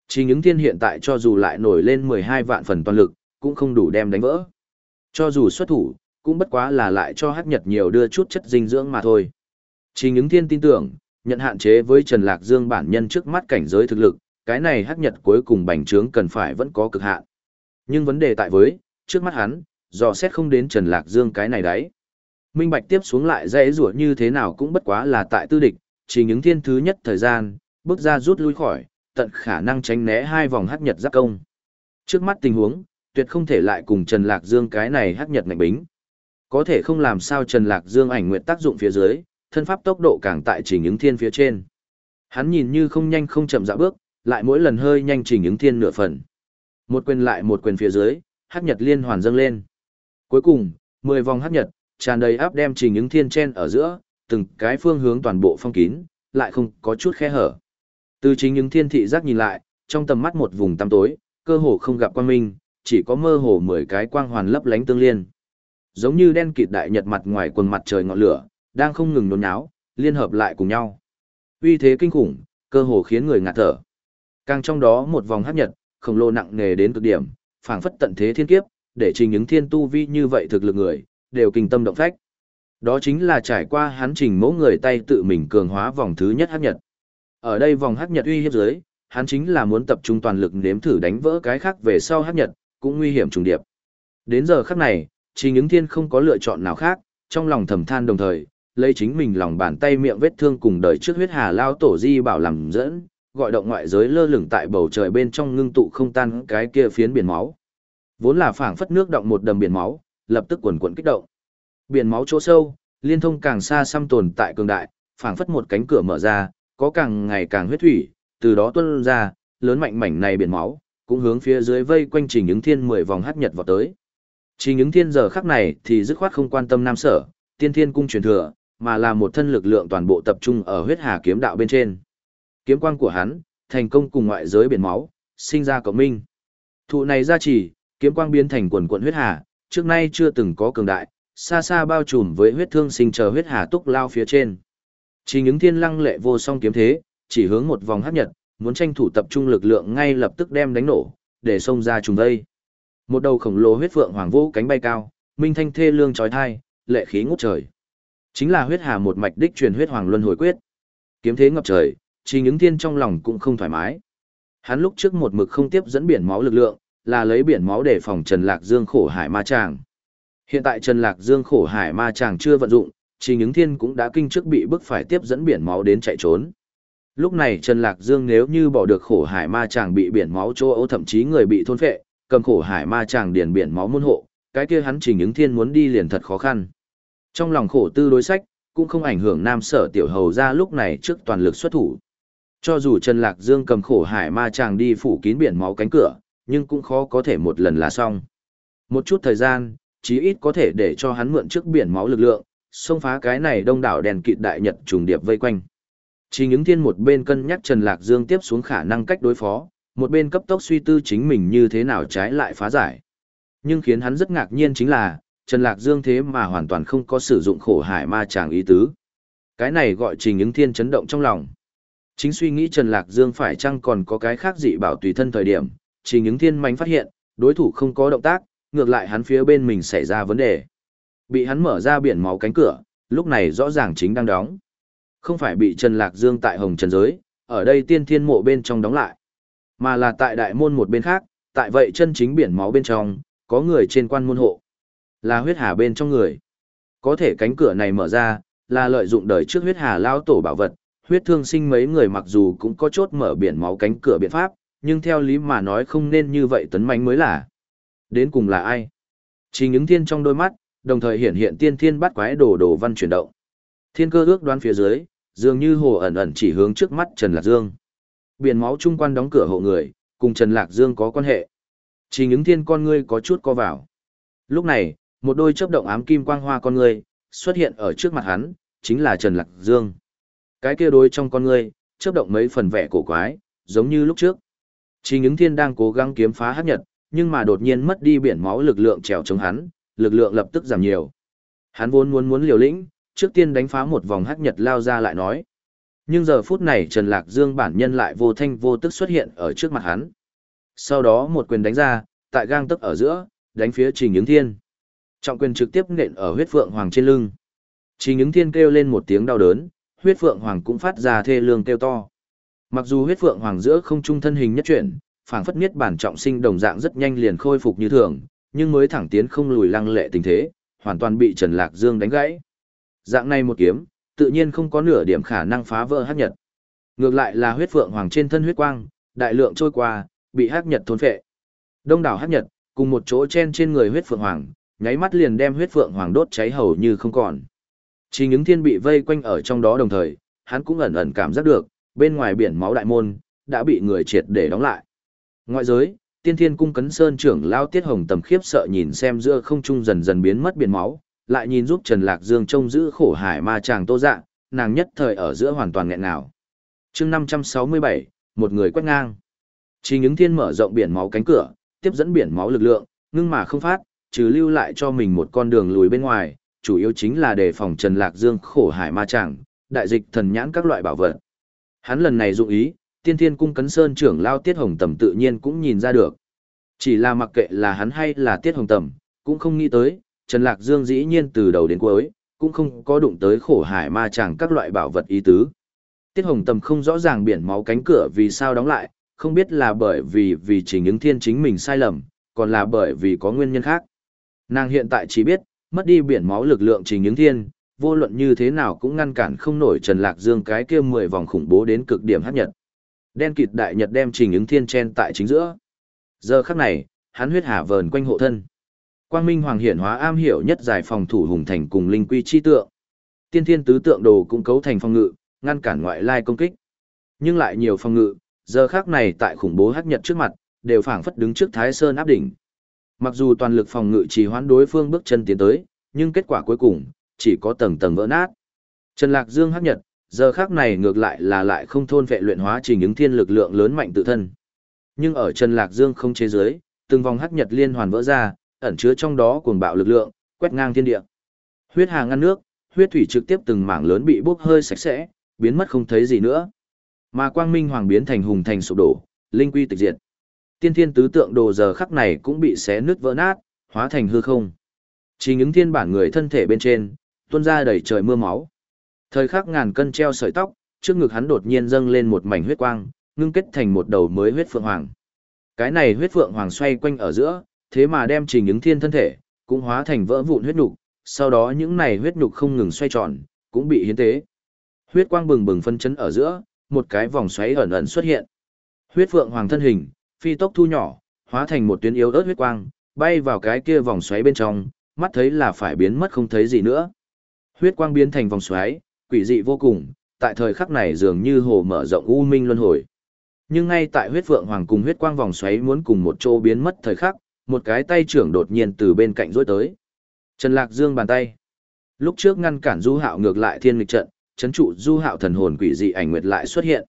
Chỉ những thiên hiện tại cho dù lại nổi lên 12 vạn phần toàn lực, cũng không đủ đem đánh vỡ. Cho dù xuất thủ, cũng bất quá là lại cho hắc nhật nhiều đưa chút chất dinh dưỡng mà thôi. Chỉ những thiên tin tưởng, nhận hạn chế với Trần Lạc Dương bản nhân trước mắt cảnh giới thực lực, cái này hắc nhật cuối cùng bành trướng cần phải vẫn có cực hạn. Nhưng vấn đề tại với, trước mắt hắn, dò xét không đến Trần Lạc Dương cái này đấy. Minh Bạch tiếp xuống lại dễ rủa như thế nào cũng bất quá là tại tư địch, chỉ những thiên thứ nhất thời gian, bước ra rút lui khỏi, tận khả năng tránh né hai vòng hắc nhật giáp công. Trước mắt tình huống, tuyệt không thể lại cùng Trần Lạc Dương cái này hắc nhật ngạch bính. Có thể không làm sao Trần Lạc Dương ảnh nguyện tác dụng phía dưới, thân pháp tốc độ càng tại Chỉ những thiên phía trên. Hắn nhìn như không nhanh không chậm dạo bước, lại mỗi lần hơi nhanh Chỉ những thiên nửa phần. Một quyền lại một quyền phía dưới, hắc nhật liên hoàn dâng lên. Cuối cùng, 10 vòng hắc nhật, tràn đầy áp đem trình những thiên chen ở giữa, từng cái phương hướng toàn bộ phong kín, lại không có chút khe hở. Từ chính những thiên thị giác nhìn lại, trong tầm mắt một vùng tăm tối, cơ hồ không gặp quang minh, chỉ có mơ hồ 10 cái quang hoàn lấp lánh tương liên. Giống như đen kịt đại nhật mặt ngoài quần mặt trời ngọn lửa, đang không ngừng nôn nháo, liên hợp lại cùng nhau. Uy thế kinh khủng, cơ hồ khiến người ngạt thở. Càng trong đó một vòng hấp nhật, khổng lồ nặng nề đến cực điểm, phảng phất tận thế thiên kiếp, để trình những thiên tu vi như vậy thực lực người, đều kinh tâm động phách. Đó chính là trải qua hắn trình mẫu người tay tự mình cường hóa vòng thứ nhất hấp nhật. Ở đây vòng hấp nhật uy hiếp dưới, hắn chính là muốn tập trung toàn lực nếm thử đánh vỡ cái khác về sau hấp nhật, cũng nguy hiểm trùng điệp. Đến giờ khắc này, trình những thiên không có lựa chọn nào khác, trong lòng thầm than đồng thời, lấy chính mình lòng bàn tay miệng vết thương cùng đời trước huyết hà lao tổ di bảo làm dẫn, gọi động ngoại giới lơ lửng tại bầu trời bên trong ngưng tụ không tan cái kia phiến biển máu. Vốn là phảng phất nước động một đầm biển máu, lập tức quần quần kích động. Biển máu chỗ sâu, liên thông càng xa xăm tồn tại cường đại, phảng phất một cánh cửa mở ra, có càng ngày càng huyết thủy, từ đó tuôn ra, lớn mạnh mảnh này biển máu, cũng hướng phía dưới vây quanh Trình Những Thiên mười vòng hắc nhật vào tới. Trình Những Thiên giờ khắc này thì dứt khoát không quan tâm nam sở, tiên thiên cung truyền thừa, mà là một thân lực lượng toàn bộ tập trung ở huyết hà kiếm đạo bên trên. Kiếm quang của hắn, thành công cùng ngoại giới biển máu, sinh ra cộng minh. Thụ này ra chỉ, kiếm quang biến thành quần quận huyết hà, trước nay chưa từng có cường đại, xa xa bao trùm với huyết thương sinh chờ huyết hà túc lao phía trên. Chỉ những thiên lăng lệ vô song kiếm thế, chỉ hướng một vòng hấp nhật, muốn tranh thủ tập trung lực lượng ngay lập tức đem đánh nổ, để xông ra trùng đây. Một đầu khổng lồ huyết phượng hoàng vũ cánh bay cao, minh thanh thê lương chói thai, lệ khí ngút trời. Chính là huyết hà một mạch đích truyền huyết hoàng luân hồi quyết. Kiếm thế ngập trời, chỉ những thiên trong lòng cũng không thoải mái. Hắn lúc trước một mực không tiếp dẫn biển máu lực lượng, là lấy biển máu để phòng Trần Lạc Dương khổ hải ma tràng. Hiện tại Trần Lạc Dương khổ hải ma tràng chưa vận dụng, chỉ những thiên cũng đã kinh trước bị bức phải tiếp dẫn biển máu đến chạy trốn. Lúc này Trần Lạc Dương nếu như bỏ được khổ hải ma chàng bị biển máu chô ấu thậm chí người bị thôn phệ, cầm khổ hải ma chàng điền biển máu môn hộ, cái kia hắn chỉ những thiên muốn đi liền thật khó khăn. Trong lòng khổ tư đối sách, cũng không ảnh hưởng nam sở tiểu hầu ra lúc này trước toàn lực xuất thủ. Cho dù Trần Lạc Dương cầm khổ hải ma chàng đi phủ kín biển máu cánh cửa, nhưng cũng khó có thể một lần là xong. Một chút thời gian, chí ít có thể để cho hắn mượn trước biển máu lực lượng, xông phá cái này đông đảo đèn kịt đại nhật trùng điệp vây quanh. Chỉ những thiên một bên cân nhắc Trần Lạc Dương tiếp xuống khả năng cách đối phó, một bên cấp tốc suy tư chính mình như thế nào trái lại phá giải. Nhưng khiến hắn rất ngạc nhiên chính là, Trần Lạc Dương thế mà hoàn toàn không có sử dụng khổ hải ma chàng ý tứ. Cái này gọi trình những thiên chấn động trong lòng. Chính suy nghĩ Trần Lạc Dương phải chăng còn có cái khác dị bảo tùy thân thời điểm, Chỉ những thiên mánh phát hiện, đối thủ không có động tác, ngược lại hắn phía bên mình xảy ra vấn đề. Bị hắn mở ra biển máu cánh cửa, lúc này rõ ràng chính đang đóng. Không phải bị Trần Lạc Dương tại Hồng Trần Giới, ở đây tiên thiên mộ bên trong đóng lại. Mà là tại đại môn một bên khác, tại vậy chân chính biển máu bên trong, có người trên quan môn hộ. Là huyết hà bên trong người. Có thể cánh cửa này mở ra, là lợi dụng đời trước huyết hà lao tổ bảo vật, huyết thương sinh mấy người mặc dù cũng có chốt mở biển máu cánh cửa biện pháp, nhưng theo lý mà nói không nên như vậy tấn manh mới là. Đến cùng là ai? Chỉ những thiên trong đôi mắt, đồng thời hiện hiện tiên thiên bắt quái đồ đồ văn chuyển động. Thiên cơ ước đoán phía dưới, dường như hồ ẩn ẩn chỉ hướng trước mắt Trần Lạc Dương. Biển máu trung quan đóng cửa hộ người, cùng Trần Lạc Dương có quan hệ. Chỉ những thiên con ngươi có chút co vào. Lúc này, một đôi chớp động ám kim quang hoa con ngươi xuất hiện ở trước mặt hắn, chính là Trần Lạc Dương. Cái kia đôi trong con ngươi, chớp động mấy phần vẻ cổ quái, giống như lúc trước. Trình những thiên đang cố gắng kiếm phá hắc nhật, nhưng mà đột nhiên mất đi biển máu lực lượng trèo chống hắn, lực lượng lập tức giảm nhiều. Hắn vốn muốn muốn liều lĩnh, trước tiên đánh phá một vòng hắc nhật lao ra lại nói. Nhưng giờ phút này Trần Lạc Dương bản nhân lại vô thanh vô tức xuất hiện ở trước mặt hắn. Sau đó một quyền đánh ra, tại gang tức ở giữa, đánh phía Trình Những Thiên. Trọng quyền trực tiếp nện ở huyết phượng hoàng trên lưng. Trình Những Thiên kêu lên một tiếng đau đớn, huyết phượng hoàng cũng phát ra thê lương kêu to. Mặc dù huyết phượng hoàng giữa không trung thân hình nhất chuyển, phảng phất niết bản trọng sinh đồng dạng rất nhanh liền khôi phục như thường, nhưng mới thẳng tiến không lùi lăng lệ tình thế, hoàn toàn bị Trần Lạc Dương đánh gãy. Dạng này một kiếm, tự nhiên không có nửa điểm khả năng phá vỡ hắc nhật. Ngược lại là huyết phượng hoàng trên thân huyết quang, đại lượng trôi qua, bị hắc nhật thôn phệ. Đông đảo hắc nhật, cùng một chỗ chen trên người huyết phượng hoàng, nháy mắt liền đem huyết phượng hoàng đốt cháy hầu như không còn. Chỉ những thiên bị vây quanh ở trong đó đồng thời, hắn cũng ẩn ẩn cảm giác được, bên ngoài biển máu đại môn, đã bị người triệt để đóng lại. Ngoại giới, tiên thiên cung cấn sơn trưởng lao tiết hồng tầm khiếp sợ nhìn xem giữa không trung dần dần biến mất biển máu, lại nhìn giúp Trần Lạc Dương trông giữ khổ hải ma chàng tô dạng, nàng nhất thời ở giữa hoàn toàn nghẹn ngào. chương 567, một người quét ngang. Chỉ những thiên mở rộng biển máu cánh cửa, tiếp dẫn biển máu lực lượng, ngưng mà không phát, trừ lưu lại cho mình một con đường lùi bên ngoài, chủ yếu chính là đề phòng Trần Lạc Dương khổ hải ma chàng, đại dịch thần nhãn các loại bảo vật. Hắn lần này dụng ý, tiên thiên cung cấn sơn trưởng lao tiết hồng tầm tự nhiên cũng nhìn ra được. Chỉ là mặc kệ là hắn hay là tiết hồng tầm, cũng không nghĩ tới, Trần Lạc Dương dĩ nhiên từ đầu đến cuối, cũng không có đụng tới khổ hải ma chẳng các loại bảo vật ý tứ. Tiết hồng tầm không rõ ràng biển máu cánh cửa vì sao đóng lại, không biết là bởi vì vì trình ứng thiên chính mình sai lầm, còn là bởi vì có nguyên nhân khác. Nàng hiện tại chỉ biết, mất đi biển máu lực lượng trình những thiên, vô luận như thế nào cũng ngăn cản không nổi Trần Lạc Dương cái kia 10 vòng khủng bố đến cực điểm hấp nhật. Đen kịt đại nhật đem trình ứng thiên chen tại chính giữa. Giờ khắc này, hắn huyết hà vờn quanh hộ thân. Quang Minh Hoàng hiển hóa am hiểu nhất giải phòng thủ hùng thành cùng linh quy chi tượng. Tiên thiên tứ tượng đồ cũng cấu thành phòng ngự, ngăn cản ngoại lai công kích. Nhưng lại nhiều phòng ngự, giờ khắc này tại khủng bố hắc nhật trước mặt, đều phảng phất đứng trước Thái Sơn áp đỉnh. Mặc dù toàn lực phòng ngự chỉ hoãn đối phương bước chân tiến tới, nhưng kết quả cuối cùng chỉ có tầng tầng vỡ nát. Trần Lạc Dương hắc nhật, giờ khắc này ngược lại là lại không thôn vệ luyện hóa trình ứng thiên lực lượng lớn mạnh tự thân. Nhưng ở Trần Lạc Dương không chế giới, từng vòng hắc nhật liên hoàn vỡ ra, ẩn chứa trong đó cuồng bạo lực lượng, quét ngang thiên địa. Huyết hà ngăn nước, huyết thủy trực tiếp từng mảng lớn bị bốc hơi sạch sẽ, biến mất không thấy gì nữa. Mà quang minh hoàng biến thành hùng thành sụp đổ, linh quy tịch diệt. Tiên thiên tứ tượng đồ giờ khắc này cũng bị xé nứt vỡ nát, hóa thành hư không. Chỉ những thiên bản người thân thể bên trên, tuôn ra đầy trời mưa máu. Thời khắc ngàn cân treo sợi tóc, trước ngực hắn đột nhiên dâng lên một mảnh huyết quang, ngưng kết thành một đầu mới huyết phượng hoàng. Cái này huyết phượng hoàng xoay quanh ở giữa, thế mà đem trình ứng thiên thân thể, cũng hóa thành vỡ vụn huyết nhục, sau đó những này huyết nhục không ngừng xoay tròn, cũng bị hiến tế. Huyết quang bừng bừng phân chấn ở giữa, một cái vòng xoáy ẩn ẩn xuất hiện. Huyết phượng hoàng thân hình, phi tốc thu nhỏ, hóa thành một tuyến yếu ớt huyết quang, bay vào cái kia vòng xoáy bên trong, mắt thấy là phải biến mất không thấy gì nữa. Huyết quang biến thành vòng xoáy, quỷ dị vô cùng, tại thời khắc này dường như hồ mở rộng u minh luân hồi. Nhưng ngay tại huyết vượng hoàng cùng huyết quang vòng xoáy muốn cùng một chỗ biến mất thời khắc, một cái tay trưởng đột nhiên từ bên cạnh rối tới. Trần Lạc Dương bàn tay. Lúc trước ngăn cản Du Hạo ngược lại thiên nghịch trận, chấn trụ Du Hạo thần hồn quỷ dị ảnh nguyệt lại xuất hiện.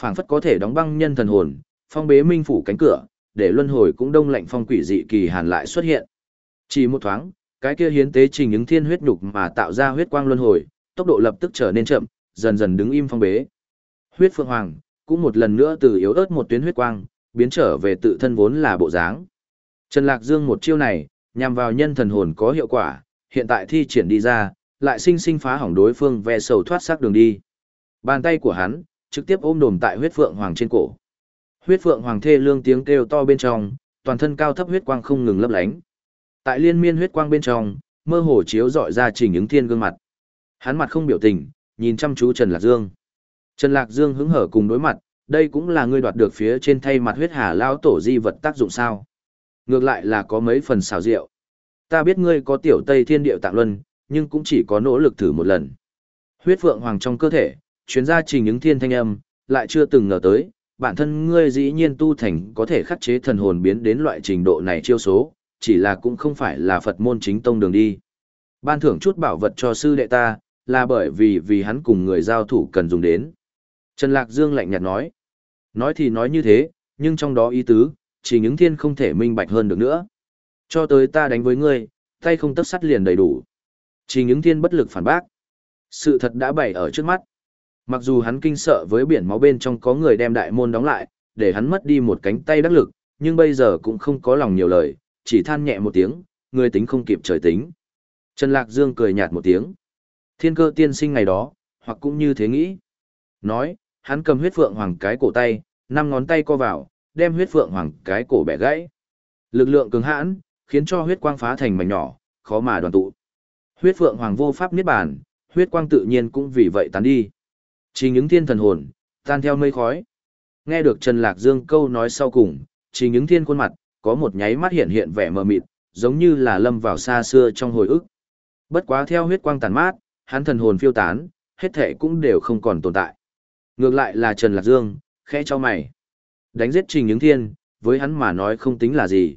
Phảng phất có thể đóng băng nhân thần hồn, phong bế minh phủ cánh cửa, để luân hồi cũng đông lạnh phong quỷ dị kỳ hàn lại xuất hiện. Chỉ một thoáng, cái kia hiến tế trình ứng thiên huyết nhục mà tạo ra huyết quang luân hồi, tốc độ lập tức trở nên chậm, dần dần đứng im phong bế. Huyết Phượng Hoàng cũng một lần nữa từ yếu ớt một tuyến huyết quang, biến trở về tự thân vốn là bộ dáng. Trần Lạc Dương một chiêu này, nhằm vào nhân thần hồn có hiệu quả, hiện tại thi triển đi ra, lại sinh sinh phá hỏng đối phương ve sầu thoát sắc đường đi. Bàn tay của hắn, trực tiếp ôm đồm tại huyết phượng hoàng trên cổ. Huyết phượng hoàng thê lương tiếng kêu to bên trong, toàn thân cao thấp huyết quang không ngừng lấp lánh. Tại liên miên huyết quang bên trong, mơ hồ chiếu dọi ra trình ứng thiên gương mặt. Hắn mặt không biểu tình, nhìn chăm chú Trần Lạc Dương. Trần Lạc Dương hứng hở cùng đối mặt, đây cũng là ngươi đoạt được phía trên thay mặt huyết hà lao tổ di vật tác dụng sao. Ngược lại là có mấy phần xào rượu. Ta biết ngươi có tiểu tây thiên điệu tạng luân, nhưng cũng chỉ có nỗ lực thử một lần. Huyết phượng hoàng trong cơ thể, chuyến ra trình những thiên thanh âm, lại chưa từng ngờ tới, bản thân ngươi dĩ nhiên tu thành có thể khắc chế thần hồn biến đến loại trình độ này chiêu số, chỉ là cũng không phải là Phật môn chính tông đường đi. Ban thưởng chút bảo vật cho sư đệ ta, là bởi vì vì hắn cùng người giao thủ cần dùng đến. Trần Lạc Dương lạnh nhạt nói. Nói thì nói như thế, nhưng trong đó ý tứ, chỉ những thiên không thể minh bạch hơn được nữa. Cho tới ta đánh với ngươi, tay không tất sắt liền đầy đủ. Chỉ những thiên bất lực phản bác. Sự thật đã bày ở trước mắt. Mặc dù hắn kinh sợ với biển máu bên trong có người đem đại môn đóng lại, để hắn mất đi một cánh tay đắc lực, nhưng bây giờ cũng không có lòng nhiều lời, chỉ than nhẹ một tiếng, người tính không kịp trời tính. Trần Lạc Dương cười nhạt một tiếng. Thiên cơ tiên sinh ngày đó, hoặc cũng như thế nghĩ. Nói, hắn cầm huyết phượng hoàng cái cổ tay, năm ngón tay co vào, đem huyết phượng hoàng cái cổ bẻ gãy. Lực lượng cứng hãn, khiến cho huyết quang phá thành mảnh nhỏ, khó mà đoàn tụ. Huyết phượng hoàng vô pháp niết bàn, huyết quang tự nhiên cũng vì vậy tán đi. Trình những thiên thần hồn, tan theo mây khói. Nghe được Trần Lạc Dương câu nói sau cùng, Trình những thiên khuôn mặt, có một nháy mắt hiện hiện vẻ mờ mịt, giống như là lâm vào xa xưa trong hồi ức. Bất quá theo huyết quang tàn mát, hắn thần hồn phiêu tán, hết thể cũng đều không còn tồn tại. Ngược lại là Trần Lạc Dương, khẽ cho mày. Đánh giết trình những thiên, với hắn mà nói không tính là gì.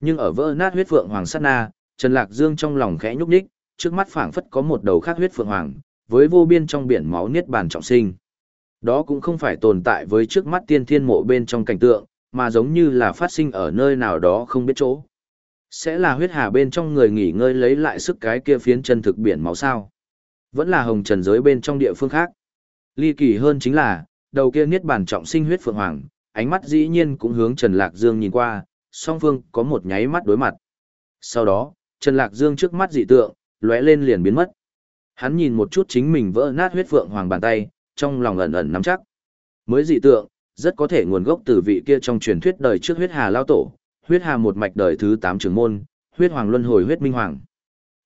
Nhưng ở vỡ nát huyết phượng hoàng sát na, Trần Lạc Dương trong lòng khẽ nhúc nhích, trước mắt phảng phất có một đầu khác huyết phượng hoàng, với vô biên trong biển máu niết bàn trọng sinh. Đó cũng không phải tồn tại với trước mắt tiên thiên mộ bên trong cảnh tượng, mà giống như là phát sinh ở nơi nào đó không biết chỗ. Sẽ là huyết hà bên trong người nghỉ ngơi lấy lại sức cái kia phiến chân thực biển máu sao. Vẫn là hồng trần giới bên trong địa phương khác. Ly kỳ hơn chính là, đầu kia niết bàn trọng sinh huyết phượng hoàng, ánh mắt dĩ nhiên cũng hướng Trần Lạc Dương nhìn qua, song phương có một nháy mắt đối mặt. Sau đó, Trần Lạc Dương trước mắt dị tượng, lóe lên liền biến mất. Hắn nhìn một chút chính mình vỡ nát huyết phượng hoàng bàn tay, trong lòng ẩn ẩn nắm chắc. Mới dị tượng, rất có thể nguồn gốc từ vị kia trong truyền thuyết đời trước huyết hà lao tổ, huyết hà một mạch đời thứ 8 trưởng môn, huyết hoàng luân hồi huyết minh hoàng.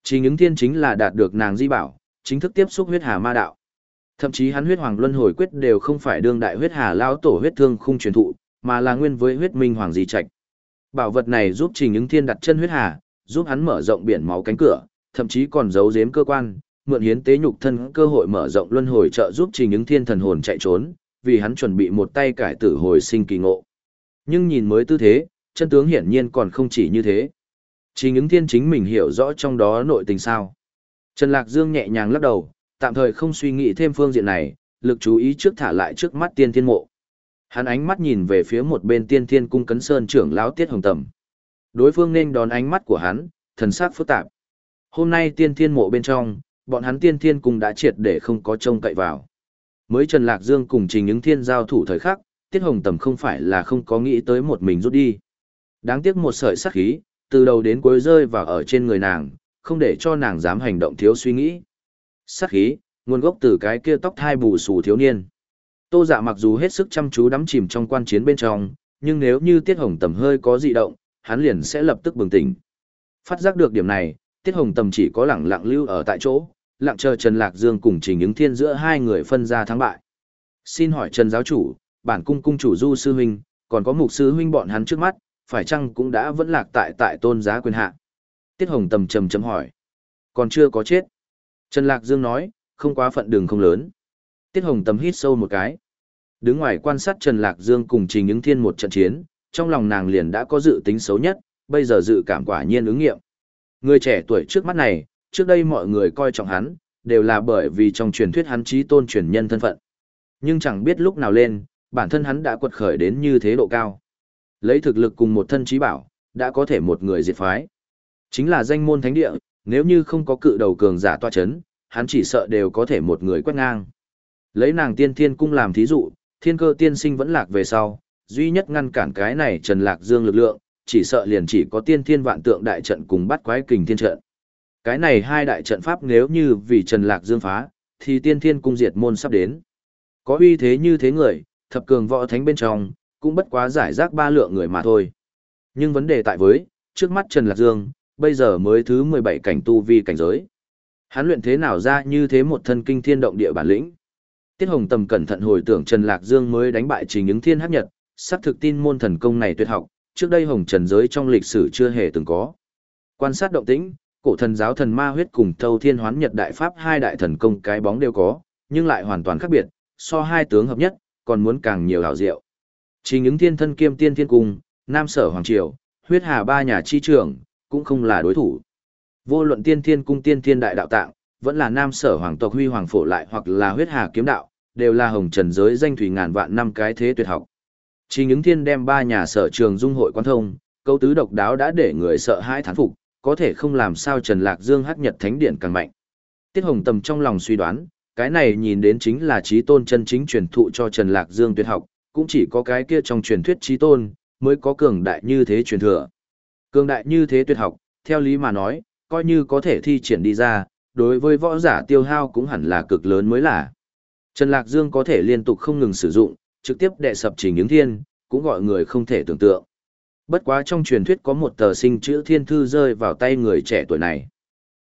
Chỉ những thiên chính là đạt được nàng di bảo, chính thức tiếp xúc huyết hà ma đạo. Thậm chí hắn huyết hoàng luân hồi quyết đều không phải đương đại huyết hà lao tổ huyết thương khung truyền thụ, mà là nguyên với huyết minh hoàng di trạch. Bảo vật này giúp Trình những Thiên đặt chân huyết hà, giúp hắn mở rộng biển máu cánh cửa, thậm chí còn giấu giếm cơ quan, mượn hiến tế nhục thân cơ hội mở rộng luân hồi trợ giúp Trình những Thiên thần hồn chạy trốn, vì hắn chuẩn bị một tay cải tử hồi sinh kỳ ngộ. Nhưng nhìn mới tư thế, chân tướng hiển nhiên còn không chỉ như thế. Trình những Thiên chính mình hiểu rõ trong đó nội tình sao. Trần Lạc Dương nhẹ nhàng lắc đầu, tạm thời không suy nghĩ thêm phương diện này, lực chú ý trước thả lại trước mắt tiên thiên mộ. Hắn ánh mắt nhìn về phía một bên tiên thiên cung cấn sơn trưởng lão tiết hồng tầm. Đối phương nên đón ánh mắt của hắn, thần sắc phức tạp. Hôm nay tiên thiên mộ bên trong, bọn hắn tiên thiên cung đã triệt để không có trông cậy vào. Mới Trần Lạc Dương cùng trình những thiên giao thủ thời khắc, tiết hồng tầm không phải là không có nghĩ tới một mình rút đi. Đáng tiếc một sợi sắc khí, từ đầu đến cuối rơi vào ở trên người nàng, không để cho nàng dám hành động thiếu suy nghĩ. Sắc khí, nguồn gốc từ cái kia tóc thai bù xù thiếu niên. Tô dạ mặc dù hết sức chăm chú đắm chìm trong quan chiến bên trong, nhưng nếu như Tiết Hồng Tầm hơi có dị động, hắn liền sẽ lập tức bừng tỉnh. Phát giác được điểm này, Tiết Hồng Tầm chỉ có lẳng lặng lưu ở tại chỗ, lặng chờ Trần Lạc Dương cùng Trình Ứng Thiên giữa hai người phân ra thắng bại. Xin hỏi Trần giáo chủ, bản cung cung chủ Du sư huynh, còn có mục sư huynh bọn hắn trước mắt, phải chăng cũng đã vẫn lạc tại tại tôn giá quyền hạ? Tiết Hồng Tầm trầm trầm hỏi. Còn chưa có chết. Trần Lạc Dương nói, không quá phận đường không lớn. Tiết Hồng Tầm hít sâu một cái. Đứng ngoài quan sát Trần Lạc Dương cùng Trình Ứng Thiên một trận chiến, trong lòng nàng liền đã có dự tính xấu nhất, bây giờ dự cảm quả nhiên ứng nghiệm. Người trẻ tuổi trước mắt này, trước đây mọi người coi trọng hắn, đều là bởi vì trong truyền thuyết hắn trí tôn truyền nhân thân phận. Nhưng chẳng biết lúc nào lên, bản thân hắn đã quật khởi đến như thế độ cao. Lấy thực lực cùng một thân trí bảo, đã có thể một người diệt phái. Chính là danh môn thánh địa, nếu như không có cự đầu cường giả toa chấn, hắn chỉ sợ đều có thể một người quét ngang. Lấy nàng tiên thiên cung làm thí dụ, thiên cơ tiên sinh vẫn lạc về sau, duy nhất ngăn cản cái này Trần Lạc Dương lực lượng, chỉ sợ liền chỉ có tiên thiên vạn tượng đại trận cùng bắt quái kình thiên trận. Cái này hai đại trận pháp nếu như vì Trần Lạc Dương phá, thì tiên thiên cung diệt môn sắp đến. Có uy thế như thế người, thập cường võ thánh bên trong, cũng bất quá giải rác ba lượng người mà thôi. Nhưng vấn đề tại với, trước mắt Trần Lạc Dương, bây giờ mới thứ 17 cảnh tu vi cảnh giới. Hắn luyện thế nào ra như thế một thân kinh thiên động địa bản lĩnh. Tiết Hồng Tầm cẩn thận hồi tưởng Trần Lạc Dương mới đánh bại Trình Ứng Thiên Hấp Nhật, sắp thực tin môn thần công này tuyệt học, trước đây Hồng Trần giới trong lịch sử chưa hề từng có. Quan sát động tĩnh, cổ thần giáo thần ma huyết cùng Thâu Thiên Hoán Nhật Đại Pháp hai đại thần công cái bóng đều có, nhưng lại hoàn toàn khác biệt, so hai tướng hợp nhất, còn muốn càng nhiều hảo diệu. Trình Ứng Thiên thân kiêm tiên thiên cung, Nam Sở Hoàng Triều, huyết hà ba nhà chi trưởng, cũng không là đối thủ. Vô luận tiên thiên cung tiên thiên đại đạo tạng, vẫn là nam sở hoàng tộc huy hoàng phổ lại hoặc là huyết hà kiếm đạo, đều là hồng trần giới danh thủy ngàn vạn năm cái thế tuyệt học. Chỉ những thiên đem ba nhà sở trường dung hội quan thông, câu tứ độc đáo đã để người sợ hãi thán phục, có thể không làm sao Trần Lạc Dương hắc nhật thánh điện càng mạnh. Tiết Hồng Tầm trong lòng suy đoán, cái này nhìn đến chính là trí tôn chân chính truyền thụ cho Trần Lạc Dương tuyệt học, cũng chỉ có cái kia trong truyền thuyết trí tôn, mới có cường đại như thế truyền thừa. Cường đại như thế tuyệt học, theo lý mà nói, coi như có thể thi triển đi ra, đối với võ giả tiêu hao cũng hẳn là cực lớn mới là. Trần Lạc Dương có thể liên tục không ngừng sử dụng, trực tiếp đệ sập trình những thiên, cũng gọi người không thể tưởng tượng. Bất quá trong truyền thuyết có một tờ sinh chữ thiên thư rơi vào tay người trẻ tuổi này.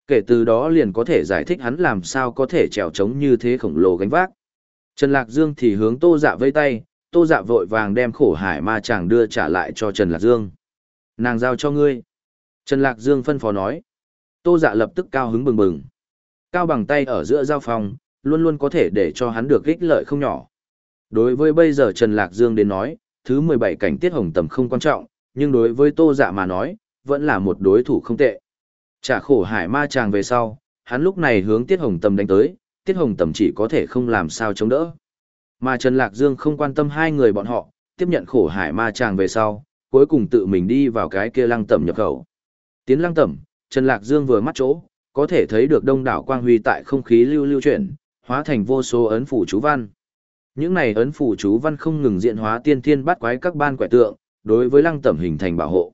Kể từ đó liền có thể giải thích hắn làm sao có thể trèo trống như thế khổng lồ gánh vác. Trần Lạc Dương thì hướng Tô Dạ vây tay, Tô Dạ vội vàng đem khổ hải ma chàng đưa trả lại cho Trần Lạc Dương. Nàng giao cho ngươi. Trần Lạc Dương phân phó nói. Tô Dạ lập tức cao hứng bừng bừng. Cao bằng tay ở giữa giao phòng, luôn luôn có thể để cho hắn được ích lợi không nhỏ. Đối với bây giờ Trần Lạc Dương đến nói, thứ 17 cảnh tiết hồng tầm không quan trọng, nhưng đối với Tô Dạ mà nói, vẫn là một đối thủ không tệ. Trả khổ hải ma chàng về sau, hắn lúc này hướng tiết hồng tầm đánh tới, tiết hồng tầm chỉ có thể không làm sao chống đỡ. Mà Trần Lạc Dương không quan tâm hai người bọn họ, tiếp nhận khổ hải ma chàng về sau, cuối cùng tự mình đi vào cái kia lăng tẩm nhập khẩu. Tiến lăng tẩm, Trần Lạc Dương vừa mắt chỗ, có thể thấy được đông đảo quang huy tại không khí lưu lưu chuyển, hóa thành vô số ấn phủ chú văn. Những này ấn phủ chú văn không ngừng diện hóa tiên thiên bắt quái các ban quẻ tượng, đối với lăng tẩm hình thành bảo hộ.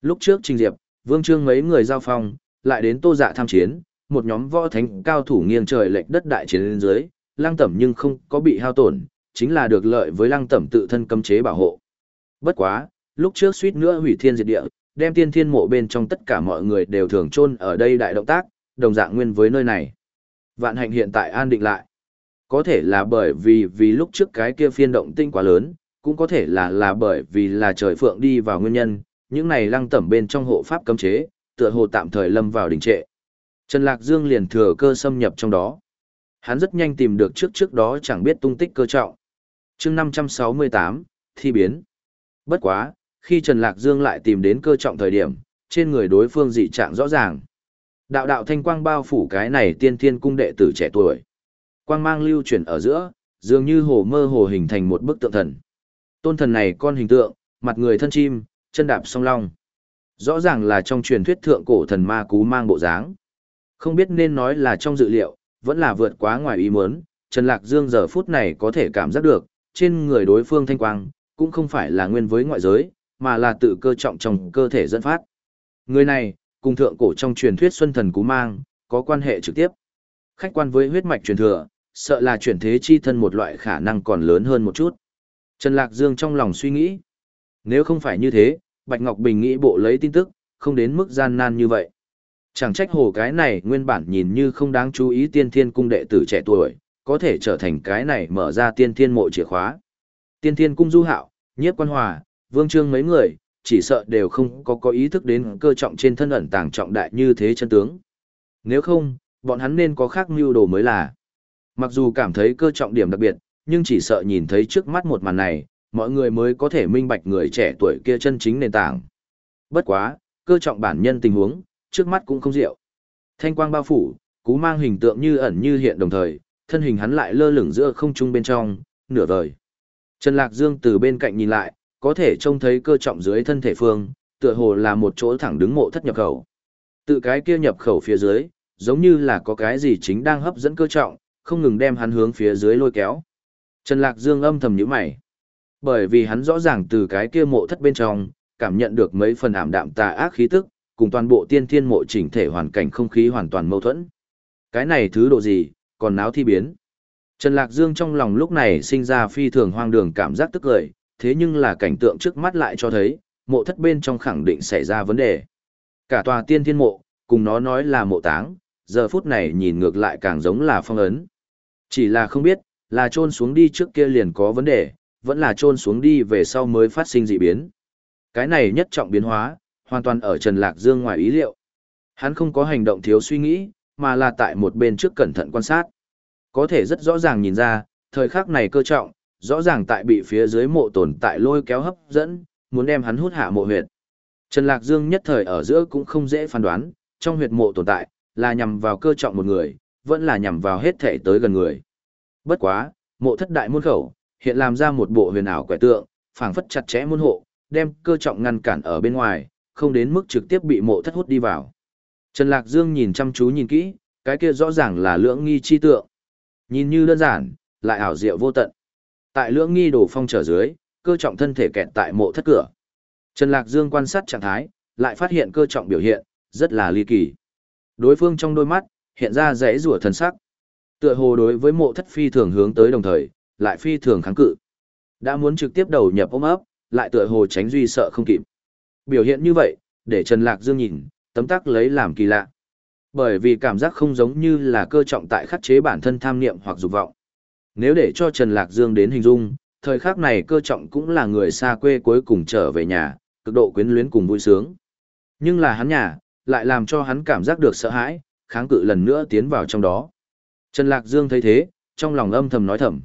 Lúc trước Trình Diệp, Vương Trương mấy người giao phong, lại đến Tô Dạ tham chiến, một nhóm võ thánh cao thủ nghiêng trời lệch đất đại chiến lên dưới, lăng tẩm nhưng không có bị hao tổn, chính là được lợi với lăng tẩm tự thân cấm chế bảo hộ. Bất quá, lúc trước suýt nữa hủy thiên diệt địa, đem tiên thiên mộ bên trong tất cả mọi người đều thường chôn ở đây đại động tác, đồng dạng nguyên với nơi này. Vạn hạnh hiện tại an định lại. Có thể là bởi vì vì lúc trước cái kia phiên động tinh quá lớn, cũng có thể là là bởi vì là trời phượng đi vào nguyên nhân, những này lăng tẩm bên trong hộ pháp cấm chế, tựa hồ tạm thời lâm vào đình trệ. Trần Lạc Dương liền thừa cơ xâm nhập trong đó. Hắn rất nhanh tìm được trước trước đó chẳng biết tung tích cơ trọng. chương 568, thi biến. Bất quá, khi Trần Lạc Dương lại tìm đến cơ trọng thời điểm, trên người đối phương dị trạng rõ ràng. Đạo đạo thanh quang bao phủ cái này tiên thiên cung đệ tử trẻ tuổi. Quang mang lưu chuyển ở giữa, dường như hồ mơ hồ hình thành một bức tượng thần. Tôn thần này con hình tượng, mặt người thân chim, chân đạp song long. Rõ ràng là trong truyền thuyết thượng cổ thần ma cú mang bộ dáng. Không biết nên nói là trong dự liệu, vẫn là vượt quá ngoài ý muốn, Trần Lạc Dương giờ phút này có thể cảm giác được, trên người đối phương thanh quang, cũng không phải là nguyên với ngoại giới, mà là tự cơ trọng trong cơ thể dẫn phát. Người này, cùng thượng cổ trong truyền thuyết Xuân Thần Cú Mang, có quan hệ trực tiếp. Khách quan với huyết mạch truyền thừa, sợ là chuyển thế chi thân một loại khả năng còn lớn hơn một chút. Trần Lạc Dương trong lòng suy nghĩ. Nếu không phải như thế, Bạch Ngọc Bình nghĩ bộ lấy tin tức, không đến mức gian nan như vậy. Chẳng trách hồ cái này nguyên bản nhìn như không đáng chú ý tiên thiên cung đệ tử trẻ tuổi, có thể trở thành cái này mở ra tiên thiên mộ chìa khóa. Tiên thiên cung du hạo, nhiếp quan hòa, vương trương mấy người, chỉ sợ đều không có có ý thức đến cơ trọng trên thân ẩn tàng trọng đại như thế chân tướng. Nếu không, bọn hắn nên có khác mưu đồ mới là. Mặc dù cảm thấy cơ trọng điểm đặc biệt, nhưng chỉ sợ nhìn thấy trước mắt một màn này, mọi người mới có thể minh bạch người trẻ tuổi kia chân chính nền tảng. Bất quá, cơ trọng bản nhân tình huống, trước mắt cũng không diệu. Thanh quang bao phủ, cú mang hình tượng như ẩn như hiện đồng thời, thân hình hắn lại lơ lửng giữa không trung bên trong, nửa vời. Trần Lạc Dương từ bên cạnh nhìn lại, có thể trông thấy cơ trọng dưới thân thể phương, tựa hồ là một chỗ thẳng đứng mộ thất nhập khẩu. Tự cái kia nhập khẩu phía dưới, giống như là có cái gì chính đang hấp dẫn cơ trọng, không ngừng đem hắn hướng phía dưới lôi kéo. Trần Lạc Dương âm thầm nhíu mày. Bởi vì hắn rõ ràng từ cái kia mộ thất bên trong, cảm nhận được mấy phần ảm đạm tà ác khí tức, cùng toàn bộ tiên thiên mộ chỉnh thể hoàn cảnh không khí hoàn toàn mâu thuẫn. Cái này thứ độ gì, còn náo thi biến. Trần Lạc Dương trong lòng lúc này sinh ra phi thường hoang đường cảm giác tức cười, thế nhưng là cảnh tượng trước mắt lại cho thấy, mộ thất bên trong khẳng định xảy ra vấn đề. Cả tòa tiên thiên mộ, cùng nó nói là mộ táng, giờ phút này nhìn ngược lại càng giống là phong ấn. Chỉ là không biết, là trôn xuống đi trước kia liền có vấn đề, vẫn là trôn xuống đi về sau mới phát sinh dị biến. Cái này nhất trọng biến hóa, hoàn toàn ở Trần Lạc Dương ngoài ý liệu. Hắn không có hành động thiếu suy nghĩ, mà là tại một bên trước cẩn thận quan sát. Có thể rất rõ ràng nhìn ra, thời khắc này cơ trọng, rõ ràng tại bị phía dưới mộ tồn tại lôi kéo hấp dẫn, muốn đem hắn hút hạ mộ huyệt. Trần Lạc Dương nhất thời ở giữa cũng không dễ phán đoán, trong huyệt mộ tồn tại, là nhằm vào cơ trọng một người, vẫn là nhằm vào hết thể tới gần người. Bất quá, mộ thất đại môn khẩu, hiện làm ra một bộ huyền ảo quẻ tượng, phảng phất chặt chẽ môn hộ, đem cơ trọng ngăn cản ở bên ngoài, không đến mức trực tiếp bị mộ thất hút đi vào. Trần Lạc Dương nhìn chăm chú nhìn kỹ, cái kia rõ ràng là lưỡng nghi chi tượng. Nhìn như đơn giản, lại ảo diệu vô tận. Tại lưỡng nghi đổ phong trở dưới, cơ trọng thân thể kẹt tại mộ thất cửa. Trần Lạc Dương quan sát trạng thái, lại phát hiện cơ trọng biểu hiện, rất là ly kỳ. Đối phương trong đôi mắt, hiện ra rẽ rủa thần sắc. Tựa hồ đối với mộ thất phi thường hướng tới đồng thời, lại phi thường kháng cự. Đã muốn trực tiếp đầu nhập ôm ấp, lại tựa hồ tránh duy sợ không kịp. Biểu hiện như vậy, để Trần Lạc Dương nhìn, tấm tắc lấy làm kỳ lạ. Bởi vì cảm giác không giống như là cơ trọng tại khắc chế bản thân tham niệm hoặc dục vọng. Nếu để cho Trần Lạc Dương đến hình dung, thời khắc này cơ trọng cũng là người xa quê cuối cùng trở về nhà, cực độ quyến luyến cùng vui sướng. Nhưng là hắn nhà, lại làm cho hắn cảm giác được sợ hãi, kháng cự lần nữa tiến vào trong đó. Trần Lạc Dương thấy thế, trong lòng âm thầm nói thầm.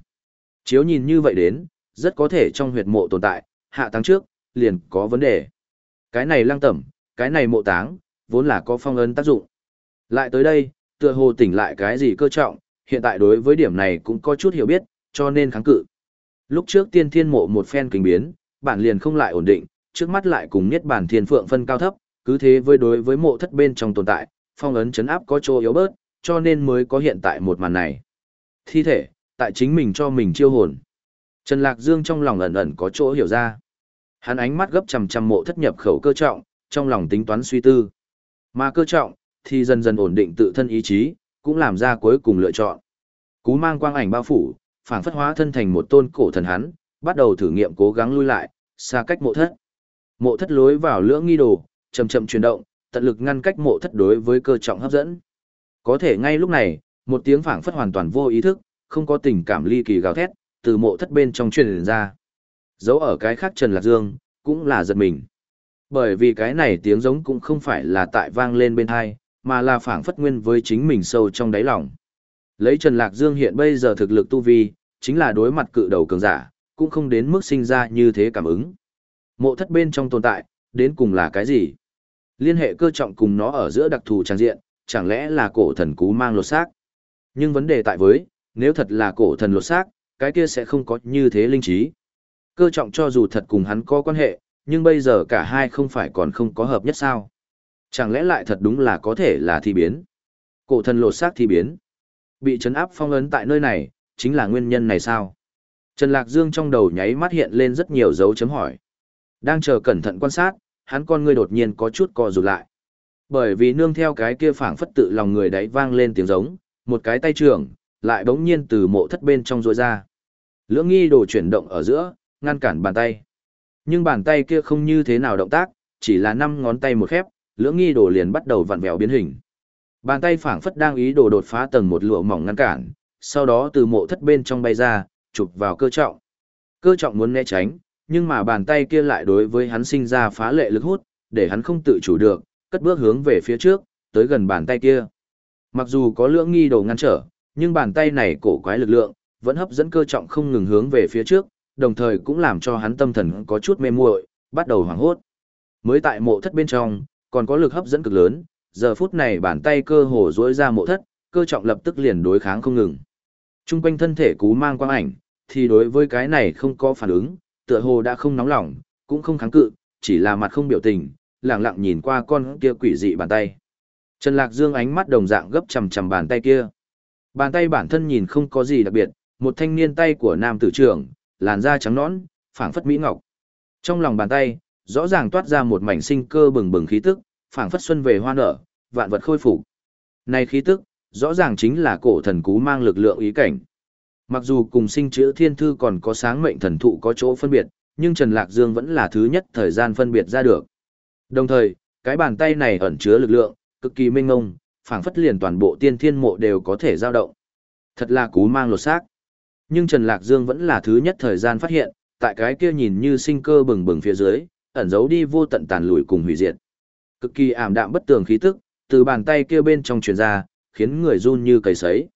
Chiếu nhìn như vậy đến, rất có thể trong huyệt mộ tồn tại, hạ táng trước, liền có vấn đề. Cái này lăng tẩm, cái này mộ táng, vốn là có phong ấn tác dụng. Lại tới đây, tựa hồ tỉnh lại cái gì cơ trọng, hiện tại đối với điểm này cũng có chút hiểu biết, cho nên kháng cự. Lúc trước tiên thiên mộ một phen kinh biến, bản liền không lại ổn định, trước mắt lại cùng nhất bản thiên phượng phân cao thấp, cứ thế với đối với mộ thất bên trong tồn tại, phong ấn chấn áp có chỗ yếu bớt, cho nên mới có hiện tại một màn này. Thi thể, tại chính mình cho mình chiêu hồn. Trần Lạc Dương trong lòng ẩn ẩn có chỗ hiểu ra. Hắn ánh mắt gấp chằm chằm mộ thất nhập khẩu cơ trọng, trong lòng tính toán suy tư. Mà cơ trọng, thì dần dần ổn định tự thân ý chí, cũng làm ra cuối cùng lựa chọn. Cú mang quang ảnh bao phủ, phản phất hóa thân thành một tôn cổ thần hắn, bắt đầu thử nghiệm cố gắng lui lại, xa cách mộ thất. Mộ thất lối vào lưỡng nghi đồ, chậm chậm chuyển động, tận lực ngăn cách mộ thất đối với cơ trọng hấp dẫn. Có thể ngay lúc này, một tiếng phảng phất hoàn toàn vô ý thức, không có tình cảm ly kỳ gào thét, từ mộ thất bên trong truyền ra. Dấu ở cái khác Trần Lạc Dương, cũng là giật mình. Bởi vì cái này tiếng giống cũng không phải là tại vang lên bên hai, mà là phảng phất nguyên với chính mình sâu trong đáy lòng. Lấy Trần Lạc Dương hiện bây giờ thực lực tu vi, chính là đối mặt cự đầu cường giả, cũng không đến mức sinh ra như thế cảm ứng. Mộ thất bên trong tồn tại, đến cùng là cái gì? Liên hệ cơ trọng cùng nó ở giữa đặc thù trang diện, chẳng lẽ là cổ thần cú mang lột xác? Nhưng vấn đề tại với, nếu thật là cổ thần lột xác, cái kia sẽ không có như thế linh trí. Cơ trọng cho dù thật cùng hắn có quan hệ, nhưng bây giờ cả hai không phải còn không có hợp nhất sao? Chẳng lẽ lại thật đúng là có thể là thi biến? Cổ thần lột xác thi biến. Bị chấn áp phong ấn tại nơi này, chính là nguyên nhân này sao? Trần Lạc Dương trong đầu nháy mắt hiện lên rất nhiều dấu chấm hỏi. Đang chờ cẩn thận quan sát, hắn con ngươi đột nhiên có chút co rụt lại. Bởi vì nương theo cái kia phảng phất tự lòng người đấy vang lên tiếng giống, một cái tay trưởng, lại bỗng nhiên từ mộ thất bên trong rôi ra. Lưỡng nghi đồ chuyển động ở giữa, ngăn cản bàn tay. Nhưng bàn tay kia không như thế nào động tác, chỉ là năm ngón tay một khép, lưỡng nghi đồ liền bắt đầu vặn vẹo biến hình. Bàn tay phảng phất đang ý đồ đột phá tầng một lụa mỏng ngăn cản, sau đó từ mộ thất bên trong bay ra, chụp vào cơ trọng. Cơ trọng muốn né tránh, nhưng mà bàn tay kia lại đối với hắn sinh ra phá lệ lực hút, để hắn không tự chủ được, cất bước hướng về phía trước, tới gần bàn tay kia. Mặc dù có lưỡng nghi đồ ngăn trở, nhưng bàn tay này cổ quái lực lượng, vẫn hấp dẫn cơ trọng không ngừng hướng về phía trước, đồng thời cũng làm cho hắn tâm thần có chút mê muội, bắt đầu hoảng hốt. Mới tại mộ thất bên trong, còn có lực hấp dẫn cực lớn, giờ phút này bàn tay cơ hồ duỗi ra mộ thất, cơ trọng lập tức liền đối kháng không ngừng. Trung quanh thân thể cú mang quang ảnh, thì đối với cái này không có phản ứng, tựa hồ đã không nóng lòng, cũng không kháng cự, chỉ là mặt không biểu tình, lặng lặng nhìn qua con kia quỷ dị bàn tay. Trần Lạc Dương ánh mắt đồng dạng gấp chầm chầm bàn tay kia. Bàn tay bản thân nhìn không có gì đặc biệt, một thanh niên tay của nam tử trưởng, làn da trắng nõn, phảng phất mỹ ngọc. Trong lòng bàn tay, rõ ràng toát ra một mảnh sinh cơ bừng bừng khí tức, phảng phất xuân về hoa nở, vạn vật khôi phục. Này khí tức, rõ ràng chính là cổ thần cú mang lực lượng ý cảnh. Mặc dù cùng sinh chữ thiên thư còn có sáng mệnh thần thụ có chỗ phân biệt, nhưng Trần Lạc Dương vẫn là thứ nhất thời gian phân biệt ra được. Đồng thời, cái bàn tay này ẩn chứa lực lượng, cực kỳ mênh ngông, phảng phất liền toàn bộ tiên thiên mộ đều có thể dao động. Thật là cú mang lột xác. Nhưng Trần Lạc Dương vẫn là thứ nhất thời gian phát hiện, tại cái kia nhìn như sinh cơ bừng bừng phía dưới, ẩn giấu đi vô tận tàn lùi cùng hủy diệt. Cực kỳ ảm đạm bất tường khí tức, từ bàn tay kia bên trong truyền ra, khiến người run như cầy sấy.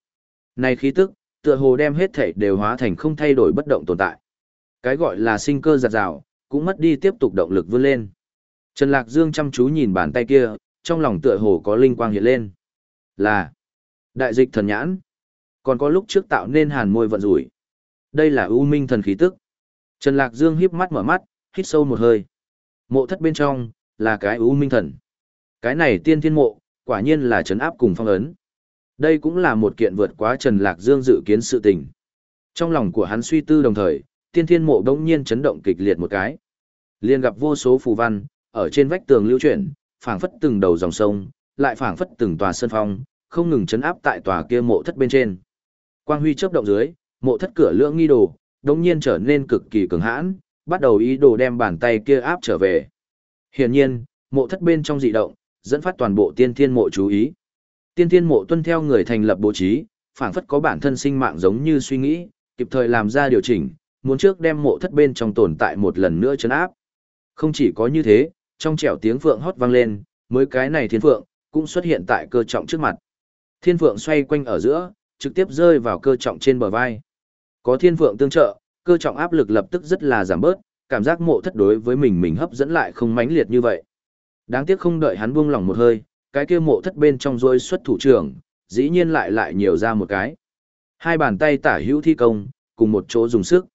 Này khí tức, tựa hồ đem hết thể đều hóa thành không thay đổi bất động tồn tại. Cái gọi là sinh cơ giặt rào, cũng mất đi tiếp tục động lực vươn lên. Trần Lạc Dương chăm chú nhìn bàn tay kia, trong lòng tựa hồ có linh quang hiện lên. Là đại dịch thần nhãn. Còn có lúc trước tạo nên hàn môi vận rủi. Đây là ưu minh thần khí tức. Trần Lạc Dương híp mắt mở mắt, hít sâu một hơi. Mộ thất bên trong, là cái ưu minh thần. Cái này tiên thiên mộ, quả nhiên là trấn áp cùng phong ấn. Đây cũng là một kiện vượt quá Trần Lạc Dương dự kiến sự tình. Trong lòng của hắn suy tư đồng thời, tiên thiên mộ đống nhiên chấn động kịch liệt một cái. liền gặp vô số phù văn, ở trên vách tường lưu chuyển, phảng phất từng đầu dòng sông, lại phảng phất từng tòa sơn phong, không ngừng chấn áp tại tòa kia mộ thất bên trên. Quang huy chớp động dưới, mộ thất cửa lưỡng nghi đồ, đống nhiên trở nên cực kỳ cứng hãn, bắt đầu ý đồ đem bàn tay kia áp trở về. Hiển nhiên, mộ thất bên trong dị động, dẫn phát toàn bộ tiên thiên mộ chú ý. Tiên thiên mộ tuân theo người thành lập bố trí, phảng phất có bản thân sinh mạng giống như suy nghĩ, kịp thời làm ra điều chỉnh, muốn trước đem mộ thất bên trong tồn tại một lần nữa chấn áp. Không chỉ có như thế, trong trẻo tiếng phượng hót vang lên, mới cái này thiên phượng, cũng xuất hiện tại cơ trọng trước mặt. Thiên phượng xoay quanh ở giữa, trực tiếp rơi vào cơ trọng trên bờ vai. Có thiên phượng tương trợ, cơ trọng áp lực lập tức rất là giảm bớt, cảm giác mộ thất đối với mình mình hấp dẫn lại không mãnh liệt như vậy. Đáng tiếc không đợi hắn buông lỏng một hơi, cái kia mộ thất bên trong rôi xuất thủ trưởng, dĩ nhiên lại lại nhiều ra một cái. Hai bàn tay tả hữu thi công, cùng một chỗ dùng sức.